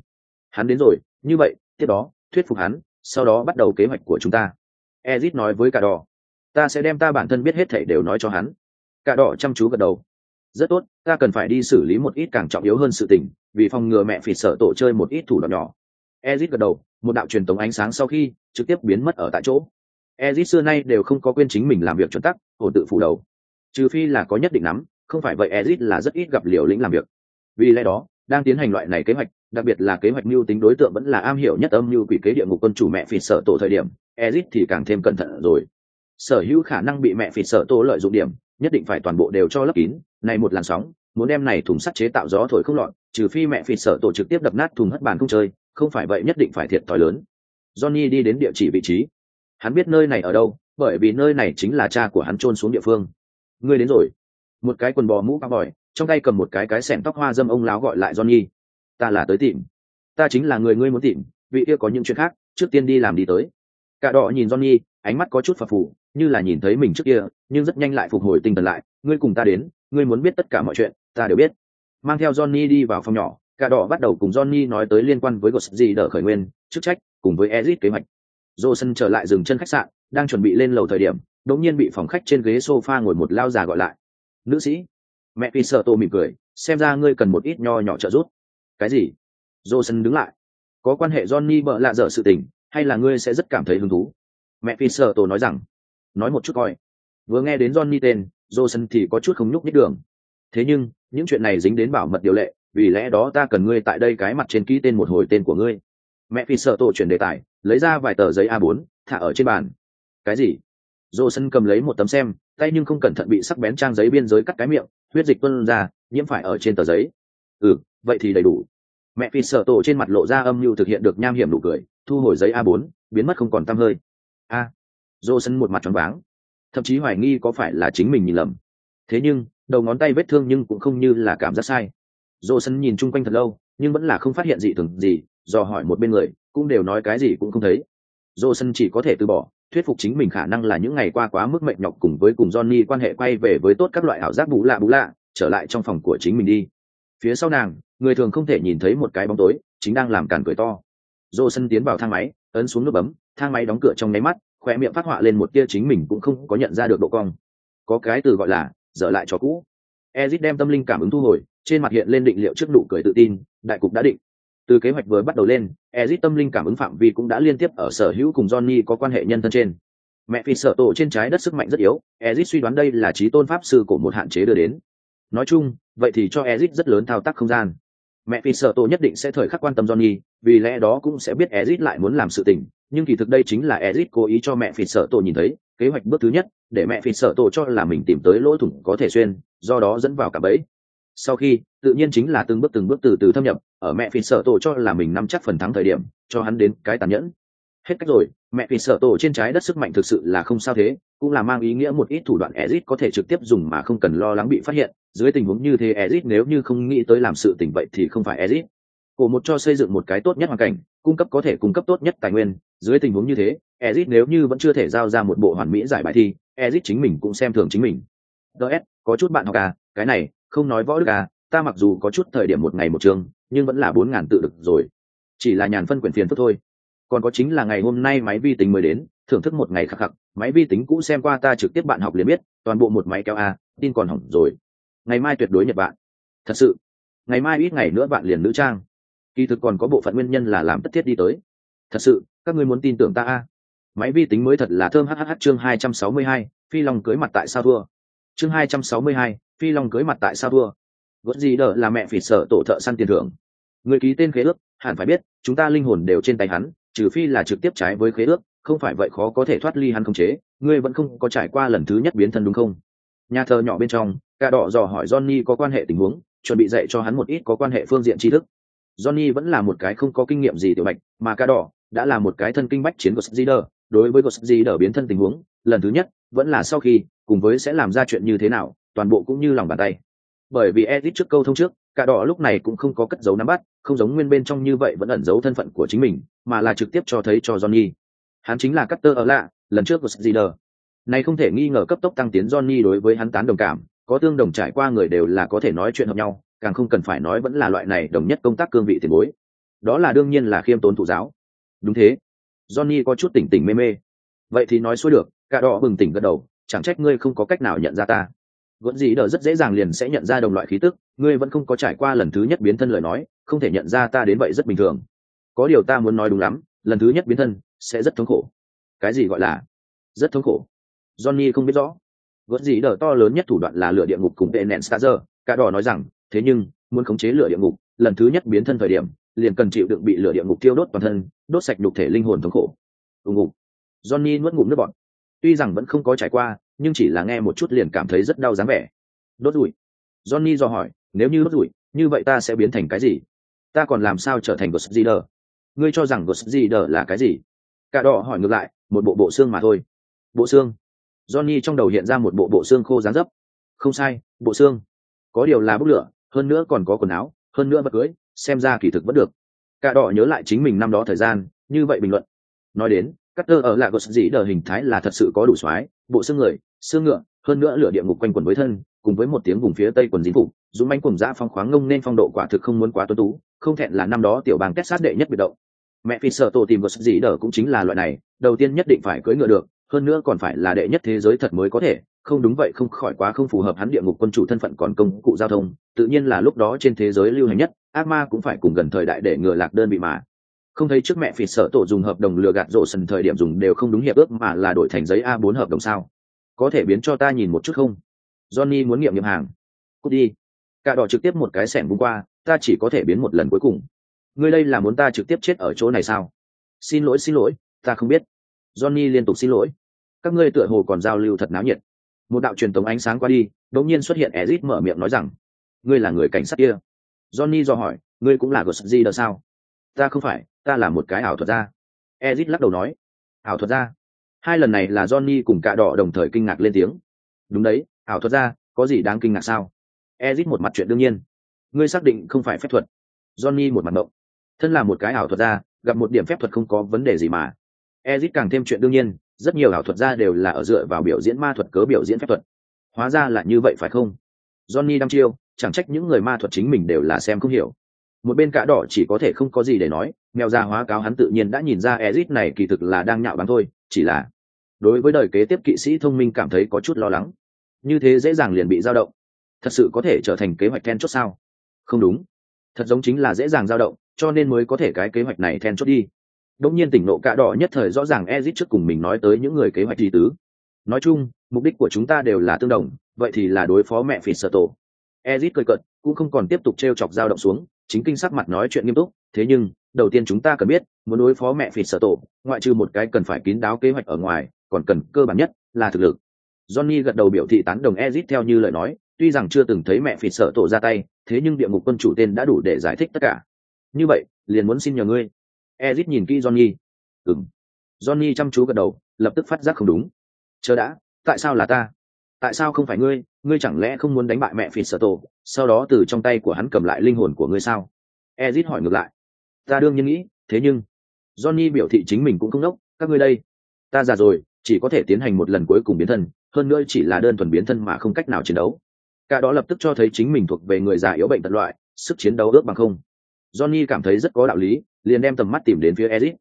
Hắn đến rồi, như vậy, tiếp đó, thuyết phục hắn, sau đó bắt đầu kế hoạch của chúng ta. Ezit nói với cả đỏ, ta sẽ đem ta bản thân biết hết thảy đều nói cho hắn. Cả đỏ chăm chú gật đầu rất tốt, ta cần phải đi xử lý một ít càng trọng yếu hơn sự tình, vì phòng ngừa mẹ phỉ sợ tổ chơi một ít thủ đoạn nhỏ. Ezit gật đầu, một đạo truyền tống ánh sáng sau khi trực tiếp biến mất ở tại chỗ. Ezit xưa nay đều không có quên chính mình làm việc chuẩn tắc, ổn tự phủ đầu. Trừ phi là có nhất định nắm không phải vậy ezit là rất ít gặp liều lĩnh làm việc. Vì lẽ đó, đang tiến hành loại này kế hoạch, đặc biệt là kế hoạch mưu tính đối tượng vẫn là am hiểu nhất âm mưu quỷ kế địa ngục quân chủ mẹ phỉ sợ tổ thời điểm, ezit thì càng thêm cẩn thận rồi. Sở hữu khả năng bị mẹ phỉ sợ tổ lợi dụng điểm, nhất định phải toàn bộ đều cho lấp kín này một làn sóng, muốn đem này thùng sắt chế tạo gió thổi không lọt, trừ phi mẹ phì sợ tổ trực tiếp đập nát thùng hất bàn không chơi, không phải vậy nhất định phải thiệt thòi lớn. Johnny đi đến địa chỉ vị trí. Hắn biết nơi này ở đâu, bởi vì nơi này chính là cha của hắn trôn xuống địa phương. Ngươi đến rồi. Một cái quần bò mũ cao bòi, trong tay cầm một cái cái sẻn tóc hoa dâm ông láo gọi lại johnny. Ta là tới tìm. Ta chính là người ngươi muốn tìm, vị kia có những chuyện khác, trước tiên đi làm đi tới. Cả đỏ nhìn johnny, ánh mắt có chút phập phù, như là nhìn thấy mình trước kia, nhưng rất nhanh lại phục hồi tinh thần lại. Ngươi cùng ta đến ngươi muốn biết tất cả mọi chuyện, ta đều biết. Mang theo johnny đi vào phòng nhỏ, cả đỏ bắt đầu cùng johnny nói tới liên quan với gột gì đỡ khởi nguyên, chức trách, cùng với ezit kế hoạch. Johnson trở lại dừng chân khách sạn, đang chuẩn bị lên lầu thời điểm đống nhiên bị phòng khách trên ghế sofa ngồi một lao già gọi lại. Nữ sĩ. Mẹ phi sợ tô mỉm cười, xem ra ngươi cần một ít nho nhỏ trợ giúp. Cái gì? Johnson đứng lại. Có quan hệ johnny bợ lạ dở sự tình, hay là ngươi sẽ rất cảm thấy hứng thú? Mẹ phi sợ tô nói rằng. Nói một chút coi. Vừa nghe đến johnny tên Johnson thì có chút không nhúc nhích đường. Thế nhưng, những chuyện này dính đến bảo mật điều lệ, vì lẽ đó ta cần ngươi tại đây cái mặt trên ký tên một hồi tên của ngươi. Mẹ phi sợ tổ chuyển đề tài, lấy ra vài tờ giấy a 4 thả ở trên bàn. Cái gì? Dô sân cầm lấy một tấm xem, tay nhưng không cẩn thận bị sắc bén trang giấy biên giới cắt cái miệng, huyết dịch tuân ra, nhiễm phải ở trên tờ giấy. Ừ vậy thì đầy đủ. Mẹ phi sợ tổ trên mặt lộ ra âm mưu thực hiện được nham hiểm nụ cười, thu hồi giấy a 4 biến mất không còn tăm hơi. A. Dô sân một mặt tròn váng thậm chí hoài nghi có phải là chính mình nhìn lầm thế nhưng đầu ngón tay vết thương nhưng cũng không như là cảm giác sai dô sân nhìn chung quanh thật lâu nhưng vẫn là không phát hiện gì thường gì do hỏi một bên người cũng đều nói cái gì cũng không thấy dô sân chỉ có thể từ bỏ thuyết phục chính mình khả năng là những ngày qua quá mức mệnh nhọc cùng với cùng Johnny quan hệ quay về với tốt các loại ảo giác bú lạ bú lạ, trở lại trong phòng của chính mình đi. Phía sau nàng, người thường không thể nhìn thấy một cái bóng tối, chính đang làm càn cười to. Dô sân tiến vào thang máy, ấn xuống nút bấm, thang máy đóng cửa trong nháy mắt, khoe miệng phát họa lên một tia chính mình cũng không có nhận ra được độ cong. Có cái từ gọi là, dở lại cho cũ. Ezit đem tâm linh cảm ứng thu hồi, trên mặt hiện lên định liệu trước nụ cười tự tin, đại cục đã định. Từ kế hoạch vừa bắt đầu lên, ezit tâm linh cảm ứng phạm vi cũng đã liên tiếp ở sở hữu cùng johnny có quan hệ nhân thân trên. Mẹ phi sợ tổ trên trái đất sức mạnh rất yếu, ezit suy đoán đây là trí tôn pháp sư của một hạn chế đưa đến. Nói chung, vậy thì cho ezit rất lớn thao tác không gian. Mẹ phi sợ tổ nhất định sẽ thời khắc quan tâm johnny, vì lẽ đó cũng sẽ biết ezit lại muốn làm sự tình nhưng kỳ thực đây chính là ezit cố ý cho mẹ phỉ sợ tổ nhìn thấy, kế hoạch bước thứ nhất, để mẹ phỉ sợ tổ cho là mình tìm tới lỗ thủng có thể xuyên, do đó dẫn vào cả bẫy. Sau khi, tự nhiên chính là từng bước từng bước từ từ thâm nhập, ở mẹ phỉ sợ tổ cho là mình nắm chắc phần thắng thời điểm, cho hắn đến cái tàn nhẫn. Hết cách rồi, mẹ phỉ sợ tổ trên trái đất sức mạnh thực sự là không sao thế, cũng là mang ý nghĩa một ít thủ đoạn ezit có thể trực tiếp dùng mà không cần lo lắng bị phát hiện. Dưới tình huống như thế ezit nếu như không nghĩ tới làm sự tình vậy thì không phải ezit cổ một cho xây dựng một cái tốt nhất hoàn cảnh, cung cấp có thể cung cấp tốt nhất tài nguyên. Dưới tình huống như thế ezit nếu như vẫn chưa thể giao ra một bộ hoàn mỹ giải bài thi ezit chính mình cũng xem thường chính mình. Ts có chút bạn học à cái này, không nói võ đức à ta mặc dù có chút thời điểm một ngày một trường, nhưng vẫn là bốn ngàn tự được rồi. Chỉ là nhàn phân quyền phiền phức thôi. Còn có chính là ngày hôm nay máy vi tính mới đến, thưởng thức một ngày khắc khắc, máy vi tính cũ xem qua ta trực tiếp bạn học liền biết, toàn bộ một máy kéo a tin còn hỏng rồi. Ngày mai tuyệt đối nhật bạn thật sự, ngày mai ít ngày nữa bạn liền nữ trang kỳ thực còn có bộ phận nguyên nhân là làm tất thiết đi tới. Thật sự, các ngươi muốn tin tưởng ta a? Máy vi tính mới thật là thơm hhh chương hai trăm sáu mươi hai, phi long cưới mặt tại sao thua? Chương hai trăm sáu mươi hai, phi long cưới mặt tại sao thua? Vẫn gì đỡ là mẹ phỉ sợ tổ thợ săn tiền thưởng. Người ký tên khế ước, hẳn phải biết, chúng ta linh hồn đều trên tay hắn, trừ phi là trực tiếp trái với khế ước, không phải vậy khó có thể thoát ly hắn không chế, ngươi vẫn không có trải qua lần thứ nhất biến thân đúng không? Nhà thờ nhỏ bên trong cả đỏ dò hỏi johnny có quan hệ tình huống, chuẩn bị dạy cho hắn một ít có quan hệ phương diện tri thức johnny vẫn là một cái không có kinh nghiệm gì tiểu bạch, mà cả đỏ đã là một cái thân kinh bách chiến của Zider. đối với của Zider biến thân tình huống, lần thứ nhất, vẫn là sau khi, cùng với sẽ làm ra chuyện như thế nào, toàn bộ cũng như lòng bàn tay bởi vì edit trước câu thông trước cả đỏ lúc này cũng không có cất giấu nắm bắt, không giống nguyên bên trong như vậy vẫn ẩn giấu thân phận của chính mình, mà là trực tiếp cho thấy cho johnny hắn chính là Cutter ở lạ, lần trước của Zider. này không thể nghi ngờ cấp tốc tăng tiến johnny đối với hắn tán đồng cảm, có tương đồng trải qua người đều là có thể nói chuyện hợp nhau càng không cần phải nói vẫn là loại này đồng nhất công tác cương vị tiền bối. Đó là đương nhiên là khiêm tốn thụ giáo. Đúng thế. Johnny có chút tỉnh tỉnh mê mê. Vậy thì nói xuôi được, cả đỏ bừng tỉnh gật đầu, chẳng trách ngươi không có cách nào nhận ra ta. Vẫn gì đờ rất dễ dàng liền sẽ nhận ra đồng loại khí tức, ngươi vẫn không có trải qua lần thứ nhất biến thân lời nói, không thể nhận ra ta đến vậy rất bình thường. Có điều ta muốn nói đúng lắm, lần thứ nhất biến thân sẽ rất thống khổ. Cái gì gọi là rất thống khổ? Johnny không biết rõ. Vẫn gì đờ to lớn nhất thủ đoạn là lửa địa ngục cùng tệ nện stazer cả đỏ nói rằng thế nhưng, muốn khống chế lửa địa ngục, lần thứ nhất biến thân thời điểm, liền cần chịu đựng bị lửa địa ngục tiêu đốt toàn thân, đốt sạch đục thể linh hồn thống khổ. Ù ngục. Johnny nuốt ngụm nước bọt. Tuy rằng vẫn không có trải qua, nhưng chỉ là nghe một chút liền cảm thấy rất đau dáng vẻ. Đốt rủi. Johnny do hỏi, nếu như đốt rủi, như vậy ta sẽ biến thành cái gì? Ta còn làm sao trở thành ghost leader ngươi cho rằng ghost leader là cái gì? Cả đỏ hỏi ngược lại, một bộ bộ xương mà thôi. Bộ xương? Johnny trong đầu hiện ra một bộ bộ xương khô dáng dấp. Không sai, bộ xương. Có điều là bốc lửa hơn nữa còn có quần áo, hơn nữa bất cưới, xem ra kỳ thực vẫn được. Cả đỏ nhớ lại chính mình năm đó thời gian, như vậy bình luận. Nói đến cắt tơ ở là gột dĩ đờ hình thái là thật sự có đủ soái, bộ xương người, xương ngựa, hơn nữa lửa địa ngục quanh quần với thân, cùng với một tiếng vùng phía tây quần dính phục dũng manh cùng dã phong khoáng ngông nên phong độ quả thực không muốn quá tuân tú, không thẹn là năm đó tiểu bang kết sát đệ nhất biệt động. Mẹ phi sợ tổ tìm gos dĩ đờ cũng chính là loại này, đầu tiên nhất định phải cưỡi ngựa được hơn nữa còn phải là đệ nhất thế giới thật mới có thể. Không đúng vậy, không khỏi quá không phù hợp hắn địa ngục quân chủ thân phận còn công cụ giao thông, tự nhiên là lúc đó trên thế giới lưu hành nhất, ác ma cũng phải cùng gần thời đại để ngừa lạc đơn bị mà. Không thấy trước mẹ phỉ sợ tổ dùng hợp đồng lừa gạt rộ sần thời điểm dùng đều không đúng hiệp ước mà là đổi thành giấy a 4 hợp đồng sao? Có thể biến cho ta nhìn một chút không? Johnny muốn nghiệm nghiệm hàng. Cút đi. Cả đỏ trực tiếp một cái sẻng bung qua, ta chỉ có thể biến một lần cuối cùng. Ngươi đây là muốn ta trực tiếp chết ở chỗ này sao? Xin lỗi xin lỗi, ta không biết. Johnny liên tục xin lỗi các ngươi tựa hồ còn giao lưu thật náo nhiệt. Một đạo truyền tống ánh sáng qua đi, đột nhiên xuất hiện ezit mở miệng nói rằng, ngươi là người cảnh sát kia. Johnny do hỏi, ngươi cũng là gossi gì đó sao? Ta không phải, ta là một cái ảo thuật gia. Ezit lắc đầu nói, ảo thuật gia? Hai lần này là johnny cùng cạ đỏ đồng thời kinh ngạc lên tiếng. Đúng đấy, ảo thuật gia, có gì đáng kinh ngạc sao? Ezit một mặt chuyện đương nhiên. Ngươi xác định không phải phép thuật? Johnny một mặt mộng thân là một cái ảo thuật gia, gặp một điểm phép thuật không có vấn đề gì mà. Ezit càng thêm chuyện đương nhiên rất nhiều ảo thuật gia đều là ở dựa vào biểu diễn ma thuật cớ biểu diễn phép thuật. Hóa ra là như vậy phải không? Johnny đăm chiêu chẳng trách những người ma thuật chính mình đều là xem không hiểu. Một bên cả đỏ chỉ có thể không có gì để nói, mèo ra hóa cáo hắn tự nhiên đã nhìn ra ezit này kỳ thực là đang nhạo báng thôi, chỉ là đối với đời kế tiếp kỵ sĩ thông minh cảm thấy có chút lo lắng. Như thế dễ dàng liền bị dao động. Thật sự có thể trở thành kế hoạch then chốt sao? Không đúng. Thật giống chính là dễ dàng dao động, cho nên mới có thể cái kế hoạch này then chốt đi đông nhiên tỉnh nộ cạ đỏ nhất thời rõ ràng ezit trước cùng mình nói tới những người kế hoạch gì tứ. Nói chung, mục đích của chúng ta đều là tương đồng, vậy thì là đối phó mẹ phỉ sợ tổ. Ezit cười cợt, cũng không còn tiếp tục t r e o chọc dao động xuống, chính kinh sắc mặt nói chuyện nghiêm túc, thế nhưng, đầu tiên chúng ta cần biết, muốn đối phó mẹ phỉ sợ tổ, ngoại trừ một cái cần phải kín đáo kế hoạch ở ngoài, còn cần cơ bản nhất là thực lực. Johnny gật đầu biểu thị tán đồng ezit theo như lời nói, tuy rằng chưa từng thấy mẹ phỉ sợ tổ ra tay, thế nhưng địa ngục quân chủ tên đã đủ để giải thích tất cả. Như vậy, liền muốn xin nhờ ngươi ezit nhìn kỹ johnny. Ừng johnny chăm chú gật đầu, lập tức phát giác không đúng. Chờ đã, tại sao là ta? Tại sao không phải ngươi? Ngươi chẳng lẽ không muốn đánh bại mẹ phỉ sở tổ, sau đó từ trong tay của hắn cầm lại linh hồn của ngươi sao? Ezit hỏi ngược lại. Ta đương nhiên nghĩ, thế nhưng johnny biểu thị chính mình cũng không đốc, các ngươi đây. Ta già rồi, chỉ có thể tiến hành một lần cuối cùng biến thân, hơn nữa chỉ là đơn thuần biến thân mà không cách nào chiến đấu. Cả đó lập tức cho thấy chính mình thuộc về người già yếu bệnh tật loại, sức chiến đấu ước bằng không. Johnny cảm thấy rất có đạo lý liền đem tầm mắt tìm đến phía ezit.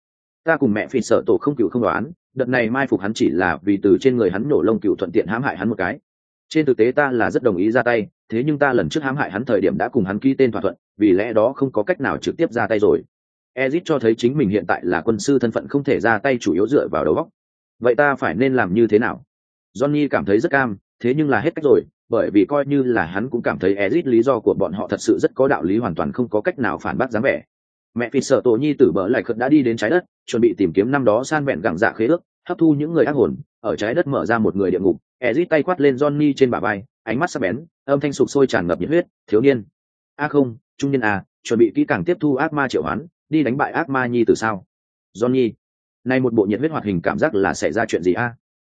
Ta cùng mẹ phi sợ tổ không cựu không đoán, đợt này mai phục hắn chỉ là vì từ trên người hắn nổ lông cựu thuận tiện hãm hại hắn một cái. Trên thực tế ta là rất đồng ý ra tay, thế nhưng ta lần trước hãm hại hắn thời điểm đã cùng hắn ký tên thỏa thuận, vì lẽ đó không có cách nào trực tiếp ra tay rồi. Ezit cho thấy chính mình hiện tại là quân sư thân phận không thể ra tay chủ yếu dựa vào đầu óc. Vậy ta phải nên làm như thế nào? Johnny cảm thấy rất cam, thế nhưng là hết cách rồi, bởi vì coi như là hắn cũng cảm thấy ezit lý do của bọn họ thật sự rất có đạo lý hoàn toàn không có cách nào phản bác dáng vẻ mẹ phi sợ tổ nhi tử bỡ lại khật đã đi đến trái đất, chuẩn bị tìm kiếm năm đó san vẹn gẳng dạ khế ước, hấp thu những người ác hồn. Ở trái đất mở ra một người địa ngục, ezit tay quát lên johnny trên bả vai, ánh mắt sắc bén, âm thanh sụp sôi tràn ngập nhiệt huyết, thiếu niên. A không, trung niên a à, chuẩn bị kỹ càng tiếp thu ác ma triệu hoán, đi đánh bại ác ma nhi tử sao? Johnny, nay một bộ nhiệt huyết hoạt hình cảm giác là xảy ra chuyện gì a?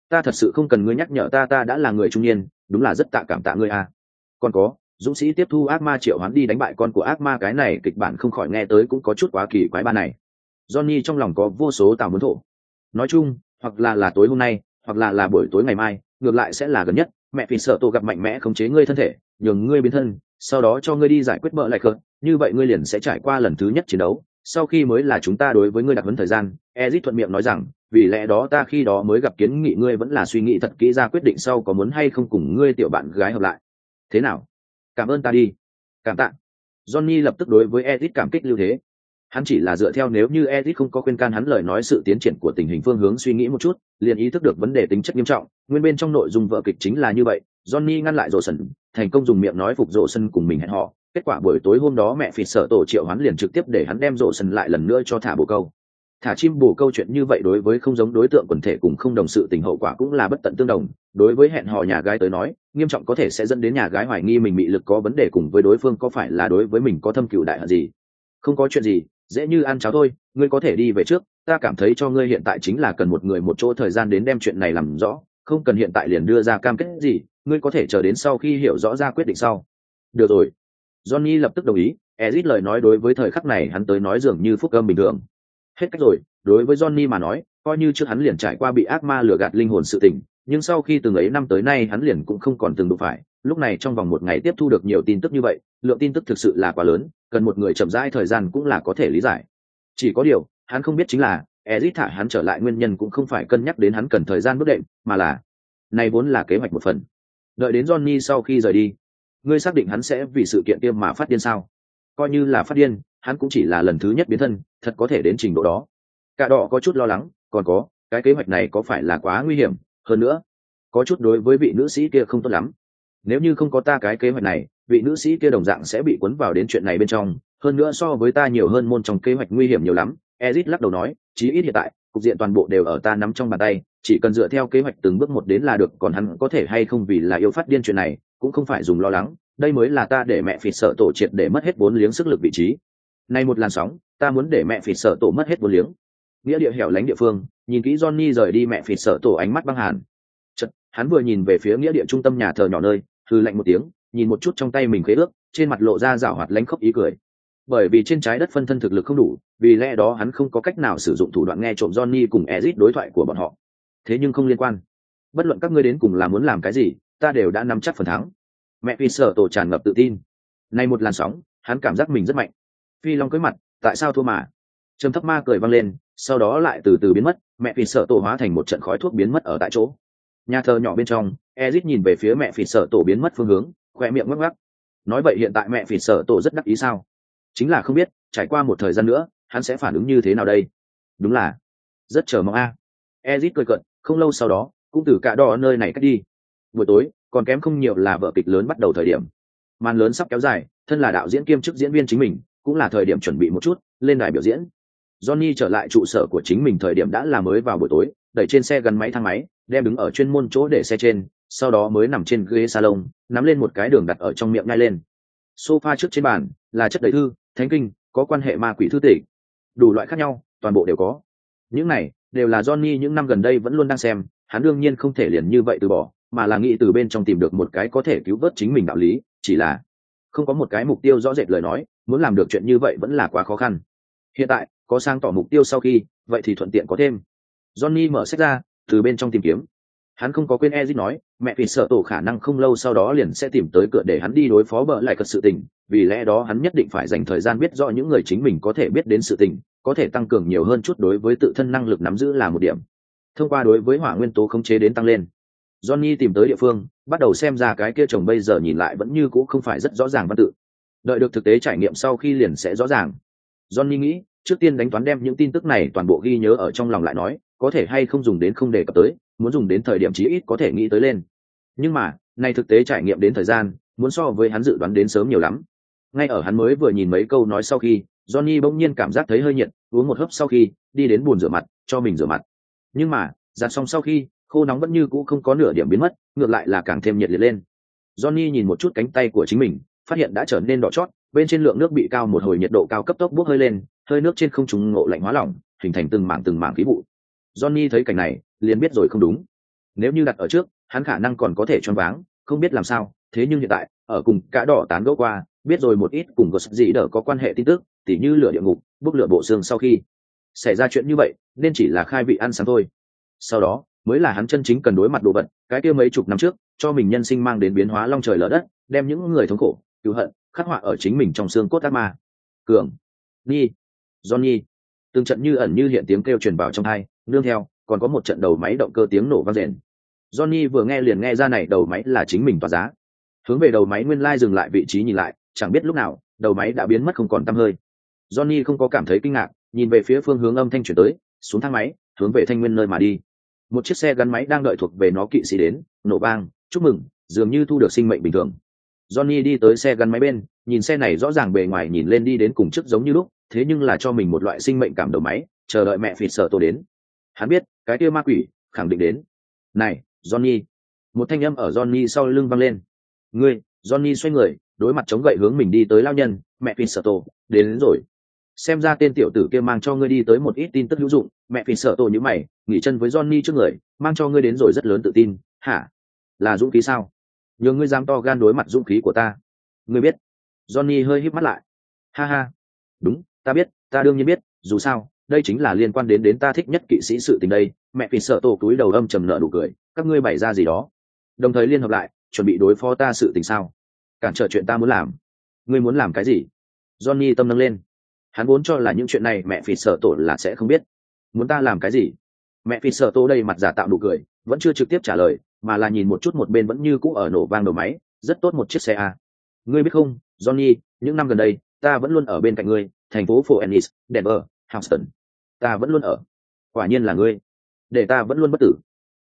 Ta thật sự không cần ngươi nhắc nhở ta ta đã là người trung niên, đúng là rất tạ cảm tạ ngươi a. Còn có dũng sĩ tiếp thu ác ma triệu hoán đi đánh bại con của ác ma, cái này kịch bản không khỏi nghe tới cũng có chút quá kỳ quái ba này. Johnny trong lòng có vô số tào muốn thổ. Nói chung, hoặc là là tối hôm nay, hoặc là là buổi tối ngày mai, ngược lại sẽ là gần nhất. Mẹ phìn sợ tổ gặp mạnh mẽ khống chế ngươi thân thể, nhường ngươi biến thân, sau đó cho ngươi đi giải quyết mợ lại cợt như vậy ngươi liền sẽ trải qua lần thứ nhất chiến đấu. Sau khi mới là chúng ta đối với ngươi đặc vấn thời gian, ezit thuận miệng nói rằng, vì lẽ đó ta khi đó mới gặp kiến nghị ngươi vẫn là suy nghĩ thật kỹ ra quyết định sau có muốn hay không cùng ngươi tiểu bạn gái hợp lại. Thế nào? Cảm ơn ta đi. Cảm tạ. Johnny lập tức đối với edit cảm kích lưu thế. Hắn chỉ là dựa theo nếu như edit không có khuyên can hắn lời nói sự tiến triển của tình hình phương hướng suy nghĩ một chút, liền ý thức được vấn đề tính chất nghiêm trọng. Nguyên bên trong nội dung vợ kịch chính là như vậy. Johnny ngăn lại rổ sân thành công dùng miệng nói phục rổ sân cùng mình hẹn họ kết quả buổi tối hôm đó mẹ phịt sợ tổ triệu hắn liền trực tiếp để hắn đem rổ sân lại lần nữa cho thả bồ câu thả chim bù câu chuyện như vậy đối với không giống đối tượng quần thể cùng không đồng sự tình hậu quả cũng là bất tận tương đồng. Đối với hẹn hò nhà gái tới nói, nghiêm trọng có thể sẽ dẫn đến nhà gái hoài nghi mình bị lực có vấn đề cùng với đối phương có phải là đối với mình có thâm cựu đại hận gì. Không có chuyện gì, dễ như ăn cháo thôi, ngươi có thể đi về trước, ta cảm thấy cho ngươi hiện tại chính là cần một người một chỗ thời gian đến đem chuyện này làm rõ, không cần hiện tại liền đưa ra cam kết gì, ngươi có thể chờ đến sau khi hiểu rõ ra quyết định sau. Được rồi. Johnny lập tức đồng ý, ezit lời nói đối với thời khắc này hắn tới nói dường như phúc âm bình thường hết cách rồi, đối với johnny mà nói, coi như trước hắn liền trải qua bị ác ma lừa gạt linh hồn sự tình, nhưng sau khi từng ấy năm tới nay hắn liền cũng không còn từng đụng phải. Lúc này trong vòng một ngày tiếp thu được nhiều tin tức như vậy, lượng tin tức thực sự là quá lớn, cần một người chậm rãi thời gian cũng là có thể lý giải. Chỉ có điều, hắn không biết chính là, ezit thả hắn trở lại nguyên nhân cũng không phải cân nhắc đến hắn cần thời gian bước đệm, mà là này vốn là kế hoạch một phần. Đợi đến johnny sau khi rời đi, ngươi xác định hắn sẽ vì sự kiện kia mà phát điên sao? Coi như là phát điên, hắn cũng chỉ là lần thứ nhất biến thân, thật có thể đến trình độ đó. Cả đỏ có chút lo lắng, còn có, cái kế hoạch này có phải là quá nguy hiểm? Hơn nữa, có chút đối với vị nữ sĩ kia không tốt lắm. Nếu như không có ta cái kế hoạch này, vị nữ sĩ kia đồng dạng sẽ bị cuốn vào đến chuyện này bên trong. Hơn nữa so với ta nhiều hơn môn trong kế hoạch nguy hiểm nhiều lắm. Ezit lắc đầu nói, chí ít hiện tại, cục diện toàn bộ đều ở ta nắm trong bàn tay. Chỉ cần dựa theo kế hoạch từng bước một đến là được, còn hắn có thể hay không vì là yêu phát điên chuyện này, cũng không phải dùng lo lắng đây mới là ta để mẹ phỉ sợ tổ triệt để mất hết bốn liếng sức lực vị trí. Này một làn sóng ta muốn để mẹ phỉ sợ tổ mất hết bốn liếng. Nghĩa địa hẻo lánh địa phương nhìn kỹ johnny rời đi mẹ phỉ sợ tổ ánh mắt băng hàn. Chật, hắn vừa nhìn về phía nghĩa địa trung tâm nhà thờ nhỏ nơi thư lạnh một tiếng nhìn một chút trong tay mình khế ước trên mặt lộ ra rảo hoạt lánh khóc ý cười. Bởi vì trên trái đất phân thân thực lực không đủ vì lẽ đó hắn không có cách nào sử dụng thủ đoạn nghe trộm johnny cùng ezit đối thoại của bọn họ. Thế nhưng không liên quan. Bất luận các ngươi đến cùng là muốn làm cái gì ta đều đã nắm chắc phần thắng mẹ phi sở tổ tràn ngập tự tin. Nay một làn sóng, hắn cảm giác mình rất mạnh. Phi long cưới mặt, tại sao thua mà? Trầm thấp ma cười vang lên, sau đó lại từ từ biến mất, mẹ phi sở tổ hóa thành một trận khói thuốc biến mất ở tại chỗ. Nhà thờ nhỏ bên trong, ezit nhìn về phía mẹ phi sở tổ biến mất phương hướng, khoe miệng ngắc ngắc. Nói vậy hiện tại mẹ phi sở tổ rất đắc ý sao? Chính là không biết, trải qua một thời gian nữa, hắn sẽ phản ứng như thế nào đây? Đúng là, rất chờ mong a. À. ezit cười cận không lâu sau đó, cũng từ cả đỏ nơi này cách đi. Buổi tối còn kém không nhiều là vở kịch lớn bắt đầu thời điểm. Màn lớn sắp kéo dài, thân là đạo diễn kiêm chức diễn viên chính mình, cũng là thời điểm chuẩn bị một chút, lên đài biểu diễn. Johnny trở lại trụ sở của chính mình thời điểm đã là mới vào buổi tối, đẩy trên xe gắn máy thang máy, đem đứng ở chuyên môn chỗ để xe trên, sau đó mới nằm trên ghế salon, nắm lên một cái đường đặt ở trong miệng ngay lên. Sofa trước trên bàn, là chất đầy thư, thánh kinh, có quan hệ ma quỷ thư tịch. Đủ loại khác nhau, toàn bộ đều có. Những này, đều là johnny những năm gần đây vẫn luôn đang xem, hắn đương nhiên không thể liền như vậy từ bỏ mà là nghĩ từ bên trong tìm được một cái có thể cứu vớt chính mình đạo lý, chỉ là không có một cái mục tiêu rõ rệt lời nói, muốn làm được chuyện như vậy vẫn là quá khó khăn. Hiện tại, có sang tỏ mục tiêu sau khi, vậy thì thuận tiện có thêm. Johnny mở sách ra, từ bên trong tìm kiếm. Hắn không có quên ezit nói, mẹ vì sợ tổ khả năng không lâu sau đó liền sẽ tìm tới cửa để hắn đi đối phó bợ lại cật sự tình, vì lẽ đó hắn nhất định phải dành thời gian biết rõ những người chính mình có thể biết đến sự tình, có thể tăng cường nhiều hơn chút đối với tự thân năng lực nắm giữ là một điểm. Thông qua đối với hỏa nguyên tố khống chế đến tăng lên johnny tìm tới địa phương, bắt đầu xem ra cái kia chồng bây giờ nhìn lại vẫn như cũ không phải rất rõ ràng văn tự. Đợi được thực tế trải nghiệm sau khi liền sẽ rõ ràng. Johnny nghĩ, trước tiên đánh toán đem những tin tức này toàn bộ ghi nhớ ở trong lòng lại nói, có thể hay không dùng đến không đề cập tới, muốn dùng đến thời điểm chí ít có thể nghĩ tới lên. Nhưng mà này thực tế trải nghiệm đến thời gian, muốn so với hắn dự đoán đến sớm nhiều lắm. Ngay ở hắn mới vừa nhìn mấy câu nói sau khi, johnny bỗng nhiên cảm giác thấy hơi nhiệt, uống một hớp sau khi, đi đến bồn rửa mặt, cho mình rửa mặt. Nhưng mà, giặt xong sau khi khô nóng vẫn như cũ không có nửa điểm biến mất, ngược lại là càng thêm nhiệt liệt lên. Johnny nhìn một chút cánh tay của chính mình, phát hiện đã trở nên đỏ chót, bên trên lượng nước bị cao một hồi nhiệt độ cao cấp tốc bốc hơi lên, hơi nước trên không trùng ngộ lạnh hóa lỏng, hình thành từng mảng từng mảng khí vụ. Johnny thấy cảnh này, liền biết rồi không đúng. Nếu như đặt ở trước, hắn khả năng còn có thể choáng váng, không biết làm sao, thế nhưng hiện tại, ở cùng cả đỏ tán gẫu qua, biết rồi một ít cùng có gì đỡ có quan hệ tin tức, tỉ như lửa địa ngục, bốc lửa bộ xương sau khi xảy ra chuyện như vậy, nên chỉ là khai vị ăn sáng thôi. Sau đó mới là hắn chân chính cần đối mặt đồ vật, cái kia mấy chục năm trước, cho mình nhân sinh mang đến biến hóa long trời lở đất, đem những người thống khổ, cứu hận, khắc họa ở chính mình trong xương cốt ác ma. Cường ni johnny. Từng trận như ẩn như hiện tiếng kêu truyền vào trong hai nương theo, còn có một trận đầu máy động cơ tiếng nổ vang rền johnny vừa nghe liền nghe ra này, đầu máy là chính mình tỏa giá. Hướng về đầu máy nguyên lai dừng lại vị trí nhìn lại, chẳng biết lúc nào, đầu máy đã biến mất không còn tăm hơi. Johnny không có cảm thấy kinh ngạc, nhìn về phía phương hướng âm thanh chuyển tới, xuống thang máy, hướng về thanh nguyên nơi mà đi một chiếc xe gắn máy đang đợi thuộc về nó kỵ sĩ đến nổ vang chúc mừng dường như thu được sinh mệnh bình thường. Johnny đi tới xe gắn máy bên nhìn xe này rõ ràng bề ngoài nhìn lên đi đến cùng chức giống như lúc thế nhưng là cho mình một loại sinh mệnh cảm đầu máy chờ đợi mẹ phịt sợ tôi đến. Hắn biết cái kia ma quỷ khẳng định đến. Này johnny. Một thanh âm ở johnny sau lưng văng lên. Ngươi johnny xoay người đối mặt chống gậy hướng mình đi tới lao nhân mẹ phịt sợ tổ đến, đến rồi xem ra tên tiểu tử kia mang cho ngươi đi tới một ít tin tức hữu dụng, mẹ phì sợ tổ như mày, nghỉ chân với johnny trước người, mang cho ngươi đến rồi rất lớn tự tin. Hả? Là dũng khí sao? Nhờ ngươi dám to gan đối mặt dũng khí của ta. Ngươi biết. Johnny hơi híp mắt lại. Ha ha. Đúng, ta biết, ta đương nhiên biết, dù sao, đây chính là liên quan đến đến ta thích nhất kỵ sĩ sự tình đây. Mẹ phì sợ tổ túi đầu âm trầm nợ đủ cười, các ngươi bày ra gì đó. Đồng thời liên hợp lại, chuẩn bị đối phó ta sự tình sao? Cản trở chuyện ta muốn làm. Ngươi muốn làm cái gì? Johnny tâm nâng lên hắn vốn cho là những chuyện này mẹ phì sợ tổ là sẽ không biết. Muốn ta làm cái gì? Mẹ phì sợ tổ đây mặt giả tạo đủ cười, vẫn chưa trực tiếp trả lời, mà là nhìn một chút một bên vẫn như cũ ở nổ vang đầu máy, rất tốt một chiếc xe a. Ngươi biết không, johnny, những năm gần đây, ta vẫn luôn ở bên cạnh ngươi, thành phố phố ennis denver, houston. Ta vẫn luôn ở. Quả nhiên là ngươi. Để ta vẫn luôn bất tử.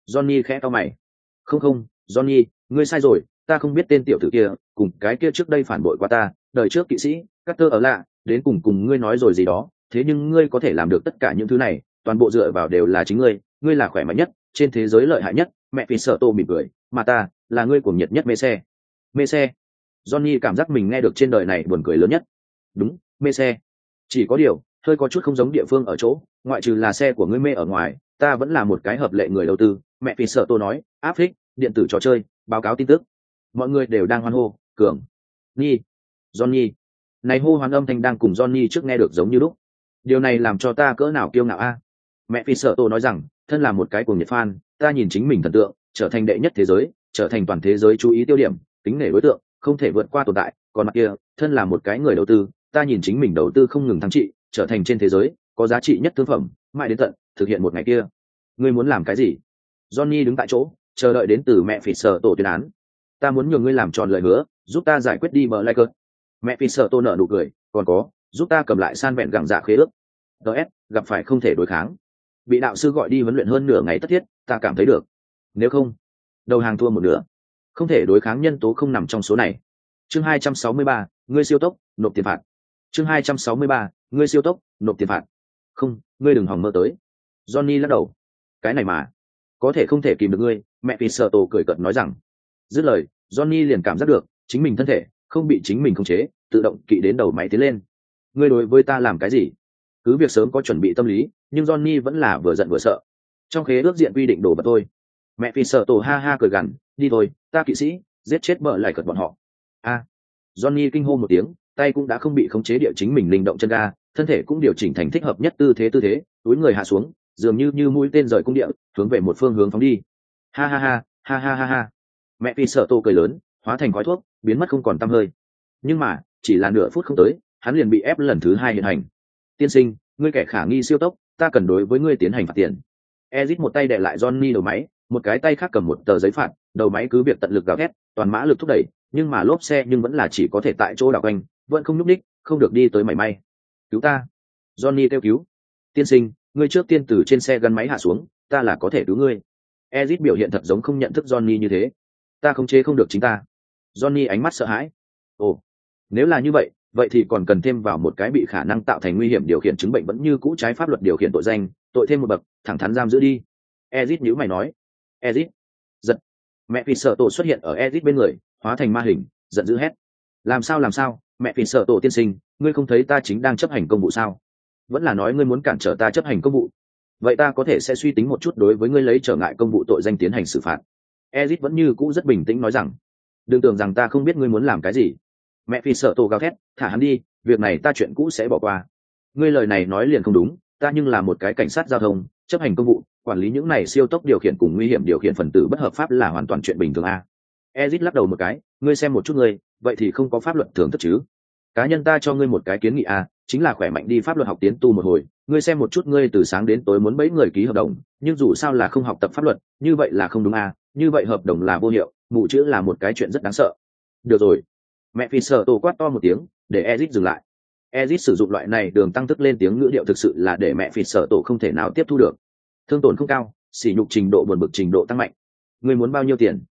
Johnny khẽ to mày. Không không, johnny, ngươi sai rồi, ta không biết tên tiểu tử kia, cùng cái kia trước đây phản bội qua ta, đời trước kỵ sĩ các tơ ở lạ đến cùng cùng ngươi nói rồi gì đó, thế nhưng ngươi có thể làm được tất cả những thứ này, toàn bộ dựa vào đều là chính ngươi ngươi là khỏe mạnh nhất, trên thế giới lợi hại nhất, mẹ vì sợ tô mỉm cười, mà ta là ngươi cuồng nhiệt nhất mê xe mê xe johnny cảm giác mình nghe được trên đời này buồn cười lớn nhất. Đúng mê xe chỉ có điều, hơi có chút không giống địa phương ở chỗ, ngoại trừ là xe của ngươi mê ở ngoài, ta vẫn là một cái hợp lệ người đầu tư, mẹ vì sợ tô nói, áp thích điện tử trò chơi, báo cáo tin tức. Mọi người đều đang hoan hô, cường. Nhi. Johnny này hô hoán âm thanh đang cùng johnny trước nghe được giống như lúc. Điều này làm cho ta cỡ nào kiêu ngạo a? Mẹ phi sợ tô nói rằng, thân là một cái cuồng nhiệt fan, ta nhìn chính mình thần tượng, trở thành đệ nhất thế giới, trở thành toàn thế giới chú ý tiêu điểm tính nể đối tượng, không thể vượt qua tồn tại. Còn mặt kia, thân là một cái người đầu tư, ta nhìn chính mình đầu tư không ngừng thắng trị, trở thành trên thế giới, có giá trị nhất thương phẩm, mãi đến tận thực hiện một ngày kia. Ngươi muốn làm cái gì? Johnny đứng tại chỗ, chờ đợi đến từ mẹ phỉ sở tổ tuyên án. Ta muốn nhường ngươi làm tròn lời hứa, giúp ta giải quyết đi bờ lai cơn mẹ phi sợ tôi nợ nụ cười còn có giúp ta cầm lại san vẹn gẳng dạ khế ước. Ts gặp phải không thể đối kháng. Bị đạo sư gọi đi huấn luyện hơn nửa ngày tất thiết ta cảm thấy được. Nếu không đầu hàng thua một nửa. Không thể đối kháng nhân tố không nằm trong số này. Chương 263, ngươi siêu tốc nộp tiền phạt. Chương 263, ngươi siêu tốc nộp tiền phạt. Không ngươi đừng hòng mơ tới. Johnny lắc đầu. Cái này mà có thể không thể kìm được ngươi mẹ vì sợ tổ cười cợt nói rằng. Dứt lời johnny liền cảm giác được chính mình thân thể không bị chính mình khống chế, tự động kỵ đến đầu máy tiến lên. Ngươi đối với ta làm cái gì? Cứ việc sớm có chuẩn bị tâm lý, nhưng johnny vẫn là vừa giận vừa sợ. Trong khế ước diện quy định đổ vật tôi mẹ phi sợ tổ ha ha cười gằn, đi thôi, ta kỵ sĩ, giết chết bợ lại cật bọn họ. A. Johnny kinh hô một tiếng, tay cũng đã không bị khống chế địa chính mình linh động chân ga, thân thể cũng điều chỉnh thành thích hợp nhất tư thế tư thế, túi người hạ xuống, dường như như mũi tên rời cung địa, hướng về một phương hướng phóng đi. Ha ha ha ha ha ha ha. Mẹ phi sợ tô cười lớn, hóa thành khói thuốc biến mất không còn t hơi. Nhưng mà, chỉ là nửa phút không tới, hắn liền bị ép lần thứ hai hiện hành. Tiên sinh, ngươi kẻ khả nghi siêu tốc, ta cần đối với ngươi tiến hành phạt tiền. Ezit một tay đệ lại johnny đầu máy, một cái tay khác cầm một tờ giấy phạt, đầu máy cứ việc tận lực gào thét, toàn mã lực thúc đẩy, nhưng mà lốp xe nhưng vẫn là chỉ có thể tại chỗ đảo quanh, vẫn không nhúc ních không được đi tới mảy may. Cứu ta. Johnny kêu cứu. Tiên sinh, ngươi trước tiên từ trên xe gắn máy hạ xuống, ta là có thể cứu ngươi. Ezit biểu hiện thật giống không nhận thức johnny như thế. Ta không chế không được chính ta johnny ánh mắt sợ hãi. Ồ, nếu là như vậy vậy thì còn cần thêm vào một cái bị khả năng tạo thành nguy hiểm điều khiển chứng bệnh vẫn như cũ trái pháp luật điều khiển tội danh, tội thêm một bậc, thẳng thắn giam giữ đi. Ezit nhíu mày nói. Ezit, giật. Mẹ vì sợ tổ xuất hiện ở ezit bên người, hóa thành ma hình, giận dữ hét. Làm sao làm sao? Mẹ vì sợ tổ tiên sinh, ngươi không thấy ta chính đang chấp hành công vụ sao? Vẫn là nói ngươi muốn cản trở ta chấp hành công vụ. Vậy ta có thể sẽ suy tính một chút đối với ngươi lấy trở ngại công vụ tội danh tiến hành xử phạt. Ezit vẫn như cũ rất bình tĩnh nói rằng đừng tưởng rằng ta không biết ngươi muốn làm cái gì. Mẹ phi sợ tổ gào thét, thả hắn đi, việc này ta chuyện cũ sẽ bỏ qua. Ngươi lời này nói liền không đúng, ta nhưng là một cái cảnh sát giao thông, chấp hành công vụ, quản lý những này siêu tốc điều khiển cùng nguy hiểm điều khiển phần tử bất hợp pháp là hoàn toàn chuyện bình thường a. Ezit lắc đầu một cái, ngươi xem một chút ngươi, vậy thì không có pháp luật thường thức chứ. Cá nhân ta cho ngươi một cái kiến nghị a, chính là khỏe mạnh đi pháp luật học tiến tu một hồi, ngươi xem một chút ngươi từ sáng đến tối muốn bấy người ký hợp đồng, nhưng dù sao là không học tập pháp luật, như vậy là không đúng a, như vậy hợp đồng là vô hiệu mụ chữ là một cái chuyện rất đáng sợ. Được rồi. Mẹ phi sợ tổ quát to một tiếng, để ezit dừng lại. Ezit sử dụng loại này đường tăng tức lên tiếng ngữ điệu thực sự là để mẹ phi sợ tổ không thể nào tiếp thu được. Thương tổn không cao, sỉ nhục trình độ buồn bực trình độ tăng mạnh. Người muốn bao nhiêu tiền?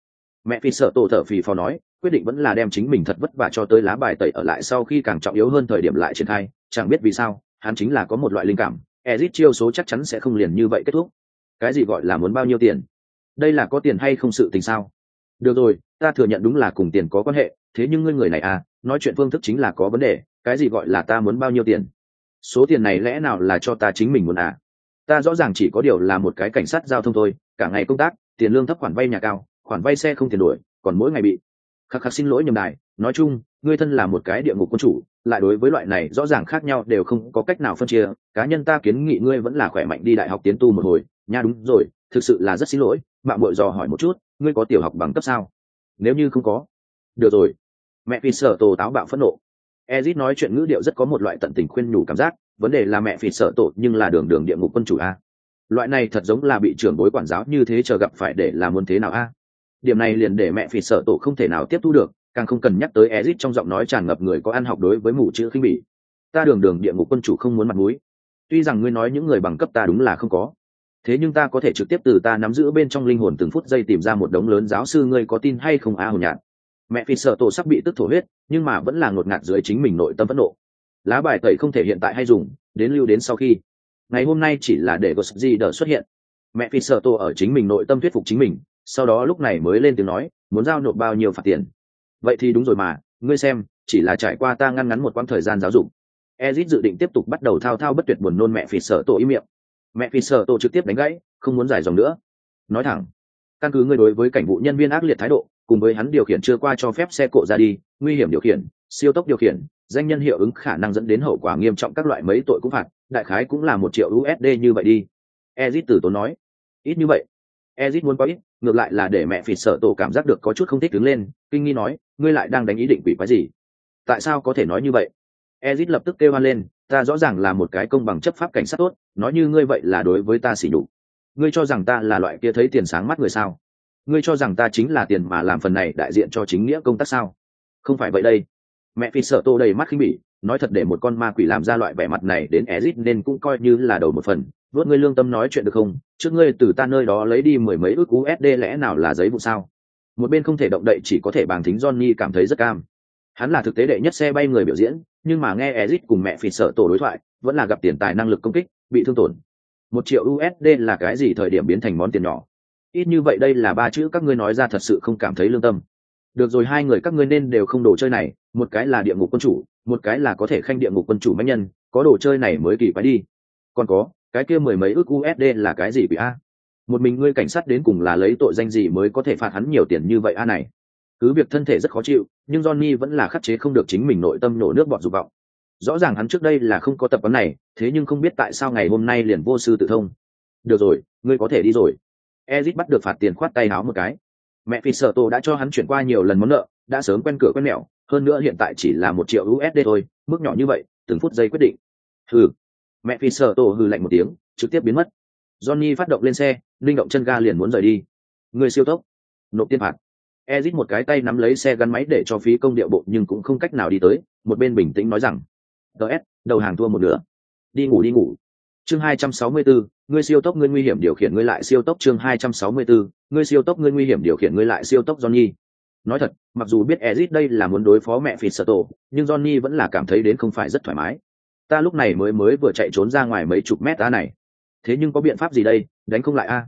Mẹ phi sợ tổ thở phì phò nói, quyết định vẫn là đem chính mình thật vất vả cho tới lá bài tẩy ở lại sau khi càng trọng yếu hơn thời điểm lại triển khai, chẳng biết vì sao, hắn chính là có một loại linh cảm, ezit chiêu số chắc chắn sẽ không liền như vậy kết thúc. Cái gì gọi là muốn bao nhiêu tiền? Đây là có tiền hay không sự tình sao? Được rồi, ta thừa nhận đúng là cùng tiền có quan hệ, thế nhưng ngươi người này à nói chuyện phương thức chính là có vấn đề, cái gì gọi là ta muốn bao nhiêu tiền? Số tiền này lẽ nào là cho ta chính mình muốn à? Ta rõ ràng chỉ có điều là một cái cảnh sát giao thông thôi, cả ngày công tác, tiền lương thấp khoản vay nhà cao, khoản vay xe không tiền đuổi, còn mỗi ngày bị khắc khắc xin lỗi nhầm đài. Nói chung, ngươi thân là một cái địa ngục quân chủ, lại đối với loại này rõ ràng khác nhau đều không có cách nào phân chia. Cá nhân ta kiến nghị ngươi vẫn là khỏe mạnh đi đại học tiến tu một hồi. Nha, đúng rồi, thực sự là rất xin lỗi mạng bội dò hỏi một chút, ngươi có tiểu học bằng cấp sao? Nếu như không có. Được rồi. Mẹ phi sợ tổ táo bạo phẫn nộ. Ezit nói chuyện ngữ điệu rất có một loại tận tình khuyên nhủ cảm giác, vấn đề là mẹ phi sợ tổ nhưng là đường đường địa ngục quân chủ a. Loại này thật giống là bị trưởng bối quản giáo như thế chờ gặp phải để làm muốn thế nào a? Điểm này liền để mẹ phi sợ tổ không thể nào tiếp thu được, càng không cần nhắc tới ezit trong giọng nói tràn ngập người có ăn học đối với mù chữ khinh bỉ. Ta đường đường địa ngục quân chủ không muốn mặt mũi. Tuy rằng ngươi nói những người bằng cấp ta đúng là không có thế nhưng ta có thể trực tiếp từ ta nắm giữ bên trong linh hồn từng phút giây tìm ra một đống lớn giáo sư ngươi có tin hay không a hồn nhạt mẹ phi sợ tổ sắp bị tức thổ huyết, nhưng mà vẫn là ngột ngạt dưới chính mình nội tâm phẫn nộ. Lá bài tẩy không thể hiện tại hay dùng, đến lưu đến sau khi. Ngày hôm nay chỉ là để có gì đỡ xuất hiện. Mẹ phi sợ tổ ở chính mình nội tâm thuyết phục chính mình, sau đó lúc này mới lên tiếng nói, muốn giao nộp bao nhiêu phạt tiền? Vậy thì đúng rồi mà, ngươi xem, chỉ là trải qua ta ngăn ngắn một quãng thời gian giáo dục. Ezit dự định tiếp tục bắt đầu thao thao bất tuyệt buồn nôn mẹ phi sợ tổ ý miệng mẹ phi sợ tổ trực tiếp đánh gãy, không muốn giải dòng nữa. Nói thẳng, căn cứ ngươi đối với cảnh vụ nhân viên ác liệt thái độ, cùng với hắn điều khiển chưa qua cho phép xe cộ ra đi, nguy hiểm điều khiển, siêu tốc điều khiển, danh nhân hiệu ứng khả năng dẫn đến hậu quả nghiêm trọng các loại mấy tội cũng phạt, đại khái cũng là một triệu usd như vậy đi. Ezit từ tốn nói. Ít như vậy. Ezit muốn có ít, ngược lại là để mẹ phỉ sợ tổ cảm giác được có chút không thích đứng lên, kinh nghi nói, ngươi lại đang đánh ý định quỷ quái gì? Tại sao có thể nói như vậy? Ezit lập tức kêu hoan lên ta rõ ràng là một cái công bằng chấp pháp cảnh sát tốt, nói như ngươi vậy là đối với ta xỉ nhục. Ngươi cho rằng ta là loại kia thấy tiền sáng mắt người sao? Ngươi cho rằng ta chính là tiền mà làm phần này đại diện cho chính nghĩa công tác sao? Không phải vậy đây. Mẹ phi sợ tô đầy mắt khinh bỉ, nói thật để một con ma quỷ làm ra loại vẻ mặt này đến ezit nên cũng coi như là đầu một phần. Vớt ngươi lương tâm nói chuyện được không? Trước ngươi từ ta nơi đó lấy đi mười mấy ước usd lẽ nào là giấy vụ sao? Một bên không thể động đậy chỉ có thể bằng thính johnny cảm thấy rất cam. Hắn là thực tế đệ nhất xe bay người biểu diễn nhưng mà nghe Ezic cùng mẹ phỉ sợ tổ đối thoại, vẫn là gặp tiền tài năng lực công kích, bị thương tổn. Một triệu usd là cái gì thời điểm biến thành món tiền nhỏ? Ít như vậy đây là ba chữ các ngươi nói ra thật sự không cảm thấy lương tâm. Được rồi, hai người các ngươi nên đều không đồ chơi này, một cái là địa ngục quân chủ, một cái là có thể khanh địa ngục quân chủ mấy nhân, có đồ chơi này mới kỳ quái đi. Còn có, cái kia mười mấy ước usd là cái gì bị a? Một mình ngươi cảnh sát đến cùng là lấy tội danh gì mới có thể phạt hắn nhiều tiền như vậy a này? Cứ việc thân thể rất khó chịu, nhưng johnny vẫn là khắc chế không được chính mình nội tâm nổ nước bọt dục vọng. Rõ ràng hắn trước đây là không có tập quán này, thế nhưng không biết tại sao ngày hôm nay liền vô sư tự thông. Được rồi, ngươi có thể đi rồi. Ezit bắt được phạt tiền khoát tay áo một cái. Mẹ phi sợ tô đã cho hắn chuyển qua nhiều lần món nợ, đã sớm quen cửa quen mẹo, hơn nữa hiện tại chỉ là một triệu usd thôi, mức nhỏ như vậy, từng phút giây quyết định. Hừ. Mẹ phi sợ tô hừ lạnh một tiếng, trực tiếp biến mất. Johnny phát động lên xe, linh động chân ga liền muốn rời đi. Người siêu tốc. Nộp tiền phạt ezit một cái tay nắm lấy xe gắn máy để cho phí công điệu bộ nhưng cũng không cách nào đi tới một bên bình tĩnh nói rằng ts đầu hàng thua một nửa đi ngủ đi ngủ chương 264, ngươi siêu tốc ngươi nguy hiểm điều khiển ngươi lại siêu tốc chương 264, ngươi siêu tốc ngươi nguy hiểm điều khiển ngươi lại siêu tốc Johnny. Nói thật, mặc dù biết Ezit đây là muốn đối phó mẹ Phỉ Sở Tổ, nhưng Johnny vẫn là cảm thấy đến không phải rất thoải mái. Ta lúc này mới mới vừa chạy trốn ra ngoài mấy chục mét ta này. Thế nhưng có biện pháp gì đây, đánh không lại a?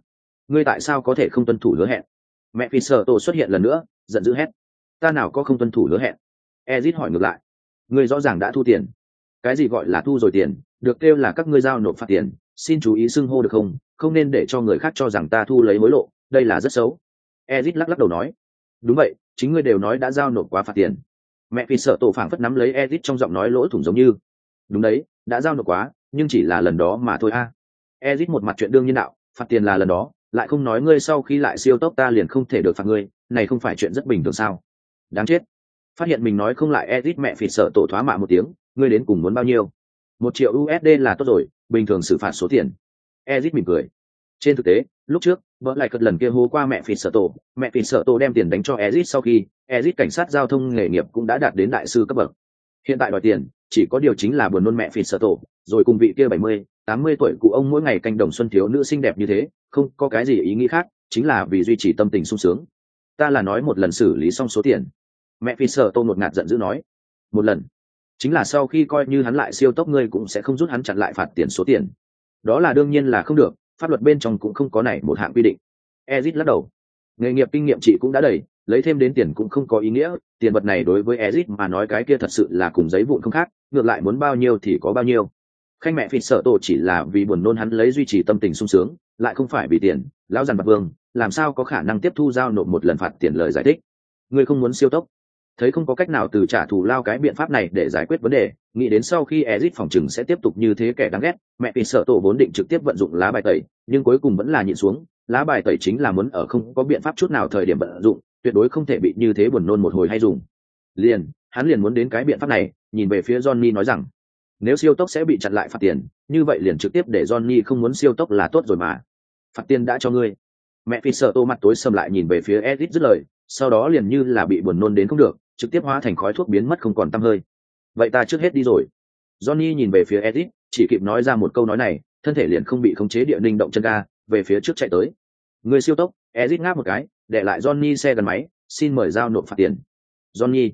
Ngươi tại sao có thể không tuân thủ hứa hẹn? Mẹ phi sợ Tổ xuất hiện lần nữa, giận dữ hét. Ta nào có không tuân thủ hứa hẹn? Ezit hỏi ngược lại. Ngươi rõ ràng đã thu tiền. Cái gì gọi là thu rồi tiền, được kêu là các ngươi giao nộp phạt tiền, xin chú ý xưng hô được không không nên để cho người khác cho rằng ta thu lấy hối lộ đây là rất xấu ezit lắc lắc đầu nói đúng vậy chính ngươi đều nói đã giao nộp quá phạt tiền mẹ phi sợ tổ phảng phất nắm lấy ezit trong giọng nói lỗ thủng giống như đúng đấy đã giao nộp quá nhưng chỉ là lần đó mà thôi a à. ezit một mặt chuyện đương nhiên đạo phạt tiền là lần đó lại không nói ngươi sau khi lại siêu tốc ta liền không thể được phạt ngươi, này không phải chuyện rất bình thường sao? Đáng chết. Phát hiện mình nói không lại edit mẹ phì sợ tổ thoá mạ một tiếng, ngươi đến cùng muốn bao nhiêu? Một triệu usd là tốt rồi, bình thường xử phạt số tiền. Edit mỉm cười. Trên thực tế, lúc trước, vợ lại cất lần kia hô qua mẹ phì sợ tổ, mẹ phì sợ tổ đem tiền đánh cho ezit sau khi ezit cảnh sát giao thông nghề nghiệp cũng đã đạt đến đại sư cấp bậc. Hiện tại đòi tiền, chỉ có điều chính là buồn nôn mẹ phì sợ tổ, rồi cùng vị kia bảy mươi tám mươi tuổi cụ ông mỗi ngày canh đồng xuân thiếu nữ xinh đẹp như thế, không có cái gì ý nghĩ khác, chính là vì duy trì tâm tình sung sướng. Ta là nói một lần xử lý xong số tiền. Mẹ phi sợ tô ngột ngạt giận dữ nói. Một lần. Chính là sau khi coi như hắn lại siêu tốc ngươi cũng sẽ không rút hắn chặn lại phạt tiền số tiền. Đó là đương nhiên là không được, pháp luật bên trong cũng không có này một hạng quy định. Ezit lắc đầu. Nghề nghiệp kinh nghiệm chị cũng đã đầy, lấy thêm đến tiền cũng không có ý nghĩa, tiền vật này đối với ezit mà nói cái kia thật sự là cùng giấy vụn không khác, ngược lại muốn bao nhiêu thì có bao nhiêu khanh mẹ phịt sợ tổ chỉ là vì buồn nôn hắn lấy duy trì tâm tình sung sướng, lại không phải vì tiền, lão dằn bạc vương, làm sao có khả năng tiếp thu giao nộp một lần phạt tiền lời giải thích? Ngươi không muốn siêu tốc. Thấy không có cách nào từ trả thù lao cái biện pháp này để giải quyết vấn đề, nghĩ đến sau khi ezit phòng chừng sẽ tiếp tục như thế kẻ đáng ghét, mẹ vì sợ tổ vốn định trực tiếp vận dụng lá bài tẩy, nhưng cuối cùng vẫn là nhịn xuống. Lá bài tẩy chính là muốn ở không có biện pháp chút nào thời điểm vận dụng, tuyệt đối không thể bị như thế buồn nôn một hồi hay dùng. Liền, hắn liền muốn đến cái biện pháp này, nhìn về phía johnny nói rằng nếu siêu tốc sẽ bị chặn lại phạt tiền, như vậy liền trực tiếp để johnny không muốn siêu tốc là tốt rồi mà. Phạt tiền đã cho ngươi. Mẹ phi sợ tô mặt tối sầm lại nhìn về phía edit dứt lời, sau đó liền như là bị buồn nôn đến không được, trực tiếp hóa thành khói thuốc biến mất không còn t hơi. Vậy ta trước hết đi rồi. Johnny nhìn về phía edit chỉ kịp nói ra một câu nói này, thân thể liền không bị khống chế địa linh động chân ga, về phía trước chạy tới. Người siêu tốc edit ngáp một cái, để lại johnny xe gần máy, xin mời giao nộp phạt tiền. Johnny,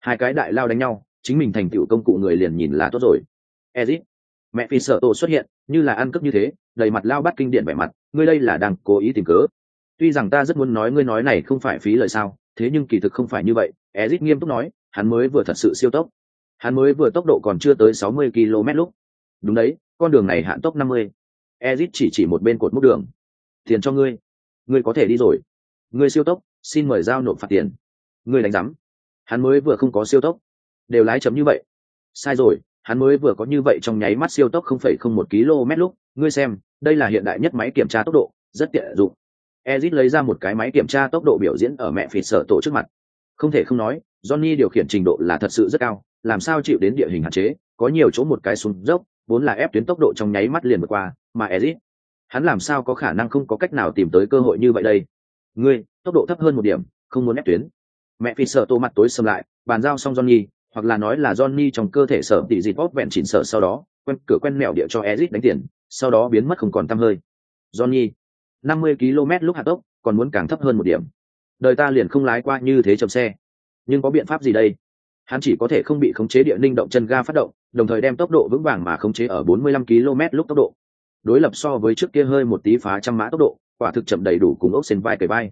hai cái đại lao đánh nhau, chính mình thành tựu công cụ người liền nhìn là tốt rồi edit mẹ phi sợ tổ xuất hiện, như là ăn cướp như thế, đầy mặt lao bắt kinh điển vẻ mặt, ngươi đây là đang cố ý tìm cớ. Tuy rằng ta rất muốn nói ngươi nói này không phải phí lời sao, thế nhưng kỳ thực không phải như vậy, ezit nghiêm túc nói, hắn mới vừa thật sự siêu tốc. Hắn mới vừa tốc độ còn chưa tới 60 km lúc. Đúng đấy, con đường này hạn tốc 50. ezit chỉ chỉ một bên cột múc đường. Tiền cho ngươi. Ngươi có thể đi rồi. Ngươi siêu tốc, xin mời giao nộp phạt tiền. Ngươi đánh giám. Hắn mới vừa không có siêu tốc. Đều lái chấm như vậy. Sai rồi hắn mới vừa có như vậy trong nháy mắt siêu tốc 0,01 km lúc ngươi xem đây là hiện đại nhất máy kiểm tra tốc độ rất tiện dụng. Ezit lấy ra một cái máy kiểm tra tốc độ biểu diễn ở mẹ phì sở tổ trước mặt. Không thể không nói johnny điều khiển trình độ là thật sự rất cao làm sao chịu đến địa hình hạn chế có nhiều chỗ một cái xuống dốc vốn là ép tuyến tốc độ trong nháy mắt liền vượt qua mà ezit hắn làm sao có khả năng không có cách nào tìm tới cơ hội như vậy đây? Ngươi tốc độ thấp hơn một điểm không muốn ép tuyến. Mẹ phi sợ tô mặt tối xâm lại bàn giao xong johnny hoặc là nói là johnny trong cơ thể sợ tỷ dịt bóp vẹn chỉnh sợ sau đó, quen cửa quen mẹo địa cho Ezic đánh tiền, sau đó biến mất không còn tăm hơi. Johnny 50 km lúc hạ tốc, còn muốn càng thấp hơn một điểm. Đời ta liền không lái qua như thế chậm xe. Nhưng có biện pháp gì đây? Hắn chỉ có thể không bị khống chế địa ninh động chân ga phát động, đồng thời đem tốc độ vững vàng mà khống chế ở 45 km lúc tốc độ. Đối lập so với trước kia hơi một tí phá trăm mã tốc độ, quả thực chậm đầy đủ cùng ốc sen vai cầy vai.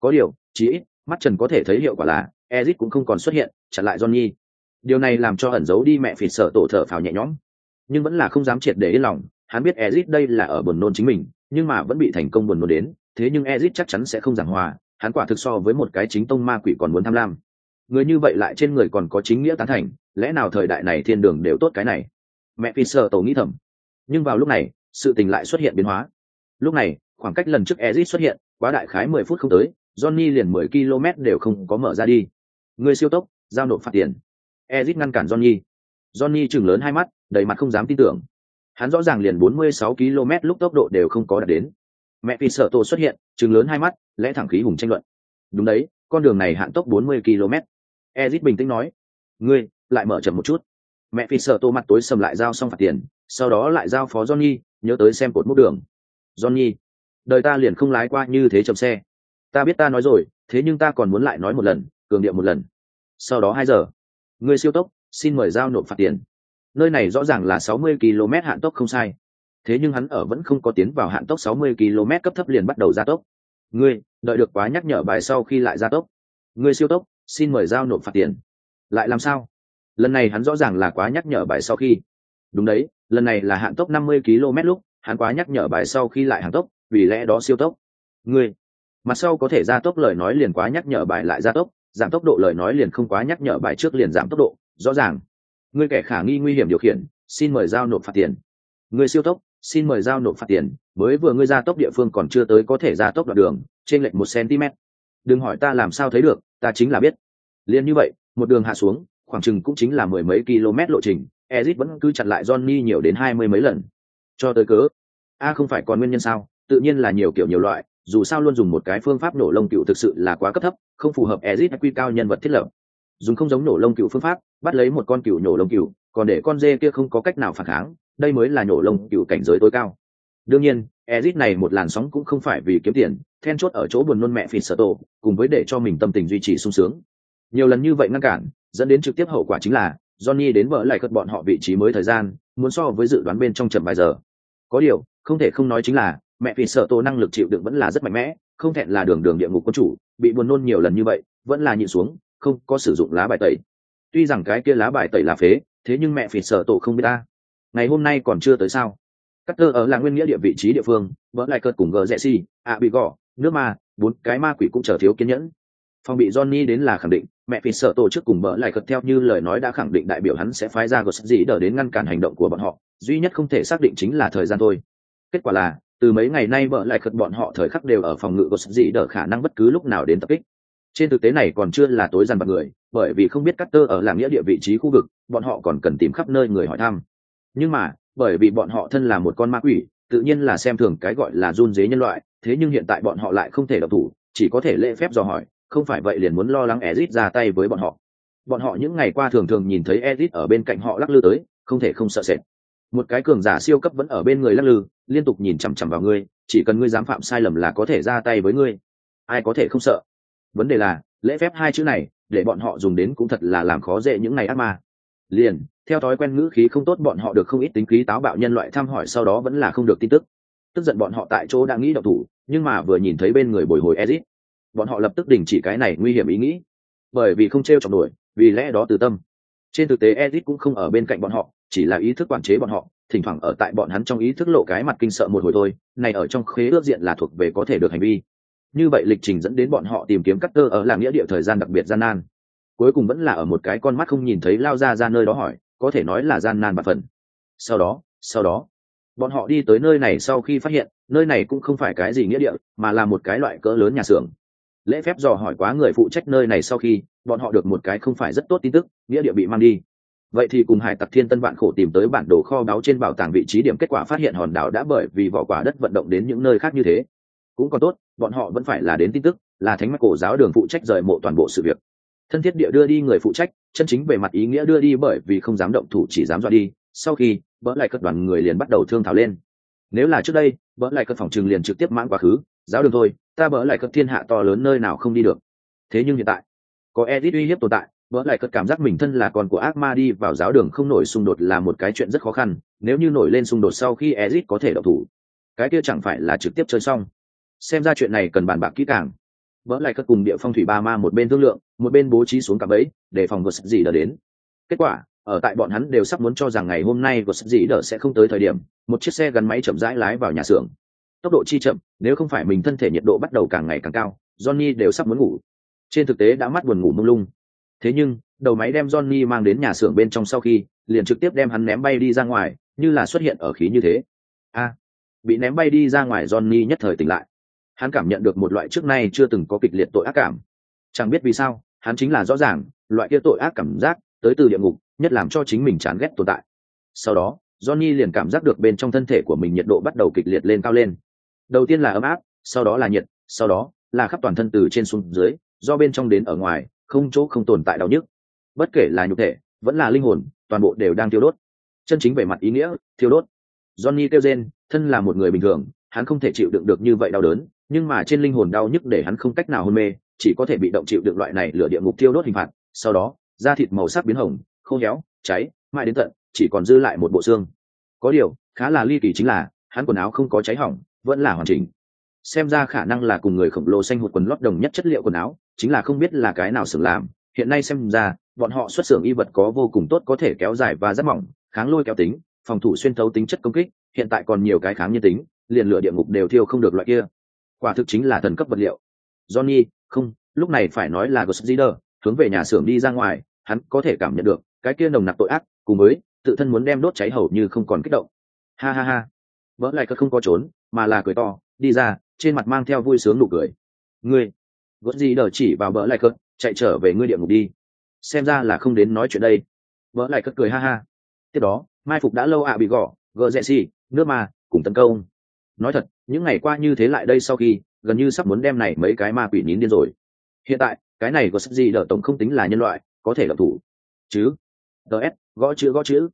Có điều chỉ ít, mắt trần có thể thấy hiệu quả là Ezic cũng không còn xuất hiện, chặn lại johnny điều này làm cho ẩn giấu đi mẹ phì sợ tổ thở phào nhẹ nhõm. Nhưng vẫn là không dám triệt để yên lòng, hắn biết ezit đây là ở buồn nôn chính mình, nhưng mà vẫn bị thành công buồn nôn đến, thế nhưng ezit chắc chắn sẽ không giảng hòa, hắn quả thực so với một cái chính tông ma quỷ còn muốn tham lam. Người như vậy lại trên người còn có chính nghĩa tán thành, lẽ nào thời đại này thiên đường đều tốt cái này? Mẹ phi sợ tổ nghĩ thầm. Nhưng vào lúc này, sự tình lại xuất hiện biến hóa. Lúc này, khoảng cách lần trước ezit xuất hiện, quá đại khái mười phút không tới, johnny liền mười km đều không có mở ra đi. Người siêu tốc, giao nộp phạt tiền ezit ngăn cản johnny. Johnny chừng lớn hai mắt, đầy mặt không dám tin tưởng. Hắn rõ ràng liền bốn mươi sáu km lúc tốc độ đều không có đạt đến. Mẹ phi Sở tổ xuất hiện, chừng lớn hai mắt, lẽ thẳng khí hùng tranh luận. Đúng đấy, con đường này hạn tốc bốn mươi km. Ezit bình tĩnh nói, ngươi, lại mở chậm một chút. Mẹ phi Sở tô mặt tối sầm lại giao xong phạt tiền, sau đó lại giao phó johnny, nhớ tới xem cột mốc đường. Johnny, đời ta liền không lái qua như thế chậm xe. Ta biết ta nói rồi, thế nhưng ta còn muốn lại nói một lần, cường điệu một lần. Sau đó hai giờ ngươi siêu tốc, xin mời giao nộp phạt tiền. Nơi này rõ ràng là sáu mươi km hạn tốc không sai. Thế nhưng hắn ở vẫn không có tiến vào hạn tốc sáu mươi km cấp thấp liền bắt đầu gia tốc. Ngươi, đợi được quá nhắc nhở bài sau khi lại gia tốc. Ngươi siêu tốc, xin mời giao nộp phạt tiền. Lại làm sao? Lần này hắn rõ ràng là quá nhắc nhở bài sau khi. Đúng đấy, lần này là hạn tốc năm mươi km lúc, hắn quá nhắc nhở bài sau khi lại hạn tốc, vì lẽ đó siêu tốc. Ngươi, mặt sau có thể gia tốc lời nói liền quá nhắc nhở bài lại gia tốc giảm tốc độ lời nói liền không quá nhắc nhở bài trước liền giảm tốc độ, rõ ràng. Người kẻ khả nghi nguy hiểm điều khiển, xin mời giao nộp phạt tiền. Người siêu tốc, xin mời giao nộp phạt tiền. Mới vừa ngươi ra tốc địa phương còn chưa tới có thể ra tốc đoạn đường, trên lệch một cm. Đừng hỏi ta làm sao thấy được, ta chính là biết. Liền như vậy, một đường hạ xuống, khoảng chừng cũng chính là mười mấy km lộ trình ezit vẫn cứ chặn lại johnny nhiều đến hai mươi mấy lần. Cho tới cớ. A không phải còn nguyên nhân sao? Tự nhiên là nhiều kiểu nhiều loại, dù sao luôn dùng một cái phương pháp nổ lông cựu thực sự là quá cấp thấp, không phù hợp ezit quy cao nhân vật thiết lập. Dùng không giống nổ lông cựu phương pháp, bắt lấy một con cựu nổ lông cựu, còn để con dê kia không có cách nào phản kháng, đây mới là nổ lông cựu cảnh giới tối cao. Đương nhiên ezit này một làn sóng cũng không phải vì kiếm tiền, then chốt ở chỗ buồn nôn mẹ phì sợ tổ, cùng với để cho mình tâm tình duy trì sung sướng. Nhiều lần như vậy ngăn cản, dẫn đến trực tiếp hậu quả chính là, johnny đến vỡ lại cất bọn họ vị trí mới thời gian, muốn so với dự đoán bên trong chậm vài giờ. Có điều, không thể không nói chính là mẹ vì sợ tổ năng lực chịu đựng vẫn là rất mạnh mẽ, không thẹn là đường đường địa ngục quân chủ, bị buồn nôn nhiều lần như vậy, vẫn là nhịn xuống, không có sử dụng lá bài tẩy. Tuy rằng cái kia lá bài tẩy là phế, thế nhưng mẹ phì sợ tổ không biết ta. Ngày hôm nay còn chưa tới sao? Cắt tơ ở là nguyên nghĩa địa vị trí địa phương vỡ lại cợt cùng gờ rẽ xi ạ bị gõ nước ma, bốn cái ma quỷ cũng chờ thiếu kiên nhẫn. Phòng bị johnny đến là khẳng định, mẹ phì sợ tổ chức cùng vỡ lại cợt theo như lời nói đã khẳng định đại biểu hắn sẽ phái ra gờ gì đỡ đến ngăn cản hành động của bọn họ, duy nhất không thể xác định chính là thời gian thôi. Kết quả là từ mấy ngày nay vợ lại khật bọn họ thời khắc đều ở phòng ngự của dị đỡ khả năng bất cứ lúc nào đến tập kích. Trên thực tế này còn chưa là tối dằn bằng người, bởi vì không biết cắt tơ ở làm nghĩa địa vị trí khu vực, bọn họ còn cần tìm khắp nơi người hỏi thăm. Nhưng mà, bởi vì bọn họ thân là một con ma quỷ, tự nhiên là xem thường cái gọi là run dế nhân loại, thế nhưng hiện tại bọn họ lại không thể độc thủ, chỉ có thể lễ phép dò hỏi, không phải vậy liền muốn lo lắng ezit ra tay với bọn họ. Bọn họ những ngày qua thường thường nhìn thấy ezit ở bên cạnh họ lắc lư tới, không thể không sợ sệt một cái cường giả siêu cấp vẫn ở bên người lắc lư, liên tục nhìn chằm chằm vào ngươi, chỉ cần ngươi dám phạm sai lầm là có thể ra tay với ngươi. Ai có thể không sợ? Vấn đề là, lễ phép hai chữ này, để bọn họ dùng đến cũng thật là làm khó dễ những ngày ác ma. Liền, theo thói quen ngữ khí không tốt bọn họ được không ít tính khí táo bạo nhân loại thăm hỏi sau đó vẫn là không được tin tức. Tức giận bọn họ tại chỗ đã nghĩ độc thủ, nhưng mà vừa nhìn thấy bên người bồi hồi ezit, bọn họ lập tức đình chỉ cái này nguy hiểm ý nghĩ. Bởi vì không t r e o trọng nổi, vì lẽ đó từ tâm. Trên thực tế ezit cũng không ở bên cạnh bọn họ chỉ là ý thức quản chế bọn họ, thỉnh thoảng ở tại bọn hắn trong ý thức lộ cái mặt kinh sợ một hồi thôi, này ở trong khế ước diện là thuộc về có thể được hành vi. Như vậy lịch trình dẫn đến bọn họ tìm kiếm cắt tơ ở làng nghĩa địa thời gian đặc biệt gian nan. Cuối cùng vẫn là ở một cái con mắt không nhìn thấy lao ra ra nơi đó hỏi, có thể nói là gian nan và phần. Sau đó sau đó, bọn họ đi tới nơi này sau khi phát hiện, nơi này cũng không phải cái gì nghĩa địa, mà là một cái loại cỡ lớn nhà xưởng. Lễ phép dò hỏi quá người phụ trách nơi này sau khi, bọn họ được một cái không phải rất tốt tin tức, nghĩa địa bị mang đi vậy thì cùng hải tặc thiên tân vạn khổ tìm tới bản đồ kho báu trên bảo tàng vị trí điểm kết quả phát hiện hòn đảo đã bởi vì vỏ quả đất vận động đến những nơi khác như thế. Cũng còn tốt, bọn họ vẫn phải là đến tin tức, là thánh mạch cổ giáo đường phụ trách rời mộ toàn bộ sự việc. Thân thiết địa đưa đi người phụ trách, chân chính về mặt ý nghĩa đưa đi bởi vì không dám động thủ chỉ dám dọa đi, sau khi, bỡ lại cất đoàn người liền bắt đầu thương thảo lên. Nếu là trước đây, bỡ lại cất phòng trường liền trực tiếp mãn quá khứ, giáo đường thôi, ta bỡ lại cất thiên hạ to lớn nơi nào không đi được. Thế nhưng hiện tại, có edit uy hiếp tồn tại bỡ lại cất cảm giác mình thân là con của ác ma đi vào giáo đường không nổi xung đột là một cái chuyện rất khó khăn, nếu như nổi lên xung đột sau khi edit có thể đậu thủ, cái kia chẳng phải là trực tiếp chơi xong. Xem ra chuyện này cần bàn bạc kỹ càng. Vỡ lại cất cùng địa phong thủy ba ma một bên thương lượng, một bên bố trí xuống cả bẫy, để phòng vật gì đỡ đến. Kết quả, ở tại bọn hắn đều sắp muốn cho rằng ngày hôm nay vượt gì đỡ sẽ không tới thời điểm, một chiếc xe gắn máy chậm rãi lái vào nhà xưởng. Tốc độ chi chậm, nếu không phải mình thân thể nhiệt độ bắt đầu càng ngày càng cao, johnny đều sắp muốn ngủ. Trên thực tế đã mắt buồn ngủ mông lung thế nhưng, đầu máy đem johnny mang đến nhà xưởng bên trong sau khi, liền trực tiếp đem hắn ném bay đi ra ngoài, như là xuất hiện ở khí như thế. A, bị ném bay đi ra ngoài johnny nhất thời tỉnh lại. Hắn cảm nhận được một loại trước nay chưa từng có kịch liệt tội ác cảm. Chẳng biết vì sao, hắn chính là rõ ràng, loại kia tội ác cảm giác tới từ địa ngục, nhất làm cho chính mình chán ghét tồn tại. Sau đó, johnny liền cảm giác được bên trong thân thể của mình nhiệt độ bắt đầu kịch liệt lên cao lên. Đầu tiên là ấm áp, sau đó là nhiệt, sau đó là khắp toàn thân từ trên xuống dưới, do bên trong đến ở ngoài không chỗ không tồn tại đau nhức. Bất kể là nhục thể, vẫn là linh hồn, toàn bộ đều đang thiêu đốt. Chân chính về mặt ý nghĩa, thiêu đốt. Johnny kêu gen thân là một người bình thường, hắn không thể chịu đựng được như vậy đau đớn, nhưng mà trên linh hồn đau nhức để hắn không cách nào hôn mê, chỉ có thể bị động chịu đựng loại này lửa địa ngục thiêu đốt hình phạt. Sau đó, da thịt màu sắc biến hồng, khô héo, cháy, mãi đến tận, chỉ còn dư lại một bộ xương. Có điều, khá là ly kỳ chính là, hắn quần áo không có cháy hỏng, vẫn là hoàn chỉnh xem ra khả năng là cùng người khổng lồ xanh hụt quần lót đồng nhất chất liệu quần áo chính là không biết là cái nào xưởng làm. Hiện nay xem ra bọn họ xuất xưởng y vật có vô cùng tốt có thể kéo dài và rất mỏng kháng lôi kéo tính phòng thủ xuyên thấu tính chất công kích hiện tại còn nhiều cái kháng nhân tính liền lửa địa ngục đều thiêu không được loại kia. Quả thực chính là thần cấp vật liệu. Johnny không lúc này phải nói là Goszider, hướng về nhà xưởng đi ra ngoài hắn có thể cảm nhận được cái kia nồng nặc tội ác cùng với tự thân muốn đem đốt cháy hầu như không còn kích động. Ha ha ha. Vỡ lại cất không có trốn mà là cười to đi ra trên mặt mang theo vui sướng nụ cười. Ngươi gót gì đờ chỉ vào bỡ lại cất chạy trở về ngươi địa ngục đi. Xem ra là không đến nói chuyện đây. Bỡ lại cất cười ha ha. Tiếp đó, mai phục đã lâu ạ bị gõ gỡ rẽ xì, nước ma, cùng tấn công. Nói thật, những ngày qua như thế lại đây sau khi, gần như sắp muốn đem này mấy cái ma quỷ nín điên rồi. Hiện tại, cái này có sức gì đỡ tổng không tính là nhân loại, có thể là thủ. Chứ? Ts gõ chữ gõ chữ.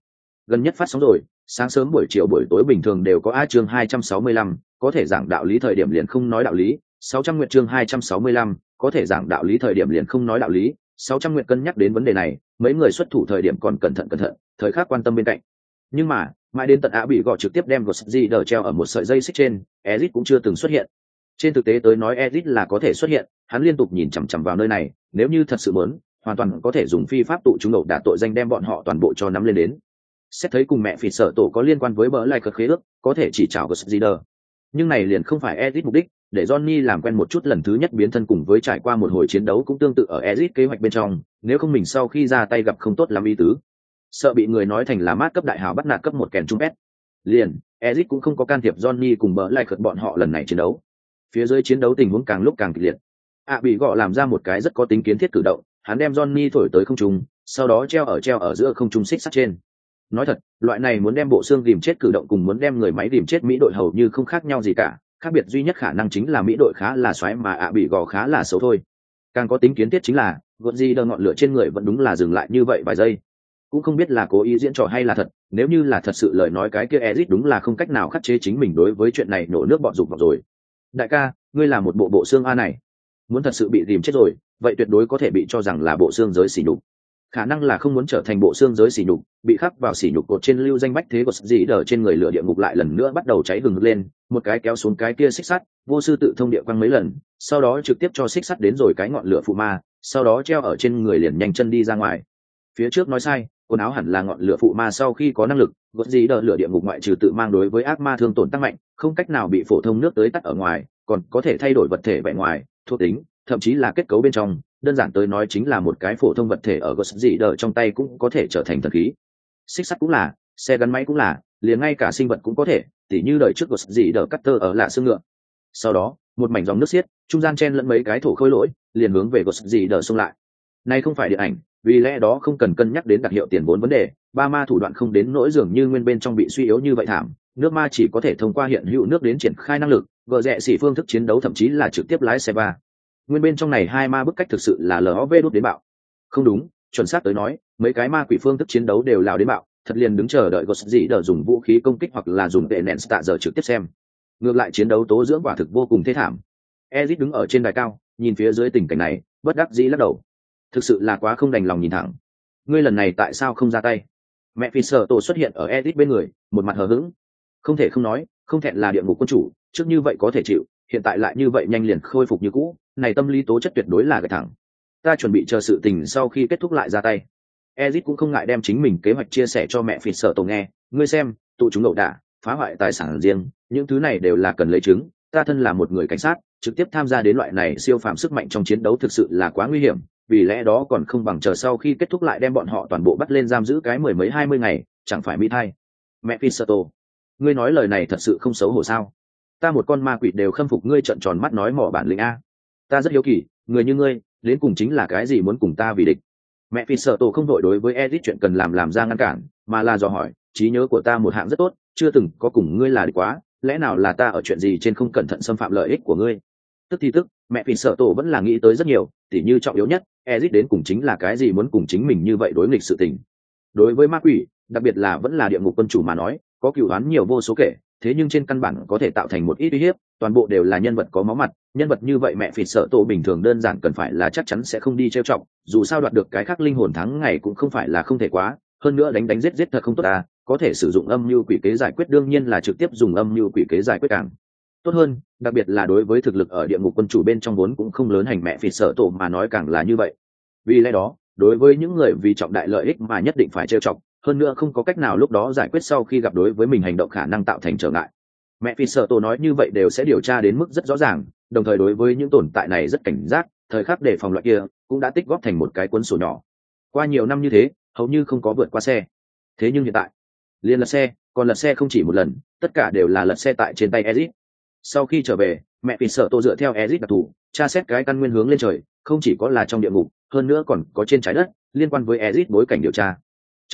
Gần nhất phát sóng rồi sáng sớm buổi chiều buổi tối bình thường đều có a chương hai trăm sáu mươi lăm, có thể giảng đạo lý thời điểm liền không nói đạo lý. Sáu trăm nguyện chương hai trăm sáu mươi lăm, có thể giảng đạo lý thời điểm liền không nói đạo lý. Sáu trăm nguyện cân nhắc đến vấn đề này, mấy người xuất thủ thời điểm còn cẩn thận cẩn thận, thời khắc quan tâm bên cạnh. Nhưng mà, mãi đến tận ạ bị gõ trực tiếp đem gột gì đờ treo ở một sợi dây xích trên Ezic cũng chưa từng xuất hiện. Trên thực tế tới nói Ezic là có thể xuất hiện, hắn liên tục nhìn chằm chằm vào nơi này, nếu như thật sự muốn, hoàn toàn có thể dùng phi pháp tụ chúng đầu đả tội danh đem bọn họ toàn bộ cho nắm lên đến xét thấy cùng mẹ phỉ sở tổ có liên quan với bỡ lại cờ khế ước có thể chỉ chào gột di nhưng này liền không phải ezit mục đích để Johnny làm quen một chút lần thứ nhất biến thân cùng với trải qua một hồi chiến đấu cũng tương tự ở edit kế hoạch bên trong, nếu không mình sau khi ra tay gặp không tốt làm y tứ. Sợ bị người nói thành là mát cấp đại hào bắt nạt cấp một kèn trung pet liền ezit cũng không có can thiệp johnny cùng bỡ lại cực bọn họ lần này chiến đấu. Phía dưới chiến đấu tình huống càng lúc càng kịch liệt. Ạ bị gọ làm ra một cái rất có tính kiến thiết cử động hắn đem johnny thổi tới không trung sau đó treo ở treo ở giữa không trung xích sắt trên nói thật, loại này muốn đem bộ xương tìm chết cử động cùng muốn đem người máy tìm chết mỹ đội hầu như không khác nhau gì cả, khác biệt duy nhất khả năng chính là mỹ đội khá là xoáy mà ạ bị gò khá là xấu thôi. Càng có tính kiến thiết chính là gọn gì đờ ngọn lửa trên người vẫn đúng là dừng lại như vậy vài giây. Cũng không biết là cố ý diễn trò hay là thật, nếu như là thật sự lời nói cái kia ezit đúng là không cách nào khắc chế chính mình đối với chuyện này nổ nước bọn dục vào rồi. Đại ca, ngươi là một bộ bộ xương a này. Muốn thật sự bị dìm chết rồi, vậy tuyệt đối có thể bị cho rằng là bộ xương giới xỉ nhục khả năng là không muốn trở thành bộ xương giới xỉ nhục, bị khắc vào xỉ nhục cột trên lưu danh bách thế của gì đờ trên người lửa địa ngục lại lần nữa bắt đầu cháy gừng lên, một cái kéo xuống cái kia xích sắt, vô sư tự thông địa quăng mấy lần, sau đó trực tiếp cho xích sắt đến rồi cái ngọn lửa phụ ma, sau đó treo ở trên người liền nhanh chân đi ra ngoài. Phía trước nói sai, quần áo hẳn là ngọn lửa phụ ma sau khi có năng lực gót gì đờ lửa địa ngục ngoại trừ tự mang đối với ác ma thương tổn tăng mạnh, không cách nào bị phổ thông nước tới tắt ở ngoài, còn có thể thay đổi vật thể vẻ ngoài, thuộc tính, thậm chí là kết cấu bên trong đơn giản tới nói chính là một cái phổ thông vật thể ở gót gì đỡ trong tay cũng có thể trở thành thần khí. Xích sắt cũng là, xe gắn máy cũng là, liền ngay cả sinh vật cũng có thể, tỉ như đời trước gót gì đỡ cắt tơ ở lạ xương ngựa. Sau đó, một mảnh dòng nước xiết, trung gian chen lẫn mấy cái thổ khôi lỗi, liền hướng về gót gì đỡ xông lại. Nay không phải điện ảnh, vì lẽ đó không cần cân nhắc đến đặc hiệu tiền vốn vấn đề, ba ma thủ đoạn không đến nỗi dường như nguyên bên trong bị suy yếu như vậy thảm, nước ma chỉ có thể thông qua hiện hữu nước đến triển khai năng lực gỡ rẽ xỉ phương thức chiến đấu thậm chí là trực tiếp lái xe ba nguyên bên trong này hai ma bức cách thực sự là lov đốt đến bạo. Không đúng, chuẩn xác tới nói, mấy cái ma quỷ phương thức chiến đấu đều lào đến bạo, thật liền đứng chờ đợi gột gì đờ dùng vũ khí công kích hoặc là dùng tệ nện tạ giờ trực tiếp xem. Ngược lại chiến đấu tố dưỡng quả thực vô cùng thế thảm. Ezit đứng ở trên đài cao, nhìn phía dưới tình cảnh này, bất đắc dĩ lắc đầu. Thực sự là quá không đành lòng nhìn thẳng. Ngươi lần này tại sao không ra tay? Mẹ phi sợ tổ xuất hiện ở ezit bên người, một mặt hờ hững. Không thể không nói, không thẹn là địa ngục quân chủ, trước như vậy có thể chịu hiện tại lại như vậy nhanh liền khôi phục như cũ này tâm lý tố chất tuyệt đối là gạch thẳng. Ta chuẩn bị chờ sự tình sau khi kết thúc lại ra tay. Ezit cũng không ngại đem chính mình kế hoạch chia sẻ cho mẹ phi sợ tổ nghe. Ngươi xem tụ chúng đậu đả phá hoại tài sản riêng những thứ này đều là cần lấy chứng ta thân là một người cảnh sát trực tiếp tham gia đến loại này siêu phàm sức mạnh trong chiến đấu thực sự là quá nguy hiểm vì lẽ đó còn không bằng chờ sau khi kết thúc lại đem bọn họ toàn bộ bắt lên giam giữ cái mười mấy hai mươi ngày chẳng phải mỹ thay. Mẹ Fisato, ngươi nói lời này thật sự không xấu hổ sao? Ta một con ma quỷ đều khâm phục ngươi trợn tròn mắt nói mỏ bản lĩnh a. Ta rất hiếu kỳ, người như ngươi, đến cùng chính là cái gì muốn cùng ta vì địch? Mẹ phi sợ tổ không đội đối với edit chuyện cần làm làm ra ngăn cản, mà là dò hỏi, trí nhớ của ta một hạng rất tốt, chưa từng có cùng ngươi là địch quá, lẽ nào là ta ở chuyện gì trên không cẩn thận xâm phạm lợi ích của ngươi? Tức thì tức, mẹ phi sợ tổ vẫn là nghĩ tới rất nhiều, tỉ như trọng yếu nhất edit đến cùng chính là cái gì muốn cùng chính mình như vậy đối nghịch sự tình. Đối với ma quỷ, đặc biệt là vẫn là địa ngục quân chủ mà nói, có cựu đoán nhiều vô số kể thế nhưng trên căn bản có thể tạo thành một ít uy hiếp, toàn bộ đều là nhân vật có máu mặt, nhân vật như vậy mẹ phịt sợ tổ bình thường đơn giản cần phải là chắc chắn sẽ không đi trêu trọng dù sao đoạt được cái khác linh hồn thắng ngày cũng không phải là không thể quá, hơn nữa đánh đánh giết giết thật không tốt ta có thể sử dụng âm mưu quỷ kế giải quyết đương nhiên là trực tiếp dùng âm mưu quỷ kế giải quyết càng tốt hơn, đặc biệt là đối với thực lực ở địa ngục quân chủ bên trong vốn cũng không lớn hành mẹ phịt sợ tổ mà nói càng là như vậy. Vì lẽ đó, đối với những người vì trọng đại lợi ích mà nhất định phải trêu chọc hơn nữa không có cách nào lúc đó giải quyết sau khi gặp đối với mình hành động khả năng tạo thành trở ngại. Mẹ phi sợ tổ nói như vậy đều sẽ điều tra đến mức rất rõ ràng, đồng thời đối với những tồn tại này rất cảnh giác, thời khắc để phòng loại kia cũng đã tích góp thành một cái cuốn sổ nhỏ. Qua nhiều năm như thế, hầu như không có vượt qua xe. Thế nhưng hiện tại liền lật xe, còn lật xe không chỉ một lần, tất cả đều là lật xe tại trên tay ezit. Sau khi trở về, mẹ phi sợ tô dựa theo ezit đặc thù, tra xét cái căn nguyên hướng lên trời, không chỉ có là trong địa ngục, hơn nữa còn có trên trái đất, liên quan với ezit bối cảnh điều tra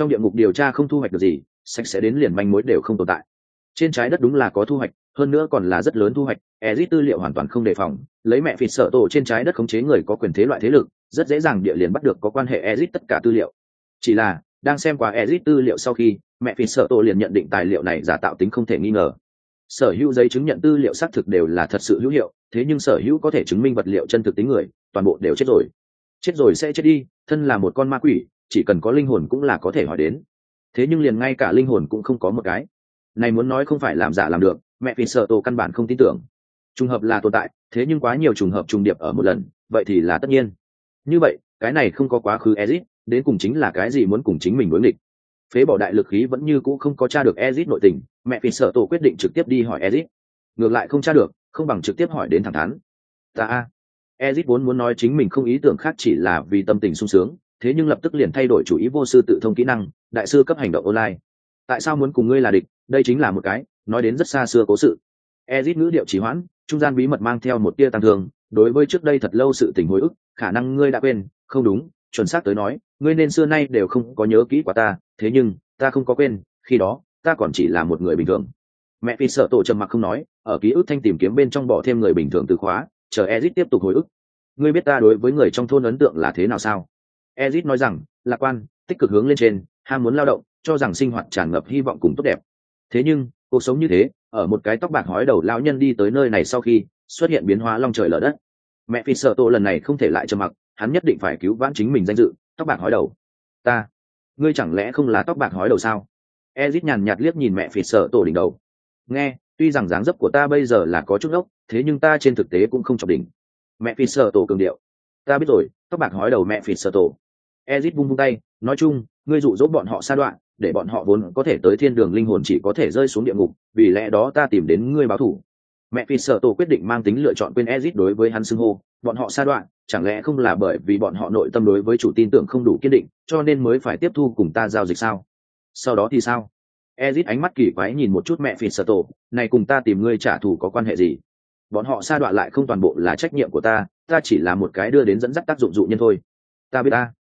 trong địa ngục điều tra không thu hoạch được gì, sạch sẽ đến liền manh mối đều không tồn tại. Trên trái đất đúng là có thu hoạch, hơn nữa còn là rất lớn thu hoạch ezit tư liệu hoàn toàn không đề phòng. Lấy mẹ phịt sợ tổ trên trái đất khống chế người có quyền thế loại thế lực, rất dễ dàng địa liền bắt được có quan hệ ezit tất cả tư liệu. Chỉ là, đang xem qua ezit tư liệu sau khi, mẹ phỉ sợ tổ liền nhận định tài liệu này giả tạo tính không thể nghi ngờ. Sở hữu giấy chứng nhận tư liệu xác thực đều là thật sự hữu hiệu, thế nhưng sở hữu có thể chứng minh vật liệu chân thực tính người, toàn bộ đều chết rồi. Chết rồi sẽ chết đi, thân là một con ma quỷ chỉ cần có linh hồn cũng là có thể hỏi đến. Thế nhưng liền ngay cả linh hồn cũng không có một cái. Này muốn nói không phải làm giả làm được, mẹ vì sợ tổ căn bản không tin tưởng. Trùng hợp là tồn tại, thế nhưng quá nhiều trùng hợp trùng điệp ở một lần, vậy thì là tất nhiên. Như vậy, cái này không có quá khứ ezit, đến cùng chính là cái gì muốn cùng chính mình đối nghịch. Phế bỏ đại lực khí vẫn như cũ không có tra được ezit nội tình, mẹ vì sợ tổ quyết định trực tiếp đi hỏi ezit. Ngược lại không tra được, không bằng trực tiếp hỏi đến thẳng thắn. Ta ezit vốn muốn nói chính mình không ý tưởng khác chỉ là vì tâm tình sung sướng thế nhưng lập tức liền thay đổi chủ ý vô sư tự thông kỹ năng, đại sư cấp hành động online. Tại sao muốn cùng ngươi là địch? Đây chính là một cái, nói đến rất xa xưa cố sự. Ezit ngữ điệu trì hoãn, trung gian bí mật mang theo một tia tăng thường đối với trước đây thật lâu sự tình hồi ức, khả năng ngươi đã quên, không đúng, chuẩn xác tới nói, ngươi nên xưa nay đều không có nhớ kỹ quả ta, thế nhưng, ta không có quên, khi đó, ta còn chỉ là một người bình thường. Mẹ phi sợ tổ trầm mặc không nói, ở ký ức thanh tìm kiếm bên trong bỏ thêm người bình thường từ khóa, chờ ezit tiếp tục hồi ức. Ngươi biết ta đối với người trong thôn ấn tượng là thế nào sao? Ezit nói rằng, lạc quan, tích cực hướng lên trên, ham muốn lao động, cho rằng sinh hoạt tràn ngập hy vọng cùng tốt đẹp. Thế nhưng, cuộc sống như thế, ở một cái tóc bạc hói đầu lão nhân đi tới nơi này sau khi, xuất hiện biến hóa long trời lở đất. Mẹ phi sợ tổ lần này không thể lại trầm mặc, hắn nhất định phải cứu vãn chính mình danh dự, tóc bạc hói đầu. Ta, ngươi chẳng lẽ không là tóc bạc hói đầu sao? Ezit nhàn nhạt liếc nhìn mẹ phì sợ tổ đỉnh đầu. Nghe, tuy rằng dáng dấp của ta bây giờ là có chút ốc thế nhưng ta trên thực tế cũng không chọc đỉnh. Mẹ phì sợ tổ cường điệu ta biết rồi, tóc bạc hói đầu mẹ phì sợ tổ. Ezit bung bung tay, nói chung, ngươi dụ dỗ bọn họ sa đoạn, để bọn họ vốn có thể tới thiên đường linh hồn chỉ có thể rơi xuống địa ngục, vì lẽ đó ta tìm đến ngươi báo thủ. Mẹ phi sợ tổ quyết định mang tính lựa chọn quên ezit đối với hắn xưng hô. Bọn họ sa đoạn, chẳng lẽ không là bởi vì bọn họ nội tâm đối với chủ tin tưởng không đủ kiên định, cho nên mới phải tiếp thu cùng ta giao dịch sao? Sau đó thì sao? Ezit ánh mắt kỳ quái nhìn một chút mẹ phi sợ tổ. Này cùng ta tìm ngươi trả thù có quan hệ gì? Bọn họ sa đọa lại không toàn bộ là trách nhiệm của ta ta chỉ là một cái đưa đến dẫn dắt tác dụng dụ nhân thôi. Ta biết ta.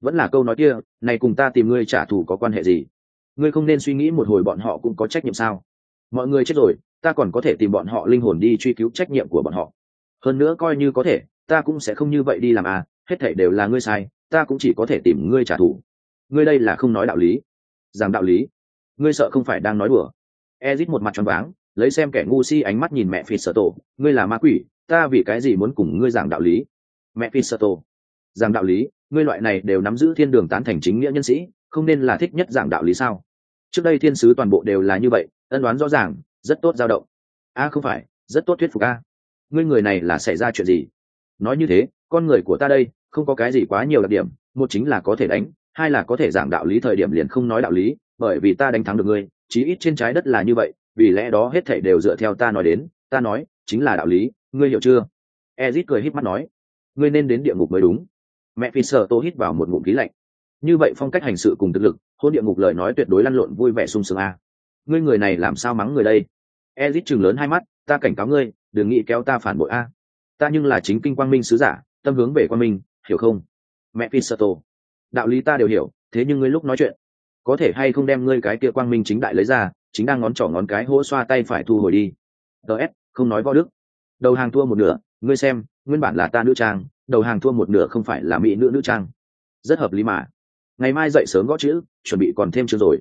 Vẫn là câu nói kia, này cùng ta tìm ngươi trả thù có quan hệ gì? Ngươi không nên suy nghĩ một hồi bọn họ cũng có trách nhiệm sao? Mọi người chết rồi, ta còn có thể tìm bọn họ linh hồn đi truy cứu trách nhiệm của bọn họ. Hơn nữa coi như có thể, ta cũng sẽ không như vậy đi làm à hết thể đều là ngươi sai, ta cũng chỉ có thể tìm ngươi trả thù. Ngươi đây là không nói đạo lý. Rằng đạo lý. Ngươi sợ không phải đang nói đùa. Ezit một mặt tròn váng lấy xem kẻ ngu si ánh mắt nhìn mẹ phi sợ tổ. Ngươi là ma quỷ, ta vì cái gì muốn cùng ngươi giảng đạo lý? Mẹ phi sợ tổ. Giảng đạo lý, ngươi loại này đều nắm giữ thiên đường tán thành chính nghĩa nhân sĩ, không nên là thích nhất giảng đạo lý sao? Trước đây thiên sứ toàn bộ đều là như vậy, ân đoán rõ ràng, rất tốt dao động. A, không phải, rất tốt thuyết phục a. Ngươi người này là xảy ra chuyện gì? Nói như thế, con người của ta đây, không có cái gì quá nhiều đặc điểm, một chính là có thể đánh, hai là có thể giảng đạo lý thời điểm liền không nói đạo lý, bởi vì ta đánh thắng được ngươi, chí ít trên trái đất là như vậy vì lẽ đó hết thảy đều dựa theo ta nói đến, ta nói, chính là đạo lý, ngươi hiểu chưa? Ezit cười híp mắt nói, ngươi nên đến địa ngục mới đúng. Mẹ phi tô hít vào một ngụm khí lạnh. Như vậy phong cách hành sự cùng thực lực, hôn địa ngục lời nói tuyệt đối lăn lộn vui vẻ sung sướng a. Ngươi người này làm sao mắng người đây? Ezit trừng lớn hai mắt, ta cảnh cáo ngươi, đừng nghĩ kéo ta phản bội a. Ta nhưng là chính kinh quang minh sứ giả, tâm hướng về quang minh, hiểu không? Mẹ phi tô. Đạo lý ta đều hiểu, thế nhưng ngươi lúc nói chuyện, có thể hay không đem ngươi cái kia quang minh chính đại lấy ra chính đang ngón trỏ ngón cái hỗ xoa tay phải thu hồi đi. Ts không nói võ đức. Đầu hàng thua một nửa, ngươi xem, nguyên bản là ta nữ trang, đầu hàng thua một nửa không phải là mỹ nữ nữ trang. Rất hợp lý mà. Ngày mai dậy sớm gõ chữ, chuẩn bị còn thêm chương rồi.